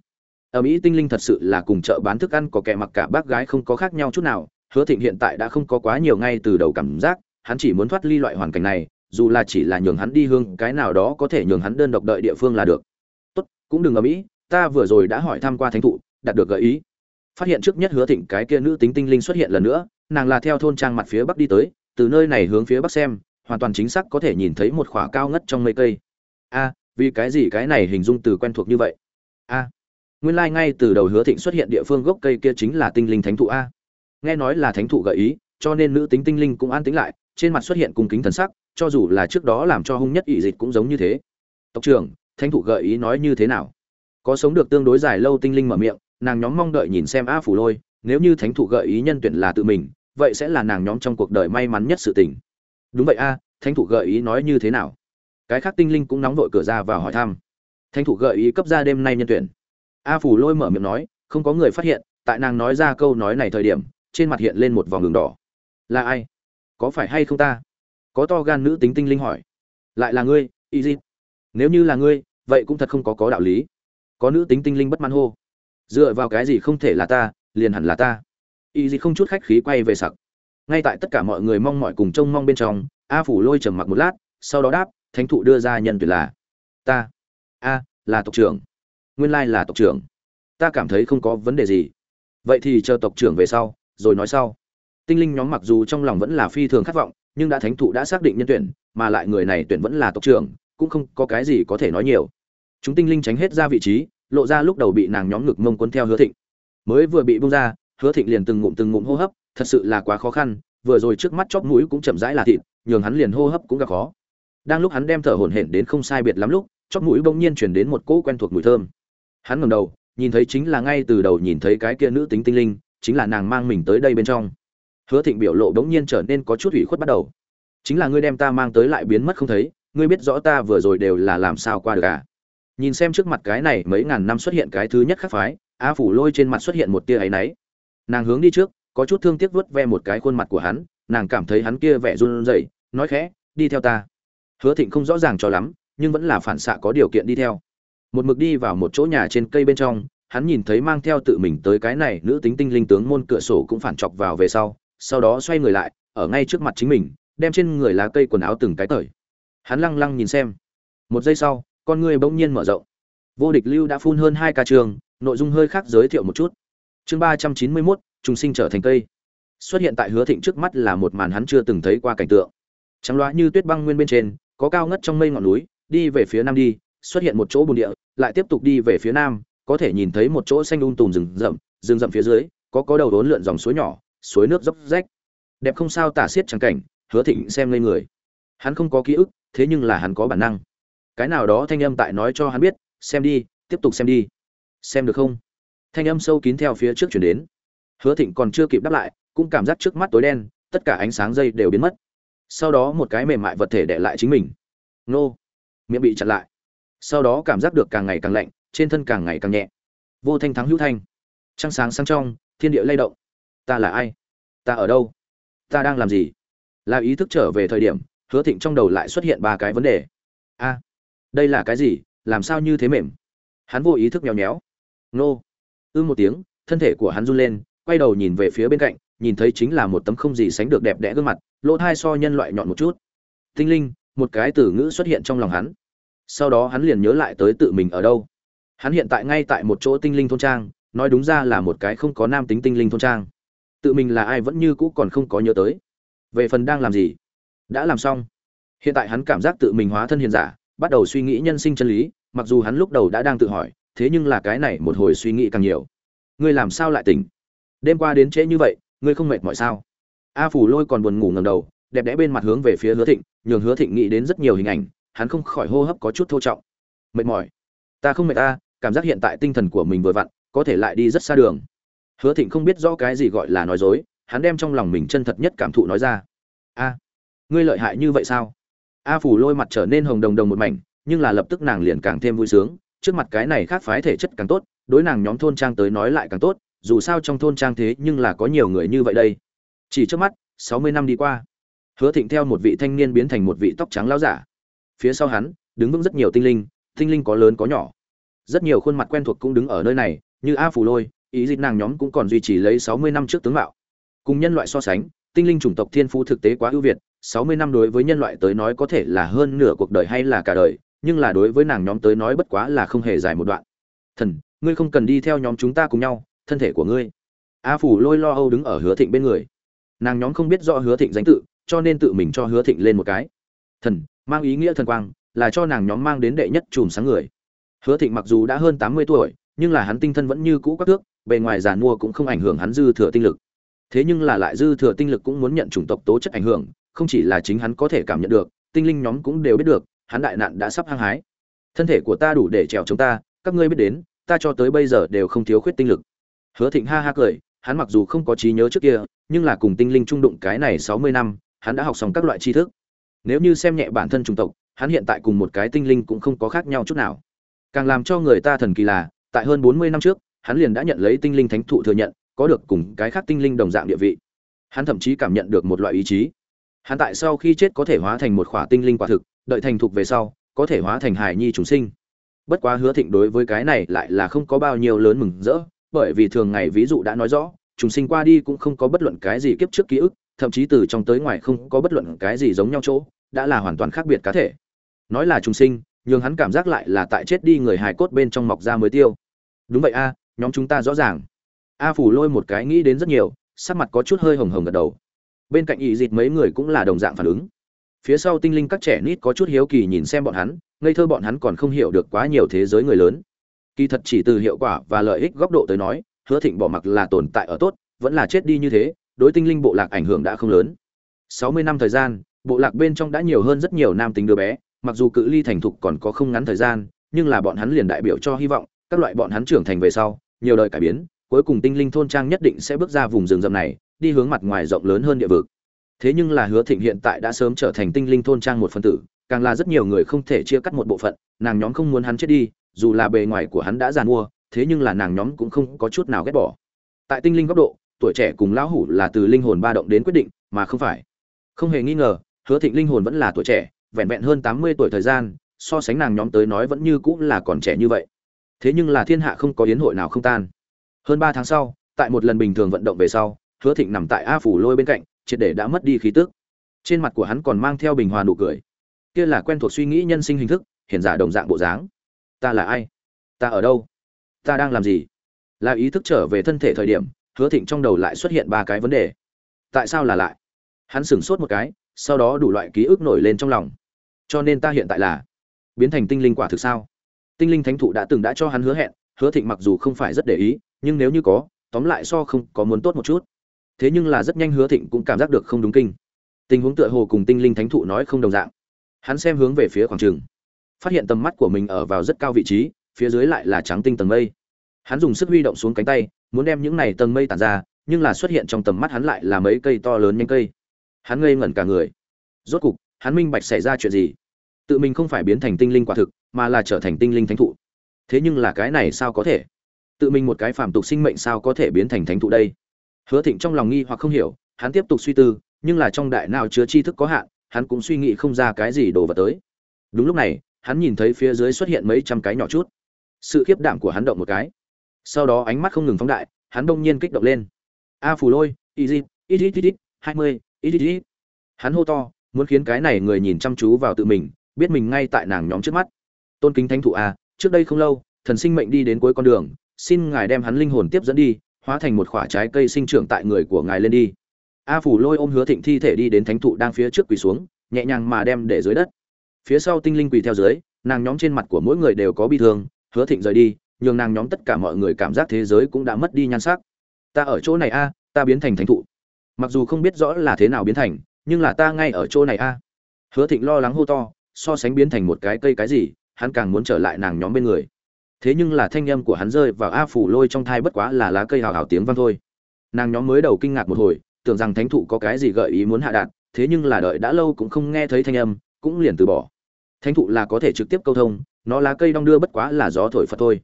ở mỹ tinh linh thật sự là cùng chợ bán thức ăn có kẻ mặc cả bác gái không có khác nhau chút nào, hứa thịnh hiện tại đã không có quá nhiều ngay từ đầu cảm giác, hắn chỉ muốn thoát ly loại hoàn cảnh này, dù là chỉ là nhường hắn đi hương, cái nào đó có thể nhường hắn đơn độc đợi địa phương là được. Tốt, cũng đừng ở mỹ, ta vừa rồi đã hỏi tham q u a thánh thụ, đạt được gợi ý. Phát hiện trước nhất hứa thịnh cái kia nữ tính tinh linh xuất hiện lần nữa, nàng là theo thôn trang mặt phía bắc đi tới, từ nơi này hướng phía bắc xem, hoàn toàn chính xác có thể nhìn thấy một khỏa cao ngất trong mây cây. A, vì cái gì cái này hình dung từ quen thuộc như vậy? A nguyên lai ngay từ đầu hứa thịnh xuất hiện địa phương gốc cây kia chính là tinh linh thánh thụ a. Nghe nói là thánh thụ gợi ý, cho nên nữ tính tinh linh cũng an tính lại, trên mặt xuất hiện cung kính thần sắc, cho dù là trước đó làm cho hung nhất ỵ dịch cũng giống như thế. Tộc trưởng, thánh thụ gợi ý nói như thế nào? Có sống được tương đối dài lâu tinh linh mở miệng, nàng nhóm mong đợi nhìn xem a phủ lôi, nếu như thánh thụ gợi ý nhân tuyển là tự mình, vậy sẽ là nàng nhóm trong cuộc đời may mắn nhất sự tình. Đúng vậy a, thánh thụ gợi ý nói như thế nào? Cái khác tinh linh cũng nóng vội cửa ra vào hỏi thăm. Thánh thụ gợi ý cấp ra đêm nay nhân tuyển a phủ lôi mở miệng nói, không có người phát hiện, tại nàng nói ra câu nói này thời điểm, trên mặt hiện lên một vòng đường đỏ. Là ai? Có phải hay không ta? Có to gan nữ tính tinh linh hỏi. Lại là ngươi y dịp nếu như là ngươi, vậy cũng thật không có có đạo lý. Có nữ tính tinh linh bất mãn hô. Dựa vào cái gì không thể là ta, liền hẳn là ta. Y dịp không chút khách khí quay về sặc. Ngay tại tất cả mọi người mong mọi cùng trông mong bên trong, a phủ lôi trầm mặc một lát, sau đó đáp, thánh thụ đưa ra nhân tuyệt là ta. A, là tộc trưởng nguyên lai là tộc trưởng. Ta cảm thấy không có vấn đề gì. Vậy thì chờ tộc trưởng về sau, rồi nói sau. Tinh linh nhóm mặc dù trong lòng vẫn là phi thường khát vọng, nhưng đã thánh thụ đã xác định nhân tuyển, mà lại người này tuyển vẫn là tộc trưởng, cũng không có cái gì có thể nói nhiều. Chúng tinh linh tránh hết ra vị trí, lộ ra lúc đầu bị nàng nhóm ngực mông cuốn theo hứa thịnh. Mới vừa bị bung ra, hứa thịnh liền từng ngụm từng ngụm hô hấp, thật sự là quá khó khăn, vừa rồi trước mắt chóp mũi cũng chậm rãi là thịt, nhường hắn liền hô hấp cũng gặp khó. Đang lúc hắn đem thở hổn hển đến không sai biệt lắm lúc, chóp mũi bỗng nhiên chuyển đến một cỗ quen thuộc mùi thơm hắn ngẩng đầu, nhìn thấy chính là ngay từ đầu nhìn thấy cái kia nữ tính tinh linh, chính là nàng mang mình tới đây bên trong. Hứa thịnh biểu lộ bỗng nhiên trở nên có chút ủy khuất bắt đầu. Chính là ngươi đem ta mang tới lại biến mất không thấy, ngươi biết rõ ta vừa rồi đều là làm sao qua được à? Nhìn xem trước mặt cái này mấy ngàn năm xuất hiện cái thứ nhất khắc phái, a phủ lôi trên mặt xuất hiện một tia áy náy. Nàng hướng đi trước, có chút thương tiếc vớt ve một cái khuôn mặt của hắn, nàng cảm thấy hắn kia vẻ run rẩy, nói khẽ, đi theo ta. Hứa thịnh không rõ ràng cho lắm, nhưng vẫn là phản xạ có điều kiện đi theo một mực đi vào một chỗ nhà trên cây bên trong, hắn nhìn thấy mang theo tự mình tới cái này nữ tính tinh linh tướng môn cửa sổ cũng phản chọc vào về sau sau đó xoay người lại, ở ngay trước mặt chính mình, đem trên người lá cây quần áo từng cái tởi. Hắn lăng lăng nhìn xem. Một giây sau, con người bỗng nhiên mở rộng. Vô địch lưu đã phun hơn hai ca trường, nội dung hơi khác giới thiệu một chút. Chương ba trăm chín mươi mốt, trùng sinh trở thành cây. Xuất hiện tại hứa thịnh trước mắt là một màn hắn chưa từng thấy qua cảnh tượng. Trắng loá như tuyết băng nguyên bên trên, có cao ngất trong mây ngọn núi, đi về phía nam đi xuất hiện một chỗ bùn địa, lại tiếp tục đi về phía nam, có thể nhìn thấy một chỗ xanh um tùm rừng rậm rừng rậm phía dưới, có có đầu đốn lượn dòng suối nhỏ, suối nước dốc rách. Đẹp không sao tả xiết chẳng cảnh, hứa thịnh xem lên người. Hắn không có ký ức, thế nhưng là hắn có bản năng. Cái nào đó thanh âm tại nói cho hắn biết, xem đi, tiếp tục xem đi. Xem được không? Thanh âm sâu kín theo phía trước chuyển đến. Hứa thịnh còn chưa kịp đáp lại, cũng cảm giác trước mắt tối đen, tất cả ánh sáng dây đều biến mất. Sau đó một cái mềm mại vật thể đè lại chính mình. Nô! Miệng bị chặn lại sau đó cảm giác được càng ngày càng lạnh, trên thân càng ngày càng nhẹ. Vô thanh thắng hữu thanh. Trăng sáng sáng trong, thiên địa lay động. Ta là ai? Ta ở đâu? Ta đang làm gì? Là ý thức trở về thời điểm, hứa thịnh trong đầu lại xuất hiện ba cái vấn đề. A, đây là cái gì? Làm sao như thế mềm? Hắn vô ý thức nhéo nhéo nô. Ư một tiếng, thân thể của hắn run lên, quay đầu nhìn về phía bên cạnh, nhìn thấy chính là một tấm không gì sánh được đẹp đẽ gương mặt, lỗ thai so nhân loại nhọn một chút. Tinh linh, một cái từ ngữ xuất hiện trong lòng hắn sau đó hắn liền nhớ lại tới tự mình ở đâu. Hắn hiện tại ngay tại một chỗ tinh linh thôn trang, nói đúng ra là một cái không có nam tính tinh linh thôn trang. Tự mình là ai vẫn như cũ còn không có nhớ tới. Về phần đang làm gì? Đã làm xong. Hiện tại hắn cảm giác tự mình hóa thân hiền giả, bắt đầu suy nghĩ nhân sinh chân lý, mặc dù hắn lúc đầu đã đang tự hỏi, thế nhưng là cái này một hồi suy nghĩ càng nhiều. Ngươi làm sao lại tỉnh? Đêm qua đến trễ như vậy, ngươi không mệt mỏi sao? A phủ lôi còn buồn ngủ ngầm đầu, đẹp đẽ bên mặt hướng về phía hứa thịnh, nhường hứa thịnh nghĩ đến rất nhiều hình ảnh hắn không khỏi hô hấp có chút thô trọng. Mệt mỏi. Ta không mệt ta, cảm giác hiện tại tinh thần của mình vừa vặn, có thể lại đi rất xa đường. Hứa thịnh không biết rõ cái gì gọi là nói dối, hắn đem trong lòng mình chân thật nhất cảm thụ nói ra. A, ngươi lợi hại như vậy sao? A phủ lôi mặt trở nên hồng đồng đồng một mảnh, nhưng là lập tức nàng liền càng thêm vui sướng, trước mặt cái này khác phái thể chất càng tốt, đối nàng nhóm thôn trang tới nói lại càng tốt, dù sao trong thôn trang thế nhưng là có nhiều người như vậy đây. Chỉ trước mắt, sáu mươi năm đi qua, hứa thịnh theo một vị thanh niên biến thành một vị tóc trắng lão giả phía sau hắn, đứng vững rất nhiều tinh linh tinh linh có lớn có nhỏ. Rất nhiều khuôn mặt quen thuộc cũng đứng ở nơi này, như a phù lôi, ý dịch nàng nhóm cũng còn duy trì lấy sáu mươi năm trước tướng mạo. Cùng nhân loại so sánh, tinh linh chủng tộc thiên phú thực tế quá ưu việt, sáu mươi năm đối với nhân loại tới nói có thể là hơn nửa cuộc đời hay là cả đời, nhưng là đối với nàng nhóm tới nói bất quá là không hề dài một đoạn. Thần, ngươi không cần đi theo nhóm chúng ta cùng nhau, thân thể của ngươi. A phủ lôi lo âu đứng ở hứa thịnh bên người. Nàng nhóm không biết rõ hứa thịnh danh tự, cho nên tự mình cho hứa thịnh lên một cái. Thần mang ý nghĩa thần quang, là cho nàng nhóm mang đến đệ nhất chùm sáng người. Hứa thịnh mặc dù đã hơn tám mươi tuổi, nhưng là hắn tinh thân vẫn như cũ các thước, bề ngoài giàn mua cũng không ảnh hưởng hắn dư thừa tinh lực. Thế nhưng là lại dư thừa tinh lực cũng muốn nhận chủng tộc tố chất ảnh hưởng, không chỉ là chính hắn có thể cảm nhận được, tinh linh nhóm cũng đều biết được, hắn đại nạn đã sắp hăng hái. Thân thể của ta đủ để trèo chúng ta, các ngươi biết đến, ta cho tới bây giờ đều không thiếu khuyết tinh lực. Hứa thịnh ha ha cười, hắn mặc dù không có trí nhớ trước kia, nhưng là cùng tinh linh trung đụng cái này sáu mươi năm, hắn đã học xong các loại tri thức nếu như xem nhẹ bản thân chủng tộc, hắn hiện tại cùng một cái tinh linh cũng không có khác nhau chút nào. Càng làm cho người ta thần kỳ là, tại hơn bốn mươi năm trước, hắn liền đã nhận lấy tinh linh thánh thụ thừa nhận, có được cùng cái khác tinh linh đồng dạng địa vị. Hắn thậm chí cảm nhận được một loại ý chí. Hắn tại sau khi chết có thể hóa thành một khỏa tinh linh quả thực, đợi thành thục về sau, có thể hóa thành hải nhi chúng sinh. Bất quá hứa thịnh đối với cái này lại là không có bao nhiêu lớn mừng rỡ, bởi vì thường ngày ví dụ đã nói rõ, chúng sinh qua đi cũng không có bất luận cái gì kiếp trước ký ức thậm chí từ trong tới ngoài không có bất luận cái gì giống nhau chỗ, đã là hoàn toàn khác biệt cá thể. Nói là trùng sinh nhưng hắn cảm giác lại là tại chết đi người hài cốt bên trong mọc ra mới tiêu. Đúng vậy a, nhóm chúng ta rõ ràng. A phủ lôi một cái nghĩ đến rất nhiều, sắc mặt có chút hơi hồng hồng gật đầu. Bên cạnh ý dịt mấy người cũng là đồng dạng phản ứng. Phía sau tinh linh các trẻ nít có chút hiếu kỳ nhìn xem bọn hắn, ngây thơ bọn hắn còn không hiểu được quá nhiều thế giới người lớn. Kỳ thật chỉ từ hiệu quả và lợi ích góc độ tới nói, hứa thịnh bỏ mặc là tồn tại ở tốt, vẫn là chết đi như thế đối tinh linh bộ lạc ảnh hưởng đã không lớn. Sáu mươi năm thời gian, bộ lạc bên trong đã nhiều hơn rất nhiều nam tính đứa bé, mặc dù cự ly thành thục còn có không ngắn thời gian, nhưng là bọn hắn liền đại biểu cho hy vọng, các loại bọn hắn trưởng thành về sau, nhiều đời cải biến, cuối cùng tinh linh thôn trang nhất định sẽ bước ra vùng rừng rậm này, đi hướng mặt ngoài rộng lớn hơn địa vực. Thế nhưng là hứa thịnh hiện tại đã sớm trở thành tinh linh thôn trang một phần tử, càng là rất nhiều người không thể chia cắt một bộ phận, nàng nhóm không muốn hắn chết đi, dù là bề ngoài của hắn đã giàn mua, thế nhưng là nàng nhóm cũng không có chút nào ghét bỏ. Tại tinh linh góc độ tuổi trẻ cùng lão hủ là từ linh hồn ba động đến quyết định, mà không phải. Không hề nghi ngờ, hứa thịnh linh hồn vẫn là tuổi trẻ, vẹn vẹn hơn tám mươi tuổi thời gian, so sánh nàng nhóm tới nói vẫn như cũng là còn trẻ như vậy. Thế nhưng là thiên hạ không có yến hội nào không tan. Hơn ba tháng sau, tại một lần bình thường vận động về sau, hứa thịnh nằm tại a phủ lôi bên cạnh, triệt để đã mất đi khí tức. Trên mặt của hắn còn mang theo bình hòa nụ cười. Kia là quen thuộc suy nghĩ nhân sinh hình thức hiện giả đồng dạng bộ dáng. Ta là ai? Ta ở đâu? Ta đang làm gì? Là ý thức trở về thân thể thời điểm hứa thịnh trong đầu lại xuất hiện ba cái vấn đề. Tại sao là lại? Hắn sửng sốt một cái, sau đó đủ loại ký ức nổi lên trong lòng. Cho nên ta hiện tại là biến thành tinh linh quả thực sao? Tinh linh thánh thụ đã từng đã cho hắn hứa hẹn, hứa thịnh mặc dù không phải rất để ý, nhưng nếu như có, tóm lại so không có muốn tốt một chút. Thế nhưng là rất nhanh hứa thịnh cũng cảm giác được không đúng kinh. Tình huống tựa hồ cùng tinh linh thánh thụ nói không đồng dạng. Hắn xem hướng về phía khoảng trường. Phát hiện tầm mắt của mình ở vào rất cao vị trí, phía dưới lại là trắng tinh tầng mây. Hắn dùng sức huy động xuống cánh tay muốn đem những này tầng mây tản ra, nhưng là xuất hiện trong tầm mắt hắn lại là mấy cây to lớn nhanh cây. Hắn ngây ngẩn cả người. Rốt cục, hắn minh bạch xảy ra chuyện gì. Tự mình không phải biến thành tinh linh quả thực, mà là trở thành tinh linh thánh thụ. Thế nhưng là cái này sao có thể? Tự mình một cái phàm tục sinh mệnh sao có thể biến thành thánh thụ đây? Hứa thịnh trong lòng nghi hoặc không hiểu, hắn tiếp tục suy tư, nhưng là trong đại nào chứa tri thức có hạn, hắn cũng suy nghĩ không ra cái gì đồ vật tới. Đúng lúc này, hắn nhìn thấy phía dưới xuất hiện mấy trăm cái nhỏ chút. Sự khiếp đảm của hắn động một cái sau đó ánh mắt không ngừng phóng đại, hắn đông nhiên kích động lên. A phù lôi easy ít ít ít hai mươi ít ít hắn hô to, muốn khiến cái này người nhìn chăm chú vào tự mình, biết mình ngay tại nàng nhóm trước mắt. Tôn kính thánh thụ a trước đây không lâu, thần sinh mệnh đi đến cuối con đường, xin ngài đem hắn linh hồn tiếp dẫn đi, hóa thành một khoả trái cây sinh trưởng tại người của ngài lên đi. A phủ lôi ôm hứa thịnh thi thể đi đến thánh thụ đang phía trước quỳ xuống, nhẹ nhàng mà đem để dưới đất. Phía sau tinh linh quỳ theo dưới, nàng nhóm trên mặt của mỗi người đều có bi thương, hứa thịnh rời đi nhường nàng nhóm tất cả mọi người cảm giác thế giới cũng đã mất đi nhan sắc. Ta ở chỗ này a, ta biến thành thánh thụ. Mặc dù không biết rõ là thế nào biến thành, nhưng là ta ngay ở chỗ này a. Hứa thịnh lo lắng hô to, so sánh biến thành một cái cây cái gì, hắn càng muốn trở lại nàng nhóm bên người. Thế nhưng là thanh âm của hắn rơi vào a phủ lôi trong thai bất quá là lá cây hào hào tiếng vang thôi. Nàng nhóm mới đầu kinh ngạc một hồi, tưởng rằng thánh thụ có cái gì gợi ý muốn hạ đạt, thế nhưng là đợi đã lâu cũng không nghe thấy thanh âm, cũng liền từ bỏ. Thánh thụ là có thể trực tiếp câu thông, nó lá cây đong đưa bất quá là gió thổi phật thôi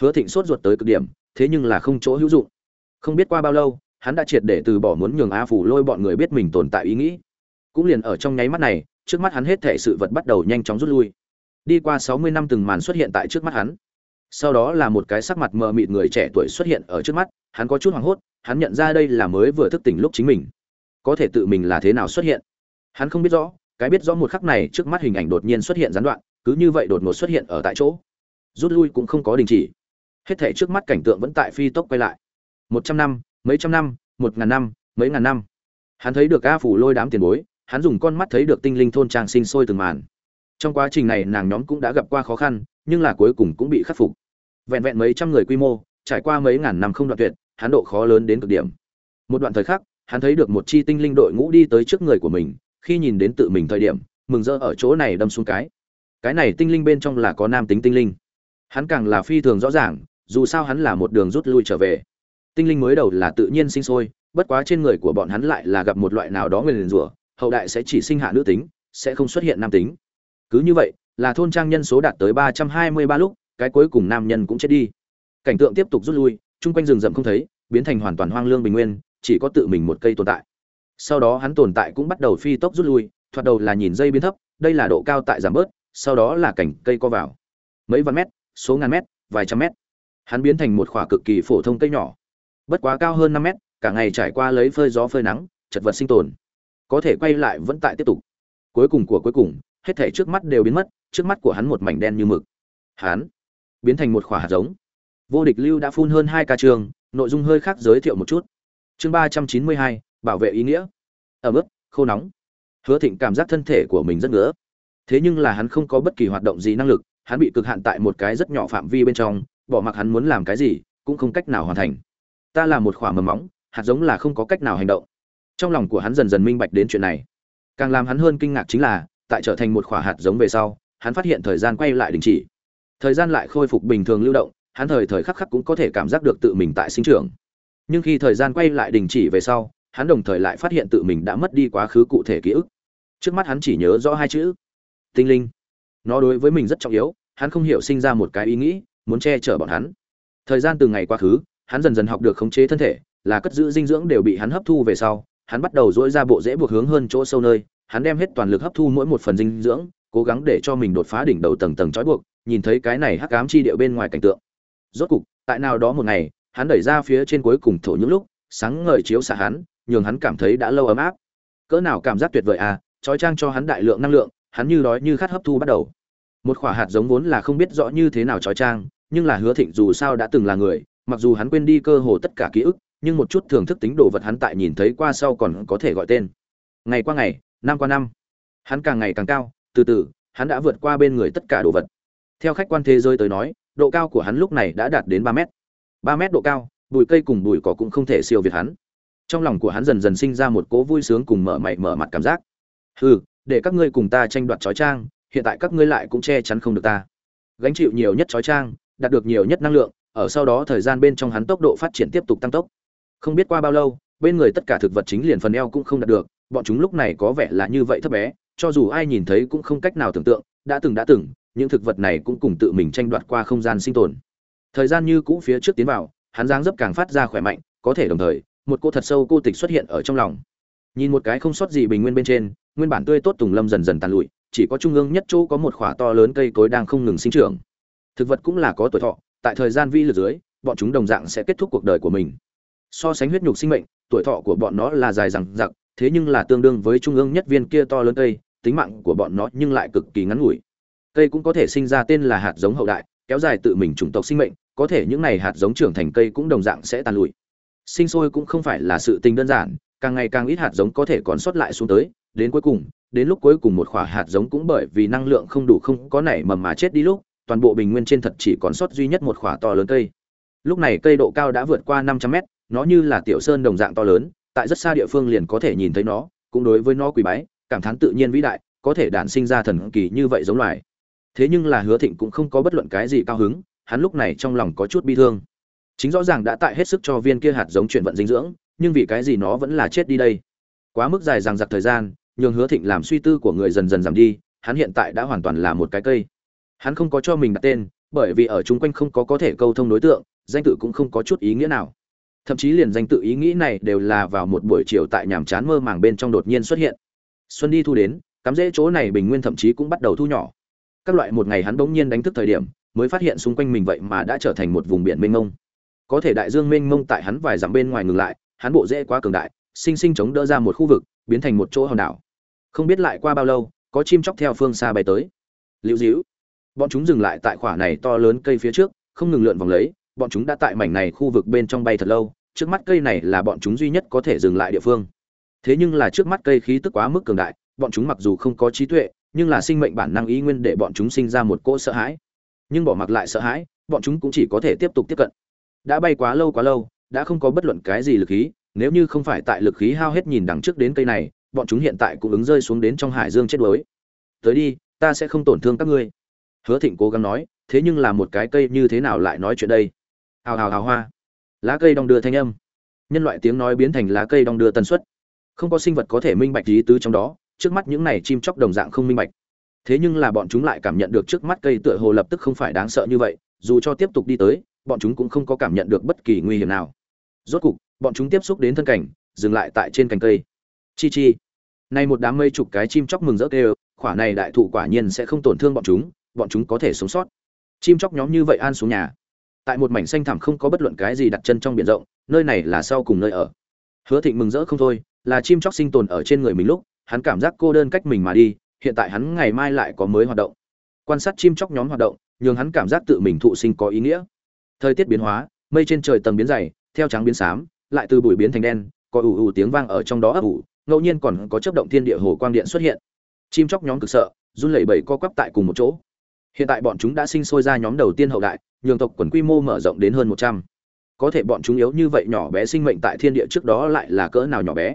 hứa thịnh sốt ruột tới cực điểm, thế nhưng là không chỗ hữu dụng. Không biết qua bao lâu, hắn đã triệt để từ bỏ muốn nhường a phủ lôi bọn người biết mình tồn tại ý nghĩ. Cũng liền ở trong nháy mắt này, trước mắt hắn hết thể sự vật bắt đầu nhanh chóng rút lui. Đi qua sáu mươi năm từng màn xuất hiện tại trước mắt hắn. Sau đó là một cái sắc mặt mờ mịt người trẻ tuổi xuất hiện ở trước mắt, hắn có chút hoảng hốt, hắn nhận ra đây là mới vừa thức tỉnh lúc chính mình. Có thể tự mình là thế nào xuất hiện? Hắn không biết rõ, cái biết rõ một khắc này trước mắt hình ảnh đột nhiên xuất hiện gián đoạn, cứ như vậy đột ngột xuất hiện ở tại chỗ. Rút lui cũng không có đình chỉ hết thể trước mắt cảnh tượng vẫn tại phi tốc quay lại. Một trăm năm, mấy trăm năm, một ngàn năm, mấy ngàn năm. Hắn thấy được a phủ lôi đám tiền bối, hắn dùng con mắt thấy được tinh linh thôn trang sinh sôi từng màn. Trong quá trình này nàng nhóm cũng đã gặp qua khó khăn, nhưng là cuối cùng cũng bị khắc phục. Vẹn vẹn mấy trăm người quy mô, trải qua mấy ngàn năm không đoạn tuyệt, hắn độ khó lớn đến cực điểm. Một đoạn thời khắc, hắn thấy được một chi tinh linh đội ngũ đi tới trước người của mình, khi nhìn đến tự mình thời điểm, mừng rỡ ở chỗ này đâm xuống cái. Cái này tinh linh bên trong là có nam tính tinh linh. Hắn càng là phi thường rõ ràng dù sao hắn là một đường rút lui trở về. Tinh linh mới đầu là tự nhiên sinh sôi, bất quá trên người của bọn hắn lại là gặp một loại nào đó nguyền rủa, hậu đại sẽ chỉ sinh hạ nữ tính, sẽ không xuất hiện nam tính. Cứ như vậy, là thôn trang nhân số đạt tới ba trăm hai mươi ba lúc, cái cuối cùng nam nhân cũng chết đi. Cảnh tượng tiếp tục rút lui, chung quanh rừng rậm không thấy, biến thành hoàn toàn hoang lương bình nguyên, chỉ có tự mình một cây tồn tại. Sau đó hắn tồn tại cũng bắt đầu phi tốc rút lui, thoạt đầu là nhìn dây biến thấp, đây là độ cao tại giảm bớt, sau đó là cảnh cây co vào. Mấy vạn mét, số ngàn mét, vài trăm mét hắn biến thành một khỏa cực kỳ phổ thông cây nhỏ. Bất quá cao hơn năm mét, cả ngày trải qua lấy phơi gió phơi nắng, chật vật sinh tồn. Có thể quay lại vẫn tại tiếp tục. Cuối cùng của cuối cùng, hết thể trước mắt đều biến mất, trước mắt của hắn một mảnh đen như mực. Hắn biến thành một khỏa hạt giống. Vô địch lưu đã phun hơn hai ca trường, nội dung hơi khác giới thiệu một chút. Chương ba trăm chín mươi hai, bảo vệ ý nghĩa. Ở mức khô nóng. Hứa thịnh cảm giác thân thể của mình rất ngứa. Thế nhưng là hắn không có bất kỳ hoạt động gì năng lực, hắn bị cực hạn tại một cái rất nhỏ phạm vi bên trong bỏ mặc hắn muốn làm cái gì, cũng không cách nào hoàn thành. Ta là một khoả mầm móng, hạt giống là không có cách nào hành động. Trong lòng của hắn dần dần minh bạch đến chuyện này. Càng làm hắn hơn kinh ngạc chính là, tại trở thành một khoả hạt giống về sau, hắn phát hiện thời gian quay lại đình chỉ. Thời gian lại khôi phục bình thường lưu động, hắn thời thời khắc khắc cũng có thể cảm giác được tự mình tại sinh trưởng. Nhưng khi thời gian quay lại đình chỉ về sau, hắn đồng thời lại phát hiện tự mình đã mất đi quá khứ cụ thể ký ức. Trước mắt hắn chỉ nhớ rõ hai chữ, tinh linh. Nó đối với mình rất trọng yếu, hắn không hiểu sinh ra một cái ý nghĩ muốn che chở bọn hắn. Thời gian từng ngày quá khứ, hắn dần dần học được khống chế thân thể, là cất giữ dinh dưỡng đều bị hắn hấp thu về sau, hắn bắt đầu dỗi ra bộ dễ buộc hướng hơn chỗ sâu nơi, hắn đem hết toàn lực hấp thu mỗi một phần dinh dưỡng, cố gắng để cho mình đột phá đỉnh đầu tầng tầng trói buộc, nhìn thấy cái này hắc ám chi địa bên ngoài cảnh tượng. Rốt cục, tại nào đó một ngày, hắn đẩy ra phía trên cuối cùng thổ những lúc, sáng ngời chiếu xạ hắn, nhường hắn cảm thấy đã lâu ấm áp. Cỡ nào cảm giác tuyệt vời à trói trang cho hắn đại lượng năng lượng, hắn như đói như khát hấp thu bắt đầu một quả hạt giống vốn là không biết rõ như thế nào trói trang, nhưng là hứa thịnh dù sao đã từng là người, mặc dù hắn quên đi cơ hồ tất cả ký ức, nhưng một chút thưởng thức tính đồ vật hắn tại nhìn thấy qua sau còn có thể gọi tên. Ngày qua ngày, năm qua năm, hắn càng ngày càng cao, từ từ, hắn đã vượt qua bên người tất cả đồ vật. Theo khách quan thế giới tới nói, độ cao của hắn lúc này đã đạt đến ba mét. Ba mét độ cao, bụi cây cùng bụi cỏ cũng không thể siêu việt hắn. Trong lòng của hắn dần dần sinh ra một cố vui sướng cùng mở mày mở mặt cảm giác. Hừ, để các ngươi cùng ta tranh đoạt trói trang hiện tại các ngươi lại cũng che chắn không được ta. Gánh chịu nhiều nhất trói trang, đạt được nhiều nhất năng lượng, ở sau đó thời gian bên trong hắn tốc độ phát triển tiếp tục tăng tốc. Không biết qua bao lâu, bên người tất cả thực vật chính liền phần eo cũng không đạt được, bọn chúng lúc này có vẻ là như vậy thấp bé, cho dù ai nhìn thấy cũng không cách nào tưởng tượng, đã từng đã từng, những thực vật này cũng cùng tự mình tranh đoạt qua không gian sinh tồn. Thời gian như cũ phía trước tiến vào, hắn dáng dấp càng phát ra khỏe mạnh, có thể đồng thời, một cô thật sâu cô tịch xuất hiện ở trong lòng. Nhìn một cái không sót gì bình nguyên bên trên, nguyên bản tươi tốt tùng lâm dần dần tàn lụi chỉ có trung ương nhất chỗ có một khỏa to lớn cây cối đang không ngừng sinh trưởng. Thực vật cũng là có tuổi thọ, tại thời gian vi lực dưới, bọn chúng đồng dạng sẽ kết thúc cuộc đời của mình. So sánh huyết nhục sinh mệnh, tuổi thọ của bọn nó là dài rằng giặc thế nhưng là tương đương với trung ương nhất viên kia to lớn cây, tính mạng của bọn nó nhưng lại cực kỳ ngắn ngủi. Cây cũng có thể sinh ra tên là hạt giống hậu đại, kéo dài tự mình chủng tộc sinh mệnh, có thể những này hạt giống trưởng thành cây cũng đồng dạng sẽ tàn lụi. Sinh sôi cũng không phải là sự tình đơn giản, càng ngày càng ít hạt giống có thể còn sót lại xuống tới đến cuối cùng, đến lúc cuối cùng một quả hạt giống cũng bởi vì năng lượng không đủ không có nảy mầm mà chết đi lúc, toàn bộ bình nguyên trên thật chỉ còn sót duy nhất một quả to lớn cây. Lúc này cây độ cao đã vượt qua 500 mét, nó như là tiểu sơn đồng dạng to lớn, tại rất xa địa phương liền có thể nhìn thấy nó, cũng đối với nó quỳ bái, cảm thán tự nhiên vĩ đại, có thể đản sinh ra thần kỳ như vậy giống loài. Thế nhưng là hứa thịnh cũng không có bất luận cái gì cao hứng, hắn lúc này trong lòng có chút bi thương. Chính rõ ràng đã tại hết sức cho viên kia hạt giống chuyển vận dinh dưỡng, nhưng vì cái gì nó vẫn là chết đi đây? Quá mức dài dằng dặc thời gian nhường hứa thịnh làm suy tư của người dần dần giảm đi, hắn hiện tại đã hoàn toàn là một cái cây. Hắn không có cho mình đặt tên, bởi vì ở chung quanh không có có thể câu thông đối tượng, danh tự cũng không có chút ý nghĩa nào. Thậm chí liền danh tự ý nghĩ này đều là vào một buổi chiều tại nhàm chán mơ màng bên trong đột nhiên xuất hiện. Xuân đi thu đến, cắm rễ chỗ này bình nguyên thậm chí cũng bắt đầu thu nhỏ. Các loại một ngày hắn bỗng nhiên đánh thức thời điểm, mới phát hiện xung quanh mình vậy mà đã trở thành một vùng biển mênh mông. Có thể đại dương mênh mông tại hắn vài dặm bên ngoài ngừng lại, hắn bộ dễ quá cường đại, sinh sinh chống đỡ ra một khu vực, biến thành một chỗ hòn đảo không biết lại qua bao lâu, có chim chóc theo phương xa bay tới. Liễu dĩu bọn chúng dừng lại tại khoả này to lớn cây phía trước, không ngừng lượn vòng lấy, bọn chúng đã tại mảnh này khu vực bên trong bay thật lâu, trước mắt cây này là bọn chúng duy nhất có thể dừng lại địa phương. Thế nhưng là trước mắt cây khí tức quá mức cường đại, bọn chúng mặc dù không có trí tuệ, nhưng là sinh mệnh bản năng ý nguyên để bọn chúng sinh ra một cỗ sợ hãi. Nhưng bỏ mặc lại sợ hãi, bọn chúng cũng chỉ có thể tiếp tục tiếp cận. Đã bay quá lâu quá lâu, đã không có bất luận cái gì lực khí, nếu như không phải tại lực khí hao hết nhìn đằng trước đến cây này bọn chúng hiện tại cũng ứng rơi xuống đến trong hải dương chết đuối. Tới đi, ta sẽ không tổn thương các ngươi. Hứa thịnh cố gắng nói, thế nhưng là một cái cây như thế nào lại nói chuyện đây? Hào hào hào hoa. Lá cây đong đưa thanh âm. Nhân loại tiếng nói biến thành lá cây đong đưa tần suất. Không có sinh vật có thể minh bạch lý tứ trong đó, trước mắt những này chim chóc đồng dạng không minh bạch. Thế nhưng là bọn chúng lại cảm nhận được trước mắt cây tựa hồ lập tức không phải đáng sợ như vậy, dù cho tiếp tục đi tới, bọn chúng cũng không có cảm nhận được bất kỳ nguy hiểm nào. Rốt cục, bọn chúng tiếp xúc đến thân cảnh, dừng lại tại trên cành cây. Chi chi nay một đám mây chục cái chim chóc mừng rỡ kêu, khỏa này đại thụ quả nhiên sẽ không tổn thương bọn chúng bọn chúng có thể sống sót. Chim chóc nhóm như vậy an xuống nhà. Tại một mảnh xanh thẳm không có bất luận cái gì đặt chân trong biển rộng, nơi này là sau cùng nơi ở. Hứa thịnh mừng rỡ không thôi, là chim chóc sinh tồn ở trên người mình lúc, hắn cảm giác cô đơn cách mình mà đi, hiện tại hắn ngày mai lại có mới hoạt động. Quan sát chim chóc nhóm hoạt động, nhường hắn cảm giác tự mình thụ sinh có ý nghĩa. Thời tiết biến hóa, mây trên trời tầng biến dày, theo trắng biến xám, lại từ bụi biến thành đen, có ù ù tiếng vang ở trong đó ấp ủ ngẫu nhiên còn có chấp động thiên địa hồ quang điện xuất hiện. Chim chóc nhóm cực sợ, run lẩy bẩy co quắp tại cùng một chỗ. Hiện tại bọn chúng đã sinh sôi ra nhóm đầu tiên hậu đại, nhường tộc quần quy mô mở rộng đến hơn một trăm. Có thể bọn chúng yếu như vậy nhỏ bé sinh mệnh tại thiên địa trước đó lại là cỡ nào nhỏ bé?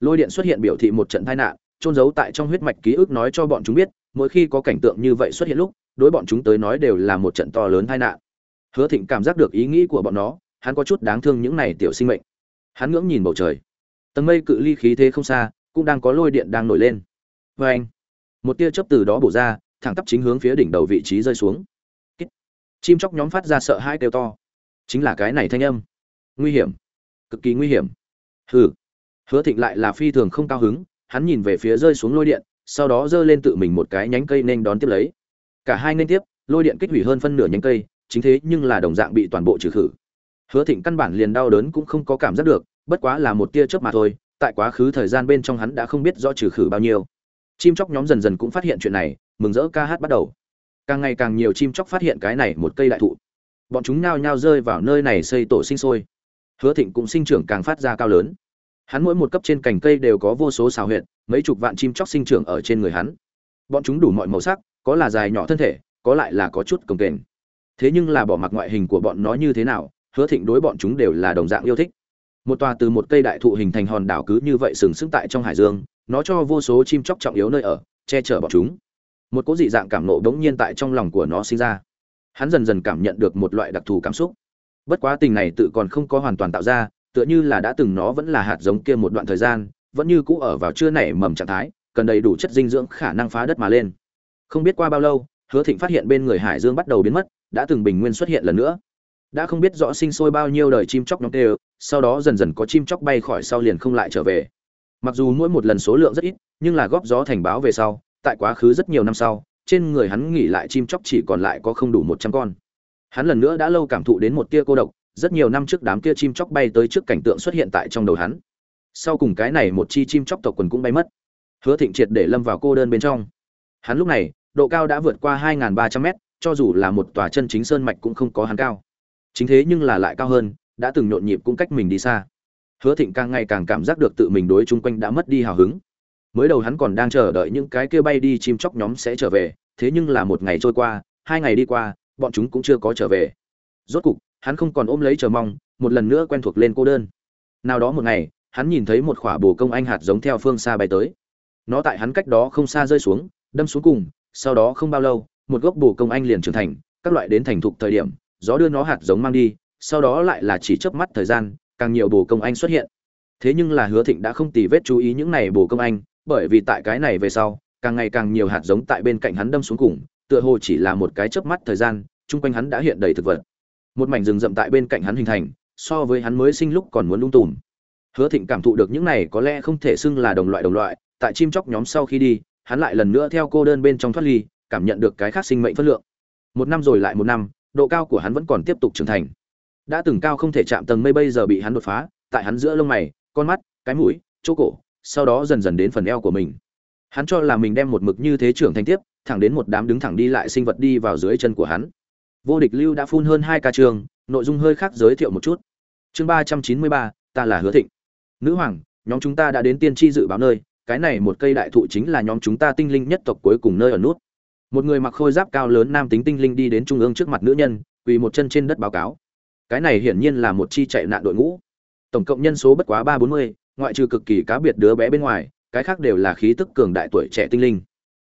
Lôi điện xuất hiện biểu thị một trận tai nạn trôn giấu tại trong huyết mạch ký ức nói cho bọn chúng biết, mỗi khi có cảnh tượng như vậy xuất hiện lúc, đối bọn chúng tới nói đều là một trận to lớn tai nạn. Hứa thịnh cảm giác được ý nghĩ của bọn nó, hắn có chút đáng thương những này tiểu sinh mệnh. Hắn ngưỡng nhìn bầu trời tầng mây cự ly khí thế không xa, cũng đang có lôi điện đang nổi lên. Vê anh, một tia chớp từ đó bổ ra, thẳng tắp chính hướng phía đỉnh đầu vị trí rơi xuống. Chim chóc nhóm phát ra sợ hai kêu to. Chính là cái này thanh âm. Nguy hiểm. Cực kỳ nguy hiểm. Hừ. Hứa thịnh lại là phi thường không cao hứng, hắn nhìn về phía rơi xuống lôi điện, sau đó giơ lên tự mình một cái nhánh cây nên đón tiếp lấy. Cả hai nên tiếp, lôi điện kích hủy hơn phân nửa nhánh cây, chính thế nhưng là đồng dạng bị toàn bộ trừ khử. Hứa thịnh căn bản liền đau đớn cũng không có cảm giác được bất quá là một tia chớp mà thôi, tại quá khứ thời gian bên trong hắn đã không biết rõ trừ khử bao nhiêu. Chim chóc nhóm dần dần cũng phát hiện chuyện này, mừng rỡ ca hát bắt đầu. Càng ngày càng nhiều chim chóc phát hiện cái này một cây đại thụ. Bọn chúng nhao nhao rơi vào nơi này xây tổ sinh sôi. Hứa thịnh cũng sinh trưởng càng phát ra cao lớn. Hắn mỗi một cấp trên cành cây đều có vô số xào huyệt, mấy chục vạn chim chóc sinh trưởng ở trên người hắn. Bọn chúng đủ mọi màu sắc, có là dài nhỏ thân thể, có lại là có chút cồng kềnh. Thế nhưng là bỏ mặc ngoại hình của bọn nó như thế nào, hứa thịnh đối bọn chúng đều là đồng dạng yêu thích một tòa từ một cây đại thụ hình thành hòn đảo cứ như vậy sừng sững tại trong hải dương, nó cho vô số chim chóc trọng yếu nơi ở, che chở bọn chúng. Một cỗ dị dạng cảm nộ đống nhiên tại trong lòng của nó sinh ra. Hắn dần dần cảm nhận được một loại đặc thù cảm xúc. Bất quá tình này tự còn không có hoàn toàn tạo ra, tựa như là đã từng nó vẫn là hạt giống kia một đoạn thời gian, vẫn như cũ ở vào chưa nảy mầm trạng thái, cần đầy đủ chất dinh dưỡng khả năng phá đất mà lên. Không biết qua bao lâu, hứa thịnh phát hiện bên người hải dương bắt đầu biến mất, đã từng bình nguyên xuất hiện lần nữa đã không biết rõ sinh sôi bao nhiêu đời chim chóc nhóm tê sau đó dần dần có chim chóc bay khỏi sau liền không lại trở về. Mặc dù mỗi một lần số lượng rất ít nhưng là góp gió thành báo về sau tại quá khứ rất nhiều năm sau trên người hắn nghỉ lại chim chóc chỉ còn lại có không đủ một trăm con. Hắn lần nữa đã lâu cảm thụ đến một tia cô độc rất nhiều năm trước đám kia chim chóc bay tới trước cảnh tượng xuất hiện tại trong đầu hắn. Sau cùng cái này một chi chim chóc tộc quần cũng bay mất. Hứa thịnh triệt để lâm vào cô đơn bên trong. Hắn lúc này độ cao đã vượt qua 2.300 mét, cho dù là một tòa chân chính sơn mạch cũng không có hắn cao chính thế nhưng là lại cao hơn, đã từng nhộn nhịp cũng cách mình đi xa. Hứa thịnh càng ngày càng cảm giác được tự mình đối chung quanh đã mất đi hào hứng. Mới đầu hắn còn đang chờ đợi những cái kia bay đi chim chóc nhóm sẽ trở về, thế nhưng là một ngày trôi qua, hai ngày đi qua, bọn chúng cũng chưa có trở về. Rốt cục, hắn không còn ôm lấy chờ mong, một lần nữa quen thuộc lên cô đơn. Nào đó một ngày, hắn nhìn thấy một khỏa bồ công anh hạt giống theo phương xa bay tới. Nó tại hắn cách đó không xa rơi xuống, đâm xuống cùng, sau đó không bao lâu, một gốc bồ công anh liền trưởng thành, các loại đến thành thục thời điểm gió đưa nó hạt giống mang đi, sau đó lại là chỉ chớp mắt thời gian, càng nhiều bồ công anh xuất hiện. Thế nhưng là hứa thịnh đã không tì vết chú ý những này bồ công anh, bởi vì tại cái này về sau, càng ngày càng nhiều hạt giống tại bên cạnh hắn đâm xuống cùng, tựa hồ chỉ là một cái chớp mắt thời gian, chung quanh hắn đã hiện đầy thực vật. Một mảnh rừng rậm tại bên cạnh hắn hình thành, so với hắn mới sinh lúc còn muốn lung tùm. Hứa thịnh cảm thụ được những này có lẽ không thể xưng là đồng loại đồng loại, tại chim chóc nhóm sau khi đi, hắn lại lần nữa theo cô đơn bên trong thoát ly, cảm nhận được cái khác sinh mệnh phất lượng. Một năm rồi lại một năm độ cao của hắn vẫn còn tiếp tục trưởng thành. Đã từng cao không thể chạm tầng mây bây giờ bị hắn đột phá, tại hắn giữa lông mày, con mắt, cái mũi, chỗ cổ, sau đó dần dần đến phần eo của mình. Hắn cho là mình đem một mực như thế trưởng thành tiếp, thẳng đến một đám đứng thẳng đi lại sinh vật đi vào dưới chân của hắn. Vô địch lưu đã phun hơn hai ca trường, nội dung hơi khác giới thiệu một chút. Chương ba trăm chín mươi ba, ta là hứa thịnh. Nữ hoàng, nhóm chúng ta đã đến tiên tri dự báo nơi, cái này một cây đại thụ chính là nhóm chúng ta tinh linh nhất tộc cuối cùng nơi ở nút một người mặc khôi giáp cao lớn nam tính tinh linh đi đến trung ương trước mặt nữ nhân, quỳ một chân trên đất báo cáo. Cái này hiển nhiên là một chi chạy nạn đội ngũ. Tổng cộng nhân số bất quá ba bốn mươi, ngoại trừ cực kỳ cá biệt đứa bé bên ngoài, cái khác đều là khí tức cường đại tuổi trẻ tinh linh.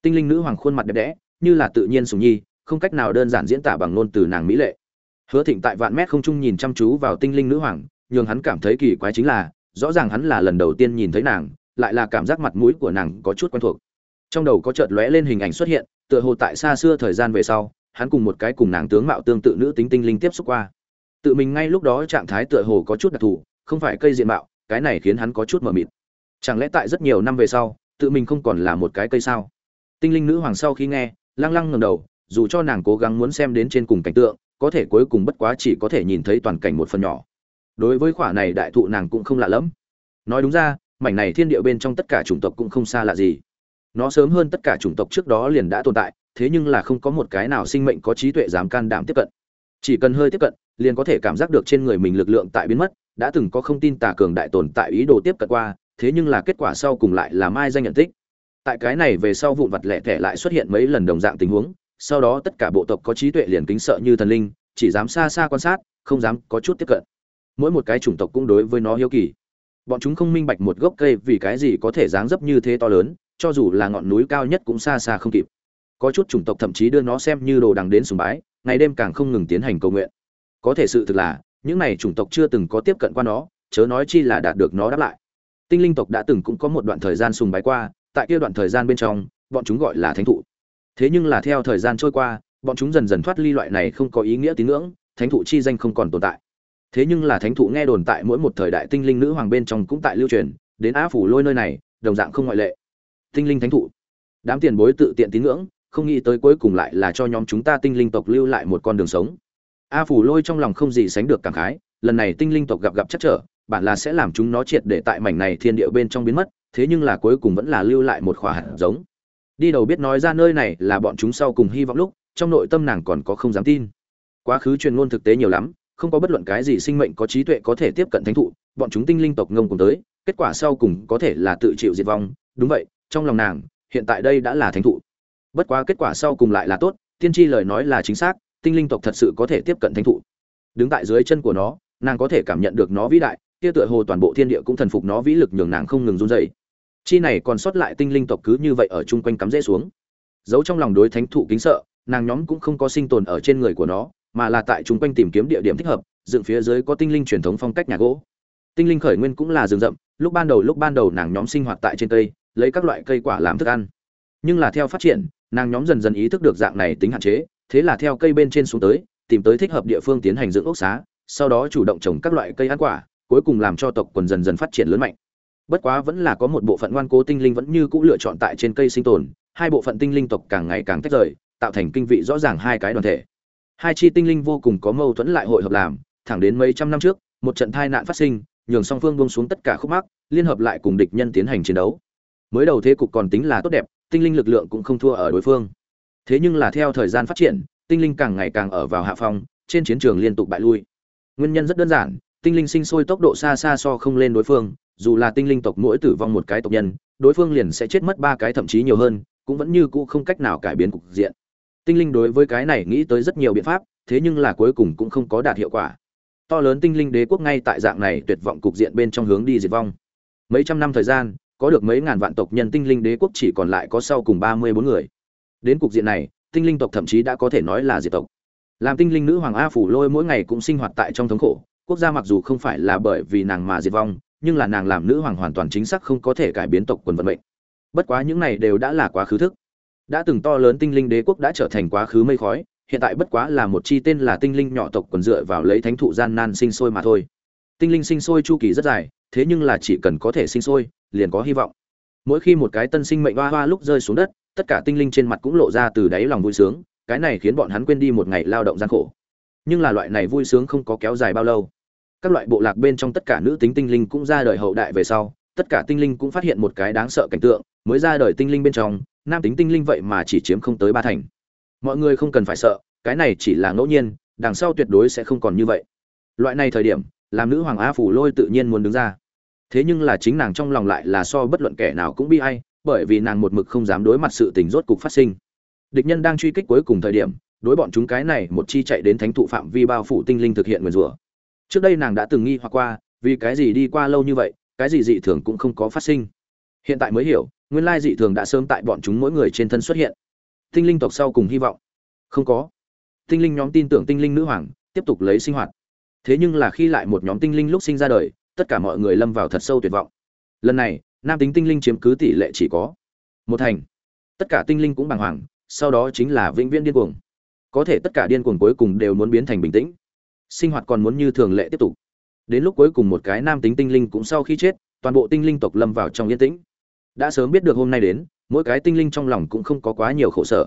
Tinh linh nữ hoàng khuôn mặt đẹp đẽ, như là tự nhiên sùng nhi, không cách nào đơn giản diễn tả bằng ngôn từ nàng mỹ lệ. Hứa thịnh tại vạn mét không trung nhìn chăm chú vào tinh linh nữ hoàng, nhường hắn cảm thấy kỳ quái chính là, rõ ràng hắn là lần đầu tiên nhìn thấy nàng, lại là cảm giác mặt mũi của nàng có chút quen thuộc trong đầu có chợt lóe lên hình ảnh xuất hiện, tựa hồ tại xa xưa thời gian về sau, hắn cùng một cái cùng nàng tướng mạo tương tự nữ tính tinh linh tiếp xúc qua. Tự mình ngay lúc đó trạng thái tựa hồ có chút đặc thù, không phải cây diện mạo, cái này khiến hắn có chút mờ mịt. Chẳng lẽ tại rất nhiều năm về sau, tự mình không còn là một cái cây sao? Tinh linh nữ hoàng sau khi nghe, lăng lăng ngầm đầu, dù cho nàng cố gắng muốn xem đến trên cùng cảnh tượng, có thể cuối cùng bất quá chỉ có thể nhìn thấy toàn cảnh một phần nhỏ. Đối với khoả này đại thụ nàng cũng không lạ lẫm. Nói đúng ra, mảnh này thiên địa bên trong tất cả chủng tộc cũng không xa lạ gì nó sớm hơn tất cả chủng tộc trước đó liền đã tồn tại, thế nhưng là không có một cái nào sinh mệnh có trí tuệ dám can đảm tiếp cận. Chỉ cần hơi tiếp cận, liền có thể cảm giác được trên người mình lực lượng tại biến mất, đã từng có không tin tà cường đại tồn tại ý đồ tiếp cận qua, thế nhưng là kết quả sau cùng lại là mai danh nhận tích. Tại cái này về sau vụn vặt lẻ thẻ lại xuất hiện mấy lần đồng dạng tình huống, sau đó tất cả bộ tộc có trí tuệ liền kính sợ như thần linh, chỉ dám xa xa quan sát, không dám có chút tiếp cận. Mỗi một cái chủng tộc cũng đối với nó hiếu kỳ. Bọn chúng không minh bạch một gốc cây vì cái gì có thể dáng dấp như thế to lớn cho dù là ngọn núi cao nhất cũng xa xa không kịp. Có chút chủng tộc thậm chí đưa nó xem như đồ đằng đến sùng bái, ngày đêm càng không ngừng tiến hành cầu nguyện. Có thể sự thực là, những này chủng tộc chưa từng có tiếp cận qua nó, chớ nói chi là đạt được nó đáp lại. Tinh linh tộc đã từng cũng có một đoạn thời gian sùng bái qua, tại kia đoạn thời gian bên trong, bọn chúng gọi là thánh thụ. Thế nhưng là theo thời gian trôi qua, bọn chúng dần dần thoát ly loại này không có ý nghĩa tín ngưỡng, thánh thụ chi danh không còn tồn tại. Thế nhưng là thánh thụ nghe đồn tại mỗi một thời đại tinh linh nữ hoàng bên trong cũng tại lưu truyền, đến á phủ lôi nơi này, đồng dạng không ngoại lệ tinh linh thánh thụ. Đám tiền bối tự tiện tín ngưỡng, không nghĩ tới cuối cùng lại là cho nhóm chúng ta tinh linh tộc lưu lại một con đường sống. A phủ lôi trong lòng không gì sánh được cảm khái, lần này tinh linh tộc gặp gặp chắc trở, bản là sẽ làm chúng nó triệt để tại mảnh này thiên địa bên trong biến mất, thế nhưng là cuối cùng vẫn là lưu lại một khỏa hạt giống. Đi đầu biết nói ra nơi này là bọn chúng sau cùng hy vọng lúc, trong nội tâm nàng còn có không dám tin. Quá khứ truyền ngôn thực tế nhiều lắm, không có bất luận cái gì sinh mệnh có trí tuệ có thể tiếp cận thánh thụ, bọn chúng tinh linh tộc ngông cùng tới, kết quả sau cùng có thể là tự chịu diệt vong, đúng vậy trong lòng nàng, hiện tại đây đã là thánh thụ. Bất quá kết quả sau cùng lại là tốt, tiên tri lời nói là chính xác, tinh linh tộc thật sự có thể tiếp cận thánh thụ. Đứng tại dưới chân của nó, nàng có thể cảm nhận được nó vĩ đại, kia tựa hồ toàn bộ thiên địa cũng thần phục nó vĩ lực nhường nàng không ngừng run dậy chi này còn sót lại tinh linh tộc cứ như vậy ở chung quanh cắm rễ xuống. Giấu trong lòng đối thánh thụ kính sợ, nàng nhóm cũng không có sinh tồn ở trên người của nó, mà là tại chung quanh tìm kiếm địa điểm thích hợp, dựng phía dưới có tinh linh truyền thống phong cách nhà gỗ. Tinh linh khởi nguyên cũng là rừng rậm, lúc ban đầu lúc ban đầu nàng nhóm sinh hoạt tại trên cây lấy các loại cây quả làm thức ăn. Nhưng là theo phát triển, nàng nhóm dần dần ý thức được dạng này tính hạn chế, thế là theo cây bên trên xuống tới, tìm tới thích hợp địa phương tiến hành dưỡng ốc xá, sau đó chủ động trồng các loại cây ăn quả, cuối cùng làm cho tộc quần dần dần phát triển lớn mạnh. Bất quá vẫn là có một bộ phận ngoan cố tinh linh vẫn như cũ lựa chọn tại trên cây sinh tồn, hai bộ phận tinh linh tộc càng ngày càng tách rời, tạo thành kinh vị rõ ràng hai cái đoàn thể. Hai chi tinh linh vô cùng có mâu thuẫn lại hội hợp làm, thẳng đến mấy trăm năm trước, một trận tai nạn phát sinh, nhường song phương buông xuống tất cả khúc mắc, liên hợp lại cùng địch nhân tiến hành chiến đấu mới đầu thế cục còn tính là tốt đẹp, tinh linh lực lượng cũng không thua ở đối phương. Thế nhưng là theo thời gian phát triển, tinh linh càng ngày càng ở vào hạ phong, trên chiến trường liên tục bại lui. Nguyên nhân rất đơn giản, tinh linh sinh sôi tốc độ xa xa so không lên đối phương, dù là tinh linh tộc mỗi tử vong một cái tộc nhân, đối phương liền sẽ chết mất ba cái thậm chí nhiều hơn, cũng vẫn như cũ không cách nào cải biến cục diện. Tinh linh đối với cái này nghĩ tới rất nhiều biện pháp, thế nhưng là cuối cùng cũng không có đạt hiệu quả. To lớn tinh linh đế quốc ngay tại dạng này tuyệt vọng cục diện bên trong hướng đi diệt vong. Mấy trăm năm thời gian có được mấy ngàn vạn tộc nhân tinh linh đế quốc chỉ còn lại có sau cùng ba mươi bốn người. Đến cục diện này, tinh linh tộc thậm chí đã có thể nói là diệt tộc. Làm tinh linh nữ hoàng a phủ lôi mỗi ngày cũng sinh hoạt tại trong thống khổ, quốc gia mặc dù không phải là bởi vì nàng mà diệt vong, nhưng là nàng làm nữ hoàng hoàn toàn chính xác không có thể cải biến tộc quần vận mệnh. Bất quá những này đều đã là quá khứ thức. Đã từng to lớn tinh linh đế quốc đã trở thành quá khứ mây khói, hiện tại bất quá là một chi tên là tinh linh nhỏ tộc quần dựa vào lấy thánh thụ gian nan sinh sôi mà thôi. Tinh linh sinh sôi chu kỳ rất dài, thế nhưng là chỉ cần có thể sinh sôi liền có hy vọng. Mỗi khi một cái tân sinh mệnh hoa hoa lúc rơi xuống đất, tất cả tinh linh trên mặt cũng lộ ra từ đáy lòng vui sướng, cái này khiến bọn hắn quên đi một ngày lao động gian khổ. Nhưng là loại này vui sướng không có kéo dài bao lâu. Các loại bộ lạc bên trong tất cả nữ tính tinh linh cũng ra đời hậu đại về sau, tất cả tinh linh cũng phát hiện một cái đáng sợ cảnh tượng, mới ra đời tinh linh bên trong, nam tính tinh linh vậy mà chỉ chiếm không tới ba thành. Mọi người không cần phải sợ, cái này chỉ là ngẫu nhiên, đằng sau tuyệt đối sẽ không còn như vậy. Loại này thời điểm, làm nữ hoàng a phủ lôi tự nhiên muốn đứng ra thế nhưng là chính nàng trong lòng lại là so bất luận kẻ nào cũng bi ai, bởi vì nàng một mực không dám đối mặt sự tình rốt cục phát sinh. Địch nhân đang truy kích cuối cùng thời điểm, đối bọn chúng cái này một chi chạy đến thánh thụ phạm vi bao phủ tinh linh thực hiện nguyền rủa. Trước đây nàng đã từng nghi hoặc qua, vì cái gì đi qua lâu như vậy, cái gì dị thường cũng không có phát sinh. Hiện tại mới hiểu, nguyên lai dị thường đã sớm tại bọn chúng mỗi người trên thân xuất hiện. Tinh linh tộc sau cùng hy vọng. Không có. Tinh linh nhóm tin tưởng tinh linh nữ hoàng, tiếp tục lấy sinh hoạt. Thế nhưng là khi lại một nhóm tinh linh lúc sinh ra đời tất cả mọi người lâm vào thật sâu tuyệt vọng. Lần này, nam tính tinh linh chiếm cứ tỷ lệ chỉ có một thành. Tất cả tinh linh cũng bàng hoàng, sau đó chính là vĩnh viễn điên cuồng. Có thể tất cả điên cuồng cuối cùng đều muốn biến thành bình tĩnh. Sinh hoạt còn muốn như thường lệ tiếp tục. Đến lúc cuối cùng một cái nam tính tinh linh cũng sau khi chết, toàn bộ tinh linh tộc lâm vào trong yên tĩnh. Đã sớm biết được hôm nay đến, mỗi cái tinh linh trong lòng cũng không có quá nhiều khổ sở.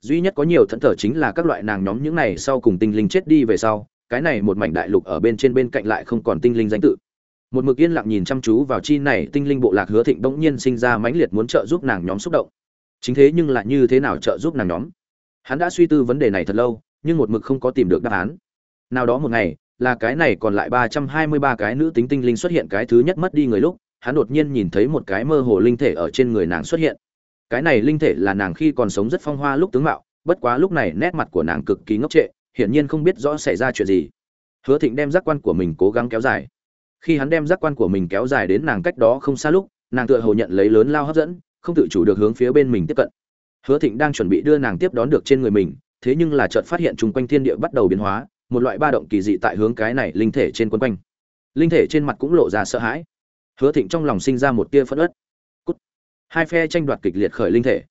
Duy nhất có nhiều thẫn thở chính là các loại nàng nhóm những này sau cùng tinh linh chết đi về sau, cái này một mảnh đại lục ở bên trên bên cạnh lại không còn tinh linh danh tự một mực yên lặng nhìn chăm chú vào chi này tinh linh bộ lạc hứa thịnh bỗng nhiên sinh ra mãnh liệt muốn trợ giúp nàng nhóm xúc động. Chính thế nhưng lại như thế nào trợ giúp nàng nhóm? Hắn đã suy tư vấn đề này thật lâu, nhưng một mực không có tìm được đáp án. Nào đó một ngày, là cái này còn lại ba trăm hai mươi ba cái nữ tính tinh linh xuất hiện cái thứ nhất mất đi người lúc, hắn đột nhiên nhìn thấy một cái mơ hồ linh thể ở trên người nàng xuất hiện. Cái này linh thể là nàng khi còn sống rất phong hoa lúc tướng mạo, bất quá lúc này nét mặt của nàng cực kỳ ngốc trệ, hiển nhiên không biết rõ xảy ra chuyện gì. Hứa thịnh đem giác quan của mình cố gắng kéo dài khi hắn đem giác quan của mình kéo dài đến nàng cách đó không xa lúc, nàng tựa hồ nhận lấy lớn lao hấp dẫn, không tự chủ được hướng phía bên mình tiếp cận. Hứa thịnh đang chuẩn bị đưa nàng tiếp đón được trên người mình, thế nhưng là chợt phát hiện chung quanh thiên địa bắt đầu biến hóa, một loại ba động kỳ dị tại hướng cái này linh thể trên quân quanh. Linh thể trên mặt cũng lộ ra sợ hãi. Hứa thịnh trong lòng sinh ra một tia phất ớt Cút. hai phe tranh đoạt kịch liệt khởi linh thể.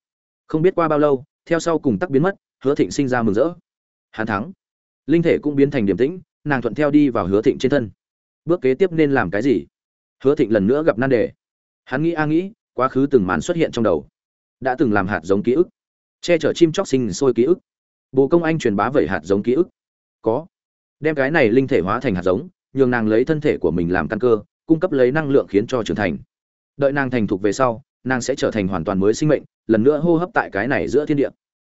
Không biết qua bao lâu, theo sau cùng tắc biến mất, hứa thịnh sinh ra mừng rỡ. Hắn thắng. Linh thể cũng biến thành điểm tĩnh, nàng thuận theo đi vào hứa thịnh trên thân bước kế tiếp nên làm cái gì? Hứa thịnh lần nữa gặp nan đề. Hắn nghĩ a nghĩ, quá khứ từng màn xuất hiện trong đầu. Đã từng làm hạt giống ký ức. Che chở chim chóc sinh sôi ký ức. Bồ công anh truyền bá vẩy hạt giống ký ức. Có. Đem cái này linh thể hóa thành hạt giống, nhường nàng lấy thân thể của mình làm căn cơ, cung cấp lấy năng lượng khiến cho trưởng thành. Đợi nàng thành thục về sau, nàng sẽ trở thành hoàn toàn mới sinh mệnh, lần nữa hô hấp tại cái này giữa thiên địa.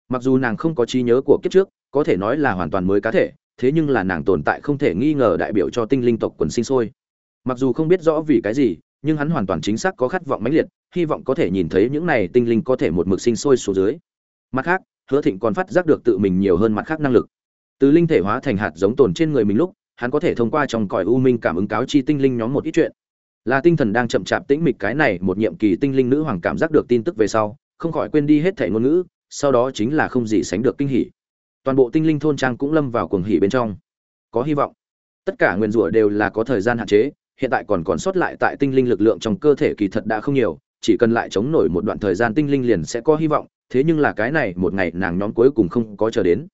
Mặc dù nàng không có trí nhớ của kiếp trước, có thể nói là hoàn toàn mới cá thể thế nhưng là nàng tồn tại không thể nghi ngờ đại biểu cho tinh linh tộc quần sinh sôi. Mặc dù không biết rõ vì cái gì, nhưng hắn hoàn toàn chính xác có khát vọng mãnh liệt, hy vọng có thể nhìn thấy những này tinh linh có thể một mực sinh sôi xuống dưới. Mặt khác, hứa thịnh còn phát giác được tự mình nhiều hơn mặt khác năng lực. Từ linh thể hóa thành hạt giống tồn trên người mình lúc, hắn có thể thông qua trong cõi u minh cảm ứng cáo chi tinh linh nhóm một ít chuyện. Là tinh thần đang chậm chạp tĩnh mịch cái này một nhiệm kỳ tinh linh nữ hoàng cảm giác được tin tức về sau, không khỏi quên đi hết thể ngôn ngữ, sau đó chính là không gì sánh được kinh hỉ toàn bộ tinh linh thôn trang cũng lâm vào cuồng hỉ bên trong. Có hy vọng. Tất cả nguyên rủa đều là có thời gian hạn chế, hiện tại còn còn sót lại tại tinh linh lực lượng trong cơ thể kỳ thật đã không nhiều, chỉ cần lại chống nổi một đoạn thời gian tinh linh liền sẽ có hy vọng, thế nhưng là cái này một ngày nàng nhóm cuối cùng không có chờ đến.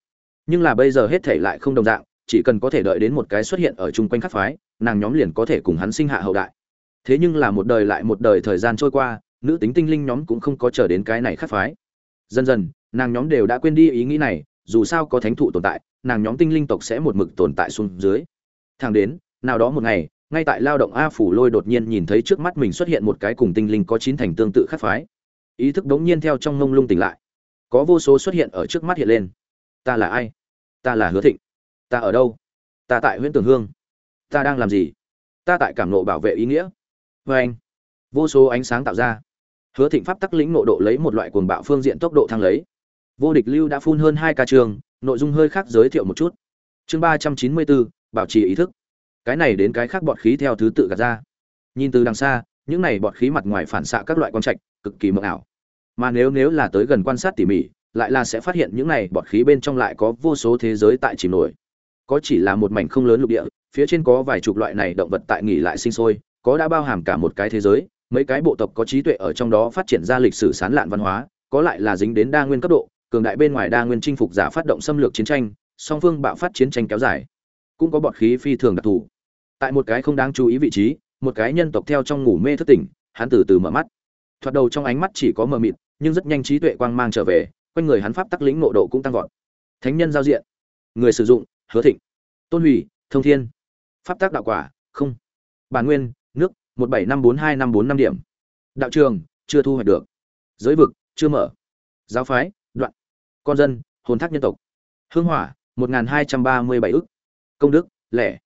Nhưng là bây giờ hết thể lại không đồng dạng, chỉ cần có thể đợi đến một cái xuất hiện ở chung quanh khắc phái, nàng nhóm liền có thể cùng hắn sinh hạ hậu đại. Thế nhưng là một đời lại một đời thời gian trôi qua, nữ tính tinh linh nhóm cũng không có chờ đến cái này khắc phái. Dần dần, nàng nhóm đều đã quên đi ý nghĩ này dù sao có thánh thụ tồn tại, nàng nhóm tinh linh tộc sẽ một mực tồn tại xuống dưới. Thang đến, nào đó một ngày, ngay tại lao động a phủ lôi đột nhiên nhìn thấy trước mắt mình xuất hiện một cái cùng tinh linh có chín thành tương tự khác phái. Ý thức đống nhiên theo trong ngông lung tỉnh lại. Có vô số xuất hiện ở trước mắt hiện lên. Ta là ai? Ta là hứa thịnh. Ta ở đâu? Ta tại huyện tường hương. Ta đang làm gì? Ta tại cảm nộ bảo vệ ý nghĩa. Vê anh, vô số ánh sáng tạo ra. Hứa thịnh pháp tắc lĩnh nộ độ lấy một loại cuồng bạo phương diện tốc độ thăng lấy vô địch lưu đã phun hơn hai ca trường, nội dung hơi khác giới thiệu một chút. Chương ba trăm chín mươi bốn, bảo trì ý thức. Cái này đến cái khác bọt khí theo thứ tự gạt ra. Nhìn từ đằng xa, những này bọt khí mặt ngoài phản xạ các loại quang trạch, cực kỳ mờ ảo. Mà nếu nếu là tới gần quan sát tỉ mỉ, lại là sẽ phát hiện những này bọt khí bên trong lại có vô số thế giới tại chìm nổi. Có chỉ là một mảnh không lớn lục địa, phía trên có vài chục loại này động vật tại nghỉ lại sinh sôi, có đã bao hàm cả một cái thế giới, mấy cái bộ tộc có trí tuệ ở trong đó phát triển ra lịch sử sán lạn văn hóa, có lại là dính đến đa nguyên cấp độ cường đại bên ngoài đa nguyên chinh phục giả phát động xâm lược chiến tranh, song phương bạo phát chiến tranh kéo dài, cũng có bọt khí phi thường đặc thù. Tại một cái không đáng chú ý vị trí, một cái nhân tộc theo trong ngủ mê thức tỉnh, hắn từ từ mở mắt. Thoạt đầu trong ánh mắt chỉ có mờ mịt, nhưng rất nhanh trí tuệ quang mang trở về, quanh người hắn pháp tắc lĩnh nộ độ cũng tăng vọt. Thánh nhân giao diện. Người sử dụng, hứa thịnh. Tôn hủy, thông thiên. Pháp tác đạo quả, không. Bản nguyên, nước, một bảy năm bốn hai năm bốn năm điểm. Đạo trường, chưa thu hoạch được. Giới vực, chưa mở. Giáo phái, đoạn con dân hồn thác nhân tộc hương hỏa một nghìn hai trăm ba mươi bảy ức công đức lẻ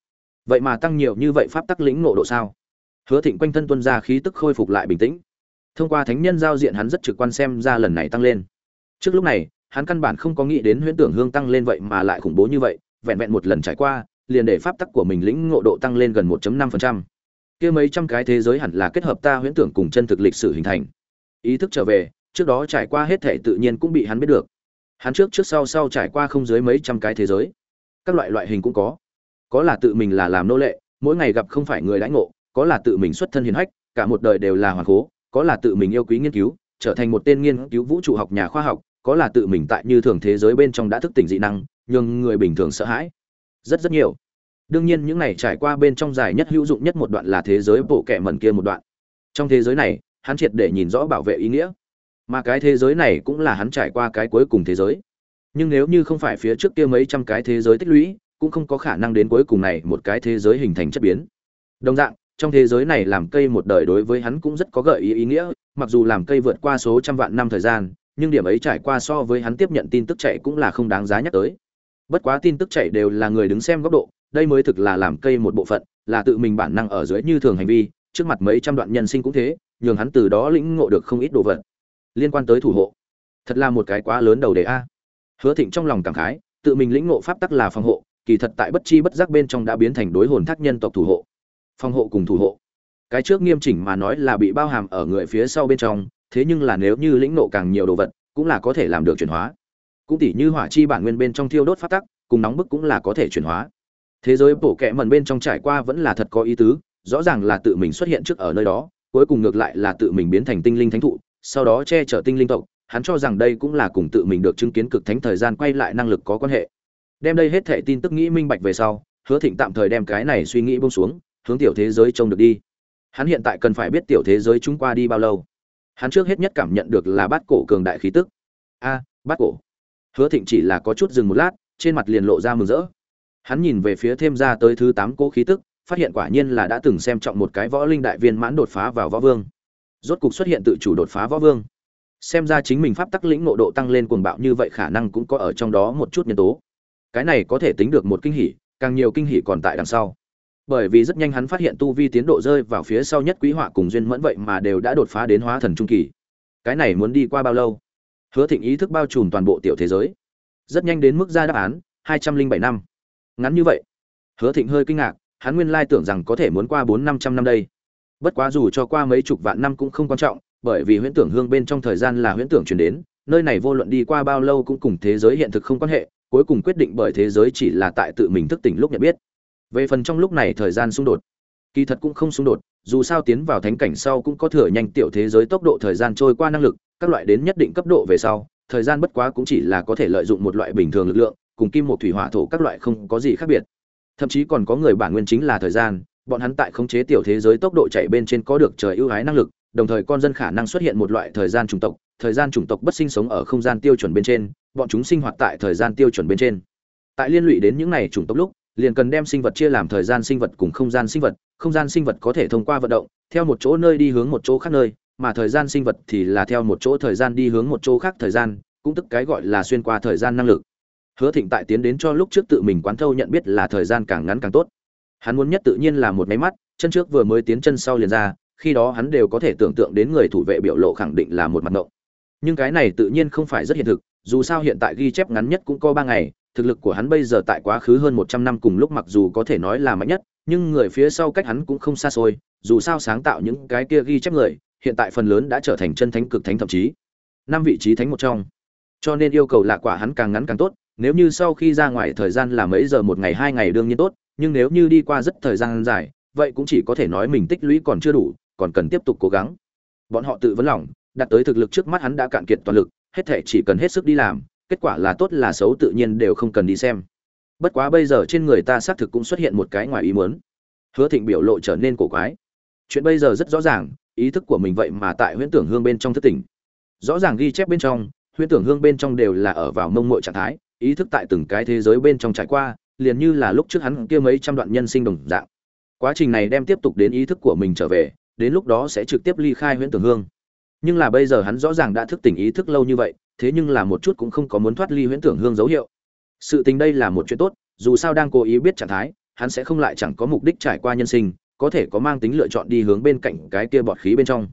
vậy mà tăng nhiều như vậy pháp tắc lĩnh ngộ độ sao hứa thịnh quanh thân tuân ra khí tức khôi phục lại bình tĩnh thông qua thánh nhân giao diện hắn rất trực quan xem ra lần này tăng lên trước lúc này hắn căn bản không có nghĩ đến huyễn tưởng hương tăng lên vậy mà lại khủng bố như vậy vẹn vẹn một lần trải qua liền để pháp tắc của mình lĩnh ngộ độ tăng lên gần 1.5%. Kia mấy trăm cái thế giới hẳn là kết hợp ta huyễn tưởng cùng chân thực lịch sử hình thành. Ý thức trở về, trước đó trải qua hết thể tự nhiên cũng bị hắn biết được. Hắn trước trước sau sau trải qua không dưới mấy trăm cái thế giới. Các loại loại hình cũng có. Có là tự mình là làm nô lệ, mỗi ngày gặp không phải người lãnh ngộ, có là tự mình xuất thân hiền hách, cả một đời đều là hoàn cố, có là tự mình yêu quý nghiên cứu, trở thành một tên nghiên cứu vũ trụ học nhà khoa học, có là tự mình tại như thường thế giới bên trong đã thức tỉnh dị năng, nhưng người bình thường sợ hãi rất rất nhiều đương nhiên những này trải qua bên trong dài nhất hữu dụng nhất một đoạn là thế giới bộ kệ mẩn kia một đoạn trong thế giới này hắn triệt để nhìn rõ bảo vệ ý nghĩa mà cái thế giới này cũng là hắn trải qua cái cuối cùng thế giới. Nhưng nếu như không phải phía trước kia mấy trăm cái thế giới tích lũy, cũng không có khả năng đến cuối cùng này một cái thế giới hình thành chất biến. Đồng dạng, trong thế giới này làm cây một đời đối với hắn cũng rất có gợi ý ý nghĩa, mặc dù làm cây vượt qua số trăm vạn năm thời gian, nhưng điểm ấy trải qua so với hắn tiếp nhận tin tức chạy cũng là không đáng giá nhắc tới. Bất quá tin tức chạy đều là người đứng xem góc độ, đây mới thực là làm cây một bộ phận, là tự mình bản năng ở dưới như thường hành vi, trước mặt mấy trăm đoạn nhân sinh cũng thế, nhường hắn từ đó lĩnh ngộ được không ít đồ vật liên quan tới thủ hộ. Thật là một cái quá lớn đầu đề a. Hứa thịnh trong lòng cảm khái, tự mình lĩnh ngộ pháp tắc là phòng hộ, kỳ thật tại bất chi bất giác bên trong đã biến thành đối hồn thác nhân tộc thủ hộ. Phòng hộ cùng thủ hộ. Cái trước nghiêm chỉnh mà nói là bị bao hàm ở người phía sau bên trong, thế nhưng là nếu như lĩnh nộ càng nhiều đồ vật, cũng là có thể làm được chuyển hóa. Cũng tỉ như hỏa chi bản nguyên bên trong thiêu đốt pháp tắc, cùng nóng bức cũng là có thể chuyển hóa. Thế giới bổ kẹ mần bên trong trải qua vẫn là thật có ý tứ, rõ ràng là tự mình xuất hiện trước ở nơi đó, cuối cùng ngược lại là tự mình biến thành tinh linh thánh thụ sau đó che chở tinh linh tộc, hắn cho rằng đây cũng là cùng tự mình được chứng kiến cực thánh thời gian quay lại năng lực có quan hệ. Đem đây hết thệ tin tức nghĩ minh bạch về sau, hứa thịnh tạm thời đem cái này suy nghĩ bông xuống, hướng tiểu thế giới trông được đi. Hắn hiện tại cần phải biết tiểu thế giới chúng qua đi bao lâu. Hắn trước hết nhất cảm nhận được là bát cổ cường đại khí tức. A, bát cổ. Hứa thịnh chỉ là có chút dừng một lát, trên mặt liền lộ ra mừng rỡ. Hắn nhìn về phía thêm ra tới thứ tám cỗ khí tức, phát hiện quả nhiên là đã từng xem trọng một cái võ linh đại viên mãn đột phá vào võ vương rốt cục xuất hiện tự chủ đột phá võ vương. Xem ra chính mình pháp tắc lĩnh ngộ độ tăng lên cuồng bạo như vậy khả năng cũng có ở trong đó một chút nhân tố. Cái này có thể tính được một kinh hỉ, càng nhiều kinh hỉ còn tại đằng sau. Bởi vì rất nhanh hắn phát hiện tu vi tiến độ rơi vào phía sau nhất quý họa cùng duyên mẫn vậy mà đều đã đột phá đến hóa thần trung kỳ. Cái này muốn đi qua bao lâu? Hứa thịnh ý thức bao trùm toàn bộ tiểu thế giới. Rất nhanh đến mức ra đáp án, hai trăm linh bảy năm. Ngắn như vậy. Hứa thịnh hơi kinh ngạc, hắn nguyên lai tưởng rằng có thể muốn qua bốn năm trăm năm đây bất quá dù cho qua mấy chục vạn năm cũng không quan trọng, bởi vì huyễn tưởng hương bên trong thời gian là huyễn tưởng chuyển đến, nơi này vô luận đi qua bao lâu cũng cùng thế giới hiện thực không quan hệ, cuối cùng quyết định bởi thế giới chỉ là tại tự mình thức tỉnh lúc nhận biết. Về phần trong lúc này thời gian xung đột, kỳ thật cũng không xung đột, dù sao tiến vào thánh cảnh sau cũng có thừa nhanh tiểu thế giới tốc độ thời gian trôi qua năng lực, các loại đến nhất định cấp độ về sau, thời gian bất quá cũng chỉ là có thể lợi dụng một loại bình thường lực lượng, cùng kim một thủy hỏa thổ các loại không có gì khác biệt. Thậm chí còn có người bản nguyên chính là thời gian bọn hắn tại khống chế tiểu thế giới tốc độ chạy bên trên có được trời ưu ái năng lực, đồng thời con dân khả năng xuất hiện một loại thời gian chủng tộc, thời gian chủng tộc bất sinh sống ở không gian tiêu chuẩn bên trên, bọn chúng sinh hoạt tại thời gian tiêu chuẩn bên trên. Tại liên lụy đến những này chủng tộc lúc, liền cần đem sinh vật chia làm thời gian sinh vật cùng không gian sinh vật, không gian sinh vật có thể thông qua vận động, theo một chỗ nơi đi hướng một chỗ khác nơi, mà thời gian sinh vật thì là theo một chỗ thời gian đi hướng một chỗ khác thời gian, cũng tức cái gọi là xuyên qua thời gian năng lực. Hứa thịnh tại tiến đến cho lúc trước tự mình quán thâu nhận biết là thời gian càng ngắn càng tốt hắn muốn nhất tự nhiên là một máy mắt, chân trước vừa mới tiến chân sau liền ra, khi đó hắn đều có thể tưởng tượng đến người thủ vệ biểu lộ khẳng định là một mặt ngộng. Nhưng cái này tự nhiên không phải rất hiện thực, dù sao hiện tại ghi chép ngắn nhất cũng có ba ngày, thực lực của hắn bây giờ tại quá khứ hơn một trăm năm cùng lúc mặc dù có thể nói là mạnh nhất, nhưng người phía sau cách hắn cũng không xa xôi, dù sao sáng tạo những cái kia ghi chép người, hiện tại phần lớn đã trở thành chân thánh cực thánh thậm chí. Năm vị trí thánh một trong. Cho nên yêu cầu là quả hắn càng ngắn càng tốt, nếu như sau khi ra ngoài thời gian là mấy giờ một ngày hai ngày đương nhiên tốt nhưng nếu như đi qua rất thời gian dài, vậy cũng chỉ có thể nói mình tích lũy còn chưa đủ, còn cần tiếp tục cố gắng. Bọn họ tự vấn lòng, đạt tới thực lực trước mắt hắn đã cạn kiệt toàn lực, hết thể chỉ cần hết sức đi làm, kết quả là tốt là xấu tự nhiên đều không cần đi xem. Bất quá bây giờ trên người ta xác thực cũng xuất hiện một cái ngoài ý muốn. Hứa thịnh biểu lộ trở nên cổ quái. Chuyện bây giờ rất rõ ràng, ý thức của mình vậy mà tại huyễn tưởng hương bên trong thức tỉnh. Rõ ràng ghi chép bên trong, huyễn tưởng hương bên trong đều là ở vào mông muội trạng thái, ý thức tại từng cái thế giới bên trong trải qua liền như là lúc trước hắn kia mấy trăm đoạn nhân sinh đồng dạng. Quá trình này đem tiếp tục đến ý thức của mình trở về, đến lúc đó sẽ trực tiếp ly khai huyễn tưởng hương. Nhưng là bây giờ hắn rõ ràng đã thức tỉnh ý thức lâu như vậy, thế nhưng là một chút cũng không có muốn thoát ly huyễn tưởng hương dấu hiệu. Sự tình đây là một chuyện tốt, dù sao đang cố ý biết trạng thái, hắn sẽ không lại chẳng có mục đích trải qua nhân sinh, có thể có mang tính lựa chọn đi hướng bên cạnh cái kia bọt khí bên trong.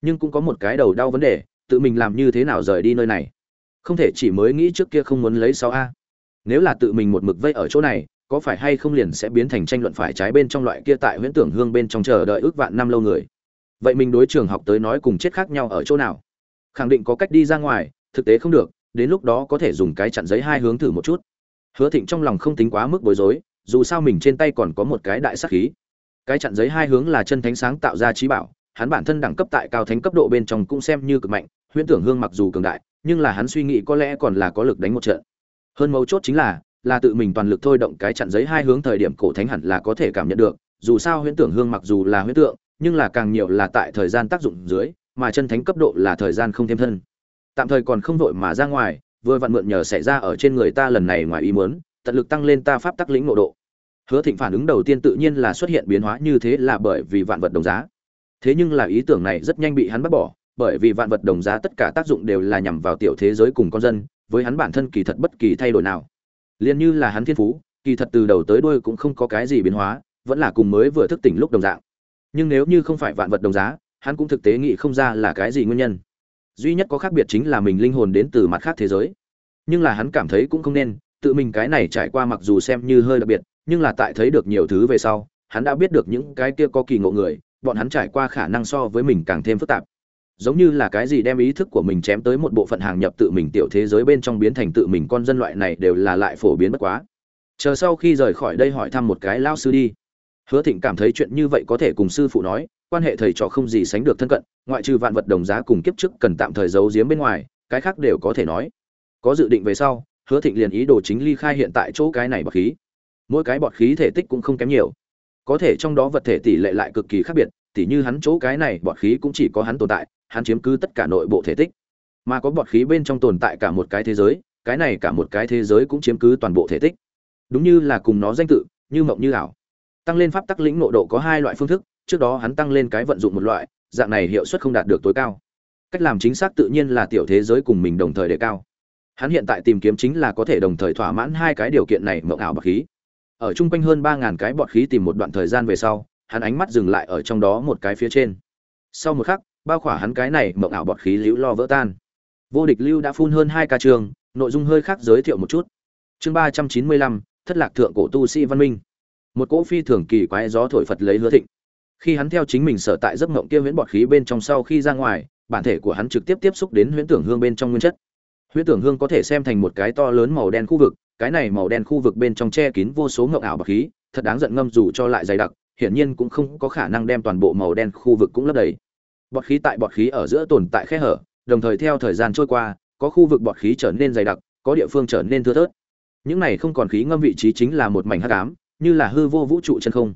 Nhưng cũng có một cái đầu đau vấn đề, tự mình làm như thế nào rời đi nơi này? Không thể chỉ mới nghĩ trước kia không muốn lấy sáu a nếu là tự mình một mực vây ở chỗ này, có phải hay không liền sẽ biến thành tranh luận phải trái bên trong loại kia tại huyễn tưởng hương bên trong chờ đợi ước vạn năm lâu người? Vậy mình đối trường học tới nói cùng chết khác nhau ở chỗ nào? Khẳng định có cách đi ra ngoài, thực tế không được, đến lúc đó có thể dùng cái chặn giấy hai hướng thử một chút. Hứa thịnh trong lòng không tính quá mức bối rối, dù sao mình trên tay còn có một cái đại sắc khí. Cái chặn giấy hai hướng là chân thánh sáng tạo ra trí bảo, hắn bản thân đẳng cấp tại cao thánh cấp độ bên trong cũng xem như cực mạnh, huyễn tưởng hương mặc dù cường đại, nhưng là hắn suy nghĩ có lẽ còn là có lực đánh một trận hơn mấu chốt chính là là tự mình toàn lực thôi động cái chặn giấy hai hướng thời điểm cổ thánh hẳn là có thể cảm nhận được, dù sao huyễn tưởng hương mặc dù là huyễn tượng, nhưng là càng nhiều là tại thời gian tác dụng dưới, mà chân thánh cấp độ là thời gian không thêm thân. Tạm thời còn không vội mà ra ngoài, vừa vặn mượn nhờ xảy ra ở trên người ta lần này ngoài ý muốn, tận lực tăng lên ta pháp tắc lĩnh ngộ độ. Hứa thịnh phản ứng đầu tiên tự nhiên là xuất hiện biến hóa như thế là bởi vì vạn vật đồng giá. Thế nhưng là ý tưởng này rất nhanh bị hắn bác bỏ, bởi vì vạn vật đồng giá tất cả tác dụng đều là nhằm vào tiểu thế giới cùng con dân với hắn bản thân kỳ thật bất kỳ thay đổi nào. Liền như là hắn thiên phú, kỳ thật từ đầu tới đuôi cũng không có cái gì biến hóa, vẫn là cùng mới vừa thức tỉnh lúc đồng dạng. Nhưng nếu như không phải vạn vật đồng giá, hắn cũng thực tế nghĩ không ra là cái gì nguyên nhân. Duy nhất có khác biệt chính là mình linh hồn đến từ mặt khác thế giới. Nhưng là hắn cảm thấy cũng không nên, tự mình cái này trải qua mặc dù xem như hơi đặc biệt, nhưng là tại thấy được nhiều thứ về sau, hắn đã biết được những cái kia có kỳ ngộ người, bọn hắn trải qua khả năng so với mình càng thêm phức tạp giống như là cái gì đem ý thức của mình chém tới một bộ phận hàng nhập tự mình tiểu thế giới bên trong biến thành tự mình con dân loại này đều là lại phổ biến bất quá. Chờ sau khi rời khỏi đây hỏi thăm một cái lao sư đi. Hứa thịnh cảm thấy chuyện như vậy có thể cùng sư phụ nói, quan hệ thầy trò không gì sánh được thân cận, ngoại trừ vạn vật đồng giá cùng kiếp trước cần tạm thời giấu giếm bên ngoài, cái khác đều có thể nói. Có dự định về sau, hứa thịnh liền ý đồ chính ly khai hiện tại chỗ cái này bọt khí. Mỗi cái bọt khí thể tích cũng không kém nhiều. Có thể trong đó vật thể tỷ lệ lại cực kỳ khác biệt, tỉ như hắn chỗ cái này bọt khí cũng chỉ có hắn tồn tại hắn chiếm cứ tất cả nội bộ thể tích. Mà có bọt khí bên trong tồn tại cả một cái thế giới, cái này cả một cái thế giới cũng chiếm cứ toàn bộ thể tích. Đúng như là cùng nó danh tự, như mộng như ảo. Tăng lên pháp tắc lĩnh nộ độ có hai loại phương thức, trước đó hắn tăng lên cái vận dụng một loại, dạng này hiệu suất không đạt được tối cao. Cách làm chính xác tự nhiên là tiểu thế giới cùng mình đồng thời đề cao. Hắn hiện tại tìm kiếm chính là có thể đồng thời thỏa mãn hai cái điều kiện này mộng ảo bọt khí. Ở chung quanh hơn ba ngàn cái bọt khí tìm một đoạn thời gian về sau, hắn ánh mắt dừng lại ở trong đó một cái phía trên. Sau một khắc bao khỏa hắn cái này mộng ảo bọt khí liễu lo vỡ tan. Vô địch lưu đã phun hơn hai ca trường, nội dung hơi khác giới thiệu một chút. Chương ba trăm chín mươi lăm, thất lạc thượng cổ tu sĩ văn minh. Một cỗ phi thường kỳ quái gió thổi phật lấy hứa thịnh. Khi hắn theo chính mình sở tại giấc mộng kia huyễn bọt khí bên trong sau khi ra ngoài, bản thể của hắn trực tiếp tiếp xúc đến huyễn tưởng hương bên trong nguyên chất. Huyễn tưởng hương có thể xem thành một cái to lớn màu đen khu vực, cái này màu đen khu vực bên trong che kín vô số ngộng ảo bọt khí, thật đáng giận ngâm dù cho lại dày đặc, hiển nhiên cũng không có khả năng đem toàn bộ màu đen khu vực cũng lấp đầy bọt khí tại bọt khí ở giữa tồn tại khe hở, đồng thời theo thời gian trôi qua, có khu vực bọt khí trở nên dày đặc, có địa phương trở nên thưa thớt. Những này không còn khí ngâm vị trí chính là một mảnh hắc ám, như là hư vô vũ trụ chân không.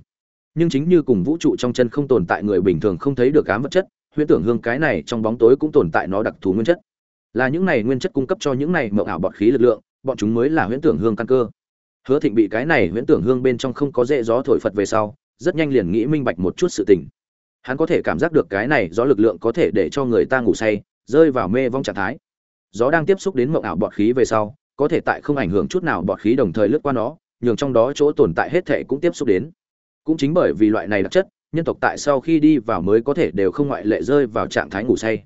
Nhưng chính như cùng vũ trụ trong chân không tồn tại người bình thường không thấy được ám vật chất, huyễn tưởng hương cái này trong bóng tối cũng tồn tại nó đặc thù nguyên chất. Là những này nguyên chất cung cấp cho những này mậu ảo bọt khí lực lượng, bọn chúng mới là huyễn tưởng hương căn cơ. Hứa thịnh bị cái này huyễn tưởng hương bên trong không có dễ gió thổi phật về sau, rất nhanh liền nghĩ minh bạch một chút sự tình hắn có thể cảm giác được cái này gió lực lượng có thể để cho người ta ngủ say, rơi vào mê vong trạng thái. Gió đang tiếp xúc đến mộng ảo bọt khí về sau, có thể tại không ảnh hưởng chút nào bọt khí đồng thời lướt qua nó, nhường trong đó chỗ tồn tại hết thể cũng tiếp xúc đến. Cũng chính bởi vì loại này đặc chất, nhân tộc tại sau khi đi vào mới có thể đều không ngoại lệ rơi vào trạng thái ngủ say.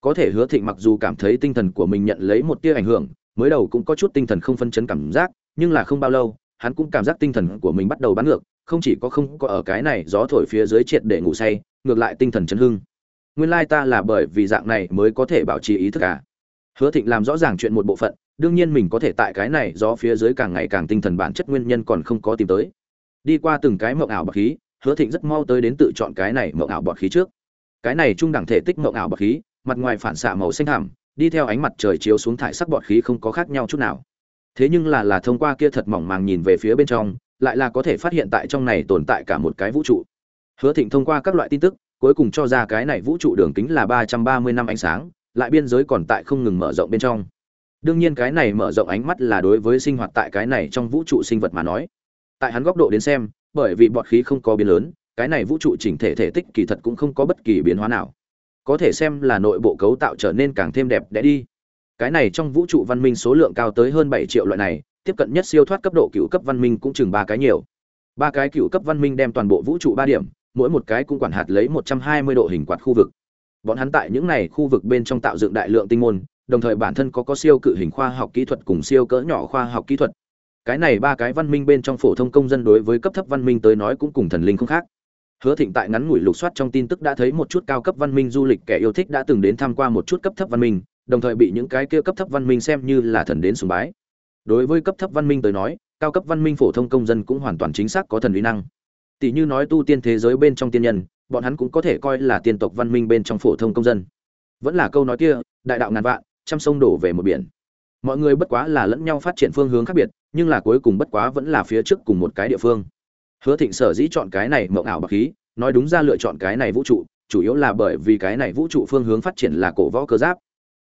Có thể hứa thịnh mặc dù cảm thấy tinh thần của mình nhận lấy một tia ảnh hưởng, mới đầu cũng có chút tinh thần không phân chấn cảm giác, nhưng là không bao lâu, hắn cũng cảm giác tinh thần của mình bắt đầu bắn ngược, không chỉ có không có ở cái này gió thổi phía dưới triệt để ngủ say ngược lại tinh thần chấn hưng. Nguyên lai ta là bởi vì dạng này mới có thể bảo trì ý thức cả. hứa thịnh làm rõ ràng chuyện một bộ phận, đương nhiên mình có thể tại cái này do phía dưới càng ngày càng tinh thần bản chất nguyên nhân còn không có tìm tới. Đi qua từng cái mộng ảo bậc khí, hứa thịnh rất mau tới đến tự chọn cái này mộng ảo bọt khí trước. Cái này trung đẳng thể tích mộng ảo bọt khí, mặt ngoài phản xạ màu xanh thảm đi theo ánh mặt trời chiếu xuống thải sắc bọt khí không có khác nhau chút nào. Thế nhưng là là thông qua kia thật mỏng màng nhìn về phía bên trong, lại là có thể phát hiện tại trong này tồn tại cả một cái vũ trụ hứa thịnh thông qua các loại tin tức, cuối cùng cho ra cái này vũ trụ đường kính là ba trăm ba mươi năm ánh sáng, lại biên giới còn tại không ngừng mở rộng bên trong. Đương nhiên cái này mở rộng ánh mắt là đối với sinh hoạt tại cái này trong vũ trụ sinh vật mà nói. Tại hắn góc độ đến xem, bởi vì bọt khí không có biến lớn, cái này vũ trụ chỉnh thể thể tích kỳ thật cũng không có bất kỳ biến hóa nào. Có thể xem là nội bộ cấu tạo trở nên càng thêm đẹp đẽ đi. Cái này trong vũ trụ văn minh số lượng cao tới hơn bảy triệu loại này, tiếp cận nhất siêu thoát cấp độ cựu cấp văn minh cũng chừng ba cái nhiều. Ba cái cựu cấp văn minh đem toàn bộ vũ trụ ba điểm mỗi một cái cũng quản hạt lấy một trăm hai mươi độ hình quạt khu vực. Bọn hắn tại những này khu vực bên trong tạo dựng đại lượng tinh môn, đồng thời bản thân có có siêu cự hình khoa học kỹ thuật cùng siêu cỡ nhỏ khoa học kỹ thuật. Cái này ba cái văn minh bên trong phổ thông công dân đối với cấp thấp văn minh tới nói cũng cùng thần linh không khác. Hứa thịnh tại ngắn ngủi lục soát trong tin tức đã thấy một chút cao cấp văn minh du lịch kẻ yêu thích đã từng đến tham quan một chút cấp thấp văn minh, đồng thời bị những cái kia cấp thấp văn minh xem như là thần đến sùng bái. Đối với cấp thấp văn minh tới nói, cao cấp văn minh phổ thông công dân cũng hoàn toàn chính xác có thần uy năng tỷ như nói tu tiên thế giới bên trong tiên nhân, bọn hắn cũng có thể coi là tiên tộc văn minh bên trong phổ thông công dân. Vẫn là câu nói kia, đại đạo ngàn vạn, trăm sông đổ về một biển. Mọi người bất quá là lẫn nhau phát triển phương hướng khác biệt, nhưng là cuối cùng bất quá vẫn là phía trước cùng một cái địa phương. Hứa thịnh sở dĩ chọn cái này mộng ảo bạc khí, nói đúng ra lựa chọn cái này vũ trụ, chủ yếu là bởi vì cái này vũ trụ phương hướng phát triển là cổ võ cơ giáp.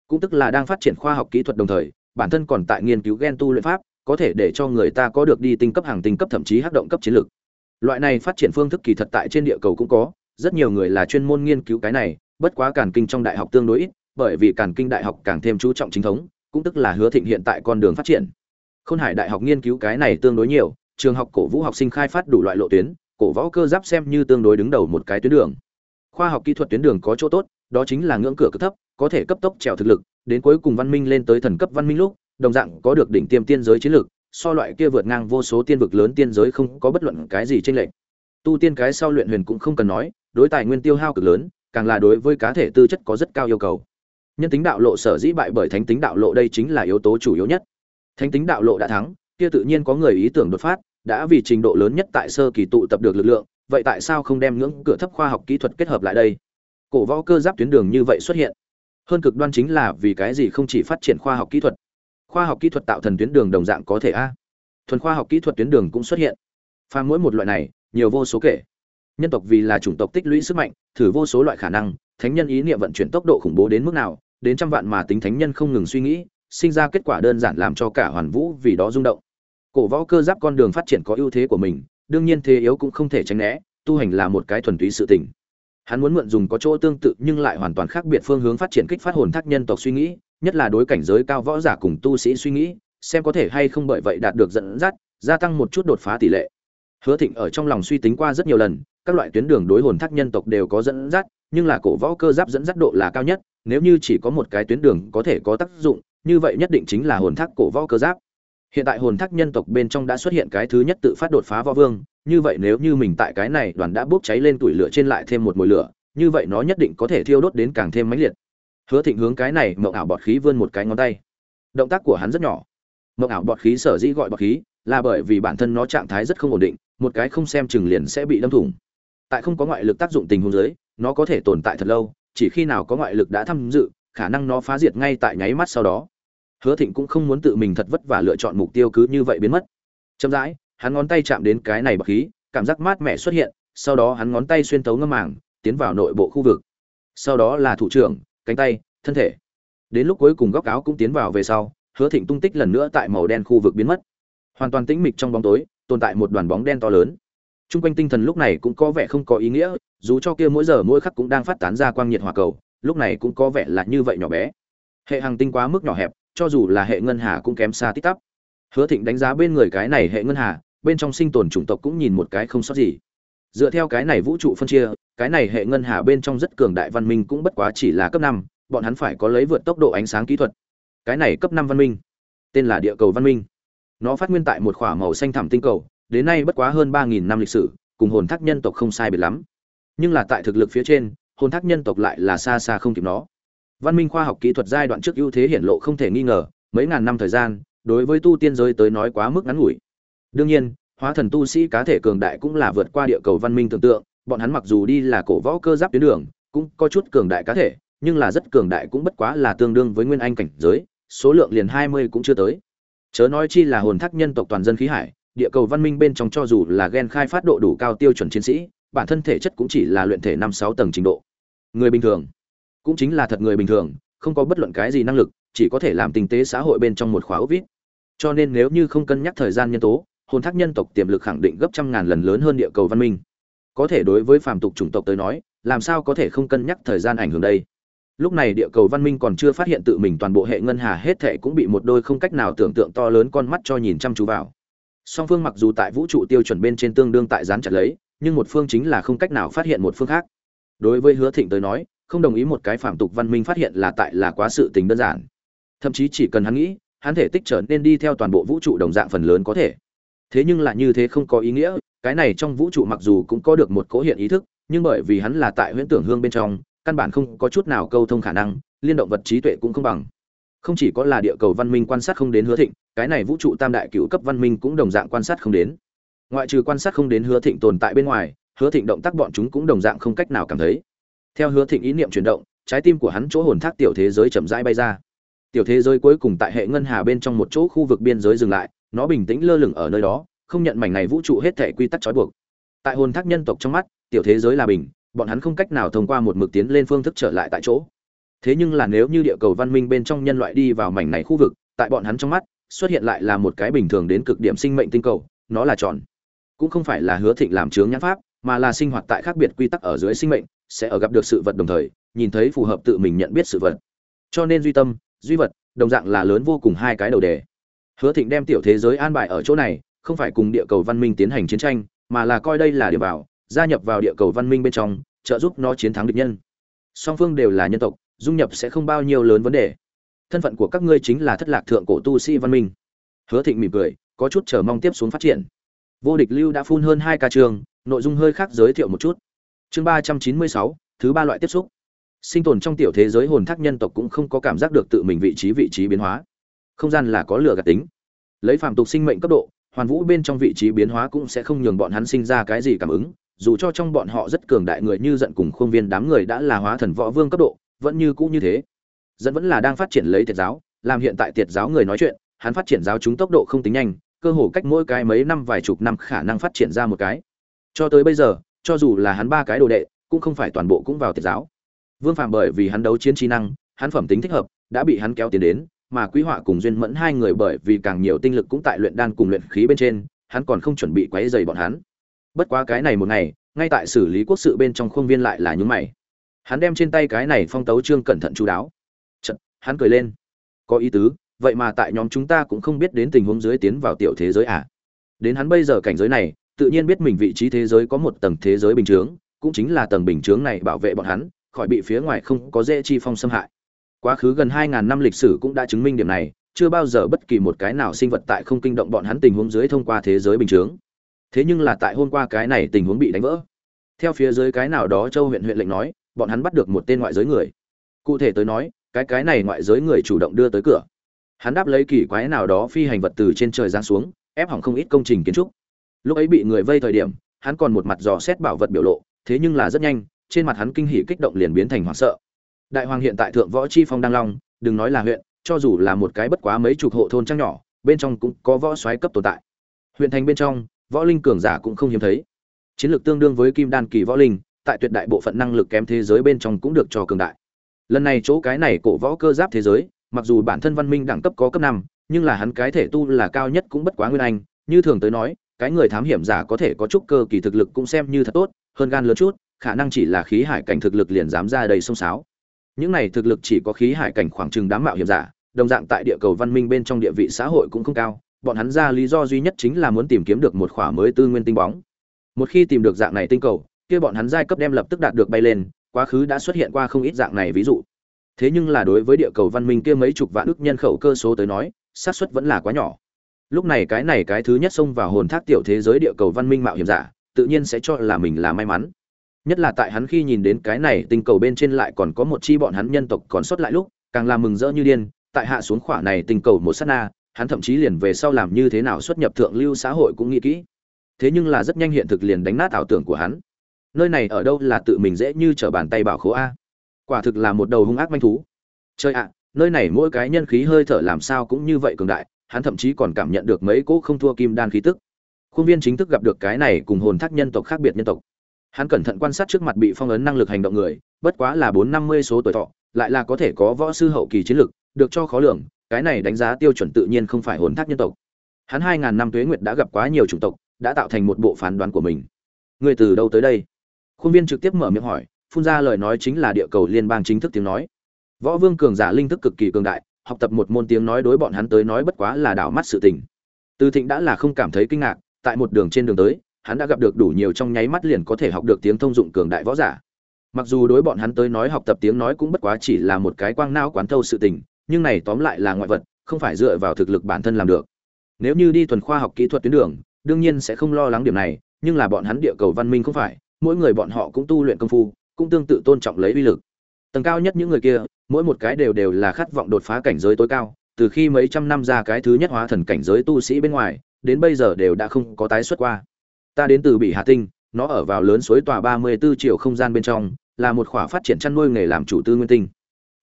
Cũng tức là đang phát triển khoa học kỹ thuật đồng thời, bản thân còn tại nghiên cứu gen tu luyện pháp, có thể để cho người ta có được đi tinh cấp, hàng tinh cấp, thậm chí hắc động cấp chiến lược loại này phát triển phương thức kỳ thật tại trên địa cầu cũng có, rất nhiều người là chuyên môn nghiên cứu cái này, bất quá càn kinh trong đại học tương đối ít, bởi vì càn kinh đại học càng thêm chú trọng chính thống, cũng tức là hứa thịnh hiện tại con đường phát triển. Khôn hải đại học nghiên cứu cái này tương đối nhiều, trường học cổ vũ học sinh khai phát đủ loại lộ tuyến, cổ võ cơ giáp xem như tương đối đứng đầu một cái tuyến đường. Khoa học kỹ thuật tuyến đường có chỗ tốt, đó chính là ngưỡng cửa cực thấp, có thể cấp tốc trèo thực lực, đến cuối cùng văn minh lên tới thần cấp văn minh lúc, đồng dạng có được đỉnh tiêm tiên giới chiến lược so loại kia vượt ngang vô số tiên vực lớn tiên giới không có bất luận cái gì chênh lệnh tu tiên cái sau luyện huyền cũng không cần nói, đối tài nguyên tiêu hao cực lớn, càng là đối với cá thể tư chất có rất cao yêu cầu. Nhân tính đạo lộ sở dĩ bại bởi thánh tính đạo lộ đây chính là yếu tố chủ yếu nhất. Thánh tính đạo lộ đã thắng, kia tự nhiên có người ý tưởng đột phát, đã vì trình độ lớn nhất tại sơ kỳ tụ tập được lực lượng, vậy tại sao không đem ngưỡng cửa thấp khoa học kỹ thuật kết hợp lại đây? Cổ võ cơ giáp tuyến đường như vậy xuất hiện. Hơn cực đoan chính là vì cái gì không chỉ phát triển khoa học kỹ thuật khoa học kỹ thuật tạo thần tuyến đường đồng dạng có thể a. Thuần khoa học kỹ thuật tuyến đường cũng xuất hiện. Pha mỗi một loại này, nhiều vô số kể. Nhân tộc vì là chủng tộc tích lũy sức mạnh, thử vô số loại khả năng, thánh nhân ý niệm vận chuyển tốc độ khủng bố đến mức nào, đến trăm vạn mà tính thánh nhân không ngừng suy nghĩ, sinh ra kết quả đơn giản làm cho cả hoàn vũ vì đó rung động. Cổ võ cơ giáp con đường phát triển có ưu thế của mình, đương nhiên thế yếu cũng không thể tránh né, tu hành là một cái thuần túy sự tình. Hắn muốn mượn dùng có chỗ tương tự nhưng lại hoàn toàn khác biệt phương hướng phát triển kích phát hồn thác nhân tộc suy nghĩ nhất là đối cảnh giới cao võ giả cùng tu sĩ suy nghĩ, xem có thể hay không bởi vậy đạt được dẫn dắt, gia tăng một chút đột phá tỷ lệ. Hứa thịnh ở trong lòng suy tính qua rất nhiều lần, các loại tuyến đường đối hồn thác nhân tộc đều có dẫn dắt, nhưng là cổ võ cơ giáp dẫn dắt độ là cao nhất, nếu như chỉ có một cái tuyến đường có thể có tác dụng, như vậy nhất định chính là hồn thác cổ võ cơ giáp. Hiện tại hồn thác nhân tộc bên trong đã xuất hiện cái thứ nhất tự phát đột phá võ vương, như vậy nếu như mình tại cái này đoàn đã bốc cháy lên tuổi lửa trên lại thêm một mùi lửa, như vậy nó nhất định có thể thiêu đốt đến càng thêm mãnh liệt hứa thịnh hướng cái này mộng ảo bọt khí vươn một cái ngón tay. Động tác của hắn rất nhỏ. Mộng ảo bọt khí sở dĩ gọi bọt khí là bởi vì bản thân nó trạng thái rất không ổn định, một cái không xem chừng liền sẽ bị đâm thủng. Tại không có ngoại lực tác dụng tình huống dưới, nó có thể tồn tại thật lâu, chỉ khi nào có ngoại lực đã tham dự, khả năng nó phá diệt ngay tại nháy mắt sau đó. Hứa thịnh cũng không muốn tự mình thật vất vả lựa chọn mục tiêu cứ như vậy biến mất. Chậm rãi, hắn ngón tay chạm đến cái này bọt khí, cảm giác mát mẻ xuất hiện, sau đó hắn ngón tay xuyên tấu ngâm màng, tiến vào nội bộ khu vực. Sau đó là thủ trưởng cánh tay, thân thể. Đến lúc cuối cùng góc áo cũng tiến vào về sau, hứa thịnh tung tích lần nữa tại màu đen khu vực biến mất. Hoàn toàn tĩnh mịch trong bóng tối, tồn tại một đoàn bóng đen to lớn. T r u n g quanh tinh thần lúc này cũng có vẻ không có ý nghĩa, dù cho kia mỗi giờ mỗi khắc cũng đang phát tán ra quang nhiệt hòa cầu, lúc này cũng có vẻ là như vậy nhỏ bé. Hệ hàng tinh quá mức nhỏ hẹp, cho dù là hệ ngân hà cũng kém xa tít tắp. Hứa thịnh đánh giá bên người cái này hệ ngân hà, bên trong sinh tồn chủng tộc cũng nhìn một cái không sót gì dựa theo cái này vũ trụ phân chia, cái này hệ ngân hà bên trong rất cường đại văn minh cũng bất quá chỉ là cấp năm, bọn hắn phải có lấy vượt tốc độ ánh sáng kỹ thuật. Cái này cấp năm văn minh, tên là địa cầu văn minh. Nó phát nguyên tại một khỏa màu xanh thẳm tinh cầu, đến nay bất quá hơn ba nghìn năm lịch sử, cùng hồn thác nhân tộc không sai biệt lắm. Nhưng là tại thực lực phía trên, hồn thác nhân tộc lại là xa xa không kịp nó. Văn minh khoa học kỹ thuật giai đoạn trước ưu thế hiển lộ không thể nghi ngờ, mấy ngàn năm thời gian, đối với tu tiên giới tới nói quá mức ngắn ngủi. Đương nhiên hóa thần tu sĩ cá thể cường đại cũng là vượt qua địa cầu văn minh tưởng tượng, bọn hắn mặc dù đi là cổ võ cơ giáp tuyến đường, cũng có chút cường đại cá thể, nhưng là rất cường đại cũng bất quá là tương đương với nguyên anh cảnh giới, số lượng liền hai mươi cũng chưa tới. Chớ nói chi là hồn thác nhân tộc toàn dân khí hải, địa cầu văn minh bên trong cho dù là gen khai phát độ đủ cao tiêu chuẩn chiến sĩ, bản thân thể chất cũng chỉ là luyện thể năm sáu tầng trình độ. Người bình thường, cũng chính là thật người bình thường, không có bất luận cái gì năng lực, chỉ có thể làm tình tế xã hội bên trong một khóa ốc vít. Cho nên nếu như không cân nhắc thời gian nhân tố hồn thác nhân tộc tiềm lực khẳng định gấp trăm ngàn lần lớn hơn địa cầu văn minh. Có thể đối với phàm tục chủng tộc tới nói, làm sao có thể không cân nhắc thời gian ảnh hưởng đây? Lúc này địa cầu văn minh còn chưa phát hiện tự mình toàn bộ hệ ngân hà hết thệ cũng bị một đôi không cách nào tưởng tượng to lớn con mắt cho nhìn chăm chú vào. Song phương mặc dù tại vũ trụ tiêu chuẩn bên trên tương đương tại gián chặt lấy, nhưng một phương chính là không cách nào phát hiện một phương khác. Đối với hứa thịnh tới nói, không đồng ý một cái phạm tục văn minh phát hiện là tại là quá sự tình đơn giản. Thậm chí chỉ cần hắn nghĩ, hắn thể tích trở nên đi theo toàn bộ vũ trụ đồng dạng phần lớn có thể thế nhưng là như thế không có ý nghĩa, cái này trong vũ trụ mặc dù cũng có được một cố hiện ý thức, nhưng bởi vì hắn là tại huyễn tưởng hương bên trong, căn bản không có chút nào câu thông khả năng, liên động vật trí tuệ cũng không bằng. Không chỉ có là địa cầu văn minh quan sát không đến hứa thịnh, cái này vũ trụ tam đại cựu cấp văn minh cũng đồng dạng quan sát không đến. Ngoại trừ quan sát không đến hứa thịnh tồn tại bên ngoài, hứa thịnh động tác bọn chúng cũng đồng dạng không cách nào cảm thấy. Theo hứa thịnh ý niệm chuyển động, trái tim của hắn chỗ hồn thác tiểu thế giới chậm rãi bay ra. Tiểu thế giới cuối cùng tại hệ ngân hà bên trong một chỗ khu vực biên giới dừng lại nó bình tĩnh lơ lửng ở nơi đó, không nhận mảnh này vũ trụ hết thể quy tắc trói buộc. Tại hồn thác nhân tộc trong mắt, tiểu thế giới là bình, bọn hắn không cách nào thông qua một mực tiến lên phương thức trở lại tại chỗ. Thế nhưng là nếu như địa cầu văn minh bên trong nhân loại đi vào mảnh này khu vực, tại bọn hắn trong mắt, xuất hiện lại là một cái bình thường đến cực điểm sinh mệnh tinh cầu, nó là tròn. Cũng không phải là hứa thịnh làm chướng nhãn pháp, mà là sinh hoạt tại khác biệt quy tắc ở dưới sinh mệnh, sẽ ở gặp được sự vật đồng thời, nhìn thấy phù hợp tự mình nhận biết sự vật. Cho nên duy tâm, duy vật, đồng dạng là lớn vô cùng hai cái đầu đề hứa thịnh đem tiểu thế giới an bài ở chỗ này, không phải cùng địa cầu văn minh tiến hành chiến tranh, mà là coi đây là điểm vào, gia nhập vào địa cầu văn minh bên trong, trợ giúp nó chiến thắng địch nhân. Song phương đều là nhân tộc, dung nhập sẽ không bao nhiêu lớn vấn đề. Thân phận của các ngươi chính là thất lạc thượng cổ tu sĩ văn minh. Hứa thịnh mỉm cười, có chút chờ mong tiếp xuống phát triển. Vô địch lưu đã phun hơn hai ca trường, nội dung hơi khác giới thiệu một chút. Chương ba trăm chín mươi sáu, thứ ba loại tiếp xúc. Sinh tồn trong tiểu thế giới hồn thác nhân tộc cũng không có cảm giác được tự mình vị trí vị trí biến hóa không gian là có lửa gạt tính. Lấy phạm tục sinh mệnh cấp độ, hoàn vũ bên trong vị trí biến hóa cũng sẽ không nhường bọn hắn sinh ra cái gì cảm ứng, dù cho trong bọn họ rất cường đại người như giận cùng khuôn viên đám người đã là hóa thần võ vương cấp độ, vẫn như cũ như thế. Dẫn vẫn là đang phát triển lấy tiệt giáo, làm hiện tại tiệt giáo người nói chuyện, hắn phát triển giáo chúng tốc độ không tính nhanh, cơ hồ cách mỗi cái mấy năm vài chục năm khả năng phát triển ra một cái. Cho tới bây giờ, cho dù là hắn ba cái đồ đệ, cũng không phải toàn bộ cũng vào tiệt giáo. Vương phạm bởi vì hắn đấu chiến trí năng, hắn phẩm tính thích hợp, đã bị hắn kéo tiến đến mà quý họa cùng duyên mẫn hai người bởi vì càng nhiều tinh lực cũng tại luyện đan cùng luyện khí bên trên hắn còn không chuẩn bị quấy dày bọn hắn. Bất quá cái này một ngày ngay tại xử lý quốc sự bên trong khuôn viên lại là những mày. Hắn đem trên tay cái này phong tấu trương cẩn thận chú đáo. Chật, hắn cười lên. Có ý tứ vậy mà tại nhóm chúng ta cũng không biết đến tình huống dưới tiến vào tiểu thế giới à? Đến hắn bây giờ cảnh giới này tự nhiên biết mình vị trí thế giới có một tầng thế giới bình chướng cũng chính là tầng bình chướng này bảo vệ bọn hắn khỏi bị phía ngoài không có dễ chi phong xâm hại quá khứ gần 2.000 năm lịch sử cũng đã chứng minh điểm này, chưa bao giờ bất kỳ một cái nào sinh vật tại không kinh động bọn hắn tình huống dưới thông qua thế giới bình thường. thế nhưng là tại hôm qua cái này tình huống bị đánh vỡ. Theo phía dưới cái nào đó châu huyện huyện lệnh nói, bọn hắn bắt được một tên ngoại giới người. Cụ thể tới nói, cái cái này ngoại giới người chủ động đưa tới cửa. Hắn đáp lấy kỳ quái nào đó phi hành vật từ trên trời giáng xuống, ép hỏng không ít công trình kiến trúc. Lúc ấy bị người vây thời điểm, hắn còn một mặt dò xét bảo vật biểu lộ, thế nhưng là rất nhanh, trên mặt hắn kinh hỉ kích động liền biến thành hoảng sợ đại hoàng hiện tại thượng võ chi phong đăng long, đừng nói là huyện, cho dù là một cái bất quá mấy chục hộ thôn trang nhỏ, bên trong cũng có võ xoáy cấp tồn tại. Huyện thành bên trong, võ linh cường giả cũng không hiếm thấy. Chiến lược tương đương với kim đan kỳ võ linh, tại tuyệt đại bộ phận năng lực kém thế giới bên trong cũng được cho cường đại. Lần này chỗ cái này cổ võ cơ giáp thế giới, mặc dù bản thân văn minh đẳng cấp có cấp năm, nhưng là hắn cái thể tu là cao nhất cũng bất quá nguyên anh. Như thường tới nói, cái người thám hiểm giả có thể có chút cơ kỳ thực lực cũng xem như thật tốt, hơn gan lớn chút, khả năng chỉ là khí hải cảnh thực lực liền dám ra đầy sông sáo những này thực lực chỉ có khí hải cảnh khoảng chừng đám mạo hiểm giả, đồng dạng tại địa cầu văn minh bên trong địa vị xã hội cũng không cao, bọn hắn ra lý do duy nhất chính là muốn tìm kiếm được một khỏa mới tư nguyên tinh bóng. Một khi tìm được dạng này tinh cầu, kia bọn hắn giai cấp đem lập tức đạt được bay lên, quá khứ đã xuất hiện qua không ít dạng này ví dụ. Thế nhưng là đối với địa cầu văn minh kia mấy chục vạn ước nhân khẩu cơ số tới nói, xác suất vẫn là quá nhỏ. Lúc này cái này cái thứ nhất xông vào hồn thác tiểu thế giới địa cầu văn minh mạo hiểm giả, tự nhiên sẽ cho là mình là may mắn nhất là tại hắn khi nhìn đến cái này tinh cầu bên trên lại còn có một chi bọn hắn nhân tộc còn sót lại lúc, càng làm mừng rỡ như điên, tại hạ xuống khỏa này tinh cầu một sát na, hắn thậm chí liền về sau làm như thế nào xuất nhập thượng lưu xã hội cũng nghĩ kỹ. Thế nhưng là rất nhanh hiện thực liền đánh nát ảo tưởng của hắn. Nơi này ở đâu là tự mình dễ như trở bàn tay bảo khố a? Quả thực là một đầu hung ác manh thú. Chơi ạ, nơi này mỗi cái nhân khí hơi thở làm sao cũng như vậy cường đại, hắn thậm chí còn cảm nhận được mấy cỗ không thua kim đan khí tức. Khuôn viên chính thức gặp được cái này cùng hồn thác nhân tộc khác biệt nhân tộc hắn cẩn thận quan sát trước mặt bị phong ấn năng lực hành động người, bất quá là bốn năm mươi số tuổi thọ, lại là có thể có võ sư hậu kỳ chiến lực, được cho khó lường, cái này đánh giá tiêu chuẩn tự nhiên không phải hồn thác nhân tộc. Hắn hai ngàn năm tuế nguyệt đã gặp quá nhiều chủng tộc, đã tạo thành một bộ phán đoán của mình. Người từ đâu tới đây? Khuôn viên trực tiếp mở miệng hỏi, phun ra lời nói chính là địa cầu liên bang chính thức tiếng nói. Võ vương cường giả linh thức cực kỳ cường đại, học tập một môn tiếng nói đối bọn hắn tới nói bất quá là đảo mắt sự tình. Từ thịnh đã là không cảm thấy kinh ngạc, tại một đường trên đường tới hắn đã gặp được đủ nhiều trong nháy mắt liền có thể học được tiếng thông dụng cường đại võ giả. Mặc dù đối bọn hắn tới nói học tập tiếng nói cũng bất quá chỉ là một cái quang não quán thâu sự tình, nhưng này tóm lại là ngoại vật, không phải dựa vào thực lực bản thân làm được. Nếu như đi thuần khoa học kỹ thuật tuyến đường, đương nhiên sẽ không lo lắng điểm này, nhưng là bọn hắn địa cầu văn minh không phải, mỗi người bọn họ cũng tu luyện công phu, cũng tương tự tôn trọng lấy uy lực. Tầng cao nhất những người kia, mỗi một cái đều đều là khát vọng đột phá cảnh giới tối cao, từ khi mấy trăm năm ra cái thứ nhất hóa thần cảnh giới tu sĩ bên ngoài, đến bây giờ đều đã không có tái xuất qua ta đến từ bị hà tinh nó ở vào lớn suối tòa ba mươi 34 triệu không gian bên trong là một khỏa phát triển chăn nuôi nghề làm chủ tư nguyên tinh.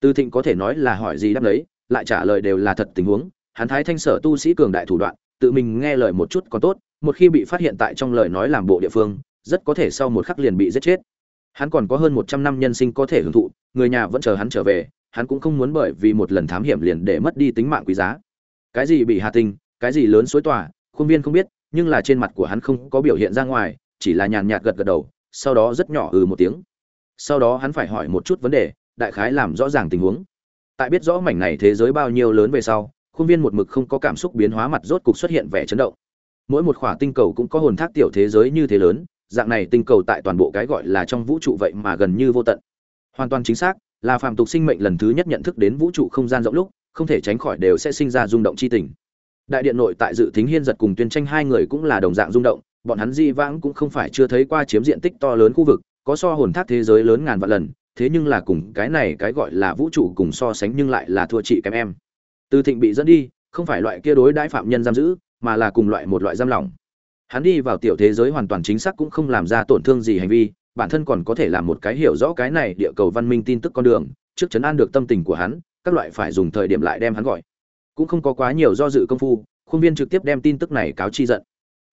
Tư thịnh có thể nói là hỏi gì đáp lấy, lại trả lời đều là thật tình huống. Hắn thái thanh sở tu sĩ cường đại thủ đoạn tự mình nghe lời một chút còn tốt một khi bị phát hiện tại trong lời nói làm bộ địa phương rất có thể sau một khắc liền bị giết chết. Hắn còn có hơn một trăm năm nhân sinh có thể hưởng thụ người nhà vẫn chờ hắn trở về hắn cũng không muốn bởi vì một lần thám hiểm liền để mất đi tính mạng quý giá. Cái gì bị hà tinh cái gì lớn suối tỏa khuôn viên không biết nhưng là trên mặt của hắn không có biểu hiện ra ngoài, chỉ là nhàn nhạt gật gật đầu, sau đó rất nhỏ ừ một tiếng. Sau đó hắn phải hỏi một chút vấn đề, đại khái làm rõ ràng tình huống. Tại biết rõ mảnh này thế giới bao nhiêu lớn về sau, khuôn viên một mực không có cảm xúc biến hóa mặt rốt cục xuất hiện vẻ chấn động. Mỗi một khỏa tinh cầu cũng có hồn thác tiểu thế giới như thế lớn, dạng này tinh cầu tại toàn bộ cái gọi là trong vũ trụ vậy mà gần như vô tận. Hoàn toàn chính xác, là phàm tục sinh mệnh lần thứ nhất nhận thức đến vũ trụ không gian rộng lúc, không thể tránh khỏi đều sẽ sinh ra rung động chi tình đại điện nội tại dự tính hiên giật cùng tuyên tranh hai người cũng là đồng dạng rung động, bọn hắn di vãng cũng không phải chưa thấy qua chiếm diện tích to lớn khu vực, có so hồn thác thế giới lớn ngàn vạn lần, thế nhưng là cùng cái này cái gọi là vũ trụ cùng so sánh nhưng lại là thua chị kém em. Từ thịnh bị dẫn đi, không phải loại kia đối đãi phạm nhân giam giữ, mà là cùng loại một loại giam lỏng. Hắn đi vào tiểu thế giới hoàn toàn chính xác cũng không làm ra tổn thương gì hành vi, bản thân còn có thể làm một cái hiểu rõ cái này địa cầu văn minh tin tức con đường, trước chấn an được tâm tình của hắn, các loại phải dùng thời điểm lại đem hắn gọi cũng không có quá nhiều do dự công phu, khuôn viên trực tiếp đem tin tức này cáo chi giận.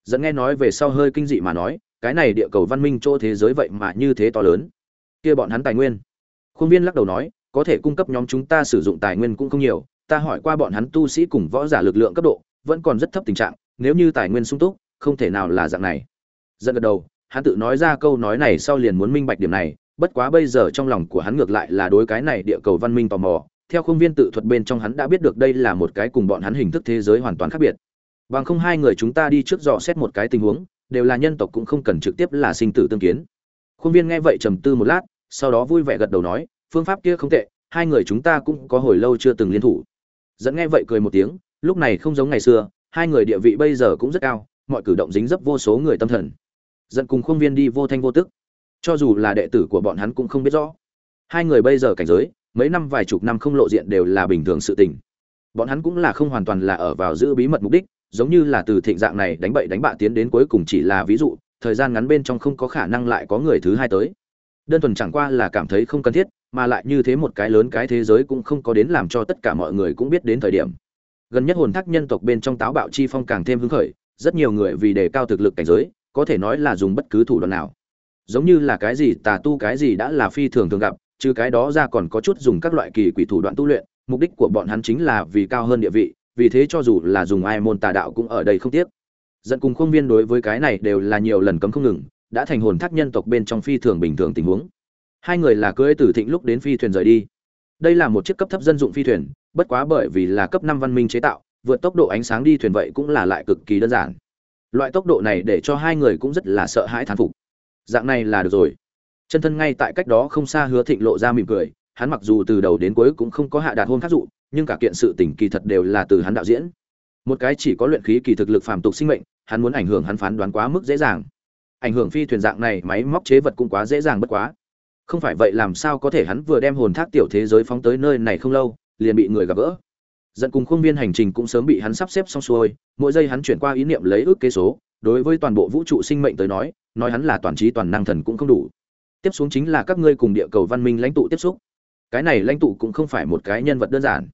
Dẫn nghe nói về sau hơi kinh dị mà nói, cái này địa cầu văn minh chỗ thế giới vậy mà như thế to lớn. Kia bọn hắn tài nguyên. Khuôn viên lắc đầu nói, có thể cung cấp nhóm chúng ta sử dụng tài nguyên cũng không nhiều, ta hỏi qua bọn hắn tu sĩ cùng võ giả lực lượng cấp độ, vẫn còn rất thấp tình trạng, nếu như tài nguyên sung túc, không thể nào là dạng này. Dẫn gật đầu, hắn tự nói ra câu nói này sau liền muốn minh bạch điểm này, bất quá bây giờ trong lòng của hắn ngược lại là đối cái này địa cầu văn minh tò mò theo không viên tự thuật bên trong hắn đã biết được đây là một cái cùng bọn hắn hình thức thế giới hoàn toàn khác biệt. Bằng không hai người chúng ta đi trước dò xét một cái tình huống, đều là nhân tộc cũng không cần trực tiếp là sinh tử tương kiến. Khuôn viên nghe vậy trầm tư một lát, sau đó vui vẻ gật đầu nói, phương pháp kia không tệ, hai người chúng ta cũng có hồi lâu chưa từng liên thủ. Dẫn nghe vậy cười một tiếng, lúc này không giống ngày xưa, hai người địa vị bây giờ cũng rất cao, mọi cử động dính dấp vô số người tâm thần. Dẫn cùng khuôn viên đi vô thanh vô tức. Cho dù là đệ tử của bọn hắn cũng không biết rõ. Hai người bây giờ cảnh giới mấy năm vài chục năm không lộ diện đều là bình thường sự tình. Bọn hắn cũng là không hoàn toàn là ở vào giữ bí mật mục đích, giống như là từ thịnh dạng này đánh bậy đánh bạ tiến đến cuối cùng chỉ là ví dụ, thời gian ngắn bên trong không có khả năng lại có người thứ hai tới. Đơn thuần chẳng qua là cảm thấy không cần thiết, mà lại như thế một cái lớn cái thế giới cũng không có đến làm cho tất cả mọi người cũng biết đến thời điểm. Gần nhất hồn thác nhân tộc bên trong táo bạo chi phong càng thêm hứng khởi, rất nhiều người vì đề cao thực lực cảnh giới, có thể nói là dùng bất cứ thủ đoạn nào. Giống như là cái gì tà tu cái gì đã là phi thường thường gặp trừ cái đó ra còn có chút dùng các loại kỳ quỷ thủ đoạn tu luyện, mục đích của bọn hắn chính là vì cao hơn địa vị, vì thế cho dù là dùng ai môn tà đạo cũng ở đây không tiếc. Dẫn cùng không viên đối với cái này đều là nhiều lần cấm không ngừng, đã thành hồn thác nhân tộc bên trong phi thường bình thường tình huống. Hai người là cưỡi từ thịnh lúc đến phi thuyền rời đi. Đây là một chiếc cấp thấp dân dụng phi thuyền, bất quá bởi vì là cấp năm văn minh chế tạo, vượt tốc độ ánh sáng đi thuyền vậy cũng là lại cực kỳ đơn giản. Loại tốc độ này để cho hai người cũng rất là sợ hãi thán phục. Dạng này là được rồi chân thân ngay tại cách đó không xa hứa thịnh lộ ra mỉm cười, hắn mặc dù từ đầu đến cuối cũng không có hạ đạt hôn khắc dụ, nhưng cả kiện sự tình kỳ thật đều là từ hắn đạo diễn. Một cái chỉ có luyện khí kỳ thực lực phàm tục sinh mệnh, hắn muốn ảnh hưởng hắn phán đoán quá mức dễ dàng. Ảnh hưởng phi thuyền dạng này, máy móc chế vật cũng quá dễ dàng bất quá. Không phải vậy làm sao có thể hắn vừa đem hồn thác tiểu thế giới phóng tới nơi này không lâu, liền bị người gặp gỡ. Dẫn cùng khuôn viên hành trình cũng sớm bị hắn sắp xếp xong xuôi, mỗi giây hắn chuyển qua ý niệm lấy ước kế số, đối với toàn bộ vũ trụ sinh mệnh tới nói nói hắn là toàn trí toàn năng thần cũng không đủ tiếp xuống chính là các ngươi cùng địa cầu văn minh lãnh tụ tiếp xúc. Cái này lãnh tụ cũng không phải một cái nhân vật đơn giản.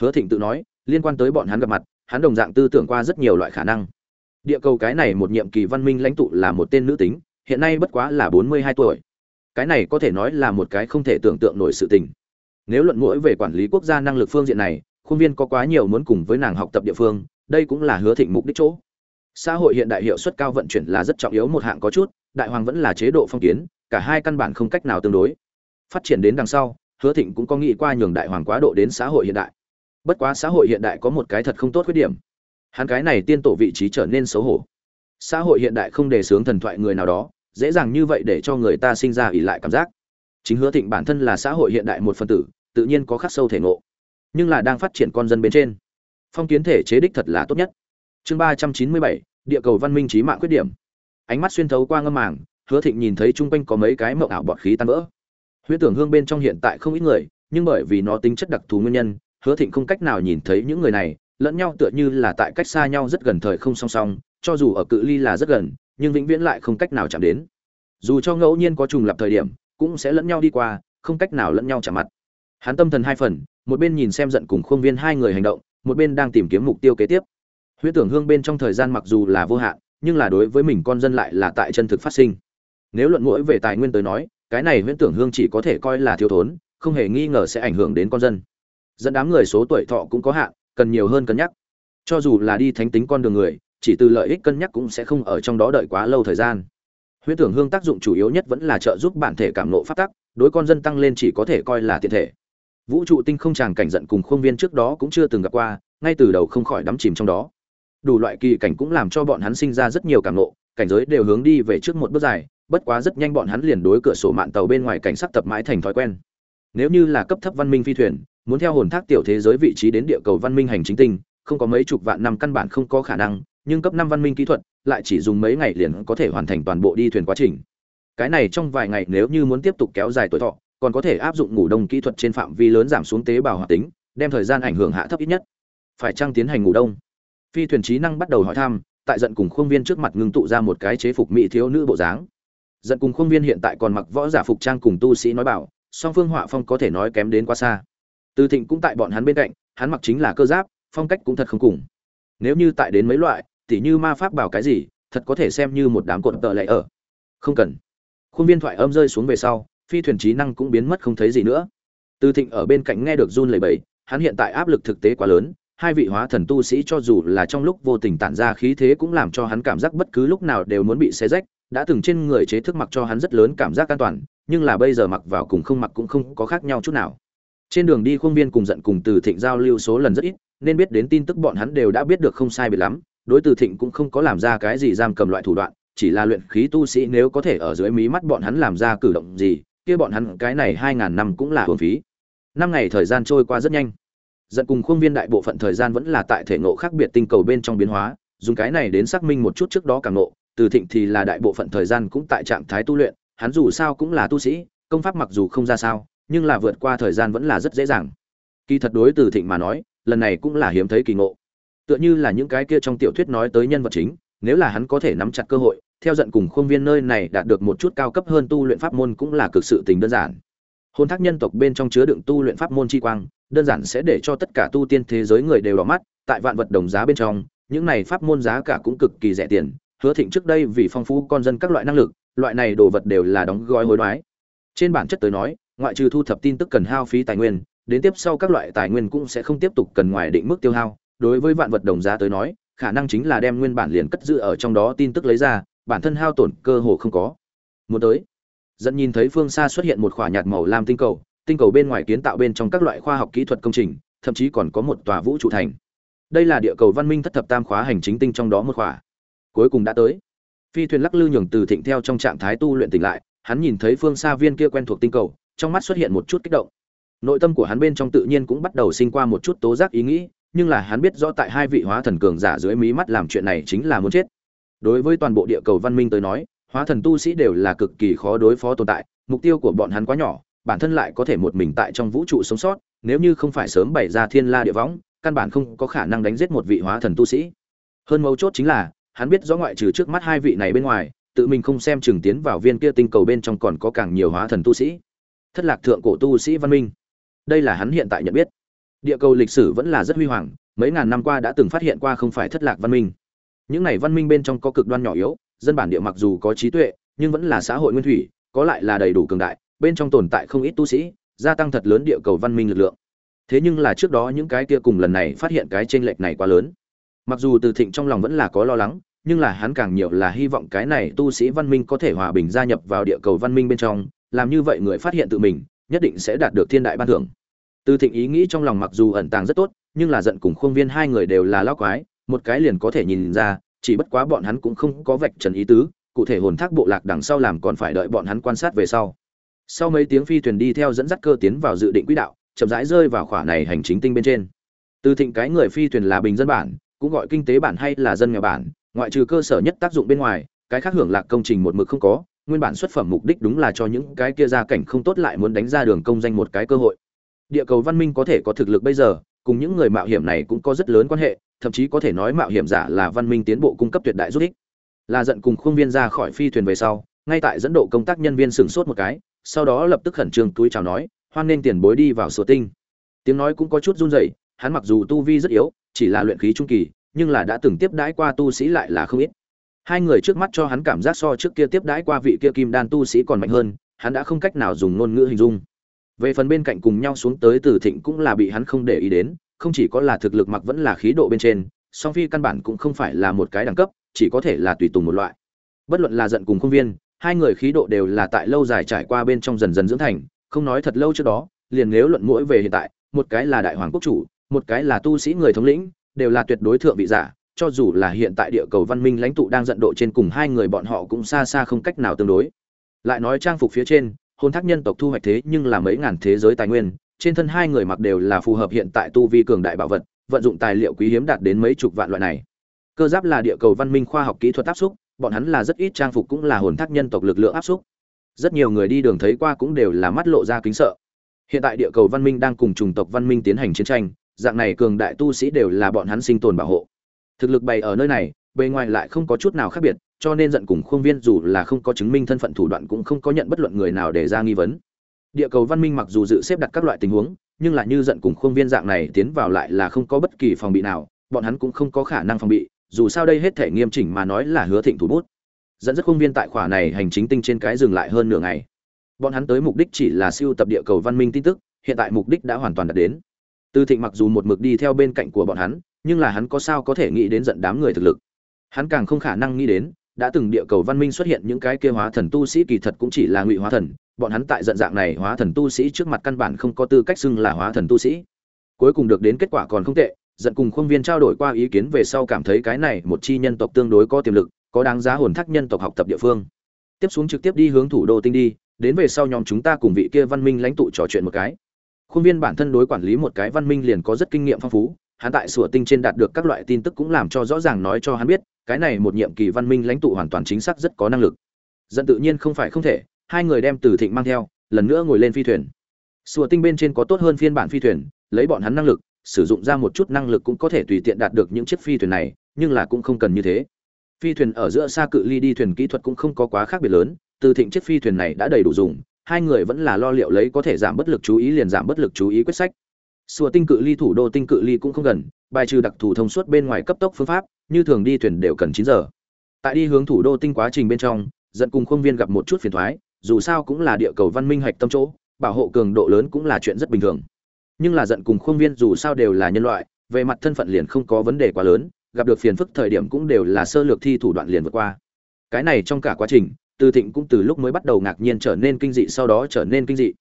Hứa thịnh tự nói, liên quan tới bọn hắn gặp mặt, hắn đồng dạng tư tưởng qua rất nhiều loại khả năng. Địa cầu cái này một nhiệm kỳ văn minh lãnh tụ là một tên nữ tính, hiện nay bất quá là bốn mươi hai tuổi. Cái này có thể nói là một cái không thể tưởng tượng nổi sự tình. Nếu luận mũi về quản lý quốc gia năng lực phương diện này, khuôn viên có quá nhiều muốn cùng với nàng học tập địa phương, đây cũng là hứa thịnh mục đích chỗ xã hội hiện đại hiệu suất cao vận chuyển là rất trọng yếu, một hạng có chút, đại hoàng vẫn là chế độ phong kiến, cả hai căn bản không cách nào tương đối. Phát triển đến đằng sau, hứa thịnh cũng có nghĩ qua nhường đại hoàng quá độ đến xã hội hiện đại. Bất quá xã hội hiện đại có một cái thật không tốt khuyết điểm. Hắn cái này tiên tổ vị trí trở nên xấu hổ. Xã hội hiện đại không đề xướng thần thoại người nào đó, dễ dàng như vậy để cho người ta sinh ra ỉ lại cảm giác. Chính hứa thịnh bản thân là xã hội hiện đại một phần tử, tự nhiên có khắc sâu thể ngộ. Nhưng là đang phát triển con dân bên trên, phong kiến thể chế đích thật là tốt nhất chương ba trăm chín mươi bảy, địa cầu văn minh trí mạng khuyết điểm. Ánh mắt xuyên thấu qua ngâm màng, hứa thịnh nhìn thấy chung quanh có mấy cái mộng ảo bọt khí tan vỡ. Huyễn tưởng hương bên trong hiện tại không ít người, nhưng bởi vì nó tính chất đặc thù nguyên nhân, hứa thịnh không cách nào nhìn thấy những người này, lẫn nhau tựa như là tại cách xa nhau rất gần thời không song song, cho dù ở cự ly là rất gần, nhưng vĩnh viễn lại không cách nào chạm đến. Dù cho ngẫu nhiên có trùng lập thời điểm, cũng sẽ lẫn nhau đi qua, không cách nào lẫn nhau chạm mặt. Hắn tâm thần hai phần, một bên nhìn xem giận cùng khuôn viên hai người hành động, một bên đang tìm kiếm mục tiêu kế tiếp huyễn tưởng hương bên trong thời gian mặc dù là vô hạn, nhưng là đối với mình con dân lại là tại chân thực phát sinh. Nếu luận mũi về tài nguyên tới nói, cái này huyễn tưởng hương chỉ có thể coi là thiếu thốn, không hề nghi ngờ sẽ ảnh hưởng đến con dân. Dẫn đám người số tuổi thọ cũng có hạn, cần nhiều hơn cân nhắc. Cho dù là đi thánh tính con đường người, chỉ từ lợi ích cân nhắc cũng sẽ không ở trong đó đợi quá lâu thời gian. Huyễn tưởng hương tác dụng chủ yếu nhất vẫn là trợ giúp bản thể cảm nộ phát tắc, đối con dân tăng lên chỉ có thể coi là tiện thể. Vũ trụ tinh không tràng cảnh giận cùng khuôn viên trước đó cũng chưa từng gặp qua, ngay từ đầu không khỏi đắm chìm trong đó đủ loại kỳ cảnh cũng làm cho bọn hắn sinh ra rất nhiều cảm ngộ, cảnh giới đều hướng đi về trước một bước dài bất quá rất nhanh bọn hắn liền đối cửa sổ mạn tàu bên ngoài cảnh sắc tập mãi thành thói quen. Nếu như là cấp thấp văn minh phi thuyền muốn theo hồn thác tiểu thế giới vị trí đến địa cầu văn minh hành chính tinh không có mấy chục vạn năm căn bản không có khả năng nhưng cấp năm văn minh kỹ thuật lại chỉ dùng mấy ngày liền có thể hoàn thành toàn bộ đi thuyền quá trình. Cái này trong vài ngày nếu như muốn tiếp tục kéo dài tuổi thọ còn có thể áp dụng ngủ đông kỹ thuật trên phạm vi lớn giảm xuống tế bào hoạt tính đem thời gian ảnh hưởng hạ thấp ít nhất. Phải chăng tiến hành ngủ đông? Phi thuyền trí năng bắt đầu hỏi thăm, tại giận cùng khuôn viên trước mặt ngưng tụ ra một cái chế phục mỹ thiếu nữ bộ dáng. Giận cùng khuôn viên hiện tại còn mặc võ giả phục trang cùng tu sĩ nói bảo, song phương họa phong có thể nói kém đến quá xa. Từ thịnh cũng tại bọn hắn bên cạnh, hắn mặc chính là cơ giáp, phong cách cũng thật không cùng. Nếu như tại đến mấy loại, tỉ như ma pháp bảo cái gì, thật có thể xem như một đám cột tợ lệ ở. Không cần. Khuôn viên thoại âm rơi xuống về sau, phi thuyền trí năng cũng biến mất không thấy gì nữa. Từ thịnh ở bên cạnh nghe được run lẩy bẩy, hắn hiện tại áp lực thực tế quá lớn hai vị hóa thần tu sĩ cho dù là trong lúc vô tình tản ra khí thế cũng làm cho hắn cảm giác bất cứ lúc nào đều muốn bị xé rách, đã từng trên người chế thức mặc cho hắn rất lớn cảm giác an toàn, nhưng là bây giờ mặc vào cùng không mặc cũng không có khác nhau chút nào. Trên đường đi khuôn viên cùng giận cùng từ thịnh giao lưu số lần rất ít, nên biết đến tin tức bọn hắn đều đã biết được không sai biệt lắm, đối từ thịnh cũng không có làm ra cái gì giam cầm loại thủ đoạn, chỉ là luyện khí tu sĩ nếu có thể ở dưới mí mắt bọn hắn làm ra cử động gì, kia bọn hắn cái này hai ngàn năm cũng là hưởng phí. Năm ngày thời gian trôi qua rất nhanh dẫn cùng khuôn viên đại bộ phận thời gian vẫn là tại thể ngộ khác biệt tinh cầu bên trong biến hóa, dùng cái này đến xác minh một chút trước đó càng ngộ, từ thịnh thì là đại bộ phận thời gian cũng tại trạng thái tu luyện, hắn dù sao cũng là tu sĩ, công pháp mặc dù không ra sao, nhưng là vượt qua thời gian vẫn là rất dễ dàng. Kỳ thật đối từ thịnh mà nói, lần này cũng là hiếm thấy kỳ ngộ. Tựa như là những cái kia trong tiểu thuyết nói tới nhân vật chính, nếu là hắn có thể nắm chặt cơ hội, theo giận cùng khuôn viên nơi này đạt được một chút cao cấp hơn tu luyện pháp môn cũng là cực sự tình đơn giản. Hôn thác nhân tộc bên trong chứa đựng tu luyện pháp môn chi quang đơn giản sẽ để cho tất cả tu tiên thế giới người đều đỏ mắt, tại vạn vật đồng giá bên trong, những này pháp môn giá cả cũng cực kỳ rẻ tiền, hứa thịnh trước đây vì phong phú con dân các loại năng lực, loại này đồ vật đều là đóng gói hối đoái. Trên bản chất tới nói, ngoại trừ thu thập tin tức cần hao phí tài nguyên, đến tiếp sau các loại tài nguyên cũng sẽ không tiếp tục cần ngoài định mức tiêu hao. Đối với vạn vật đồng giá tới nói, khả năng chính là đem nguyên bản liền cất giữ ở trong đó tin tức lấy ra, bản thân hao tổn cơ hồ không có. Muốn tới, dẫn nhìn thấy phương xa xuất hiện một khỏa nhạt màu lam tinh cầu tinh cầu bên ngoài kiến tạo bên trong các loại khoa học kỹ thuật công trình, thậm chí còn có một tòa vũ trụ thành. Đây là địa cầu văn minh thất thập tam khóa hành chính tinh trong đó một khóa. Cuối cùng đã tới. Phi thuyền lắc lư nhường từ thịnh theo trong trạng thái tu luyện tỉnh lại, hắn nhìn thấy phương xa viên kia quen thuộc tinh cầu, trong mắt xuất hiện một chút kích động. Nội tâm của hắn bên trong tự nhiên cũng bắt đầu sinh qua một chút tố giác ý nghĩ, nhưng là hắn biết rõ tại hai vị hóa thần cường giả dưới mí mắt làm chuyện này chính là muốn chết. Đối với toàn bộ địa cầu văn minh tới nói, hóa thần tu sĩ đều là cực kỳ khó đối phó tồn tại, mục tiêu của bọn hắn quá nhỏ bản thân lại có thể một mình tại trong vũ trụ sống sót, nếu như không phải sớm bày ra thiên la địa võng, căn bản không có khả năng đánh giết một vị hóa thần tu sĩ. Hơn mấu chốt chính là, hắn biết rõ ngoại trừ trước mắt hai vị này bên ngoài, tự mình không xem chừng tiến vào viên kia tinh cầu bên trong còn có càng nhiều hóa thần tu sĩ. Thất lạc thượng cổ tu sĩ văn minh. Đây là hắn hiện tại nhận biết. Địa cầu lịch sử vẫn là rất huy hoàng, mấy ngàn năm qua đã từng phát hiện qua không phải thất lạc văn minh. Những này văn minh bên trong có cực đoan nhỏ yếu, dân bản địa mặc dù có trí tuệ, nhưng vẫn là xã hội nguyên thủy, có lại là đầy đủ cường đại bên trong tồn tại không ít tu sĩ, gia tăng thật lớn địa cầu văn minh lực lượng. Thế nhưng là trước đó những cái kia cùng lần này phát hiện cái chênh lệch này quá lớn. Mặc dù từ thịnh trong lòng vẫn là có lo lắng, nhưng là hắn càng nhiều là hy vọng cái này tu sĩ văn minh có thể hòa bình gia nhập vào địa cầu văn minh bên trong, làm như vậy người phát hiện tự mình, nhất định sẽ đạt được thiên đại ban thưởng. Từ thịnh ý nghĩ trong lòng mặc dù ẩn tàng rất tốt, nhưng là giận cùng khuôn viên hai người đều là lao quái, một cái liền có thể nhìn ra, chỉ bất quá bọn hắn cũng không có vạch trần ý tứ, cụ thể hồn thác bộ lạc đằng sau làm còn phải đợi bọn hắn quan sát về sau sau mấy tiếng phi thuyền đi theo dẫn dắt cơ tiến vào dự định quỹ đạo, chậm rãi rơi vào khỏa này hành chính tinh bên trên. Từ thịnh cái người phi thuyền là bình dân bản, cũng gọi kinh tế bản hay là dân nghèo bản, ngoại trừ cơ sở nhất tác dụng bên ngoài, cái khác hưởng lạc công trình một mực không có, nguyên bản xuất phẩm mục đích đúng là cho những cái kia gia cảnh không tốt lại muốn đánh ra đường công danh một cái cơ hội. Địa cầu văn minh có thể có thực lực bây giờ, cùng những người mạo hiểm này cũng có rất lớn quan hệ, thậm chí có thể nói mạo hiểm giả là văn minh tiến bộ cung cấp tuyệt đại giúp ích. Là giận cùng khuôn viên ra khỏi phi thuyền về sau, ngay tại dẫn độ công tác nhân viên sửng sốt một cái sau đó lập tức khẩn trương túi chào nói, hoan nên tiền bối đi vào sửa tinh. Tiếng nói cũng có chút run rẩy, hắn mặc dù tu vi rất yếu, chỉ là luyện khí trung kỳ, nhưng là đã từng tiếp đãi qua tu sĩ lại là không ít. Hai người trước mắt cho hắn cảm giác so trước kia tiếp đãi qua vị kia kim đan tu sĩ còn mạnh hơn, hắn đã không cách nào dùng ngôn ngữ hình dung. Về phần bên cạnh cùng nhau xuống tới từ thịnh cũng là bị hắn không để ý đến, không chỉ có là thực lực mặc vẫn là khí độ bên trên, song phi căn bản cũng không phải là một cái đẳng cấp, chỉ có thể là tùy tùng một loại. Bất luận là giận cùng công viên hai người khí độ đều là tại lâu dài trải qua bên trong dần dần dưỡng thành, không nói thật lâu trước đó, liền nếu luận mũi về hiện tại, một cái là đại hoàng quốc chủ, một cái là tu sĩ người thống lĩnh, đều là tuyệt đối thượng vị giả, cho dù là hiện tại địa cầu văn minh lãnh tụ đang giận độ trên cùng hai người bọn họ cũng xa xa không cách nào tương đối. Lại nói trang phục phía trên hôn thác nhân tộc thu hoạch thế nhưng là mấy ngàn thế giới tài nguyên, trên thân hai người mặc đều là phù hợp hiện tại tu vi cường đại bảo vật, vận dụng tài liệu quý hiếm đạt đến mấy chục vạn loại này. Cơ giáp là địa cầu văn minh khoa học kỹ thuật áp xúc bọn hắn là rất ít trang phục cũng là hồn thác nhân tộc lực lượng áp xúc. Rất nhiều người đi đường thấy qua cũng đều là mắt lộ ra kính sợ. Hiện tại địa cầu văn minh đang cùng chủng tộc văn minh tiến hành chiến tranh, dạng này cường đại tu sĩ đều là bọn hắn sinh tồn bảo hộ. Thực lực bày ở nơi này, bề ngoài lại không có chút nào khác biệt, cho nên giận cùng khuôn viên dù là không có chứng minh thân phận thủ đoạn cũng không có nhận bất luận người nào để ra nghi vấn. Địa cầu văn minh mặc dù dự xếp đặt các loại tình huống, nhưng là như giận cùng khuôn viên dạng này tiến vào lại là không có bất kỳ phòng bị nào, bọn hắn cũng không có khả năng phòng bị dù sao đây hết thể nghiêm chỉnh mà nói là hứa thịnh thủ bút. Dẫn dắt công viên tại khỏa này hành chính tinh trên cái dừng lại hơn nửa ngày. Bọn hắn tới mục đích chỉ là siêu tập địa cầu văn minh tin tức, hiện tại mục đích đã hoàn toàn đạt đến. Tư thịnh mặc dù một mực đi theo bên cạnh của bọn hắn, nhưng là hắn có sao có thể nghĩ đến giận đám người thực lực. Hắn càng không khả năng nghĩ đến, đã từng địa cầu văn minh xuất hiện những cái kia hóa thần tu sĩ kỳ thật cũng chỉ là ngụy hóa thần, bọn hắn tại giận dạng này hóa thần tu sĩ trước mặt căn bản không có tư cách xưng là hóa thần tu sĩ. Cuối cùng được đến kết quả còn không tệ giận cùng khuôn viên trao đổi qua ý kiến về sau cảm thấy cái này một chi nhân tộc tương đối có tiềm lực, có đáng giá hồn thác nhân tộc học tập địa phương. Tiếp xuống trực tiếp đi hướng thủ đô tinh đi, đến về sau nhóm chúng ta cùng vị kia văn minh lãnh tụ trò chuyện một cái. Khuôn viên bản thân đối quản lý một cái văn minh liền có rất kinh nghiệm phong phú, hắn tại sủa tinh trên đạt được các loại tin tức cũng làm cho rõ ràng nói cho hắn biết, cái này một nhiệm kỳ văn minh lãnh tụ hoàn toàn chính xác rất có năng lực. Dẫn tự nhiên không phải không thể, hai người đem từ thịnh mang theo, lần nữa ngồi lên phi thuyền. Sủa tinh bên trên có tốt hơn phiên bản phi thuyền, lấy bọn hắn năng lực sử dụng ra một chút năng lực cũng có thể tùy tiện đạt được những chiếc phi thuyền này nhưng là cũng không cần như thế phi thuyền ở giữa xa cự ly đi thuyền kỹ thuật cũng không có quá khác biệt lớn từ thịnh chiếc phi thuyền này đã đầy đủ dùng hai người vẫn là lo liệu lấy có thể giảm bất lực chú ý liền giảm bất lực chú ý quyết sách Sùa tinh cự ly thủ đô tinh cự ly cũng không gần, bài trừ đặc thù thông suốt bên ngoài cấp tốc phương pháp, như thường đi thuyền đều cần 9 giờ. Tại đi hướng thủ đô tinh quá trình bên trong, dẫn cùng khuôn viên gặp một chút phiền toái, dù sao cũng là địa cầu văn minh hạch tâm chỗ, bảo hộ cường độ lớn cũng là chuyện rất bình thường. Nhưng là giận cùng khuôn viên dù sao đều là nhân loại, về mặt thân phận liền không có vấn đề quá lớn, gặp được phiền phức thời điểm cũng đều là sơ lược thi thủ đoạn liền vượt qua. Cái này trong cả quá trình, Từ Thịnh cũng từ lúc mới bắt đầu ngạc nhiên trở nên kinh dị sau đó trở nên kinh dị.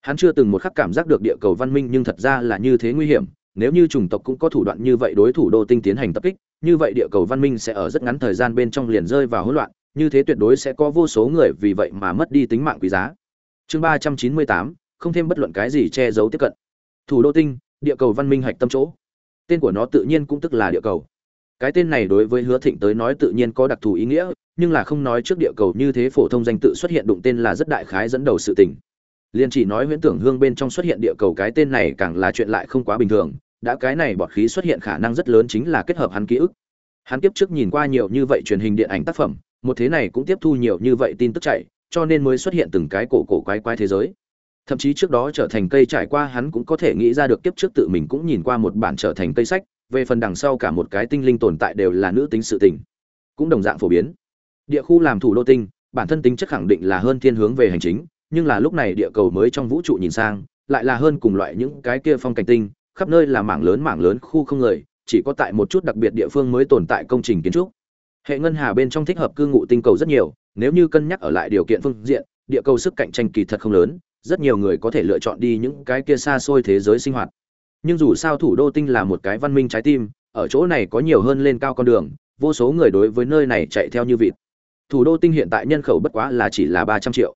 Hắn chưa từng một khắc cảm giác được địa cầu văn minh nhưng thật ra là như thế nguy hiểm nếu như chủng tộc cũng có thủ đoạn như vậy đối thủ đô tinh tiến hành tập kích như vậy địa cầu văn minh sẽ ở rất ngắn thời gian bên trong liền rơi vào hỗn loạn như thế tuyệt đối sẽ có vô số người vì vậy mà mất đi tính mạng quý giá. Chương ba trăm chín mươi tám không thêm bất luận cái gì che giấu tiếp cận thủ đô tinh, địa cầu văn minh hạch tâm chỗ. Tên của nó tự nhiên cũng tức là địa cầu. Cái tên này đối với hứa thịnh tới nói tự nhiên có đặc thù ý nghĩa, nhưng là không nói trước địa cầu như thế phổ thông danh tự xuất hiện đụng tên là rất đại khái dẫn đầu sự tình. Liền chỉ nói huyễn tưởng hương bên trong xuất hiện địa cầu cái tên này càng là chuyện lại không quá bình thường, đã cái này bọt khí xuất hiện khả năng rất lớn chính là kết hợp hắn ký ức. Hắn tiếp trước nhìn qua nhiều như vậy truyền hình điện ảnh tác phẩm, một thế này cũng tiếp thu nhiều như vậy tin tức chạy, cho nên mới xuất hiện từng cái cổ cổ quái quái thế giới thậm chí trước đó trở thành cây trải qua hắn cũng có thể nghĩ ra được, kiếp trước tự mình cũng nhìn qua một bản trở thành cây sách, về phần đằng sau cả một cái tinh linh tồn tại đều là nữ tính sự tình. Cũng đồng dạng phổ biến. Địa khu làm thủ đô tinh, bản thân tính chất khẳng định là hơn thiên hướng về hành chính, nhưng là lúc này địa cầu mới trong vũ trụ nhìn sang, lại là hơn cùng loại những cái kia phong cảnh tinh, khắp nơi là mảng lớn mảng lớn khu không người, chỉ có tại một chút đặc biệt địa phương mới tồn tại công trình kiến trúc. Hệ ngân hà bên trong thích hợp cư ngụ tinh cầu rất nhiều, nếu như cân nhắc ở lại điều kiện phương diện, địa cầu sức cạnh tranh kỳ thật không lớn rất nhiều người có thể lựa chọn đi những cái kia xa xôi thế giới sinh hoạt. Nhưng dù sao thủ đô tinh là một cái văn minh trái tim, ở chỗ này có nhiều hơn lên cao con đường, vô số người đối với nơi này chạy theo như vịt. Thủ đô tinh hiện tại nhân khẩu bất quá là chỉ là ba trăm triệu.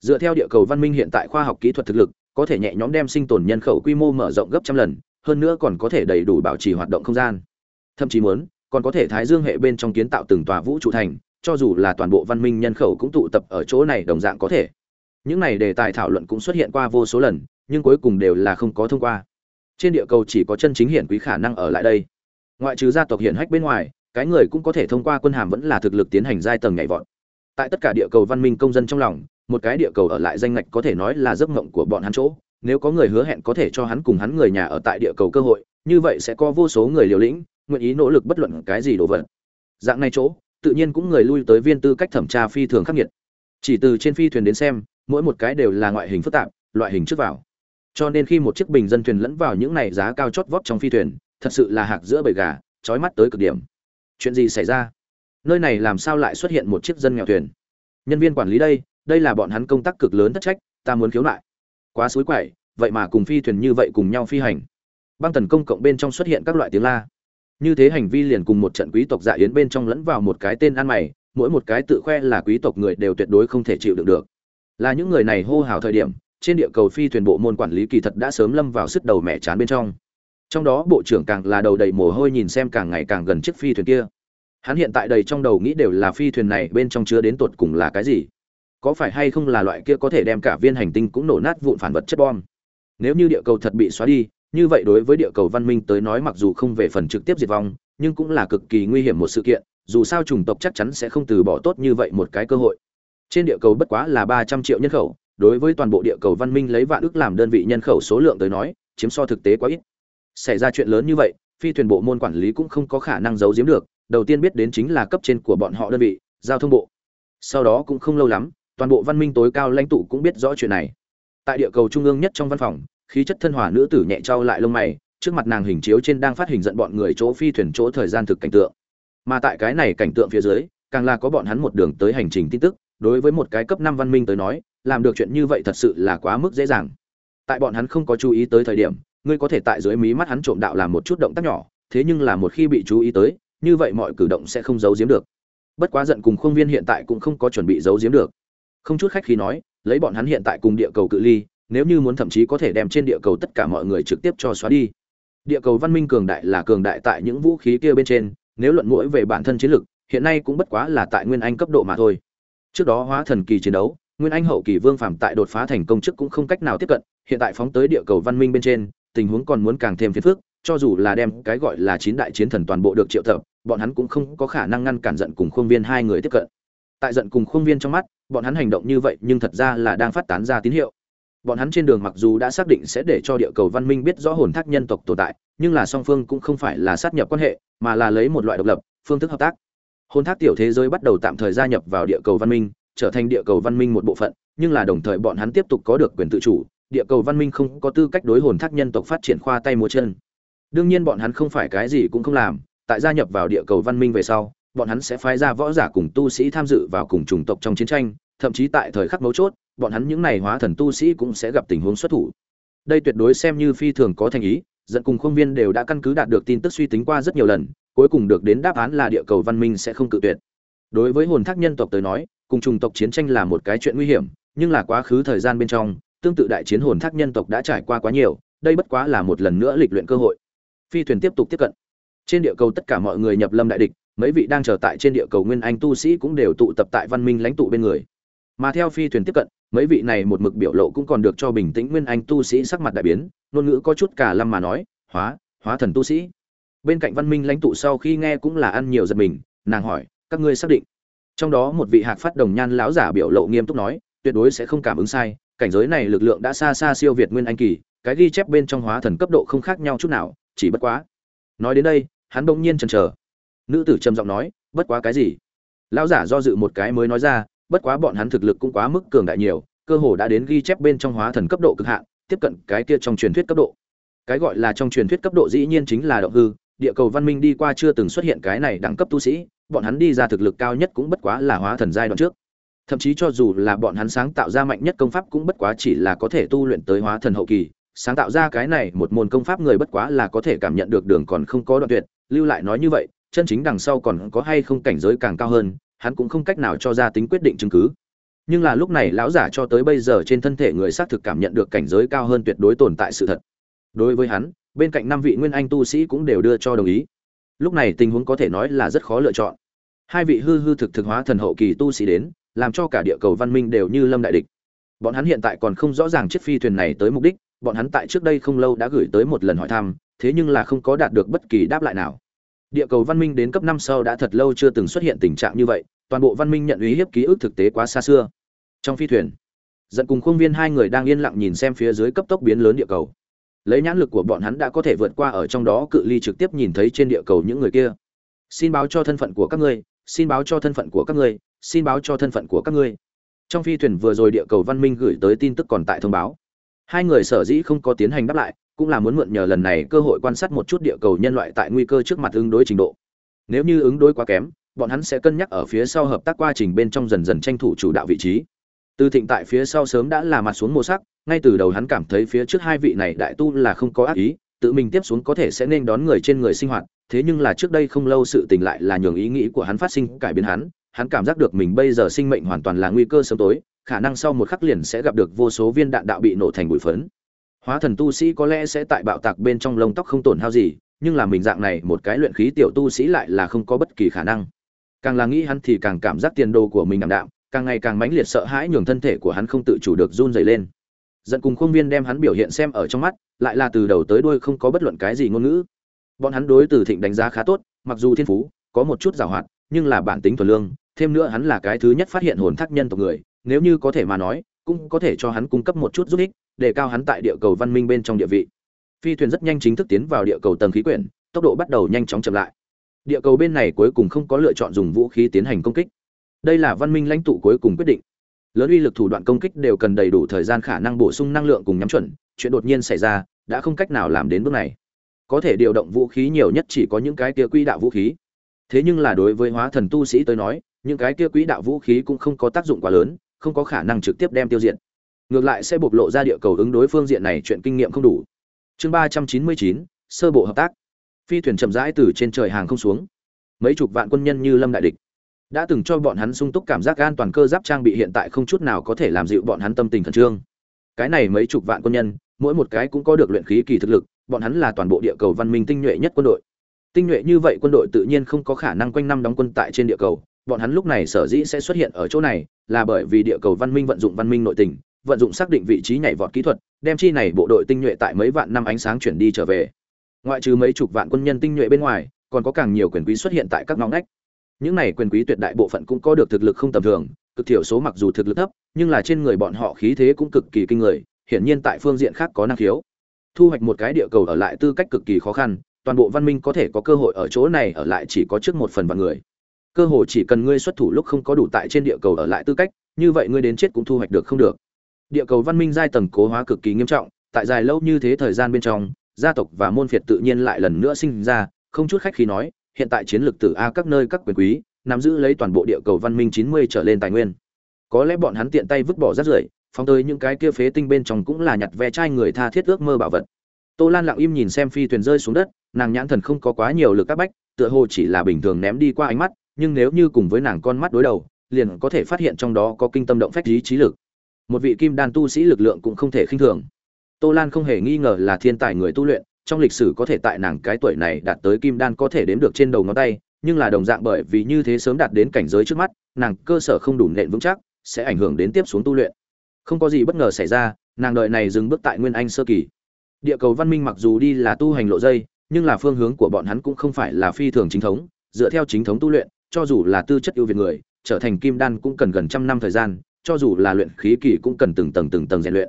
Dựa theo địa cầu văn minh hiện tại khoa học kỹ thuật thực lực, có thể nhẹ nhõm đem sinh tồn nhân khẩu quy mô mở rộng gấp trăm lần, hơn nữa còn có thể đầy đủ bảo trì hoạt động không gian. Thậm chí muốn, còn có thể thái dương hệ bên trong kiến tạo từng tòa vũ trụ thành, cho dù là toàn bộ văn minh nhân khẩu cũng tụ tập ở chỗ này đồng dạng có thể những này đề tài thảo luận cũng xuất hiện qua vô số lần, nhưng cuối cùng đều là không có thông qua. Trên địa cầu chỉ có chân chính hiển quý khả năng ở lại đây. Ngoại trừ gia tộc hiển hách bên ngoài, cái người cũng có thể thông qua quân hàm vẫn là thực lực tiến hành giai tầng nhảy vọt. Tại tất cả địa cầu văn minh công dân trong lòng, một cái địa cầu ở lại danh ngạch có thể nói là giấc mộng của bọn hắn chỗ. Nếu có người hứa hẹn có thể cho hắn cùng hắn người nhà ở tại địa cầu cơ hội, như vậy sẽ có vô số người liều lĩnh, nguyện ý nỗ lực bất luận cái gì đồ vật. Dạng này chỗ, tự nhiên cũng người lui tới viên tư cách thẩm tra phi thường khắc nghiệt. Chỉ từ trên phi thuyền đến xem mỗi một cái đều là ngoại hình phức tạp, loại hình trước vào. Cho nên khi một chiếc bình dân thuyền lẫn vào những này giá cao chót vót trong phi thuyền, thật sự là hạc giữa bầy gà, trói mắt tới cực điểm. Chuyện gì xảy ra? Nơi này làm sao lại xuất hiện một chiếc dân nghèo thuyền? Nhân viên quản lý đây đây là bọn hắn công tác cực lớn thất trách, ta muốn khiếu nại. Quá suối quậy vậy mà cùng phi thuyền như vậy cùng nhau phi hành. Băng tần công cộng bên trong xuất hiện các loại tiếng la. Như thế hành vi liền cùng một trận quý tộc dạ yến bên trong lẫn vào một cái tên ăn mày, mỗi một cái tự khoe là quý tộc người đều tuyệt đối không thể chịu đựng được là những người này hô hào thời điểm, trên địa cầu phi thuyền bộ môn quản lý kỳ thật đã sớm lâm vào sức đầu mẹ chán bên trong. Trong đó, bộ trưởng càng là đầu đầy mồ hôi nhìn xem càng ngày càng gần chiếc phi thuyền kia. Hắn hiện tại đầy trong đầu nghĩ đều là phi thuyền này bên trong chứa đến tột cùng là cái gì. Có phải hay không là loại kia có thể đem cả viên hành tinh cũng nổ nát vụn phản vật chất bom? Nếu như địa cầu thật bị xóa đi, như vậy đối với địa cầu văn minh tới nói mặc dù không về phần trực tiếp diệt vong, nhưng cũng là cực kỳ nguy hiểm một sự kiện, dù sao chủng tộc chắc chắn sẽ không từ bỏ tốt như vậy một cái cơ hội trên địa cầu bất quá là ba trăm triệu nhân khẩu, đối với toàn bộ địa cầu văn minh lấy vạn ước làm đơn vị nhân khẩu số lượng tới nói, chiếm so thực tế quá ít. Xảy ra chuyện lớn như vậy, phi thuyền bộ môn quản lý cũng không có khả năng giấu giếm được, đầu tiên biết đến chính là cấp trên của bọn họ đơn vị, giao thông bộ. Sau đó cũng không lâu lắm, toàn bộ văn minh tối cao lãnh tụ cũng biết rõ chuyện này. Tại địa cầu trung ương nhất trong văn phòng, khí chất thân hòa nữ tử nhẹ trao lại lông mày, trước mặt nàng hình chiếu trên đang phát hình giận bọn người chỗ phi thuyền chỗ thời gian thực cảnh tượng. Mà tại cái này cảnh tượng phía dưới, càng là có bọn hắn một đường tới hành trình tin tức đối với một cái cấp năm văn minh tới nói, làm được chuyện như vậy thật sự là quá mức dễ dàng. Tại bọn hắn không có chú ý tới thời điểm, ngươi có thể tại dưới mí mắt hắn trộm đạo làm một chút động tác nhỏ, thế nhưng là một khi bị chú ý tới, như vậy mọi cử động sẽ không giấu giếm được. Bất quá giận cùng Khương viên hiện tại cũng không có chuẩn bị giấu giếm được. Không chút khách khí nói, lấy bọn hắn hiện tại cùng địa cầu cự ly, nếu như muốn thậm chí có thể đem trên địa cầu tất cả mọi người trực tiếp cho xóa đi. Địa cầu văn minh cường đại là cường đại tại những vũ khí kia bên trên, nếu luận mũi về bản thân chiến lực, hiện nay cũng bất quá là tại nguyên anh cấp độ mà thôi trước đó hóa thần kỳ chiến đấu, nguyên anh hậu kỳ vương phàm tại đột phá thành công chức cũng không cách nào tiếp cận, hiện tại phóng tới địa cầu văn minh bên trên, tình huống còn muốn càng thêm phiền phức, cho dù là đem cái gọi là chín đại chiến thần toàn bộ được triệu tập, bọn hắn cũng không có khả năng ngăn cản giận cùng khuôn viên hai người tiếp cận. Tại giận cùng khuôn viên trong mắt, bọn hắn hành động như vậy nhưng thật ra là đang phát tán ra tín hiệu. Bọn hắn trên đường mặc dù đã xác định sẽ để cho địa cầu văn minh biết rõ hồn thác nhân tộc tồn tại, nhưng là song phương cũng không phải là sát nhập quan hệ, mà là lấy một loại độc lập phương thức hợp tác hồn thác tiểu thế giới bắt đầu tạm thời gia nhập vào địa cầu văn minh, trở thành địa cầu văn minh một bộ phận, nhưng là đồng thời bọn hắn tiếp tục có được quyền tự chủ, địa cầu văn minh không có tư cách đối hồn thác nhân tộc phát triển khoa tay múa chân. Đương nhiên bọn hắn không phải cái gì cũng không làm, tại gia nhập vào địa cầu văn minh về sau, bọn hắn sẽ phái ra võ giả cùng tu sĩ tham dự vào cùng chủng tộc trong chiến tranh, thậm chí tại thời khắc mấu chốt, bọn hắn những này hóa thần tu sĩ cũng sẽ gặp tình huống xuất thủ. Đây tuyệt đối xem như phi thường có thành ý dẫn cùng khuôn viên đều đã căn cứ đạt được tin tức suy tính qua rất nhiều lần cuối cùng được đến đáp án là địa cầu văn minh sẽ không cự tuyệt. Đối với hồn thác nhân tộc tới nói, cùng chủng tộc chiến tranh là một cái chuyện nguy hiểm, nhưng là quá khứ thời gian bên trong, tương tự đại chiến hồn thác nhân tộc đã trải qua quá nhiều, đây bất quá là một lần nữa lịch luyện cơ hội. Phi thuyền tiếp tục tiếp cận. Trên địa cầu tất cả mọi người nhập lâm đại địch, mấy vị đang chờ tại trên địa cầu nguyên anh tu sĩ cũng đều tụ tập tại văn minh lãnh tụ bên người. Mà theo phi thuyền tiếp cận, mấy vị này một mực biểu lộ cũng còn được cho bình tĩnh nguyên anh tu sĩ sắc mặt đại biến, ngôn ngữ có chút cả lâm mà nói, hóa hóa thần tu sĩ bên cạnh văn minh lãnh tụ sau khi nghe cũng là ăn nhiều giật mình, nàng hỏi, các ngươi xác định? Trong đó một vị hạc phát đồng nhan lão giả biểu lộ nghiêm túc nói, tuyệt đối sẽ không cảm ứng sai, cảnh giới này lực lượng đã xa xa siêu việt nguyên anh kỳ, cái ghi chép bên trong hóa thần cấp độ không khác nhau chút nào, chỉ bất quá. Nói đến đây, hắn bỗng nhiên chần chờ. Nữ tử trầm giọng nói, bất quá cái gì? Lão giả do dự một cái mới nói ra, bất quá bọn hắn thực lực cũng quá mức cường đại nhiều, cơ hồ đã đến ghi chép bên trong hóa thần cấp độ cực hạn, tiếp cận cái kia trong truyền thuyết cấp độ. Cái gọi là trong truyền thuyết cấp độ dĩ nhiên chính là động hư địa cầu văn minh đi qua chưa từng xuất hiện cái này đẳng cấp tu sĩ, bọn hắn đi ra thực lực cao nhất cũng bất quá là hóa thần giai đoạn trước. Thậm chí cho dù là bọn hắn sáng tạo ra mạnh nhất công pháp cũng bất quá chỉ là có thể tu luyện tới hóa thần hậu kỳ. Sáng tạo ra cái này một môn công pháp người bất quá là có thể cảm nhận được đường còn không có đoạn tuyệt. Lưu lại nói như vậy, chân chính đằng sau còn có hay không cảnh giới càng cao hơn, hắn cũng không cách nào cho ra tính quyết định chứng cứ. Nhưng là lúc này lão giả cho tới bây giờ trên thân thể người xác thực cảm nhận được cảnh giới cao hơn tuyệt đối tồn tại sự thật. Đối với hắn bên cạnh năm vị nguyên anh tu sĩ cũng đều đưa cho đồng ý. Lúc này tình huống có thể nói là rất khó lựa chọn. Hai vị hư hư thực thực hóa thần hậu kỳ tu sĩ đến, làm cho cả địa cầu văn minh đều như lâm đại địch. Bọn hắn hiện tại còn không rõ ràng chiếc phi thuyền này tới mục đích, bọn hắn tại trước đây không lâu đã gửi tới một lần hỏi thăm, thế nhưng là không có đạt được bất kỳ đáp lại nào. Địa cầu văn minh đến cấp năm sau đã thật lâu chưa từng xuất hiện tình trạng như vậy, toàn bộ văn minh nhận uy hiếp ký ức thực tế quá xa xưa. Trong phi thuyền dẫn cùng khuôn viên hai người đang yên lặng nhìn xem phía dưới cấp tốc biến lớn địa cầu lấy nhãn lực của bọn hắn đã có thể vượt qua ở trong đó, cự ly trực tiếp nhìn thấy trên địa cầu những người kia. Xin báo cho thân phận của các ngươi, xin báo cho thân phận của các ngươi, xin báo cho thân phận của các ngươi. Trong phi thuyền vừa rồi địa cầu văn minh gửi tới tin tức còn tại thông báo. Hai người sở dĩ không có tiến hành đáp lại, cũng là muốn mượn nhờ lần này cơ hội quan sát một chút địa cầu nhân loại tại nguy cơ trước mặt ứng đối trình độ. Nếu như ứng đối quá kém, bọn hắn sẽ cân nhắc ở phía sau hợp tác quá trình bên trong dần dần tranh thủ chủ đạo vị trí. Từ thịnh tại phía sau sớm đã là mặt xuống mô sắc ngay từ đầu hắn cảm thấy phía trước hai vị này đại tu là không có ác ý, tự mình tiếp xuống có thể sẽ nên đón người trên người sinh hoạt, thế nhưng là trước đây không lâu sự tình lại là nhường ý nghĩ của hắn phát sinh cải biến hắn hắn cảm giác được mình bây giờ sinh mệnh hoàn toàn là nguy cơ sớm tối, khả năng sau một khắc liền sẽ gặp được vô số viên đạn đạo bị nổ thành bụi phấn. Hóa thần tu sĩ có lẽ sẽ tại bạo tạc bên trong lông tóc không tổn hao gì, nhưng là mình dạng này một cái luyện khí tiểu tu sĩ lại là không có bất kỳ khả năng. Càng là nghĩ hắn thì càng cảm giác tiền đồ của mình ảm đạm, càng ngày càng mãnh liệt sợ hãi nhường thân thể của hắn không tự chủ được run dày lên dẫn cùng khuôn viên đem hắn biểu hiện xem ở trong mắt, lại là từ đầu tới đuôi không có bất luận cái gì ngôn ngữ. Bọn hắn đối từ thịnh đánh giá khá tốt, mặc dù thiên phú, có một chút giảo hoạt, nhưng là bản tính thuần lương, thêm nữa hắn là cái thứ nhất phát hiện hồn thác nhân tộc người, nếu như có thể mà nói, cũng có thể cho hắn cung cấp một chút giúp ích, để cao hắn tại địa cầu văn minh bên trong địa vị. Phi thuyền rất nhanh chính thức tiến vào địa cầu tầng khí quyển, tốc độ bắt đầu nhanh chóng chậm lại. Địa cầu bên này cuối cùng không có lựa chọn dùng vũ khí tiến hành công kích. Đây là văn minh lãnh tụ cuối cùng quyết định lớn uy lực thủ đoạn công kích đều cần đầy đủ thời gian khả năng bổ sung năng lượng cùng nhắm chuẩn, chuyện đột nhiên xảy ra, đã không cách nào làm đến bước này. Có thể điều động vũ khí nhiều nhất chỉ có những cái kia quỹ đạo vũ khí. Thế nhưng là đối với hóa thần tu sĩ tới nói, những cái kia quỹ đạo vũ khí cũng không có tác dụng quá lớn, không có khả năng trực tiếp đem tiêu diệt. Ngược lại sẽ bộc lộ ra địa cầu ứng đối phương diện này chuyện kinh nghiệm không đủ. Chương ba trăm chín mươi chín, sơ bộ hợp tác. Phi thuyền chậm rãi từ trên trời hàng không xuống. Mấy chục vạn quân nhân như lâm đại địch đã từng cho bọn hắn sung túc cảm giác an toàn cơ giáp trang bị hiện tại không chút nào có thể làm dịu bọn hắn tâm tình khẩn trương. Cái này mấy chục vạn quân nhân, mỗi một cái cũng có được luyện khí kỳ thực lực, bọn hắn là toàn bộ địa cầu văn minh tinh nhuệ nhất quân đội. Tinh nhuệ như vậy quân đội tự nhiên không có khả năng quanh năm đóng quân tại trên địa cầu, bọn hắn lúc này sở dĩ sẽ xuất hiện ở chỗ này, là bởi vì địa cầu văn minh vận dụng văn minh nội tình, vận dụng xác định vị trí nhảy vọt kỹ thuật, đem chi này bộ đội tinh nhuệ tại mấy vạn năm ánh sáng chuyển đi trở về. Ngoại trừ mấy chục vạn quân nhân tinh nhuệ bên ngoài, còn có càng nhiều quyền quý xuất hiện tại các ngõ ngách những này quyền quý tuyệt đại bộ phận cũng có được thực lực không tầm thường, cực thiểu số mặc dù thực lực thấp, nhưng là trên người bọn họ khí thế cũng cực kỳ kinh người, hiển nhiên tại phương diện khác có năng khiếu. Thu hoạch một cái địa cầu ở lại tư cách cực kỳ khó khăn, toàn bộ văn minh có thể có cơ hội ở chỗ này ở lại chỉ có trước một phần vạn người. Cơ hội chỉ cần ngươi xuất thủ lúc không có đủ tại trên địa cầu ở lại tư cách, như vậy ngươi đến chết cũng thu hoạch được không được. Địa cầu văn minh giai tầng cố hóa cực kỳ nghiêm trọng, tại dài lâu như thế thời gian bên trong, gia tộc và môn phiệt tự nhiên lại lần nữa sinh ra, không chút khách khí nói hiện tại chiến lược từ a các nơi các quyền quý, nắm giữ lấy toàn bộ địa cầu văn minh chín mươi trở lên tài nguyên. Có lẽ bọn hắn tiện tay vứt bỏ rác rưởi, phóng tới những cái kia phế tinh bên trong cũng là nhặt ve chai người tha thiết ước mơ bảo vật. Tô lan lặng im nhìn xem phi thuyền rơi xuống đất, nàng nhãn thần không có quá nhiều lực các bách, tựa hồ chỉ là bình thường ném đi qua ánh mắt, nhưng nếu như cùng với nàng con mắt đối đầu, liền có thể phát hiện trong đó có kinh tâm động phách trí trí lực. Một vị kim đan tu sĩ lực lượng cũng không thể khinh thường. Tô lan không hề nghi ngờ là thiên tài người tu luyện trong lịch sử có thể tại nàng cái tuổi này đạt tới kim đan có thể đếm được trên đầu ngón tay, nhưng là đồng dạng bởi vì như thế sớm đạt đến cảnh giới trước mắt, nàng cơ sở không đủ nện vững chắc, sẽ ảnh hưởng đến tiếp xuống tu luyện. Không có gì bất ngờ xảy ra, nàng đợi này dừng bước tại nguyên anh sơ kỳ. Địa cầu văn minh mặc dù đi là tu hành lộ dây, nhưng là phương hướng của bọn hắn cũng không phải là phi thường chính thống, dựa theo chính thống tu luyện, cho dù là tư chất ưu việt người, trở thành kim đan cũng cần gần trăm năm thời gian, cho dù là luyện khí kỳ cũng cần từng tầng từng tầng rèn luyện.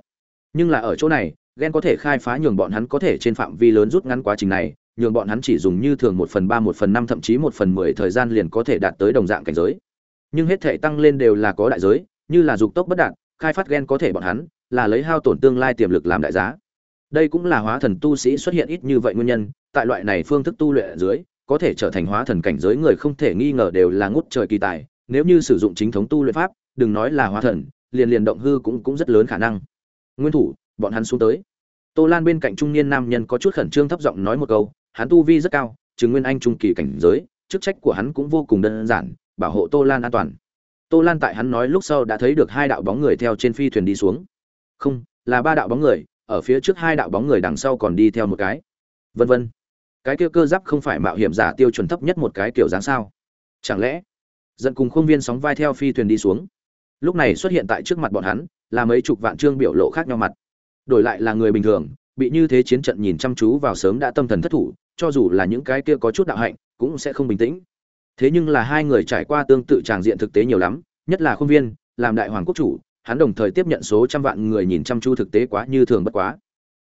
Nhưng là ở chỗ này gen có thể khai phá nhường bọn hắn có thể trên phạm vi lớn rút ngắn quá trình này, nhường bọn hắn chỉ dùng như thường một phần ba, một phần năm, thậm chí một phần mười thời gian liền có thể đạt tới đồng dạng cảnh giới. Nhưng hết thể tăng lên đều là có đại giới, như là dục tốc bất đạt, khai phát gen có thể bọn hắn, là lấy hao tổn tương lai tiềm lực làm đại giá. Đây cũng là hóa thần tu sĩ xuất hiện ít như vậy nguyên nhân, tại loại này phương thức tu luyện ở dưới, có thể trở thành hóa thần cảnh giới người không thể nghi ngờ đều là ngút trời kỳ tài, nếu như sử dụng chính thống tu luyện pháp, đừng nói là hóa thần, liền liền động hư cũng cũng rất lớn khả năng. Nguyên thủ bọn hắn xuống tới. Tô lan bên cạnh trung niên nam nhân có chút khẩn trương thấp giọng nói một câu, hắn tu vi rất cao chứng nguyên anh trung kỳ cảnh giới, chức trách của hắn cũng vô cùng đơn giản, bảo hộ tô lan an toàn. Tô lan tại hắn nói lúc sau đã thấy được hai đạo bóng người theo trên phi thuyền đi xuống. Không, là ba đạo bóng người, ở phía trước hai đạo bóng người đằng sau còn đi theo một cái. Vân vân. Cái kia cơ giáp không phải mạo hiểm giả tiêu chuẩn thấp nhất một cái kiểu dáng sao? Chẳng lẽ dẫn cùng khuôn viên sóng vai theo phi thuyền đi xuống? Lúc này xuất hiện tại trước mặt bọn hắn, là mấy chục vạn trương biểu lộ khác nhau mặt đổi lại là người bình thường, bị như thế chiến trận nhìn chăm chú vào sớm đã tâm thần thất thủ, cho dù là những cái kia có chút đạo hạnh, cũng sẽ không bình tĩnh. Thế nhưng là hai người trải qua tương tự tràng diện thực tế nhiều lắm, nhất là khuôn viên, làm đại hoàng quốc chủ, hắn đồng thời tiếp nhận số trăm vạn người nhìn chăm chú thực tế quá như thường bất quá.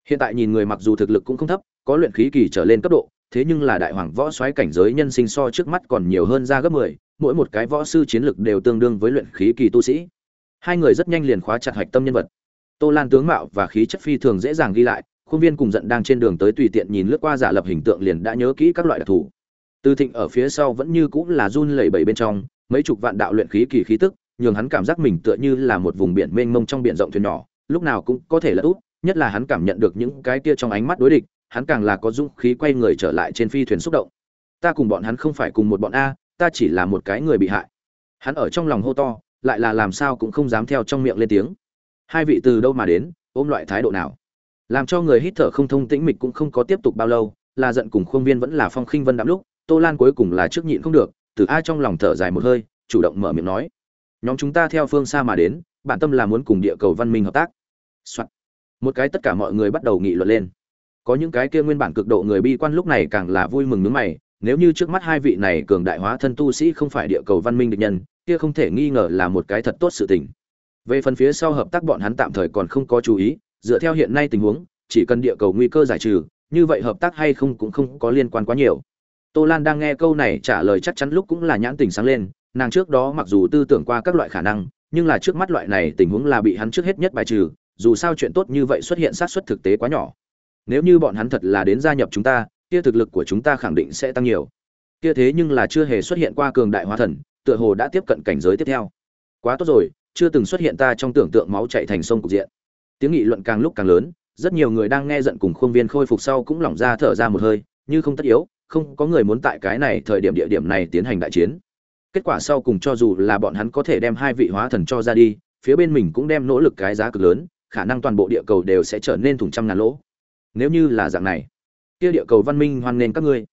Hiện tại nhìn người mặc dù thực lực cũng không thấp, có luyện khí kỳ trở lên cấp độ, thế nhưng là đại hoàng võ xoáy cảnh giới nhân sinh so trước mắt còn nhiều hơn ra gấp mười, mỗi một cái võ sư chiến lực đều tương đương với luyện khí kỳ tu sĩ. Hai người rất nhanh liền khóa chặt hạch tâm nhân vật tô lan tướng mạo và khí chất phi thường dễ dàng ghi lại, khuôn viên cùng giận đang trên đường tới tùy tiện nhìn lướt qua giả lập hình tượng liền đã nhớ kỹ các loại đặc thù. Từ thịnh ở phía sau vẫn như cũng là run lẩy bẩy bên trong, mấy chục vạn đạo luyện khí kỳ khí tức, nhường hắn cảm giác mình tựa như là một vùng biển mênh mông trong biển rộng thuyền nhỏ, lúc nào cũng có thể là út nhất là hắn cảm nhận được những cái kia trong ánh mắt đối địch, hắn càng là có dũng khí quay người trở lại trên phi thuyền xúc động. Ta cùng bọn hắn không phải cùng một bọn a, ta chỉ là một cái người bị hại. Hắn ở trong lòng hô to, lại là làm sao cũng không dám theo trong miệng lên tiếng hai vị từ đâu mà đến, ôm loại thái độ nào? Làm cho người hít thở không thông tĩnh mịch cũng không có tiếp tục bao lâu, là giận cùng khuôn viên vẫn là phong khinh vân đạm lúc, tô lan cuối cùng là trước nhịn không được, từ ai trong lòng thở dài một hơi, chủ động mở miệng nói. Nhóm chúng ta theo phương xa mà đến bản tâm là muốn cùng địa cầu văn minh hợp tác、Soạn. một cái tất cả mọi người bắt đầu nghị luận lên. Có những cái kia nguyên bản cực độ người bi quan lúc này càng là vui mừng nước mày, nếu như trước mắt hai vị này cường đại hóa thân tu sĩ không phải địa cầu văn minh địch nhân, kia không thể nghi ngờ là một cái thật tốt sự tình về phần phía sau hợp tác bọn hắn tạm thời còn không có chú ý, dựa theo hiện nay tình huống, chỉ cần địa cầu nguy cơ giải trừ, như vậy hợp tác hay không cũng không có liên quan quá nhiều. Tô lan đang nghe câu này trả lời chắc chắn lúc cũng là nhãn tình sáng lên, nàng trước đó mặc dù tư tưởng qua các loại khả năng, nhưng là trước mắt loại này tình huống là bị hắn trước hết nhất bài trừ, dù sao chuyện tốt như vậy xuất hiện xác suất thực tế quá nhỏ. Nếu như bọn hắn thật là đến gia nhập chúng ta, kia thực lực của chúng ta khẳng định sẽ tăng nhiều. Kia thế nhưng là chưa hề xuất hiện qua cường đại hóa thần, tựa hồ đã tiếp cận cảnh giới tiếp theo. Quá tốt rồi chưa từng xuất hiện ta trong tưởng tượng máu chảy thành sông cục diện. Tiếng nghị luận càng lúc càng lớn, rất nhiều người đang nghe giận cùng khuôn viên khôi phục sau cũng lỏng ra thở ra một hơi, như không tất yếu, không có người muốn tại cái này thời điểm địa điểm này tiến hành đại chiến. Kết quả sau cùng cho dù là bọn hắn có thể đem hai vị hóa thần cho ra đi, phía bên mình cũng đem nỗ lực cái giá cực lớn, khả năng toàn bộ địa cầu đều sẽ trở nên thủng trăm ngàn lỗ. Nếu như là dạng này, kia địa cầu văn minh hoan nên các ngươi.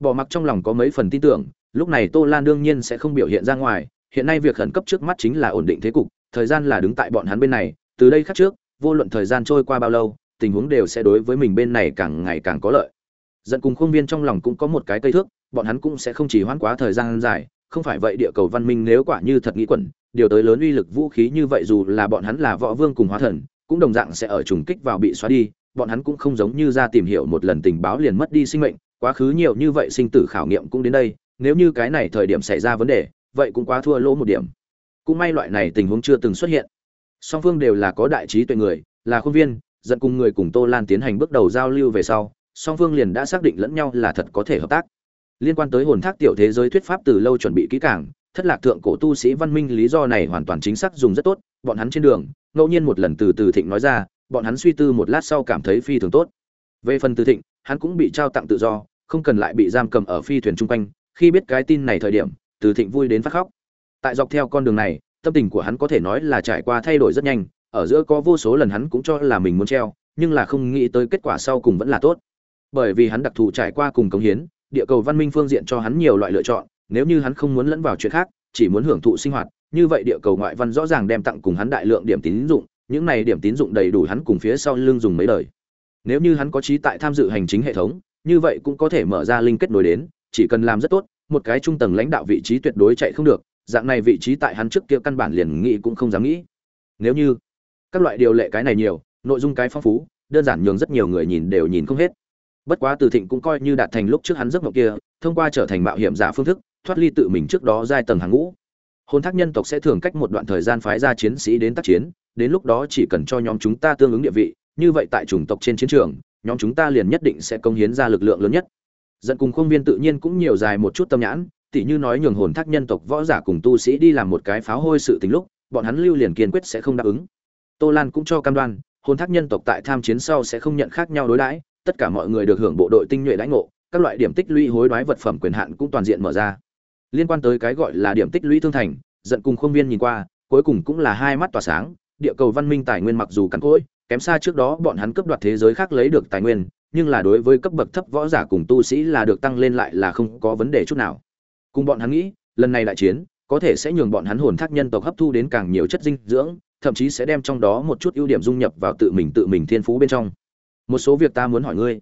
Bỏ mặc trong lòng có mấy phần tin tưởng, lúc này tô lan đương nhiên sẽ không biểu hiện ra ngoài hiện nay việc khẩn cấp trước mắt chính là ổn định thế cục, thời gian là đứng tại bọn hắn bên này, từ đây khác trước, vô luận thời gian trôi qua bao lâu, tình huống đều sẽ đối với mình bên này càng ngày càng có lợi. Dẫn cùng khuôn viên trong lòng cũng có một cái cây thước, bọn hắn cũng sẽ không chỉ hoãn quá thời gian dài, không phải vậy địa cầu văn minh nếu quả như thật nghĩ quẩn, điều tới lớn uy lực vũ khí như vậy dù là bọn hắn là võ vương cùng hóa thần, cũng đồng dạng sẽ ở trùng kích vào bị xóa đi, bọn hắn cũng không giống như ra tìm hiểu một lần tình báo liền mất đi sinh mệnh, quá khứ nhiều như vậy sinh tử khảo nghiệm cũng đến đây, nếu như cái này thời điểm xảy ra vấn đề vậy cũng quá thua lỗ một điểm. Cũng may loại này tình huống chưa từng xuất hiện. Song phương đều là có đại trí tuệ người, là khuôn viên dẫn cùng người cùng tô lan tiến hành bước đầu giao lưu về sau, song phương liền đã xác định lẫn nhau là thật có thể hợp tác. Liên quan tới hồn thác tiểu thế giới thuyết pháp từ lâu chuẩn bị kỹ càng, thất lạc thượng cổ tu sĩ văn minh lý do này hoàn toàn chính xác dùng rất tốt, bọn hắn trên đường, ngẫu nhiên một lần từ từ thịnh nói ra, bọn hắn suy tư một lát sau cảm thấy phi thường tốt. Về phần từ thịnh, hắn cũng bị trao tặng tự do, không cần lại bị giam cầm ở phi thuyền chung quanh, khi biết cái tin này thời điểm từ thịnh vui đến phát khóc. Tại dọc theo con đường này, tâm tình của hắn có thể nói là trải qua thay đổi rất nhanh, ở giữa có vô số lần hắn cũng cho là mình muốn treo, nhưng là không nghĩ tới kết quả sau cùng vẫn là tốt. Bởi vì hắn đặc thù trải qua cùng cống hiến, địa cầu văn minh phương diện cho hắn nhiều loại lựa chọn, nếu như hắn không muốn lẫn vào chuyện khác, chỉ muốn hưởng thụ sinh hoạt, như vậy địa cầu ngoại văn rõ ràng đem tặng cùng hắn đại lượng điểm tín dụng, những này điểm tín dụng đầy đủ hắn cùng phía sau lưng dùng mấy đời. Nếu như hắn có trí tại tham dự hành chính hệ thống, như vậy cũng có thể mở ra linh kết nối đến, chỉ cần làm rất tốt một cái trung tầng lãnh đạo vị trí tuyệt đối chạy không được, dạng này vị trí tại hắn trước kia căn bản liền nghĩ cũng không dám nghĩ. Nếu như các loại điều lệ cái này nhiều, nội dung cái phong phú, đơn giản nhường rất nhiều người nhìn đều nhìn không hết. Bất quá từ thịnh cũng coi như đạt thành lúc trước hắn giấc mộng kia, thông qua trở thành mạo hiểm giả phương thức, thoát ly tự mình trước đó giai tầng hàng ngũ. Hôn thác nhân tộc sẽ thường cách một đoạn thời gian phái ra chiến sĩ đến tác chiến, đến lúc đó chỉ cần cho nhóm chúng ta tương ứng địa vị, như vậy tại chủng tộc trên chiến trường, nhóm chúng ta liền nhất định sẽ công hiến ra lực lượng lớn nhất dẫn cùng khuôn viên tự nhiên cũng nhiều dài một chút tâm nhãn, tỉ như nói nhường hồn thác nhân tộc võ giả cùng tu sĩ đi làm một cái pháo hôi sự tính lúc, bọn hắn lưu liền kiên quyết sẽ không đáp ứng. Tô lan cũng cho cam đoan, hồn thác nhân tộc tại tham chiến sau sẽ không nhận khác nhau đối đãi, tất cả mọi người được hưởng bộ đội tinh nhuệ đãi ngộ, các loại điểm tích lũy hối đoái vật phẩm quyền hạn cũng toàn diện mở ra. Liên quan tới cái gọi là điểm tích lũy thương thành, giận cùng khuôn viên nhìn qua, cuối cùng cũng là hai mắt tỏa sáng, địa cầu văn minh tài nguyên mặc dù cắn cỗi, kém xa trước đó bọn hắn cướp đoạt thế giới khác lấy được tài nguyên nhưng là đối với cấp bậc thấp võ giả cùng tu sĩ là được tăng lên lại là không có vấn đề chút nào. Cùng bọn hắn nghĩ, lần này đại chiến, có thể sẽ nhường bọn hắn hồn thác nhân tộc hấp thu đến càng nhiều chất dinh dưỡng, thậm chí sẽ đem trong đó một chút ưu điểm dung nhập vào tự mình tự mình thiên phú bên trong. Một số việc ta muốn hỏi ngươi.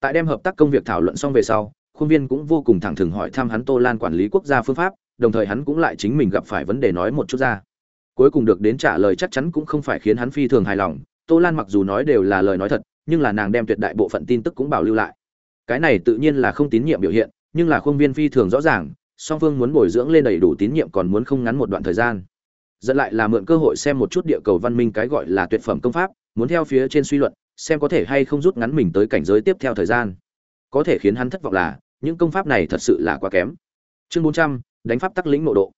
Tại đem hợp tác công việc thảo luận xong về sau, khuôn viên cũng vô cùng thẳng thừng hỏi thăm hắn tô lan quản lý quốc gia phương pháp, đồng thời hắn cũng lại chính mình gặp phải vấn đề nói một chút ra. Cuối cùng được đến trả lời chắc chắn cũng không phải khiến hắn phi thường hài lòng, tô lan mặc dù nói đều là lời nói thật nhưng là nàng đem tuyệt đại bộ phận tin tức cũng bảo lưu lại. Cái này tự nhiên là không tín nhiệm biểu hiện, nhưng là khuôn viên phi thường rõ ràng, song phương muốn bồi dưỡng lên đầy đủ tín nhiệm còn muốn không ngắn một đoạn thời gian. Dẫn lại là mượn cơ hội xem một chút địa cầu văn minh cái gọi là tuyệt phẩm công pháp, muốn theo phía trên suy luận, xem có thể hay không rút ngắn mình tới cảnh giới tiếp theo thời gian. Có thể khiến hắn thất vọng là, những công pháp này thật sự là quá kém. Chương bốn trăm, đánh pháp tắc lĩnh nội độ.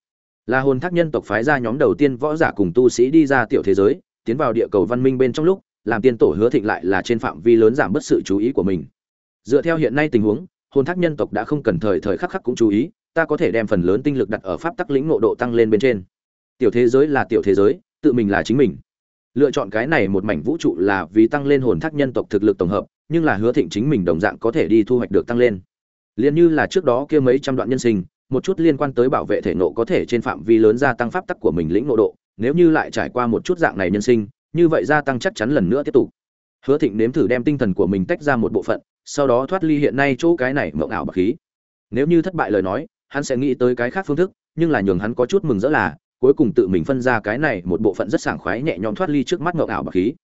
Là hồn thác nhân tộc phái ra nhóm đầu tiên võ giả cùng tu sĩ đi ra tiểu thế giới, tiến vào địa cầu văn minh bên trong lúc làm tiên tổ hứa thịnh lại là trên phạm vi lớn giảm bớt sự chú ý của mình. Dựa theo hiện nay tình huống, hồn thác nhân tộc đã không cần thời thời khắc khắc cũng chú ý, ta có thể đem phần lớn tinh lực đặt ở pháp tắc lĩnh ngộ độ tăng lên bên trên. Tiểu thế giới là tiểu thế giới, tự mình là chính mình. Lựa chọn cái này một mảnh vũ trụ là vì tăng lên hồn thác nhân tộc thực lực tổng hợp, nhưng là hứa thịnh chính mình đồng dạng có thể đi thu hoạch được tăng lên. Liền như là trước đó kia mấy trăm đoạn nhân sinh, một chút liên quan tới bảo vệ thể nộ có thể trên phạm vi lớn gia tăng pháp tắc của mình lĩnh ngộ độ, nếu như lại trải qua một chút dạng này nhân sinh như vậy gia tăng chắc chắn lần nữa tiếp tục. Hứa thịnh nếm thử đem tinh thần của mình tách ra một bộ phận, sau đó thoát ly hiện nay chỗ cái này mộng ảo bạc khí. Nếu như thất bại lời nói, hắn sẽ nghĩ tới cái khác phương thức, nhưng là nhường hắn có chút mừng rỡ là, cuối cùng tự mình phân ra cái này một bộ phận rất sảng khoái nhẹ nhõm thoát ly trước mắt mộng ảo bạc khí.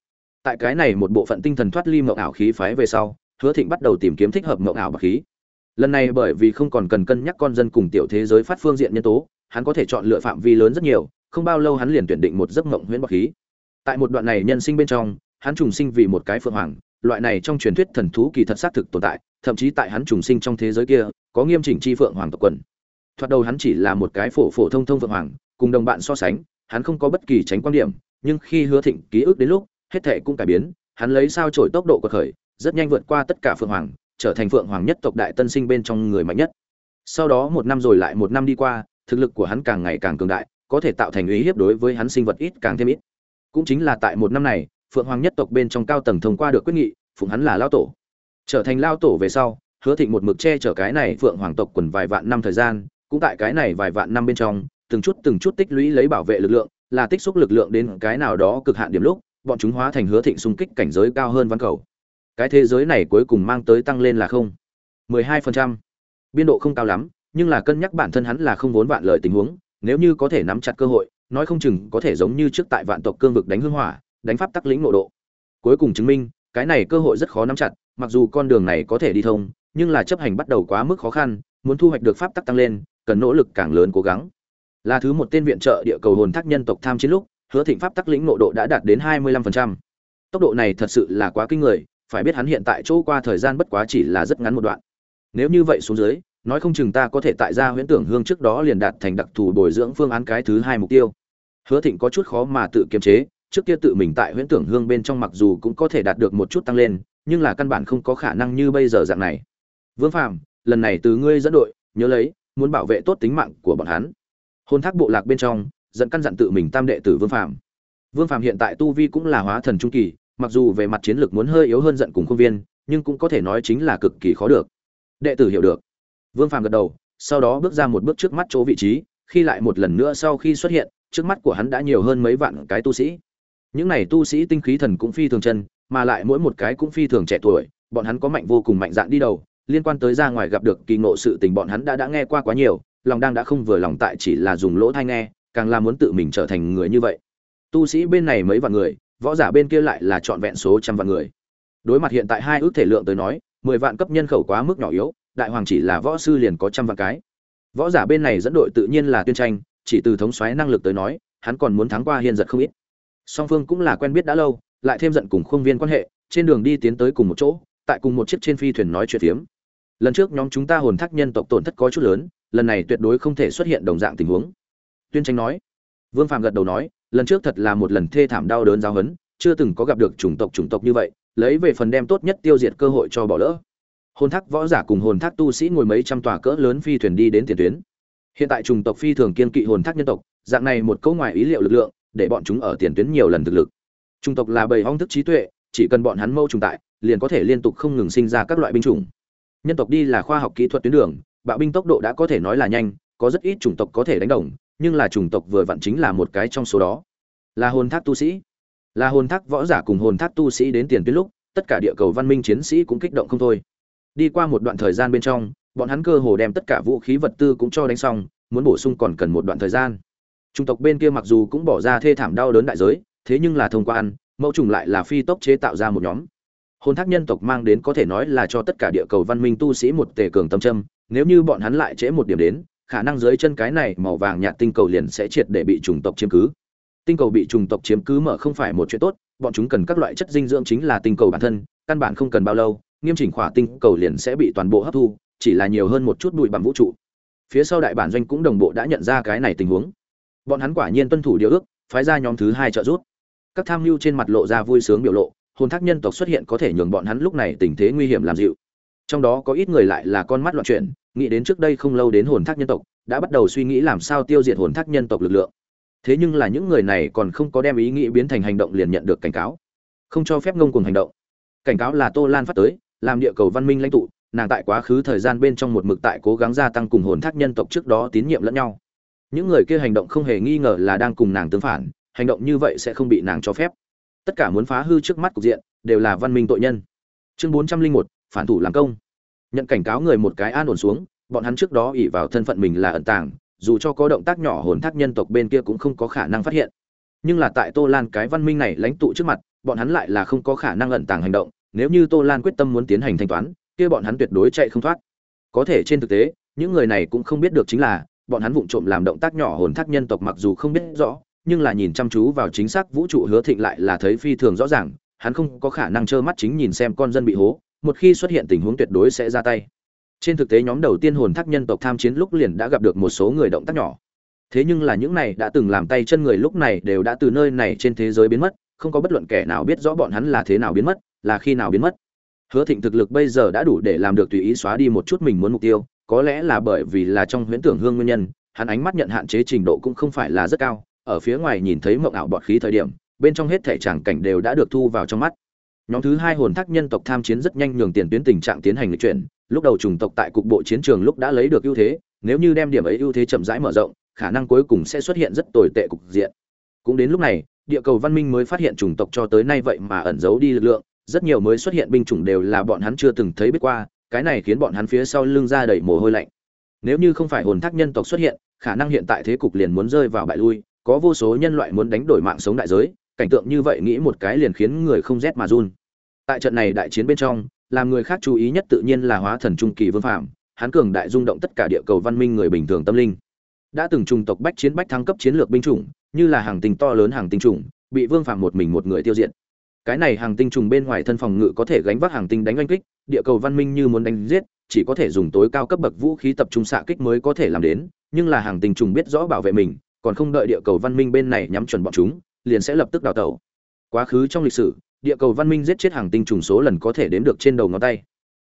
Tại cái này một bộ phận tinh thần thoát ly mộng ảo khí phái về sau, hứa thịnh bắt đầu tìm kiếm thích hợp mộng ảo bạc khí. Lần này bởi vì không còn cần cân nhắc con dân cùng tiểu thế giới phát phương diện nhân tố, hắn có thể chọn lựa phạm vi lớn rất nhiều, không bao lâu hắn liền tuyển định một giấc mộng huyễn bạc khí tại một đoạn này nhân sinh bên trong, hắn trùng sinh vì một cái phượng hoàng, loại này trong truyền thuyết thần thú kỳ thật xác thực tồn tại, thậm chí tại hắn trùng sinh trong thế giới kia, có nghiêm chỉnh chi phượng hoàng tộc quần. Thoạt đầu hắn chỉ là một cái phổ phổ thông thông phượng hoàng, cùng đồng bạn so sánh, hắn không có bất kỳ tránh quan điểm, nhưng khi hứa thịnh ký ức đến lúc, hết thệ cũng cải biến, hắn lấy sao trổi tốc độ của khởi, rất nhanh vượt qua tất cả phượng hoàng, trở thành phượng hoàng nhất tộc đại tân sinh bên trong người mạnh nhất. Sau đó một năm rồi lại một năm đi qua, thực lực của hắn càng ngày càng cường đại, có thể tạo thành uy hiếp đối với hắn sinh vật ít càng thêm ít cũng chính là tại một năm này, phượng hoàng nhất tộc bên trong cao tầng thông qua được quyết nghị, phụng hắn là lao tổ. Trở thành lao tổ về sau, hứa thịnh một mực che chở cái này phượng hoàng tộc quần vài vạn năm thời gian, cũng tại cái này vài vạn năm bên trong, từng chút từng chút tích lũy lấy bảo vệ lực lượng, là tích xúc lực lượng đến cái nào đó cực hạn điểm lúc, bọn chúng hóa thành hứa thịnh xung kích cảnh giới cao hơn văn cầu. Cái thế giới này cuối cùng mang tới tăng lên là không. 12%. biên độ không cao lắm, nhưng là cân nhắc bản thân hắn là không vốn vạn lời tình huống, nếu như có thể nắm chặt cơ hội nói không chừng có thể giống như trước tại vạn tộc cương vực đánh hương hỏa, đánh pháp tắc lĩnh nội độ. Cuối cùng chứng minh, cái này cơ hội rất khó nắm chặt, mặc dù con đường này có thể đi thông, nhưng là chấp hành bắt đầu quá mức khó khăn, muốn thu hoạch được pháp tắc tăng lên, cần nỗ lực càng lớn cố gắng. Là thứ một tên viện trợ địa cầu hồn thác nhân tộc tham chiến lúc, hứa thịnh pháp tắc lĩnh nội độ đã đạt đến 25%. tốc độ này thật sự là quá kinh người, phải biết hắn hiện tại chỗ qua thời gian bất quá chỉ là rất ngắn một đoạn. Nếu như vậy xuống dưới nói không chừng ta có thể tại gia huyễn tưởng hương trước đó liền đạt thành đặc thù bồi dưỡng phương án cái thứ hai mục tiêu. Hứa thịnh có chút khó mà tự kiềm chế, trước kia tự mình tại huyễn tưởng hương bên trong mặc dù cũng có thể đạt được một chút tăng lên, nhưng là căn bản không có khả năng như bây giờ dạng này. Vương phạm lần này từ ngươi dẫn đội, nhớ lấy, muốn bảo vệ tốt tính mạng của bọn hắn. Hôn thác bộ lạc bên trong, dẫn căn dặn tự mình tam đệ tử vương phạm vương phạm hiện tại tu vi cũng là hóa thần trung kỳ, mặc dù về mặt chiến lược muốn hơi yếu hơn giận cùng công viên, nhưng cũng có thể nói chính là cực kỳ khó được. Đệ tử hiểu được vương Phàm gật đầu, sau đó bước ra một bước trước mắt chỗ vị trí, khi lại một lần nữa sau khi xuất hiện, trước mắt của hắn đã nhiều hơn mấy vạn cái tu sĩ. Những này tu sĩ tinh khí thần cũng phi thường chân, mà lại mỗi một cái cũng phi thường trẻ tuổi, bọn hắn có mạnh vô cùng mạnh dạn đi đầu, liên quan tới ra ngoài gặp được kỳ ngộ sự tình bọn hắn đã đã nghe qua quá nhiều, lòng đang đã không vừa lòng tại chỉ là dùng lỗ tai nghe, càng là muốn tự mình trở thành người như vậy. Tu sĩ bên này mấy vạn người, võ giả bên kia lại là trọn vẹn số trăm vạn người. Đối mặt hiện tại hai ước thể lượng tới nói, mười vạn cấp nhân khẩu quá mức nhỏ yếu đại hoàng chỉ là võ sư liền có trăm vạn cái. Võ giả bên này dẫn đội tự nhiên là tuyên tranh, chỉ từ thống soái năng lực tới nói, hắn còn muốn thắng qua hiên giật không ít. Song phương cũng là quen biết đã lâu, lại thêm giận cùng khuôn viên quan hệ, trên đường đi tiến tới cùng một chỗ, tại cùng một chiếc trên phi thuyền nói chuyện phiếm. Lần trước nhóm chúng ta hồn thác nhân tộc tổn thất có chút lớn, lần này tuyệt đối không thể xuất hiện đồng dạng tình huống. Tuyên tranh nói, vương phạm gật đầu nói, lần trước thật là một lần thê thảm đau đớn giáo hấn chưa từng có gặp được chủng tộc chủng tộc như vậy, lấy về phần đem tốt nhất tiêu diệt cơ hội cho bỏ lỡ hồn thác võ giả cùng hồn thác tu sĩ ngồi mấy trăm tòa cỡ lớn phi thuyền đi đến tiền tuyến. Hiện tại trùng tộc phi thường kiên kỵ hồn thác nhân tộc, dạng này một câu ngoài ý liệu lực lượng, để bọn chúng ở tiền tuyến nhiều lần thực lực. Trung tộc là bầy hong thức trí tuệ, chỉ cần bọn hắn mâu trùng tại, liền có thể liên tục không ngừng sinh ra các loại binh chủng. Nhân tộc đi là khoa học kỹ thuật tuyến đường, bạo binh tốc độ đã có thể nói là nhanh, có rất ít chủng tộc có thể đánh đồng, nhưng là chủng tộc vừa vặn chính là một cái trong số đó. Là hồn thác tu sĩ. Là hồn thác võ giả cùng hồn thác tu sĩ đến tiền tuyến lúc, tất cả địa cầu văn minh chiến sĩ cũng kích động không thôi đi qua một đoạn thời gian bên trong, bọn hắn cơ hồ đem tất cả vũ khí vật tư cũng cho đánh xong, muốn bổ sung còn cần một đoạn thời gian. Trung tộc bên kia mặc dù cũng bỏ ra thê thảm đau đớn đại giới, thế nhưng là thông qua ăn, mẫu trùng lại là phi tốc chế tạo ra một nhóm. Hồn thác nhân tộc mang đến có thể nói là cho tất cả địa cầu văn minh tu sĩ một tề cường tâm châm, nếu như bọn hắn lại trễ một điểm đến, khả năng dưới chân cái này màu vàng nhạt tinh cầu liền sẽ triệt để bị trùng tộc chiếm cứ. Tinh cầu bị trùng tộc chiếm cứ mở không phải một chuyện tốt, bọn chúng cần các loại chất dinh dưỡng chính là tinh cầu bản thân, căn bản không cần bao lâu nghiêm chỉnh khỏa tinh cầu liền sẽ bị toàn bộ hấp thu, chỉ là nhiều hơn một chút bụi bằng vũ trụ. Phía sau đại bản doanh cũng đồng bộ đã nhận ra cái này tình huống. Bọn hắn quả nhiên tuân thủ điều ước, phái ra nhóm thứ hai trợ giúp. Các tham mưu trên mặt lộ ra vui sướng biểu lộ, hồn thác nhân tộc xuất hiện có thể nhường bọn hắn lúc này tình thế nguy hiểm làm dịu. Trong đó có ít người lại là con mắt loạn chuyển, nghĩ đến trước đây không lâu đến hồn thác nhân tộc, đã bắt đầu suy nghĩ làm sao tiêu diệt hồn thác nhân tộc lực lượng. Thế nhưng là những người này còn không có đem ý nghĩ biến thành hành động liền nhận được cảnh cáo. Không cho phép ngông cuồng hành động. Cảnh cáo là tô lan phát tới làm địa cầu văn minh lãnh tụ, nàng tại quá khứ thời gian bên trong một mực tại cố gắng gia tăng cùng hồn thác nhân tộc trước đó tín nhiệm lẫn nhau. Những người kia hành động không hề nghi ngờ là đang cùng nàng tương phản, hành động như vậy sẽ không bị nàng cho phép. Tất cả muốn phá hư trước mắt cục diện, đều là văn minh tội nhân. Chương bốn trăm linh một, phản thủ làm công. Nhận cảnh cáo người một cái an ổn xuống, bọn hắn trước đó ỉ vào thân phận mình là ẩn tàng, dù cho có động tác nhỏ hồn thác nhân tộc bên kia cũng không có khả năng phát hiện. Nhưng là tại tô lan cái văn minh này lãnh tụ trước mặt, bọn hắn lại là không có khả năng ẩn tàng hành động nếu như tô lan quyết tâm muốn tiến hành thanh toán, kia bọn hắn tuyệt đối chạy không thoát. Có thể trên thực tế, những người này cũng không biết được chính là, bọn hắn vụng trộm làm động tác nhỏ hồn thác nhân tộc mặc dù không biết rõ, nhưng là nhìn chăm chú vào chính xác vũ trụ hứa thịnh lại là thấy phi thường rõ ràng, hắn không có khả năng trơ mắt chính nhìn xem con dân bị hố, một khi xuất hiện tình huống tuyệt đối sẽ ra tay. Trên thực tế nhóm đầu tiên hồn thác nhân tộc tham chiến lúc liền đã gặp được một số người động tác nhỏ. Thế nhưng là những này đã từng làm tay chân người lúc này đều đã từ nơi này trên thế giới biến mất, không có bất luận kẻ nào biết rõ bọn hắn là thế nào biến mất là khi nào biến mất. Hứa thịnh thực lực bây giờ đã đủ để làm được tùy ý xóa đi một chút mình muốn mục tiêu, có lẽ là bởi vì là trong huyễn tưởng hương nguyên nhân, hắn ánh mắt nhận hạn chế trình độ cũng không phải là rất cao, ở phía ngoài nhìn thấy mộng ảo bọt khí thời điểm, bên trong hết thể tràng cảnh đều đã được thu vào trong mắt. Nhóm thứ hai hồn thác nhân tộc tham chiến rất nhanh nhường tiền tuyến tình trạng tiến hành lịch chuyển, lúc đầu chủng tộc tại cục bộ chiến trường lúc đã lấy được ưu thế, nếu như đem điểm ấy ưu thế chậm rãi mở rộng, khả năng cuối cùng sẽ xuất hiện rất tồi tệ cục diện. Cũng đến lúc này, địa cầu văn minh mới phát hiện chủng tộc cho tới nay vậy mà ẩn giấu đi lực lượng rất nhiều mới xuất hiện binh chủng đều là bọn hắn chưa từng thấy biết qua, cái này khiến bọn hắn phía sau lưng ra đầy mồ hôi lạnh. Nếu như không phải hồn thác nhân tộc xuất hiện, khả năng hiện tại thế cục liền muốn rơi vào bại lui, có vô số nhân loại muốn đánh đổi mạng sống đại giới, cảnh tượng như vậy nghĩ một cái liền khiến người không rét mà run. Tại trận này đại chiến bên trong, làm người khác chú ý nhất tự nhiên là hóa thần trung kỳ vương phạm hắn cường đại rung động tất cả địa cầu văn minh người bình thường tâm linh. Đã từng trùng tộc bách chiến bách thăng cấp chiến lược binh chủng, như là hàng tinh to lớn hàng tinh chủng, bị vương phạm một mình một người tiêu diệt cái này hàng tinh trùng bên ngoài thân phòng ngự có thể gánh vác hàng tinh đánh oanh kích, địa cầu văn minh như muốn đánh giết, chỉ có thể dùng tối cao cấp bậc vũ khí tập trung xạ kích mới có thể làm đến, nhưng là hàng tinh trùng biết rõ bảo vệ mình, còn không đợi địa cầu văn minh bên này nhắm chuẩn bọn chúng, liền sẽ lập tức đào tẩu. Quá khứ trong lịch sử, địa cầu văn minh giết chết hàng tinh trùng số lần có thể đếm được trên đầu ngón tay.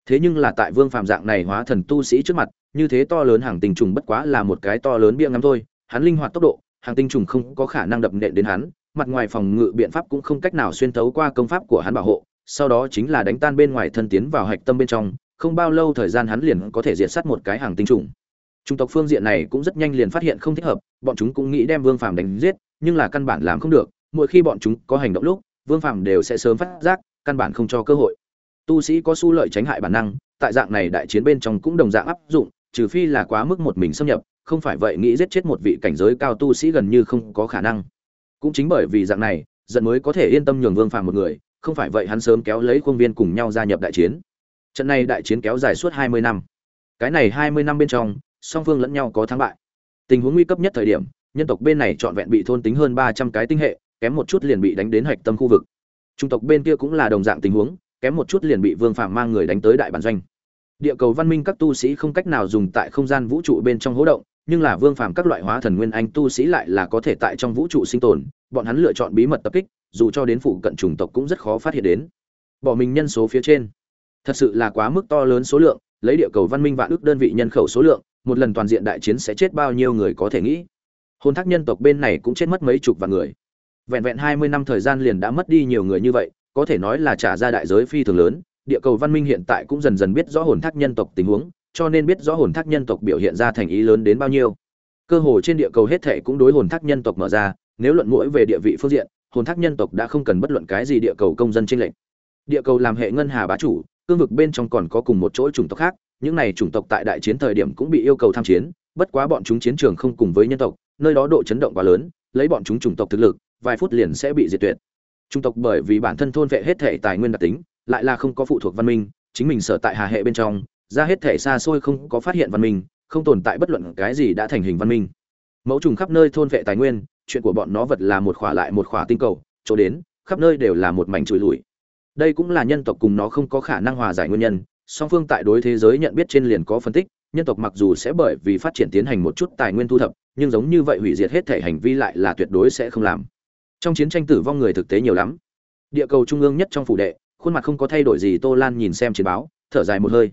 Thế nhưng là tại vương phàm dạng này hóa thần tu sĩ trước mặt, như thế to lớn hàng tinh trùng bất quá là một cái to lớn bia ngắm thôi, hắn linh hoạt tốc độ, hàng tinh trùng không có khả năng đập nện đến hắn mặt ngoài phòng ngự biện pháp cũng không cách nào xuyên thấu qua công pháp của hắn bảo hộ sau đó chính là đánh tan bên ngoài thân tiến vào hạch tâm bên trong không bao lâu thời gian hắn liền có thể diệt sát một cái hàng tinh trùng Trung tộc phương diện này cũng rất nhanh liền phát hiện không thích hợp, bọn chúng cũng nghĩ đem Vương Phàm đánh giết, nhưng là căn bản làm không được, mỗi khi bọn chúng có hành động lúc, Vương Phàm đều sẽ sớm phát giác, căn bản không cho cơ hội. Tu sĩ có xu lợi tránh hại bản năng, tại dạng này đại chiến bên trong cũng đồng dạng áp dụng, trừ phi là quá mức một mình xâm nhập, không phải vậy nghĩ giết chết một vị cảnh giới cao tu sĩ gần như không có khả năng. Cũng chính bởi vì dạng này, dần mới có thể yên tâm nhường Vương Phàm một người, không phải vậy hắn sớm kéo lấy khuôn viên cùng nhau gia nhập đại chiến. Trận này đại chiến kéo dài suốt 20 năm. Cái này 20 năm bên trong, song phương lẫn nhau có thắng bại. Tình huống nguy cấp nhất thời điểm, nhân tộc bên này trọn vẹn bị thôn tính hơn 300 cái tinh hệ, kém một chút liền bị đánh đến hạch tâm khu vực. Trung tộc bên kia cũng là đồng dạng tình huống, kém một chút liền bị Vương Phàm mang người đánh tới đại bản doanh. Địa cầu văn minh các tu sĩ không cách nào dùng tại không gian vũ trụ bên trong hố động, nhưng là Vương Phàm các loại hóa thần nguyên anh tu sĩ lại là có thể tại trong vũ trụ sinh tồn, bọn hắn lựa chọn bí mật tập kích, dù cho đến phụ cận chủng tộc cũng rất khó phát hiện đến. Bỏ mình nhân số phía trên, thật sự là quá mức to lớn số lượng, lấy địa cầu văn minh vạn ước đơn vị nhân khẩu số lượng, một lần toàn diện đại chiến sẽ chết bao nhiêu người có thể nghĩ. Hồn thác nhân tộc bên này cũng chết mất mấy chục vạn người. Vẹn vẹn 20 năm thời gian liền đã mất đi nhiều người như vậy, có thể nói là trả ra đại giới phi thường lớn, địa cầu văn minh hiện tại cũng dần dần biết rõ hồn thác nhân tộc tình huống, cho nên biết rõ hồn thác nhân tộc biểu hiện ra thành ý lớn đến bao nhiêu. Cơ hồ trên địa cầu hết thảy cũng đối hồn thác nhân tộc mở ra, nếu luận mũi về địa vị phương diện, hồn thác nhân tộc đã không cần bất luận cái gì địa cầu công dân trên lệnh. Địa cầu làm hệ ngân hà bá chủ, cương vực bên trong còn có cùng một chỗ chủng tộc khác, những này chủng tộc tại đại chiến thời điểm cũng bị yêu cầu tham chiến, bất quá bọn chúng chiến trường không cùng với nhân tộc, nơi đó độ chấn động quá lớn, lấy bọn chúng chủng tộc thực lực, vài phút liền sẽ bị diệt tuyệt. Chủng tộc bởi vì bản thân thôn vệ hết thể tài nguyên đặc tính, lại là không có phụ thuộc văn minh, chính mình sở tại hà hệ bên trong, ra hết thể xa xôi không có phát hiện văn minh, không tồn tại bất luận cái gì đã thành hình văn minh. Mẫu trùng khắp nơi thôn vệ tài nguyên, chuyện của bọn nó vật là một khỏa lại một khỏa tinh cầu, chỗ đến, khắp nơi đều là một mảnh chùi lủi. Đây cũng là nhân tộc cùng nó không có khả năng hòa giải nguyên nhân, song phương tại đối thế giới nhận biết trên liền có phân tích nhân tộc mặc dù sẽ bởi vì phát triển tiến hành một chút tài nguyên thu thập nhưng giống như vậy hủy diệt hết thể hành vi lại là tuyệt đối sẽ không làm trong chiến tranh tử vong người thực tế nhiều lắm địa cầu trung ương nhất trong phủ đệ khuôn mặt không có thay đổi gì tô lan nhìn xem chiến báo thở dài một hơi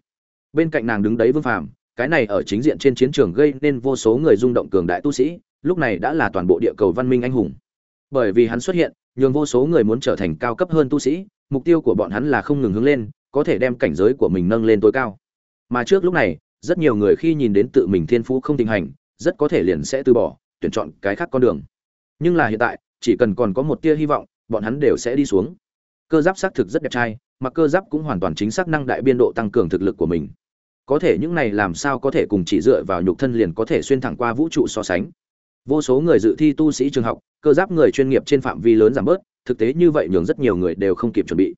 bên cạnh nàng đứng đấy vương phàm, cái này ở chính diện trên chiến trường gây nên vô số người rung động cường đại tu sĩ, lúc này đã là toàn bộ địa cầu văn minh anh hùng. Bởi vì hắn xuất hiện, nhường vô số người muốn trở thành cao cấp hơn tu sĩ, mục tiêu của bọn hắn là không ngừng hướng lên, có thể đem cảnh giới của mình nâng lên tối cao. Mà trước lúc này, rất nhiều người khi nhìn đến tự mình thiên phú không tình hành, rất có thể liền sẽ từ bỏ, tuyển chọn cái khác con đường. Nhưng là hiện tại, chỉ cần còn có một tia hy vọng, bọn hắn đều sẽ đi xuống. Cơ giáp xác thực rất đẹp trai mà cơ giáp cũng hoàn toàn chính xác năng đại biên độ tăng cường thực lực của mình. Có thể những này làm sao có thể cùng chỉ dựa vào nhục thân liền có thể xuyên thẳng qua vũ trụ so sánh. Vô số người dự thi tu sĩ trường học, cơ giáp người chuyên nghiệp trên phạm vi lớn giảm bớt, thực tế như vậy nhường rất nhiều người đều không kịp chuẩn bị.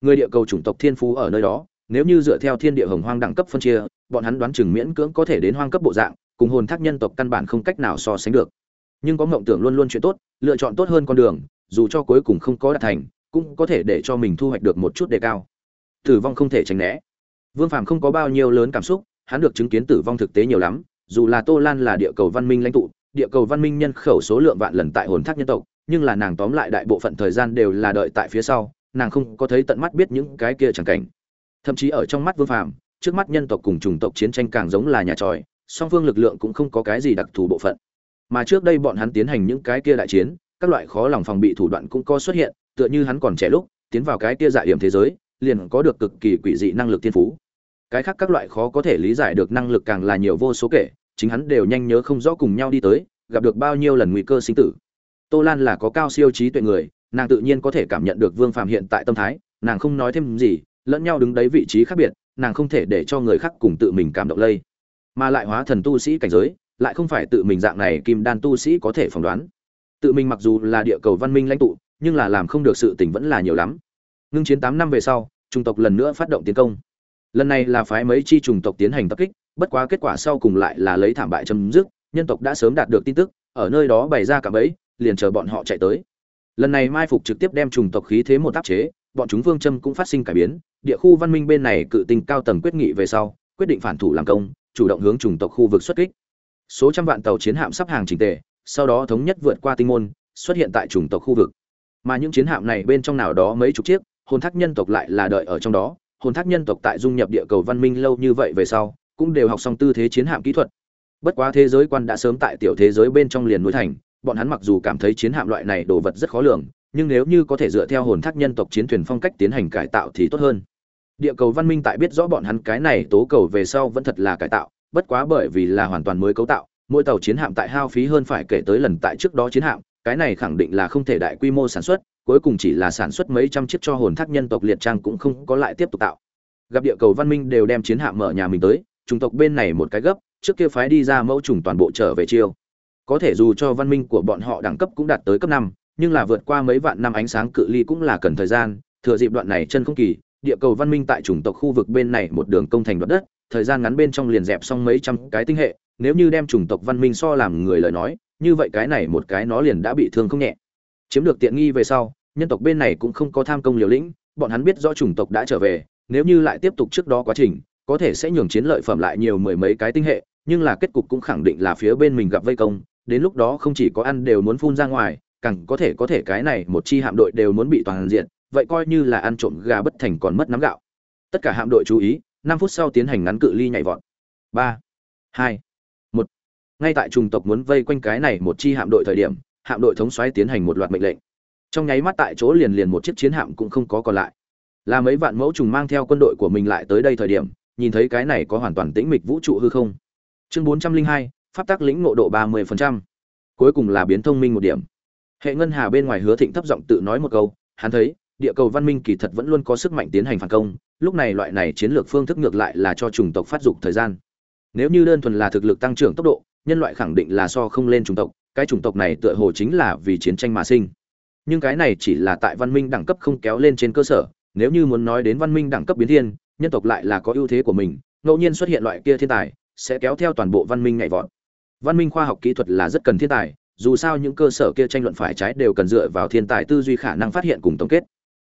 Người địa cầu chủng tộc thiên phú ở nơi đó, nếu như dựa theo thiên địa hồng hoang đẳng cấp phân chia, bọn hắn đoán chừng miễn cưỡng có thể đến hoang cấp bộ dạng, cùng hồn thác nhân tộc căn bản không cách nào so sánh được. Nhưng có mộng tưởng luôn luôn chuyện tốt, lựa chọn tốt hơn con đường, dù cho cuối cùng không có đạt thành cũng có thể để cho mình thu hoạch được một chút đề cao. Tử vong không thể tránh né. Vương phàm không có bao nhiêu lớn cảm xúc, hắn được chứng kiến tử vong thực tế nhiều lắm, dù là tô lan là địa cầu văn minh lãnh tụ, địa cầu văn minh nhân khẩu số lượng vạn lần tại hồn thác nhân tộc, nhưng là nàng tóm lại đại bộ phận thời gian đều là đợi tại phía sau, nàng không có thấy tận mắt biết những cái kia chẳng cảnh. Thậm chí ở trong mắt vương phàm, trước mắt nhân tộc cùng chủng tộc chiến tranh càng giống là nhà tròi, song phương lực lượng cũng không có cái gì đặc thù bộ phận. Mà trước đây bọn hắn tiến hành những cái kia đại chiến các loại khó lòng phòng bị thủ đoạn cũng có xuất hiện, tựa như hắn còn trẻ lúc, tiến vào cái kia dạ điểm thế giới, liền có được cực kỳ quỷ dị năng lực thiên phú. Cái khác các loại khó có thể lý giải được năng lực càng là nhiều vô số kể, chính hắn đều nhanh nhớ không rõ cùng nhau đi tới, gặp được bao nhiêu lần nguy cơ sinh tử. Tô lan là có cao siêu trí tuệ người, nàng tự nhiên có thể cảm nhận được vương phàm hiện tại tâm thái, nàng không nói thêm gì, lẫn nhau đứng đấy vị trí khác biệt, nàng không thể để cho người khác cùng tự mình cảm động lây. Mà lại hóa thần tu sĩ cảnh giới, lại không phải tự mình dạng này kim đan tu sĩ có thể phỏng đoán tự mình mặc dù là địa cầu văn minh lãnh tụ, nhưng là làm không được sự tình vẫn là nhiều lắm. Ngưng chiến tám năm về sau, chủng tộc lần nữa phát động tiến công. Lần này là phái mấy chi chủng tộc tiến hành tập kích, bất quá kết quả sau cùng lại là lấy thảm bại chấm dứt, nhân tộc đã sớm đạt được tin tức, ở nơi đó bày ra cả bẫy, liền chờ bọn họ chạy tới. Lần này mai phục trực tiếp đem chủng tộc khí thế một áp chế, bọn chúng vương châm cũng phát sinh cải biến, địa khu văn minh bên này cự tinh cao tầng quyết nghị về sau, quyết định phản thủ làm công, chủ động hướng chủng tộc khu vực xuất kích. Số trăm vạn tàu chiến hạm sắp hàng trình tề sau đó thống nhất vượt qua tinh môn, xuất hiện tại trùng tộc khu vực. Mà những chiến hạm này bên trong nào đó mấy chục chiếc, hồn thác nhân tộc lại là đợi ở trong đó. Hồn thác nhân tộc tại dung nhập địa cầu văn minh lâu như vậy về sau, cũng đều học xong tư thế chiến hạm kỹ thuật. Bất quá thế giới quan đã sớm tại tiểu thế giới bên trong liền núi thành, bọn hắn mặc dù cảm thấy chiến hạm loại này đồ vật rất khó lường, nhưng nếu như có thể dựa theo hồn thác nhân tộc chiến thuyền phong cách tiến hành cải tạo thì tốt hơn. Địa cầu văn minh tại biết rõ bọn hắn cái này tố cầu về sau vẫn thật là cải tạo, bất quá bởi vì là hoàn toàn mới cấu tạo mỗi tàu chiến hạm tại hao phí hơn phải kể tới lần tại trước đó chiến hạm, cái này khẳng định là không thể đại quy mô sản xuất, cuối cùng chỉ là sản xuất mấy trăm chiếc cho hồn thác nhân tộc liệt trang cũng không có lại tiếp tục tạo. Gặp địa cầu văn minh đều đem chiến hạm mở nhà mình tới, chủng tộc bên này một cái gấp, trước kia phái đi ra mẫu trùng toàn bộ trở về chiêu. Có thể dù cho văn minh của bọn họ đẳng cấp cũng đạt tới cấp năm, nhưng là vượt qua mấy vạn năm ánh sáng cự ly cũng là cần thời gian, thừa dịp đoạn này chân không kỳ, địa cầu văn minh tại chủng tộc khu vực bên này một đường công thành đoạt đất thời gian ngắn bên trong liền dẹp xong mấy trăm cái tinh hệ, nếu như đem chủng tộc văn minh so làm người lời nói, như vậy cái này một cái nó liền đã bị thương không nhẹ. Chiếm được tiện nghi về sau, nhân tộc bên này cũng không có tham công liều lĩnh, bọn hắn biết rõ chủng tộc đã trở về, nếu như lại tiếp tục trước đó quá trình, có thể sẽ nhường chiến lợi phẩm lại nhiều mười mấy cái tinh hệ, nhưng là kết cục cũng khẳng định là phía bên mình gặp vây công, đến lúc đó không chỉ có ăn đều muốn phun ra ngoài, càng có thể có thể cái này một chi hạm đội đều muốn bị toàn diện, vậy coi như là ăn trộm gà bất thành còn mất nắm gạo. Tất cả hạm đội chú ý năm phút sau tiến hành ngắn cự ly nhảy vọt. Ba, hai, một. Ngay tại trùng tộc muốn vây quanh cái này một chi hạm đội thời điểm, hạm đội thống xoáy tiến hành một loạt mệnh lệnh. Trong nháy mắt tại chỗ liền liền một chiếc chiến hạm cũng không có còn lại. Là mấy vạn mẫu trùng mang theo quân đội của mình lại tới đây thời điểm, nhìn thấy cái này có hoàn toàn tĩnh mịch vũ trụ hư không. Chương bốn trăm linh hai, pháp tắc lĩnh ngộ độ ba mươi cuối cùng là biến thông minh một điểm. Hệ ngân hà bên ngoài hứa thịnh thấp giọng tự nói một câu, hắn thấy, địa cầu văn minh kỳ thật vẫn luôn có sức mạnh tiến hành phản công lúc này loại này chiến lược phương thức ngược lại là cho chủng tộc phát dục thời gian. Nếu như đơn thuần là thực lực tăng trưởng tốc độ, nhân loại khẳng định là so không lên chủng tộc, cái chủng tộc này tựa hồ chính là vì chiến tranh mà sinh. Nhưng cái này chỉ là tại văn minh đẳng cấp không kéo lên trên cơ sở, nếu như muốn nói đến văn minh đẳng cấp biến thiên, nhân tộc lại là có ưu thế của mình, ngẫu nhiên xuất hiện loại kia thiên tài, sẽ kéo theo toàn bộ văn minh nhảy vọt. Văn minh khoa học kỹ thuật là rất cần thiên tài, dù sao những cơ sở kia tranh luận phải trái đều cần dựa vào thiên tài tư duy khả năng phát hiện cùng tổng kết.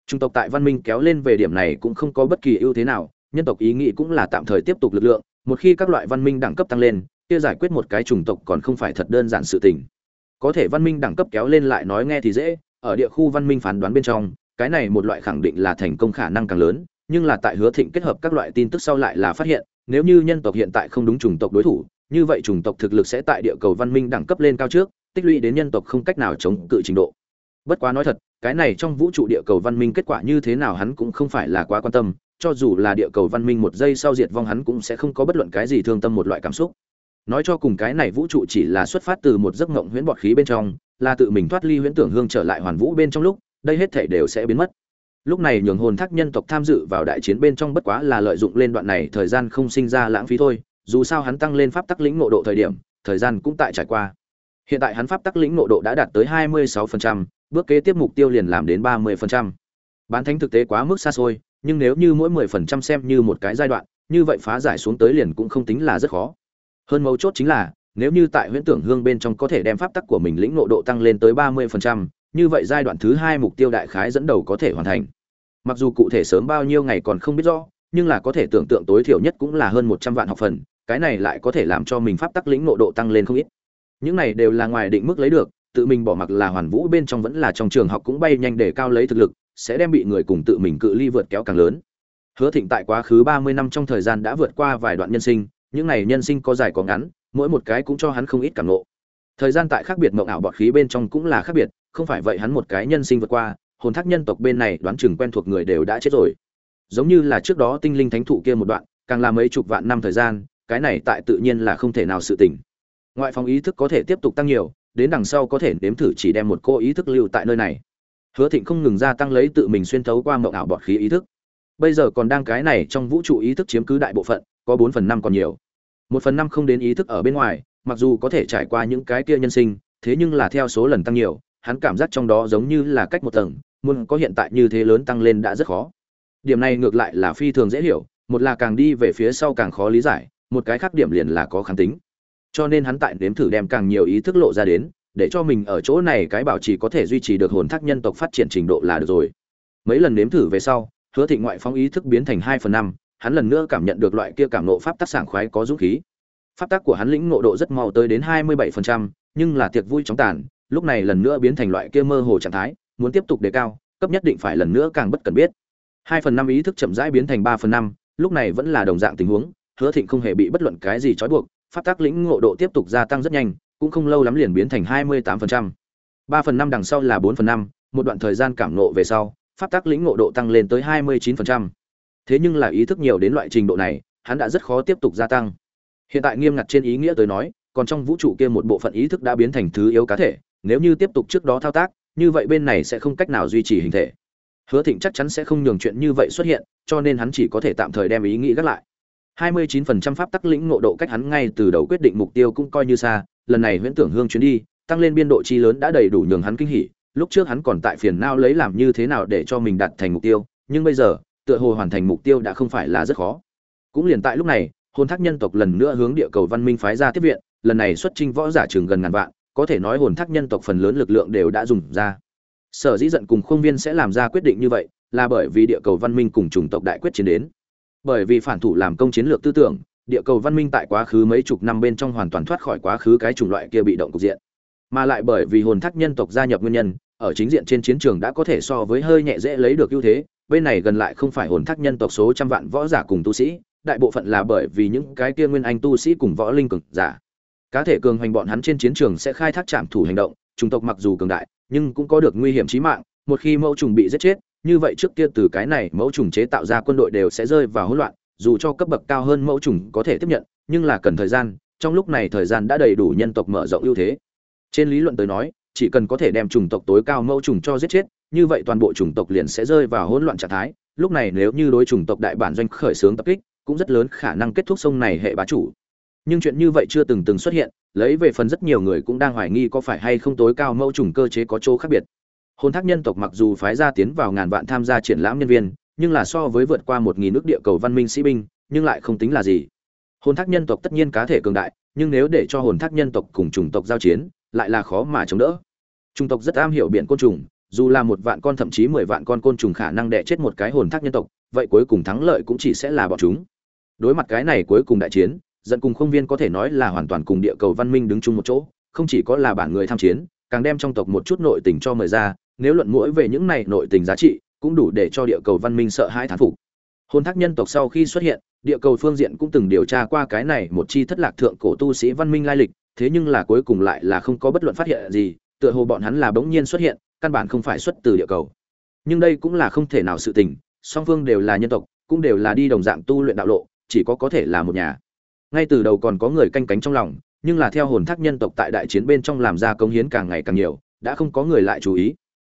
Trung tộc tại văn minh kéo lên về điểm này cũng không có bất kỳ ưu thế nào, nhân tộc ý nghĩ cũng là tạm thời tiếp tục lực lượng, một khi các loại văn minh đẳng cấp tăng lên, kia giải quyết một cái chủng tộc còn không phải thật đơn giản sự tình. Có thể văn minh đẳng cấp kéo lên lại nói nghe thì dễ, ở địa khu văn minh phán đoán bên trong, cái này một loại khẳng định là thành công khả năng càng lớn, nhưng là tại Hứa Thịnh kết hợp các loại tin tức sau lại là phát hiện, nếu như nhân tộc hiện tại không đúng chủng tộc đối thủ, như vậy chủng tộc thực lực sẽ tại địa cầu văn minh đẳng cấp lên cao trước, tích lũy đến nhân tộc không cách nào chống cự trình độ. Bất quá nói thật, cái này trong vũ trụ địa cầu văn minh kết quả như thế nào hắn cũng không phải là quá quan tâm cho dù là địa cầu văn minh một giây sau diệt vong hắn cũng sẽ không có bất luận cái gì thương tâm một loại cảm xúc. Nói cho cùng cái này vũ trụ chỉ là xuất phát từ một giấc ngộng huyễn bọt khí bên trong là tự mình thoát ly huyễn tưởng hương trở lại hoàn vũ bên trong lúc đây hết thể đều sẽ biến mất. Lúc này nhường hồn thác nhân tộc tham dự vào đại chiến bên trong bất quá là lợi dụng lên đoạn này thời gian không sinh ra lãng phí thôi dù sao hắn tăng lên pháp tắc lĩnh nộ độ thời điểm thời gian cũng tại trải qua. Hiện tại hắn pháp tắc lĩnh nộ độ đã đạt tới 26%, bước kế tiếp mục tiêu liền làm đến ba mươi phần trăm. Bán thánh thực tế quá mức xa xôi, nhưng nếu như mỗi mười phần trăm xem như một cái giai đoạn, như vậy phá giải xuống tới liền cũng không tính là rất khó. Hơn mấu chốt chính là, nếu như tại huyễn tưởng hương bên trong có thể đem pháp tắc của mình lĩnh ngộ độ tăng lên tới ba mươi phần trăm, như vậy giai đoạn thứ hai mục tiêu đại khái dẫn đầu có thể hoàn thành. Mặc dù cụ thể sớm bao nhiêu ngày còn không biết rõ, nhưng là có thể tưởng tượng tối thiểu nhất cũng là hơn một trăm vạn học phần, cái này lại có thể làm cho mình pháp tắc lĩnh ngộ độ tăng lên không ít. Những này đều là ngoài định mức lấy được tự mình bỏ mặc là hoàn vũ bên trong vẫn là trong trường học cũng bay nhanh để cao lấy thực lực, sẽ đem bị người cùng tự mình cự ly vượt kéo càng lớn. Hứa thịnh tại quá khứ ba mươi năm trong thời gian đã vượt qua vài đoạn nhân sinh, những này nhân sinh có dài có ngắn, mỗi một cái cũng cho hắn không ít cảm lộ thời gian tại khác biệt mộng ảo bọt khí bên trong cũng là khác biệt, không phải vậy hắn một cái nhân sinh vượt qua, hồn thác nhân tộc bên này đoán chừng quen thuộc người đều đã chết rồi. Giống như là trước đó tinh linh thánh thụ kia một đoạn, càng là mấy chục vạn năm thời gian, cái này tại tự nhiên là không thể nào sự tỉnh. Ngoại phòng ý thức có thể tiếp tục tăng nhiều đến đằng sau có thể nếm thử chỉ đem một cô ý thức lưu tại nơi này. Hứa thịnh không ngừng gia tăng lấy tự mình xuyên thấu qua mộng ảo bọt khí ý thức. Bây giờ còn đang cái này trong vũ trụ ý thức chiếm cứ đại bộ phận, có bốn phần năm còn nhiều. Một phần năm không đến ý thức ở bên ngoài, mặc dù có thể trải qua những cái kia nhân sinh, thế nhưng là theo số lần tăng nhiều, hắn cảm giác trong đó giống như là cách một tầng, muốn có hiện tại như thế lớn tăng lên đã rất khó. Điểm này ngược lại là phi thường dễ hiểu, một là càng đi về phía sau càng khó lý giải, một cái khác điểm liền là có kháng tính cho nên hắn tại nếm thử đem càng nhiều ý thức lộ ra đến, để cho mình ở chỗ này cái bảo trì có thể duy trì được hồn thác nhân tộc phát triển trình độ là được rồi. Mấy lần nếm thử về sau, hứa thị ngoại phóng ý thức biến thành hai phần năm, hắn lần nữa cảm nhận được loại kia cảm nộ pháp tác sảng khoái có dũng khí. Pháp tác của hắn lĩnh ngộ độ rất mau tới đến hai mươi bảy phần trăm, nhưng là tiệc vui chóng tàn, lúc này lần nữa biến thành loại kia mơ hồ trạng thái, muốn tiếp tục đề cao, cấp nhất định phải lần nữa càng bất cần biết. Hai phần năm ý thức chậm rãi biến thành ba phần năm, lúc này vẫn là đồng dạng tình huống, hứa thịnh không hề bị bất luận cái gì trói buộc pháp tác lĩnh ngộ độ tiếp tục gia tăng rất nhanh, cũng không lâu lắm liền biến thành hai mươi tám phần trăm. Ba phần năm đằng sau là 4 phần năm, một đoạn thời gian cảm nộ về sau, pháp tác lĩnh ngộ độ tăng lên tới hai mươi chín phần trăm. Thế nhưng là ý thức nhiều đến loại trình độ này, hắn đã rất khó tiếp tục gia tăng. Hiện tại nghiêm ngặt trên ý nghĩa tới nói, còn trong vũ trụ kia một bộ phận ý thức đã biến thành thứ yếu cá thể, nếu như tiếp tục trước đó thao tác, như vậy bên này sẽ không cách nào duy trì hình thể. Hứa thịnh chắc chắn sẽ không nhường chuyện như vậy xuất hiện, cho nên hắn chỉ có thể tạm thời đem ý nghĩ gác lại. 29% pháp tắc lĩnh ngộ độ cách hắn ngay từ đầu quyết định mục tiêu cũng coi như xa, lần này huyễn tưởng hương chuyến đi, tăng lên biên độ chi lớn đã đầy đủ nhường hắn kinh hỉ, lúc trước hắn còn tại phiền não lấy làm như thế nào để cho mình đạt thành mục tiêu, nhưng bây giờ, tựa hồ hoàn thành mục tiêu đã không phải là rất khó. Cũng liền tại lúc này, hồn thác nhân tộc lần nữa hướng địa cầu văn minh phái ra tiếp viện, lần này xuất trình võ giả trường gần ngàn vạn, có thể nói hồn thác nhân tộc phần lớn lực lượng đều đã dùng ra. Sở dĩ giận cùng Khương viên sẽ làm ra quyết định như vậy, là bởi vì địa cầu văn minh cùng chủng tộc đại quyết chiến đến bởi vì phản thủ làm công chiến lược tư tưởng, địa cầu văn minh tại quá khứ mấy chục năm bên trong hoàn toàn thoát khỏi quá khứ cái chủng loại kia bị động cục diện. Mà lại bởi vì hồn thác nhân tộc gia nhập nguyên nhân, ở chính diện trên chiến trường đã có thể so với hơi nhẹ dễ lấy được ưu thế, bên này gần lại không phải hồn thác nhân tộc số trăm vạn võ giả cùng tu sĩ, đại bộ phận là bởi vì những cái kia nguyên anh tu sĩ cùng võ linh cực giả. Cá thể cường hành bọn hắn trên chiến trường sẽ khai thác trạm thủ hành động, chủng tộc mặc dù cường đại, nhưng cũng có được nguy hiểm chí mạng, một khi mẫu trùng bị giết chết như vậy trước kia từ cái này mẫu trùng chế tạo ra quân đội đều sẽ rơi vào hỗn loạn, dù cho cấp bậc cao hơn mẫu trùng có thể tiếp nhận, nhưng là cần thời gian, trong lúc này thời gian đã đầy đủ nhân tộc mở rộng ưu thế. Trên lý luận tới nói, chỉ cần có thể đem chủng tộc tối cao mẫu trùng cho giết chết, như vậy toàn bộ chủng tộc liền sẽ rơi vào hỗn loạn trạng thái. Lúc này nếu như đối chủng tộc đại bản doanh khởi xướng tập kích, cũng rất lớn khả năng kết thúc sông này hệ bá chủ. Nhưng chuyện như vậy chưa từng từng xuất hiện, lấy về phần rất nhiều người cũng đang hoài nghi có phải hay không tối cao mẫu trùng cơ chế có chỗ khác biệt hồn thác nhân tộc mặc dù phái ra tiến vào ngàn vạn tham gia triển lãm nhân viên, nhưng là so với vượt qua một nghìn nước địa cầu văn minh sĩ binh, nhưng lại không tính là gì. Hồn thác nhân tộc tất nhiên cá thể cường đại, nhưng nếu để cho hồn thác nhân tộc cùng chủng tộc giao chiến, lại là khó mà chống đỡ. Chủng tộc rất am hiểu biển côn trùng, dù là một vạn con thậm chí mười vạn con côn trùng khả năng đẻ chết một cái hồn thác nhân tộc, vậy cuối cùng thắng lợi cũng chỉ sẽ là bọn chúng. Đối mặt cái này cuối cùng đại chiến, dẫn cùng không viên có thể nói là hoàn toàn cùng địa cầu văn minh đứng chung một chỗ, không chỉ có là bản người tham chiến càng đem trong tộc một chút nội tình cho mời ra, nếu luận mũi về những này nội tình giá trị, cũng đủ để cho địa cầu văn minh sợ hãi thán phục. Hôn thác nhân tộc sau khi xuất hiện, địa cầu phương diện cũng từng điều tra qua cái này một chi thất lạc thượng cổ tu sĩ văn minh lai lịch, thế nhưng là cuối cùng lại là không có bất luận phát hiện gì, tựa hồ bọn hắn là bỗng nhiên xuất hiện, căn bản không phải xuất từ địa cầu. Nhưng đây cũng là không thể nào sự tình, song phương đều là nhân tộc, cũng đều là đi đồng dạng tu luyện đạo lộ, chỉ có có thể là một nhà. Ngay từ đầu còn có người canh cánh trong lòng nhưng là theo hồn thác nhân tộc tại đại chiến bên trong làm ra công hiến càng ngày càng nhiều, đã không có người lại chú ý.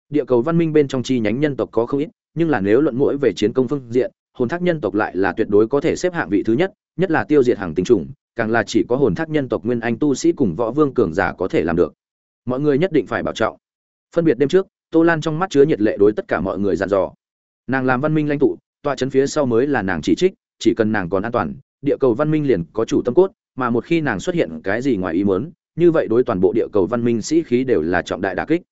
Địa cầu văn minh bên trong chi nhánh nhân tộc có không ít, nhưng là nếu luận mũi về chiến công phương diện, hồn thác nhân tộc lại là tuyệt đối có thể xếp hạng vị thứ nhất nhất là tiêu diệt hàng tinh trùng, càng là chỉ có hồn thác nhân tộc nguyên anh tu sĩ cùng võ vương cường giả có thể làm được. Mọi người nhất định phải bảo trọng. Phân biệt đêm trước, tô lan trong mắt chứa nhiệt lệ đối tất cả mọi người dặn dò. Nàng làm văn minh lãnh tụ, tọa chấn phía sau mới là nàng chỉ trích, chỉ cần nàng còn an toàn, địa cầu văn minh liền có chủ tâm cốt mà một khi nàng xuất hiện cái gì ngoài ý muốn, như vậy đối toàn bộ địa cầu văn minh sĩ khí đều là trọng đại đả kích.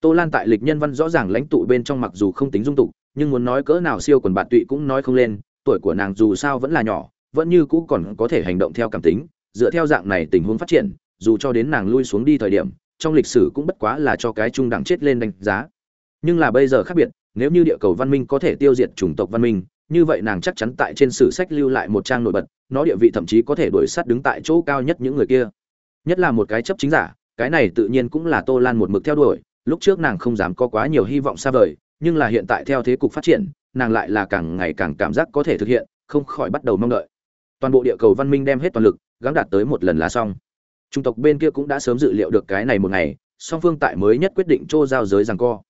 Tô lan tại lịch nhân văn rõ ràng lãnh tụ bên trong mặc dù không tính dung tục, nhưng muốn nói cỡ nào siêu quần bạn tụy cũng nói không lên, tuổi của nàng dù sao vẫn là nhỏ, vẫn như cũ còn có thể hành động theo cảm tính, dựa theo dạng này tình huống phát triển, dù cho đến nàng lui xuống đi thời điểm, trong lịch sử cũng bất quá là cho cái trung đẳng chết lên đánh giá. Nhưng là bây giờ khác biệt, nếu như địa cầu văn minh có thể tiêu diệt chủng tộc văn minh như vậy nàng chắc chắn tại trên sử sách lưu lại một trang nổi bật, nó địa vị thậm chí có thể đuổi sát đứng tại chỗ cao nhất những người kia. Nhất là một cái chấp chính giả, cái này tự nhiên cũng là tô lan một mực theo đuổi, lúc trước nàng không dám có quá nhiều hy vọng xa vời, nhưng là hiện tại theo thế cục phát triển, nàng lại là càng ngày càng cảm giác có thể thực hiện, không khỏi bắt đầu mong đợi. Toàn bộ địa cầu văn minh đem hết toàn lực, gắng đạt tới một lần là xong. Trung tộc bên kia cũng đã sớm dự liệu được cái này một ngày, song phương tại mới nhất quyết định chô giao giới rằng co.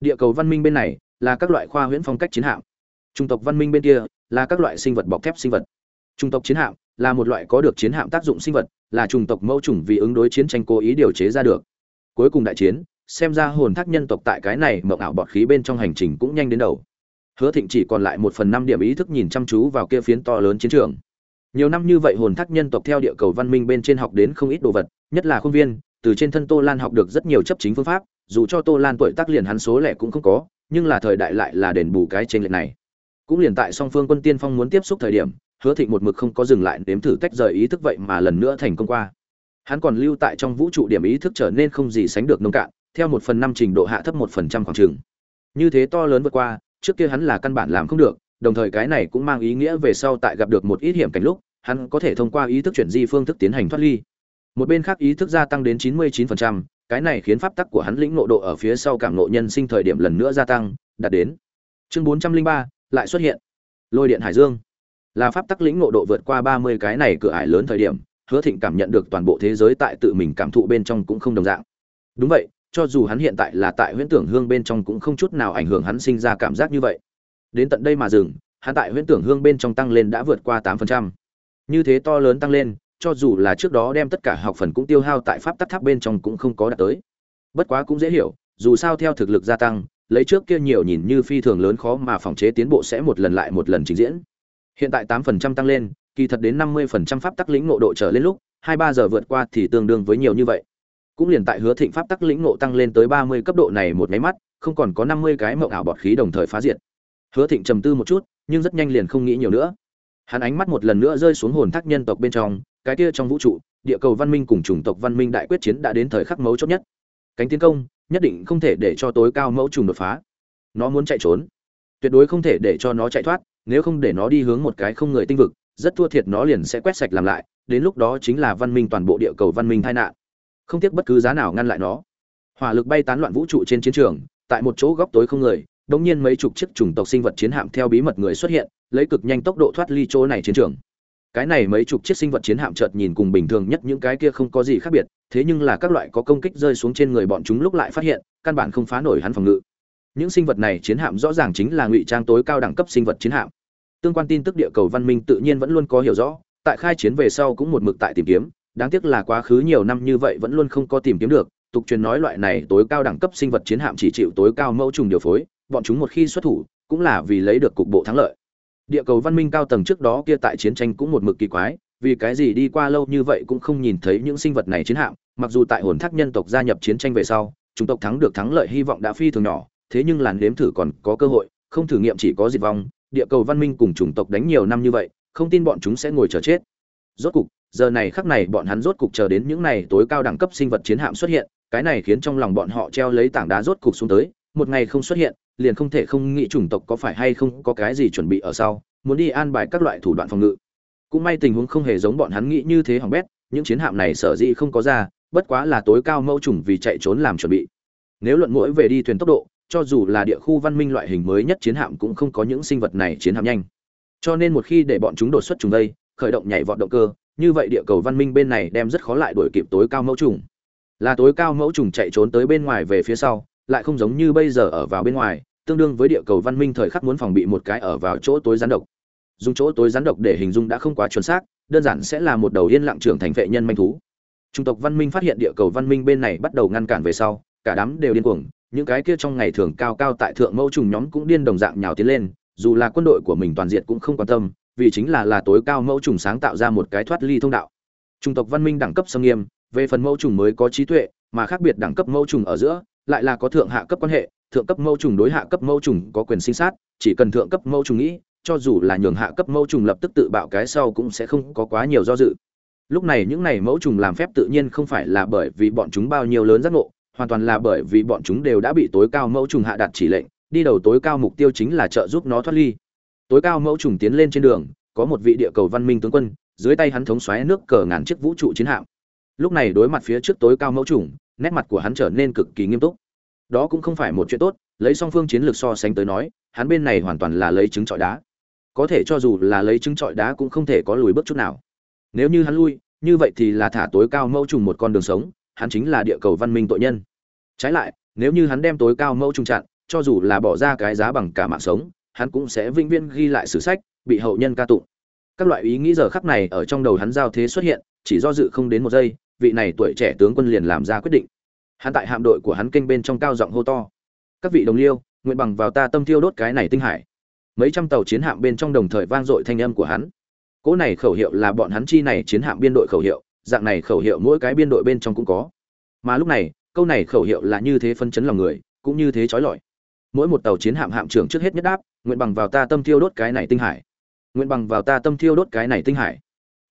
Địa cầu văn minh bên này là các loại khoa huyễn phong cách chiến hạm trung tộc văn minh bên kia là các loại sinh vật bọc thép sinh vật. Trung tộc chiến hạm là một loại có được chiến hạm tác dụng sinh vật, là chủng tộc mẫu chủng vì ứng đối chiến tranh cố ý điều chế ra được. Cuối cùng đại chiến, xem ra hồn thác nhân tộc tại cái này mộng ảo bọt khí bên trong hành trình cũng nhanh đến đầu. Hứa thịnh chỉ còn lại một phần năm điểm ý thức nhìn chăm chú vào kia phiến to lớn chiến trường. Nhiều năm như vậy hồn thác nhân tộc theo địa cầu văn minh bên trên học đến không ít đồ vật, nhất là khuôn viên, từ trên thân tô lan học được rất nhiều chấp chính phương pháp, dù cho tô lan tuổi tác liền hắn số lẻ cũng không có, nhưng là thời đại lại là đền bù cái trên lệch này cũng liền tại song phương quân tiên phong muốn tiếp xúc thời điểm hứa thịnh một mực không có dừng lại nếm thử tách rời ý thức vậy mà lần nữa thành công qua. Hắn còn lưu tại trong vũ trụ điểm ý thức trở nên không gì sánh được nông cạn theo một phần năm trình độ hạ thấp một phần trăm khoảng trừng như thế to lớn vượt qua trước kia hắn là căn bản làm không được đồng thời cái này cũng mang ý nghĩa về sau tại gặp được một ít hiểm cảnh lúc hắn có thể thông qua ý thức chuyển di phương thức tiến hành thoát ly. Một bên khác ý thức gia tăng đến 99%, cái này khiến pháp tắc của hắn lĩnh ngộ độ ở phía sau cảm ngộ nhân sinh thời điểm lần nữa gia tăng đạt đến. Chương 403, lại xuất hiện. Lôi điện hải dương. Là pháp tắc lĩnh ngộ độ vượt qua 30 cái này cửa ải lớn thời điểm, hứa thịnh cảm nhận được toàn bộ thế giới tại tự mình cảm thụ bên trong cũng không đồng dạng. Đúng vậy, cho dù hắn hiện tại là tại huyễn tưởng hương bên trong cũng không chút nào ảnh hưởng hắn sinh ra cảm giác như vậy. Đến tận đây mà dừng, hắn tại huyễn tưởng hương bên trong tăng lên đã vượt qua tám phần trăm. Như thế to lớn tăng lên, cho dù là trước đó đem tất cả học phần cũng tiêu hao tại pháp tắc tháp bên trong cũng không có đạt tới. Bất quá cũng dễ hiểu, dù sao theo thực lực gia tăng lấy trước kia nhiều nhìn như phi thường lớn khó mà phòng chế tiến bộ sẽ một lần lại một lần trình diễn. Hiện tại 8% tăng lên, kỳ thật đến 50% pháp tắc lĩnh ngộ độ trở lên lúc, hai ba giờ vượt qua thì tương đương với nhiều như vậy. Cũng liền tại hứa thịnh pháp tắc lĩnh ngộ tăng lên tới 30 cấp độ này một máy mắt, không còn có 50 cái mộng ảo bọt khí đồng thời phá diệt. Hứa thịnh trầm tư một chút, nhưng rất nhanh liền không nghĩ nhiều nữa. Hắn ánh mắt một lần nữa rơi xuống hồn thác nhân tộc bên trong, cái kia trong vũ trụ, địa cầu văn minh cùng chủng tộc văn minh đại quyết chiến đã đến thời khắc mấu chốt nhất. Cánh tiến công nhất định không thể để cho tối cao mẫu trùng đột phá. Nó muốn chạy trốn. Tuyệt đối không thể để cho nó chạy thoát, nếu không để nó đi hướng một cái không người tinh vực, rất thua thiệt nó liền sẽ quét sạch làm lại, đến lúc đó chính là văn minh toàn bộ địa cầu văn minh tai nạn. Không tiếc bất cứ giá nào ngăn lại nó. Hỏa lực bay tán loạn vũ trụ trên chiến trường, tại một chỗ góc tối không người đống nhiên mấy chục chiếc chủng tộc sinh vật chiến hạm theo bí mật người xuất hiện, lấy cực nhanh tốc độ thoát ly chỗ này chiến trường cái này mấy chục chiếc sinh vật chiến hạm chợt nhìn cùng bình thường nhất những cái kia không có gì khác biệt, thế nhưng là các loại có công kích rơi xuống trên người bọn chúng lúc lại phát hiện, căn bản không phá nổi hắn phòng ngự. Những sinh vật này chiến hạm rõ ràng chính là ngụy trang tối cao đẳng cấp sinh vật chiến hạm. Tương quan tin tức địa cầu văn minh tự nhiên vẫn luôn có hiểu rõ, tại khai chiến về sau cũng một mực tại tìm kiếm, đáng tiếc là quá khứ nhiều năm như vậy vẫn luôn không có tìm kiếm được, tục truyền nói loại này tối cao đẳng cấp sinh vật chiến hạm chỉ chịu tối cao mẫu trùng điều phối, bọn chúng một khi xuất thủ, cũng là vì lấy được cục bộ thắng lợi địa cầu văn minh cao tầng trước đó kia tại chiến tranh cũng một mực kỳ quái, vì cái gì đi qua lâu như vậy cũng không nhìn thấy những sinh vật này chiến hạm, mặc dù tại hồn thác nhân tộc gia nhập chiến tranh về sau chúng tộc thắng được thắng lợi hy vọng đã phi thường nhỏ, thế nhưng làn đếm thử còn có cơ hội, không thử nghiệm chỉ có diệt vong, địa cầu văn minh cùng chủng tộc đánh nhiều năm như vậy, không tin bọn chúng sẽ ngồi chờ chết. Rốt cục, giờ này khắc này bọn hắn rốt cục chờ đến những này tối cao đẳng cấp sinh vật chiến hạm xuất hiện, cái này khiến trong lòng bọn họ treo lấy tảng đá rốt cục xuống tới một ngày không xuất hiện, liền không thể không nghĩ chủng tộc có phải hay không có cái gì chuẩn bị ở sau, muốn đi an bài các loại thủ đoạn phòng ngự. Cũng may tình huống không hề giống bọn hắn nghĩ như thế hỏng bét, những chiến hạm này sở dĩ không có ra, bất quá là tối cao mẫu trùng vì chạy trốn làm chuẩn bị. Nếu luận mũi về đi thuyền tốc độ, cho dù là địa khu văn minh loại hình mới nhất chiến hạm cũng không có những sinh vật này chiến hạm nhanh. Cho nên một khi để bọn chúng đột xuất trùng đây, khởi động nhảy vọt động cơ, như vậy địa cầu văn minh bên này đem rất khó lại đuổi kịp tối cao mẫu trùng là tối cao mẫu trùng chạy trốn tới bên ngoài về phía sau lại không giống như bây giờ ở vào bên ngoài, tương đương với địa cầu văn minh thời khắc muốn phòng bị một cái ở vào chỗ tối rắn độc. Dùng chỗ tối rắn độc để hình dung đã không quá chuẩn xác, đơn giản sẽ là một đầu yên lặng trưởng thành vệ nhân manh thú. Trung tộc văn minh phát hiện địa cầu văn minh bên này bắt đầu ngăn cản về sau, cả đám đều điên cuồng, những cái kia trong ngày thường cao cao tại thượng mẫu trùng nhóm cũng điên đồng dạng nhào tiến lên, dù là quân đội của mình toàn diện cũng không quan tâm, vì chính là là tối cao mẫu trùng sáng tạo ra một cái thoát ly thông đạo. Trung tộc văn minh đẳng cấp sâm nghiêm, về phần mẫu trùng mới có trí tuệ, mà khác biệt đẳng cấp mẫu trùng ở giữa lại là có thượng hạ cấp quan hệ, thượng cấp mẫu trùng đối hạ cấp mẫu trùng có quyền sinh sát, chỉ cần thượng cấp mẫu trùng nghĩ, cho dù là nhường hạ cấp mẫu trùng lập tức tự bạo cái sau cũng sẽ không có quá nhiều do dự. Lúc này những này mẫu trùng làm phép tự nhiên không phải là bởi vì bọn chúng bao nhiêu lớn giác ngộ, hoàn toàn là bởi vì bọn chúng đều đã bị tối cao mẫu trùng hạ đặt chỉ lệnh, đi đầu tối cao mục tiêu chính là trợ giúp nó thoát ly. Tối cao mẫu trùng tiến lên trên đường, có một vị địa cầu văn minh tướng quân, dưới tay hắn thống xoáy nước cờ ngàn chiếc vũ trụ chiến hạm. Lúc này đối mặt phía trước tối cao mẫu trùng nét mặt của hắn trở nên cực kỳ nghiêm túc. Đó cũng không phải một chuyện tốt, lấy song phương chiến lược so sánh tới nói, hắn bên này hoàn toàn là lấy trứng trọi đá. Có thể cho dù là lấy trứng trọi đá cũng không thể có lùi bước chút nào. Nếu như hắn lui, như vậy thì là thả tối cao mẫu trùng một con đường sống, hắn chính là địa cầu văn minh tội nhân. Trái lại, nếu như hắn đem tối cao mẫu trùng chặn, cho dù là bỏ ra cái giá bằng cả mạng sống, hắn cũng sẽ vĩnh viễn ghi lại sử sách, bị hậu nhân ca tụng. Các loại ý nghĩ giờ khắc này ở trong đầu hắn giao thế xuất hiện, chỉ do dự không đến một giây vị này tuổi trẻ tướng quân liền làm ra quyết định. Hắn tại hạm đội của hắn kênh bên trong cao giọng hô to. Các vị đồng liêu, nguyện bằng vào ta tâm thiêu đốt cái này tinh hải. Mấy trăm tàu chiến hạm bên trong đồng thời vang dội thanh âm của hắn. Cỗ này khẩu hiệu là bọn hắn chi này chiến hạm biên đội khẩu hiệu, dạng này khẩu hiệu mỗi cái biên đội bên trong cũng có. Mà lúc này, câu này khẩu hiệu là như thế phân chấn lòng người, cũng như thế trói lọi. Mỗi một tàu chiến hạm hạm trưởng trước hết nhất đáp, nguyện bằng vào ta tâm thiêu đốt cái này tinh hải. Nguyện bằng vào ta tâm thiêu đốt cái này tinh hải.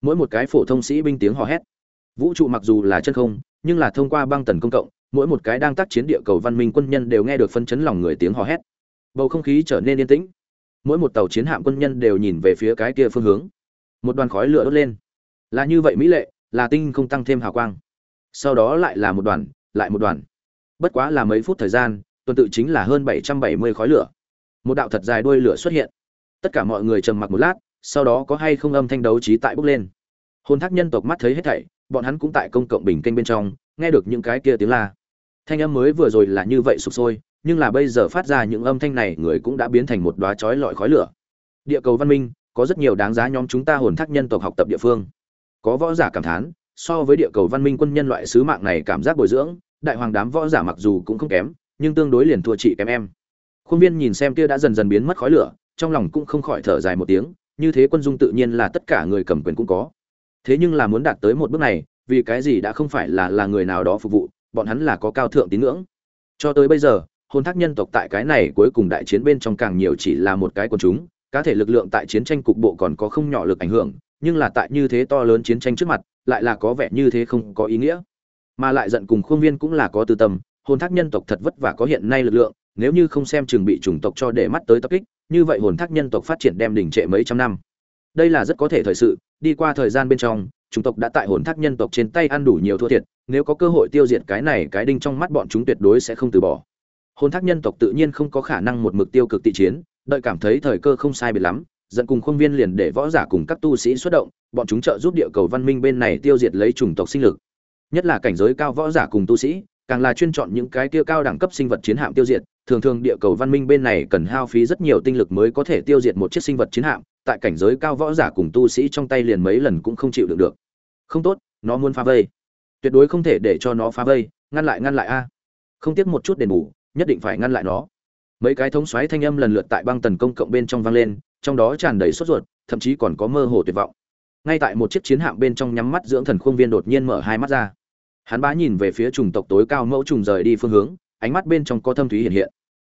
Mỗi một cái phổ thông sĩ binh tiếng hò hét vũ trụ mặc dù là chân không, nhưng là thông qua băng tần công cộng, mỗi một cái đang tác chiến địa cầu văn minh quân nhân đều nghe được phân chấn lòng người tiếng hò hét. Bầu không khí trở nên yên tĩnh. Mỗi một tàu chiến hạm quân nhân đều nhìn về phía cái kia phương hướng. Một đoàn khói lửa đốt lên. Là như vậy mỹ lệ, là tinh không tăng thêm hào quang. Sau đó lại là một đoàn, lại một đoàn. Bất quá là mấy phút thời gian, tuần tự chính là hơn bảy trăm bảy mươi khói lửa. Một đạo thật dài đuôi lửa xuất hiện. Tất cả mọi người trầm mặc một lát, sau đó có hay không âm thanh đấu trí tại bốc lên. Hôn thác nhân tộc mắt thấy hết thảy bọn hắn cũng tại công cộng bình kênh bên trong, nghe được những cái kia tiếng la. Thanh âm mới vừa rồi là như vậy sụp sôi, nhưng là bây giờ phát ra những âm thanh này, người cũng đã biến thành một đoá chói lọi khói lửa. Địa cầu văn minh, có rất nhiều đáng giá nhóm chúng ta hồn thác nhân tộc học tập địa phương. Có võ giả cảm thán, so với địa cầu văn minh quân nhân loại sứ mạng này cảm giác bồi dưỡng, đại hoàng đám võ giả mặc dù cũng không kém, nhưng tương đối liền thua chị kém em. Khuôn viên nhìn xem kia đã dần dần biến mất khói lửa, trong lòng cũng không khỏi thở dài một tiếng, như thế quân dung tự nhiên là tất cả người cầm quyền cũng có thế nhưng là muốn đạt tới một bước này, vì cái gì đã không phải là là người nào đó phục vụ, bọn hắn là có cao thượng tín ngưỡng. Cho tới bây giờ hôn thác nhân tộc tại cái này cuối cùng đại chiến bên trong càng nhiều chỉ là một cái quần chúng, cá thể lực lượng tại chiến tranh cục bộ còn có không nhỏ lực ảnh hưởng, nhưng là tại như thế to lớn chiến tranh trước mặt, lại là có vẻ như thế không có ý nghĩa. Mà lại giận cùng khuôn viên cũng là có tư tâm, hồn thác nhân tộc thật vất vả có hiện nay lực lượng, nếu như không xem chừng bị chủng tộc cho để mắt tới tập kích, như vậy hồn thác nhân tộc phát triển đem đỉnh trệ mấy trăm năm đây là rất có thể thời sự, đi qua thời gian bên trong, chủng tộc đã tại hồn thác nhân tộc trên tay ăn đủ nhiều thua thiệt, nếu có cơ hội tiêu diệt cái này, cái đinh trong mắt bọn chúng tuyệt đối sẽ không từ bỏ. Hồn thác nhân tộc tự nhiên không có khả năng một mực tiêu cực tị chiến, đợi cảm thấy thời cơ không sai biệt lắm dẫn cùng khuôn viên liền để võ giả cùng các tu sĩ xuất động, bọn chúng trợ giúp địa cầu văn minh bên này tiêu diệt lấy chủng tộc sinh lực. Nhất là cảnh giới cao võ giả cùng tu sĩ, càng là chuyên chọn những cái kia cao đẳng cấp sinh vật chiến hạm tiêu diệt, thường thường địa cầu văn minh bên này cần hao phí rất nhiều tinh lực mới có thể tiêu diệt một chiếc sinh vật chiến hạm tại cảnh giới cao võ giả cùng tu sĩ trong tay liền mấy lần cũng không chịu được được. Không tốt, nó muốn phá vây. Tuyệt đối không thể để cho nó phá vây, ngăn lại ngăn lại a. Không tiếc một chút đền bù, nhất định phải ngăn lại nó. Mấy cái thống xoáy thanh âm lần lượt tại băng tần công cộng bên trong vang lên, trong đó tràn đầy sốt ruột, thậm chí còn có mơ hồ tuyệt vọng. Ngay tại một chiếc chiến hạm bên trong nhắm mắt dưỡng thần khuôn viên đột nhiên mở hai mắt ra. Hắn bá nhìn về phía trùng tộc tối cao mẫu trùng rời đi phương hướng, ánh mắt bên trong có thâm thúy hiện hiện.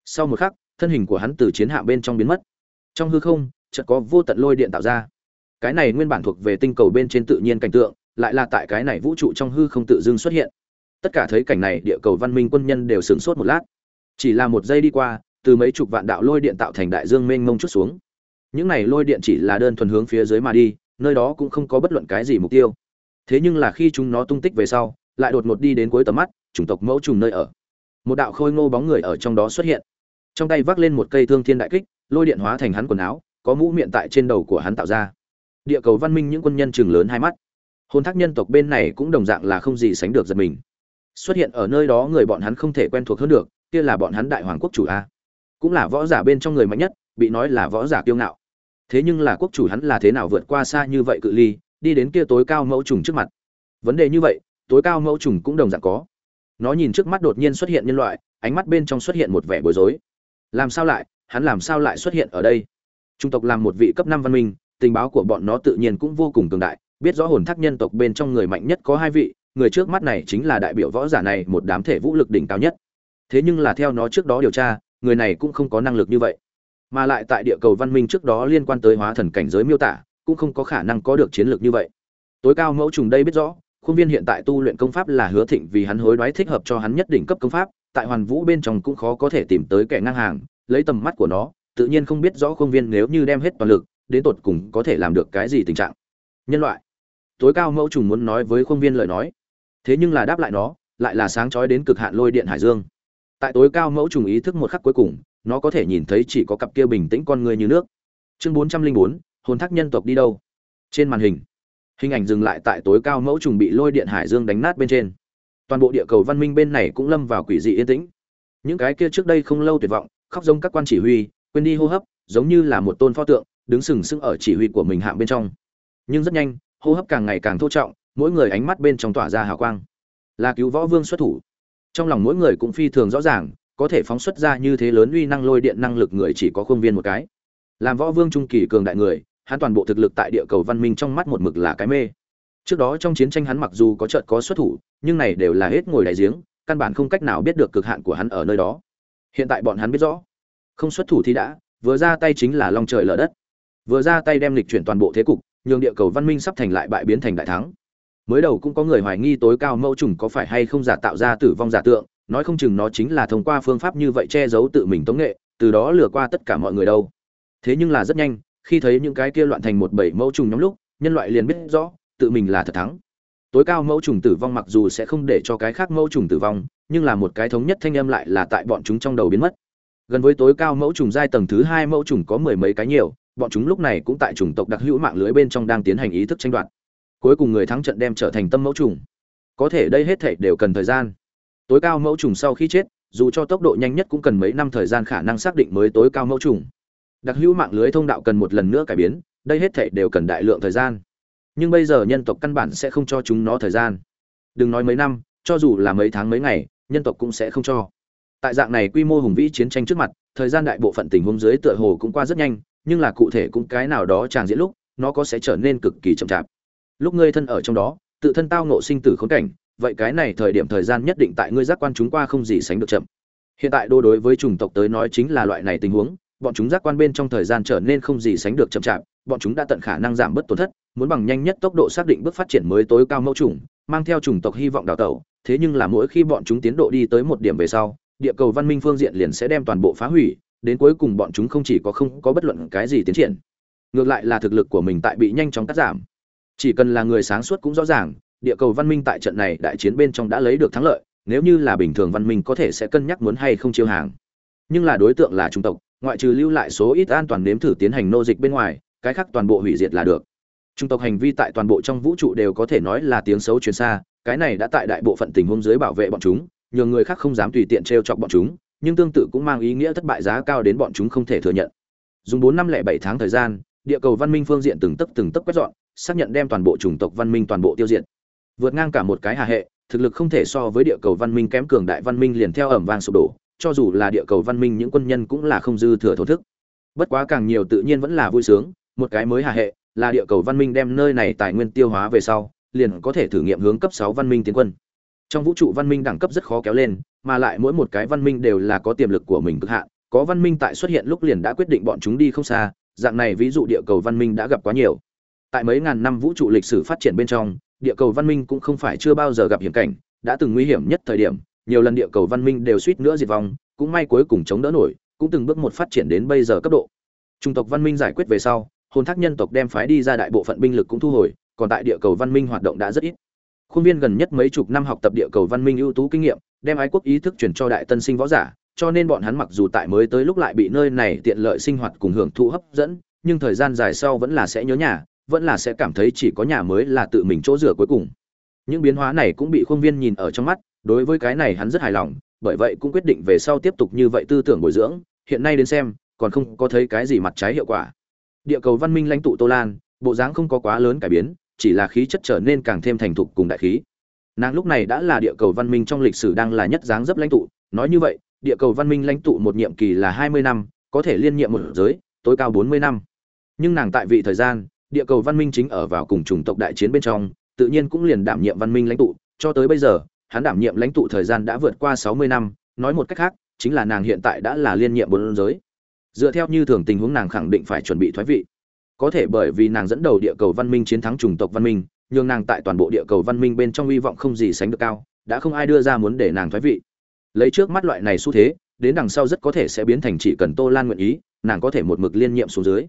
Sau một khắc, thân hình của hắn từ chiến hạm bên trong biến mất. Trong hư không chợt có vô tận lôi điện tạo ra. Cái này nguyên bản thuộc về tinh cầu bên trên tự nhiên cảnh tượng, lại là tại cái này vũ trụ trong hư không tự dưng xuất hiện. Tất cả thấy cảnh này, địa cầu văn minh quân nhân đều sửng sốt một lát. Chỉ là một giây đi qua, từ mấy chục vạn đạo lôi điện tạo thành đại dương mênh mông chút xuống. Những này lôi điện chỉ là đơn thuần hướng phía dưới mà đi, nơi đó cũng không có bất luận cái gì mục tiêu. Thế nhưng là khi chúng nó tung tích về sau, lại đột ngột đi đến cuối tầm mắt, chủng tộc mẫu trùng nơi ở. Một đạo khôi ngô bóng người ở trong đó xuất hiện. Trong tay vác lên một cây thương thiên đại kích, lôi điện hóa thành hắn quần áo có mũ miệng tại trên đầu của hắn tạo ra. Địa cầu văn minh những quân nhân chừng lớn hai mắt. Hôn thác nhân tộc bên này cũng đồng dạng là không gì sánh được giật mình. Xuất hiện ở nơi đó người bọn hắn không thể quen thuộc hơn được, kia là bọn hắn đại hoàng quốc chủ a. Cũng là võ giả bên trong người mạnh nhất, bị nói là võ giả kiêu ngạo. Thế nhưng là quốc chủ hắn là thế nào vượt qua xa như vậy cự ly, đi đến kia tối cao mẫu trùng trước mặt. Vấn đề như vậy, tối cao mẫu trùng cũng đồng dạng có. Nó nhìn trước mắt đột nhiên xuất hiện nhân loại, ánh mắt bên trong xuất hiện một vẻ bối rối. Làm sao lại, hắn làm sao lại xuất hiện ở đây? Trung tộc làm một vị cấp năm văn minh, tình báo của bọn nó tự nhiên cũng vô cùng cường đại. Biết rõ hồn thác nhân tộc bên trong người mạnh nhất có hai vị, người trước mắt này chính là đại biểu võ giả này, một đám thể vũ lực đỉnh cao nhất. Thế nhưng là theo nó trước đó điều tra, người này cũng không có năng lực như vậy. Mà lại tại địa cầu văn minh trước đó liên quan tới hóa thần cảnh giới miêu tả, cũng không có khả năng có được chiến lược như vậy. Tối cao mẫu trùng đây biết rõ, khuôn viên hiện tại tu luyện công pháp là hứa thịnh vì hắn hối đoái thích hợp cho hắn nhất đỉnh cấp công pháp, tại hoàn vũ bên trong cũng khó có thể tìm tới kẻ ngang hàng, lấy tầm mắt của nó tự nhiên không biết rõ khuôn viên nếu như đem hết toàn lực, đến tột cùng có thể làm được cái gì tình trạng. Nhân loại. Tối cao mẫu trùng muốn nói với khuôn viên lời nói. Thế nhưng là đáp lại nó, lại là sáng chói đến cực hạn lôi điện hải dương. Tại tối cao mẫu trùng ý thức một khắc cuối cùng, nó có thể nhìn thấy chỉ có cặp kia bình tĩnh con người như nước. Chương bốn trăm linh bốn, hồn thác nhân tộc đi đâu? Trên màn hình hình ảnh dừng lại tại tối cao mẫu trùng bị lôi điện hải dương đánh nát bên trên. Toàn bộ địa cầu văn minh bên này cũng lâm vào quỷ dị yên tĩnh. Những cái kia trước đây không lâu tuyệt vọng, khóc giống các quan chỉ huy quên đi hô hấp, giống như là một tôn pho tượng, đứng sừng sững ở chỉ huy của mình hạng bên trong. Nhưng rất nhanh, hô hấp càng ngày càng thô trọng, mỗi người ánh mắt bên trong tỏa ra hào quang. Là cứu võ vương xuất thủ. Trong lòng mỗi người cũng phi thường rõ ràng, có thể phóng xuất ra như thế lớn uy năng lôi điện năng lực người chỉ có khuôn viên một cái. Làm võ vương trung kỳ cường đại người, hắn toàn bộ thực lực tại địa cầu văn minh trong mắt một mực là cái mê. Trước đó trong chiến tranh hắn mặc dù có trợt có xuất thủ, nhưng này đều là hết ngồi đại giếng, căn bản không cách nào biết được cực hạn của hắn ở nơi đó. Hiện tại bọn hắn biết rõ không xuất thủ thì đã, vừa ra tay chính là long trời lở đất. Vừa ra tay đem lịch chuyển toàn bộ thế cục, nhường địa cầu văn minh sắp thành lại bại biến thành đại thắng. Mới đầu cũng có người hoài nghi tối cao mẫu trùng có phải hay không giả tạo ra tử vong giả tượng, nói không chừng nó chính là thông qua phương pháp như vậy che giấu tự mình tống nghệ, từ đó lừa qua tất cả mọi người đâu. Thế nhưng là rất nhanh, khi thấy những cái kia loạn thành một bảy mẫu trùng nhóm lúc, nhân loại liền biết rõ, tự mình là thật thắng. Tối cao mẫu trùng tử vong mặc dù sẽ không để cho cái khác mẫu trùng tử vong, nhưng là một cái thống nhất thanh âm lại là tại bọn chúng trong đầu biến mất gần với tối cao mẫu trùng giai tầng thứ hai mẫu trùng có mười mấy cái nhiều, bọn chúng lúc này cũng tại chủng tộc đặc hữu mạng lưới bên trong đang tiến hành ý thức tranh đoạt. Cuối cùng người thắng trận đem trở thành tâm mẫu trùng. Có thể đây hết thảy đều cần thời gian. Tối cao mẫu trùng sau khi chết, dù cho tốc độ nhanh nhất cũng cần mấy năm thời gian khả năng xác định mới tối cao mẫu trùng. Đặc hữu mạng lưới thông đạo cần một lần nữa cải biến, đây hết thảy đều cần đại lượng thời gian. Nhưng bây giờ nhân tộc căn bản sẽ không cho chúng nó thời gian. Đừng nói mấy năm, cho dù là mấy tháng mấy ngày, nhân tộc cũng sẽ không cho tại dạng này quy mô hùng vĩ chiến tranh trước mặt, thời gian đại bộ phận tình huống dưới tựa hồ cũng qua rất nhanh, nhưng là cụ thể cũng cái nào đó tràn diễn lúc, nó có sẽ trở nên cực kỳ chậm chạp. Lúc ngươi thân ở trong đó, tự thân tao nộ sinh tử khốn cảnh, vậy cái này thời điểm thời gian nhất định tại ngươi giác quan chúng qua không gì sánh được chậm. Hiện tại đô đối với chủng tộc tới nói chính là loại này tình huống, bọn chúng giác quan bên trong thời gian trở nên không gì sánh được chậm chạp, bọn chúng đã tận khả năng giảm bớt tổn thất, muốn bằng nhanh nhất tốc độ xác định bước phát triển mới tối cao mẫu chủng, mang theo chủng tộc hy vọng đào tẩu, thế nhưng là mỗi khi bọn chúng tiến độ đi tới một điểm về sau địa cầu văn minh phương diện liền sẽ đem toàn bộ phá hủy, đến cuối cùng bọn chúng không chỉ có không có bất luận cái gì tiến triển, ngược lại là thực lực của mình tại bị nhanh chóng cắt giảm. Chỉ cần là người sáng suốt cũng rõ ràng, địa cầu văn minh tại trận này đại chiến bên trong đã lấy được thắng lợi, nếu như là bình thường văn minh có thể sẽ cân nhắc muốn hay không chiêu hàng. Nhưng là đối tượng là trung tộc, ngoại trừ lưu lại số ít an toàn nếm thử tiến hành nô dịch bên ngoài, cái khác toàn bộ hủy diệt là được. Trung tộc hành vi tại toàn bộ trong vũ trụ đều có thể nói là tiếng xấu truyền xa, cái này đã tại đại bộ phận tình huống dưới bảo vệ bọn chúng nhường người khác không dám tùy tiện trêu chọc bọn chúng, nhưng tương tự cũng mang ý nghĩa thất bại giá cao đến bọn chúng không thể thừa nhận. Dùng bốn năm lẻ bảy tháng thời gian, địa cầu văn minh phương diện từng tấc từng tấc quét dọn, xác nhận đem toàn bộ chủng tộc văn minh toàn bộ tiêu diệt. Vượt ngang cả một cái hà hệ, thực lực không thể so với địa cầu văn minh kém cường đại văn minh liền theo ẩm vang sụp đổ, cho dù là địa cầu văn minh những quân nhân cũng là không dư thừa thổ thức. Bất quá càng nhiều tự nhiên vẫn là vui sướng, một cái mới hà hệ, là địa cầu văn minh đem nơi này tài nguyên tiêu hóa về sau, liền có thể thử nghiệm hướng cấp sáu văn minh tiến quân trong vũ trụ văn minh đẳng cấp rất khó kéo lên, mà lại mỗi một cái văn minh đều là có tiềm lực của mình cực hạn. Có văn minh tại xuất hiện lúc liền đã quyết định bọn chúng đi không xa, dạng này ví dụ địa cầu văn minh đã gặp quá nhiều. Tại mấy ngàn năm vũ trụ lịch sử phát triển bên trong, địa cầu văn minh cũng không phải chưa bao giờ gặp hiểm cảnh, đã từng nguy hiểm nhất thời điểm, nhiều lần địa cầu văn minh đều suýt nữa diệt vong, cũng may cuối cùng chống đỡ nổi, cũng từng bước một phát triển đến bây giờ cấp độ. Trung tộc văn minh giải quyết về sau, hồn thác nhân tộc đem phái đi ra đại bộ phận binh lực cũng thu hồi, còn tại địa cầu văn minh hoạt động đã rất ít khuôn viên gần nhất mấy chục năm học tập địa cầu văn minh ưu tú kinh nghiệm, đem ái quốc ý thức truyền cho đại tân sinh võ giả, cho nên bọn hắn mặc dù tại mới tới lúc lại bị nơi này tiện lợi sinh hoạt cùng hưởng thụ hấp dẫn, nhưng thời gian dài sau vẫn là sẽ nhớ nhà, vẫn là sẽ cảm thấy chỉ có nhà mới là tự mình chỗ rửa cuối cùng. Những biến hóa này cũng bị khuôn viên nhìn ở trong mắt, đối với cái này hắn rất hài lòng, bởi vậy cũng quyết định về sau tiếp tục như vậy tư tưởng bồi dưỡng, hiện nay đến xem, còn không có thấy cái gì mặt trái hiệu quả. Địa cầu văn minh lãnh tụ tô lan, bộ dáng không có quá lớn cải biến chỉ là khí chất trở nên càng thêm thành thục cùng đại khí. Nàng lúc này đã là địa cầu văn minh trong lịch sử đang là nhất dáng dấp lãnh tụ. Nói như vậy, địa cầu văn minh lãnh tụ một nhiệm kỳ là hai mươi năm, có thể liên nhiệm một giới, tối cao bốn mươi năm. Nhưng nàng tại vị thời gian, địa cầu văn minh chính ở vào cùng chủng tộc đại chiến bên trong, tự nhiên cũng liền đảm nhiệm văn minh lãnh tụ. Cho tới bây giờ, hắn đảm nhiệm lãnh tụ thời gian đã vượt qua sáu mươi năm, nói một cách khác, chính là nàng hiện tại đã là liên nhiệm bốn giới. Dựa theo như thường tình huống nàng khẳng định phải chuẩn bị thoái vị có thể bởi vì nàng dẫn đầu địa cầu văn minh chiến thắng chủng tộc văn minh nhưng nàng tại toàn bộ địa cầu văn minh bên trong hy vọng không gì sánh được cao, đã không ai đưa ra muốn để nàng thoái vị. Lấy trước mắt loại này xu thế, đến đằng sau rất có thể sẽ biến thành chỉ cần tô lan nguyện ý, nàng có thể một mực liên nhiệm xuống dưới.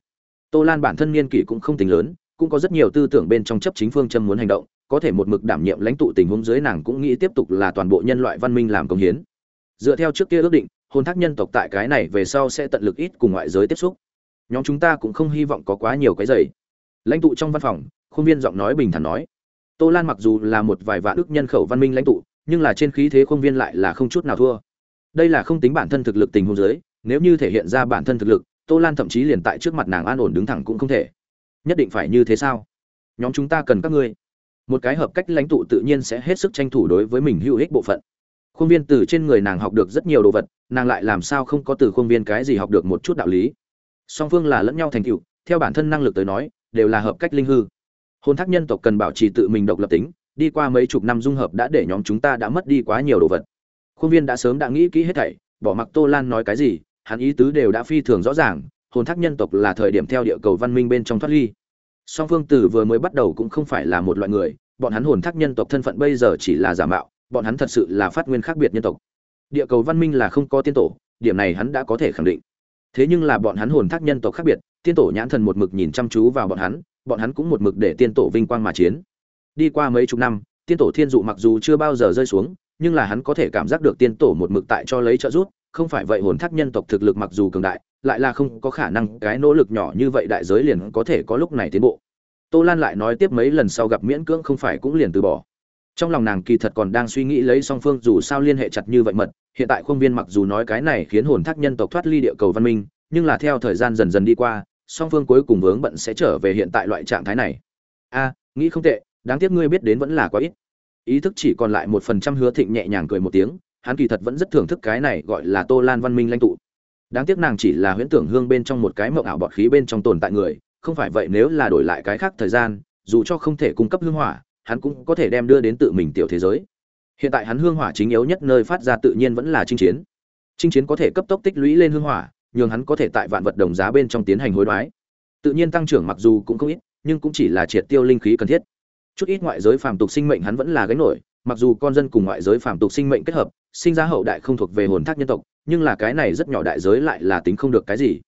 Tô lan bản thân niên kỷ cũng không tính lớn, cũng có rất nhiều tư tưởng bên trong chấp chính phương châm muốn hành động, có thể một mực đảm nhiệm lãnh tụ tình huống dưới nàng cũng nghĩ tiếp tục là toàn bộ nhân loại văn minh làm công hiến. Dựa theo trước kia ước định hôn thác nhân tộc tại cái này về sau sẽ tận lực ít cùng ngoại giới tiếp xúc nhóm chúng ta cũng không hy vọng có quá nhiều cái giày lãnh tụ trong văn phòng, khuôn viên giọng nói bình thản nói. Tô lan mặc dù là một vài vạn ước nhân khẩu văn minh lãnh tụ, nhưng là trên khí thế khuôn viên lại là không chút nào thua. Đây là không tính bản thân thực lực tình huống giới nếu như thể hiện ra bản thân thực lực, tô lan thậm chí liền tại trước mặt nàng an ổn đứng thẳng cũng không thể. Nhất định phải như thế sao? Nhóm chúng ta cần các ngươi. Một cái hợp cách lãnh tụ tự nhiên sẽ hết sức tranh thủ đối với mình hữu ích bộ phận. Khuôn viên từ trên người nàng học được rất nhiều đồ vật, nàng lại làm sao không có từ khuôn viên cái gì học được một chút đạo lý? Song phương là lẫn nhau thành tựu, theo bản thân năng lực tới nói, đều là hợp cách linh hư. Hôn thác nhân tộc cần bảo trì tự mình độc lập tính, đi qua mấy chục năm dung hợp đã để nhóm chúng ta đã mất đi quá nhiều đồ vật. Khuôn viên đã sớm đã nghĩ kỹ hết thảy, bỏ mặc tô lan nói cái gì, hắn ý tứ đều đã phi thường rõ ràng, hồn thác nhân tộc là thời điểm theo địa cầu văn minh bên trong thoát ly. Song phương tử vừa mới bắt đầu cũng không phải là một loại người, bọn hắn hồn thác nhân tộc thân phận bây giờ chỉ là giả mạo, bọn hắn thật sự là phát nguyên khác biệt nhân tộc. Địa cầu văn minh là không có tiên tổ, điểm này hắn đã có thể khẳng định thế nhưng là bọn hắn hồn thác nhân tộc khác biệt, tiên tổ nhãn thần một mực nhìn chăm chú vào bọn hắn bọn hắn cũng một mực để tiên tổ vinh quang mà chiến. Đi qua mấy chục năm, tiên tổ thiên dụ mặc dù chưa bao giờ rơi xuống, nhưng là hắn có thể cảm giác được tiên tổ một mực tại cho lấy trợ giúp, không phải vậy hồn thác nhân tộc thực lực mặc dù cường đại, lại là không có khả năng cái nỗ lực nhỏ như vậy đại giới liền có thể có lúc này tiến bộ. Tô lan lại nói tiếp mấy lần sau gặp miễn cưỡng không phải cũng liền từ bỏ trong lòng nàng kỳ thật còn đang suy nghĩ lấy song phương dù sao liên hệ chặt như vậy mật, hiện tại khuôn viên mặc dù nói cái này khiến hồn thác nhân tộc thoát ly địa cầu văn minh, nhưng là theo thời gian dần dần đi qua, song phương cuối cùng vướng bận sẽ trở về hiện tại loại trạng thái này. A, nghĩ không tệ, đáng tiếc ngươi biết đến vẫn là quá ít. Ý thức chỉ còn lại một phần trăm hứa thịnh nhẹ nhàng cười một tiếng, hắn kỳ thật vẫn rất thưởng thức cái này gọi là tô lan văn minh lãnh tụ. Đáng tiếc nàng chỉ là huyễn tưởng hương bên trong một cái mộng ảo bọt khí bên trong tồn tại người, không phải vậy nếu là đổi lại cái khác thời gian, dù cho không thể cung cấp hương hỏa hắn cũng có thể đem đưa đến tự mình tiểu thế giới. Hiện tại hắn hương hỏa chính yếu nhất nơi phát ra tự nhiên vẫn là chinh chiến. Chinh chiến có thể cấp tốc tích lũy lên hương hỏa, nhường hắn có thể tại vạn vật đồng giá bên trong tiến hành hối đoái. Tự nhiên tăng trưởng mặc dù cũng không ít, nhưng cũng chỉ là triệt tiêu linh khí cần thiết. Chút ít ngoại giới phàm tục sinh mệnh hắn vẫn là gánh nổi, mặc dù con dân cùng ngoại giới phàm tục sinh mệnh kết hợp, sinh ra hậu đại không thuộc về hồn thác nhân tộc, nhưng là cái này rất nhỏ đại giới lại là tính không được cái gì.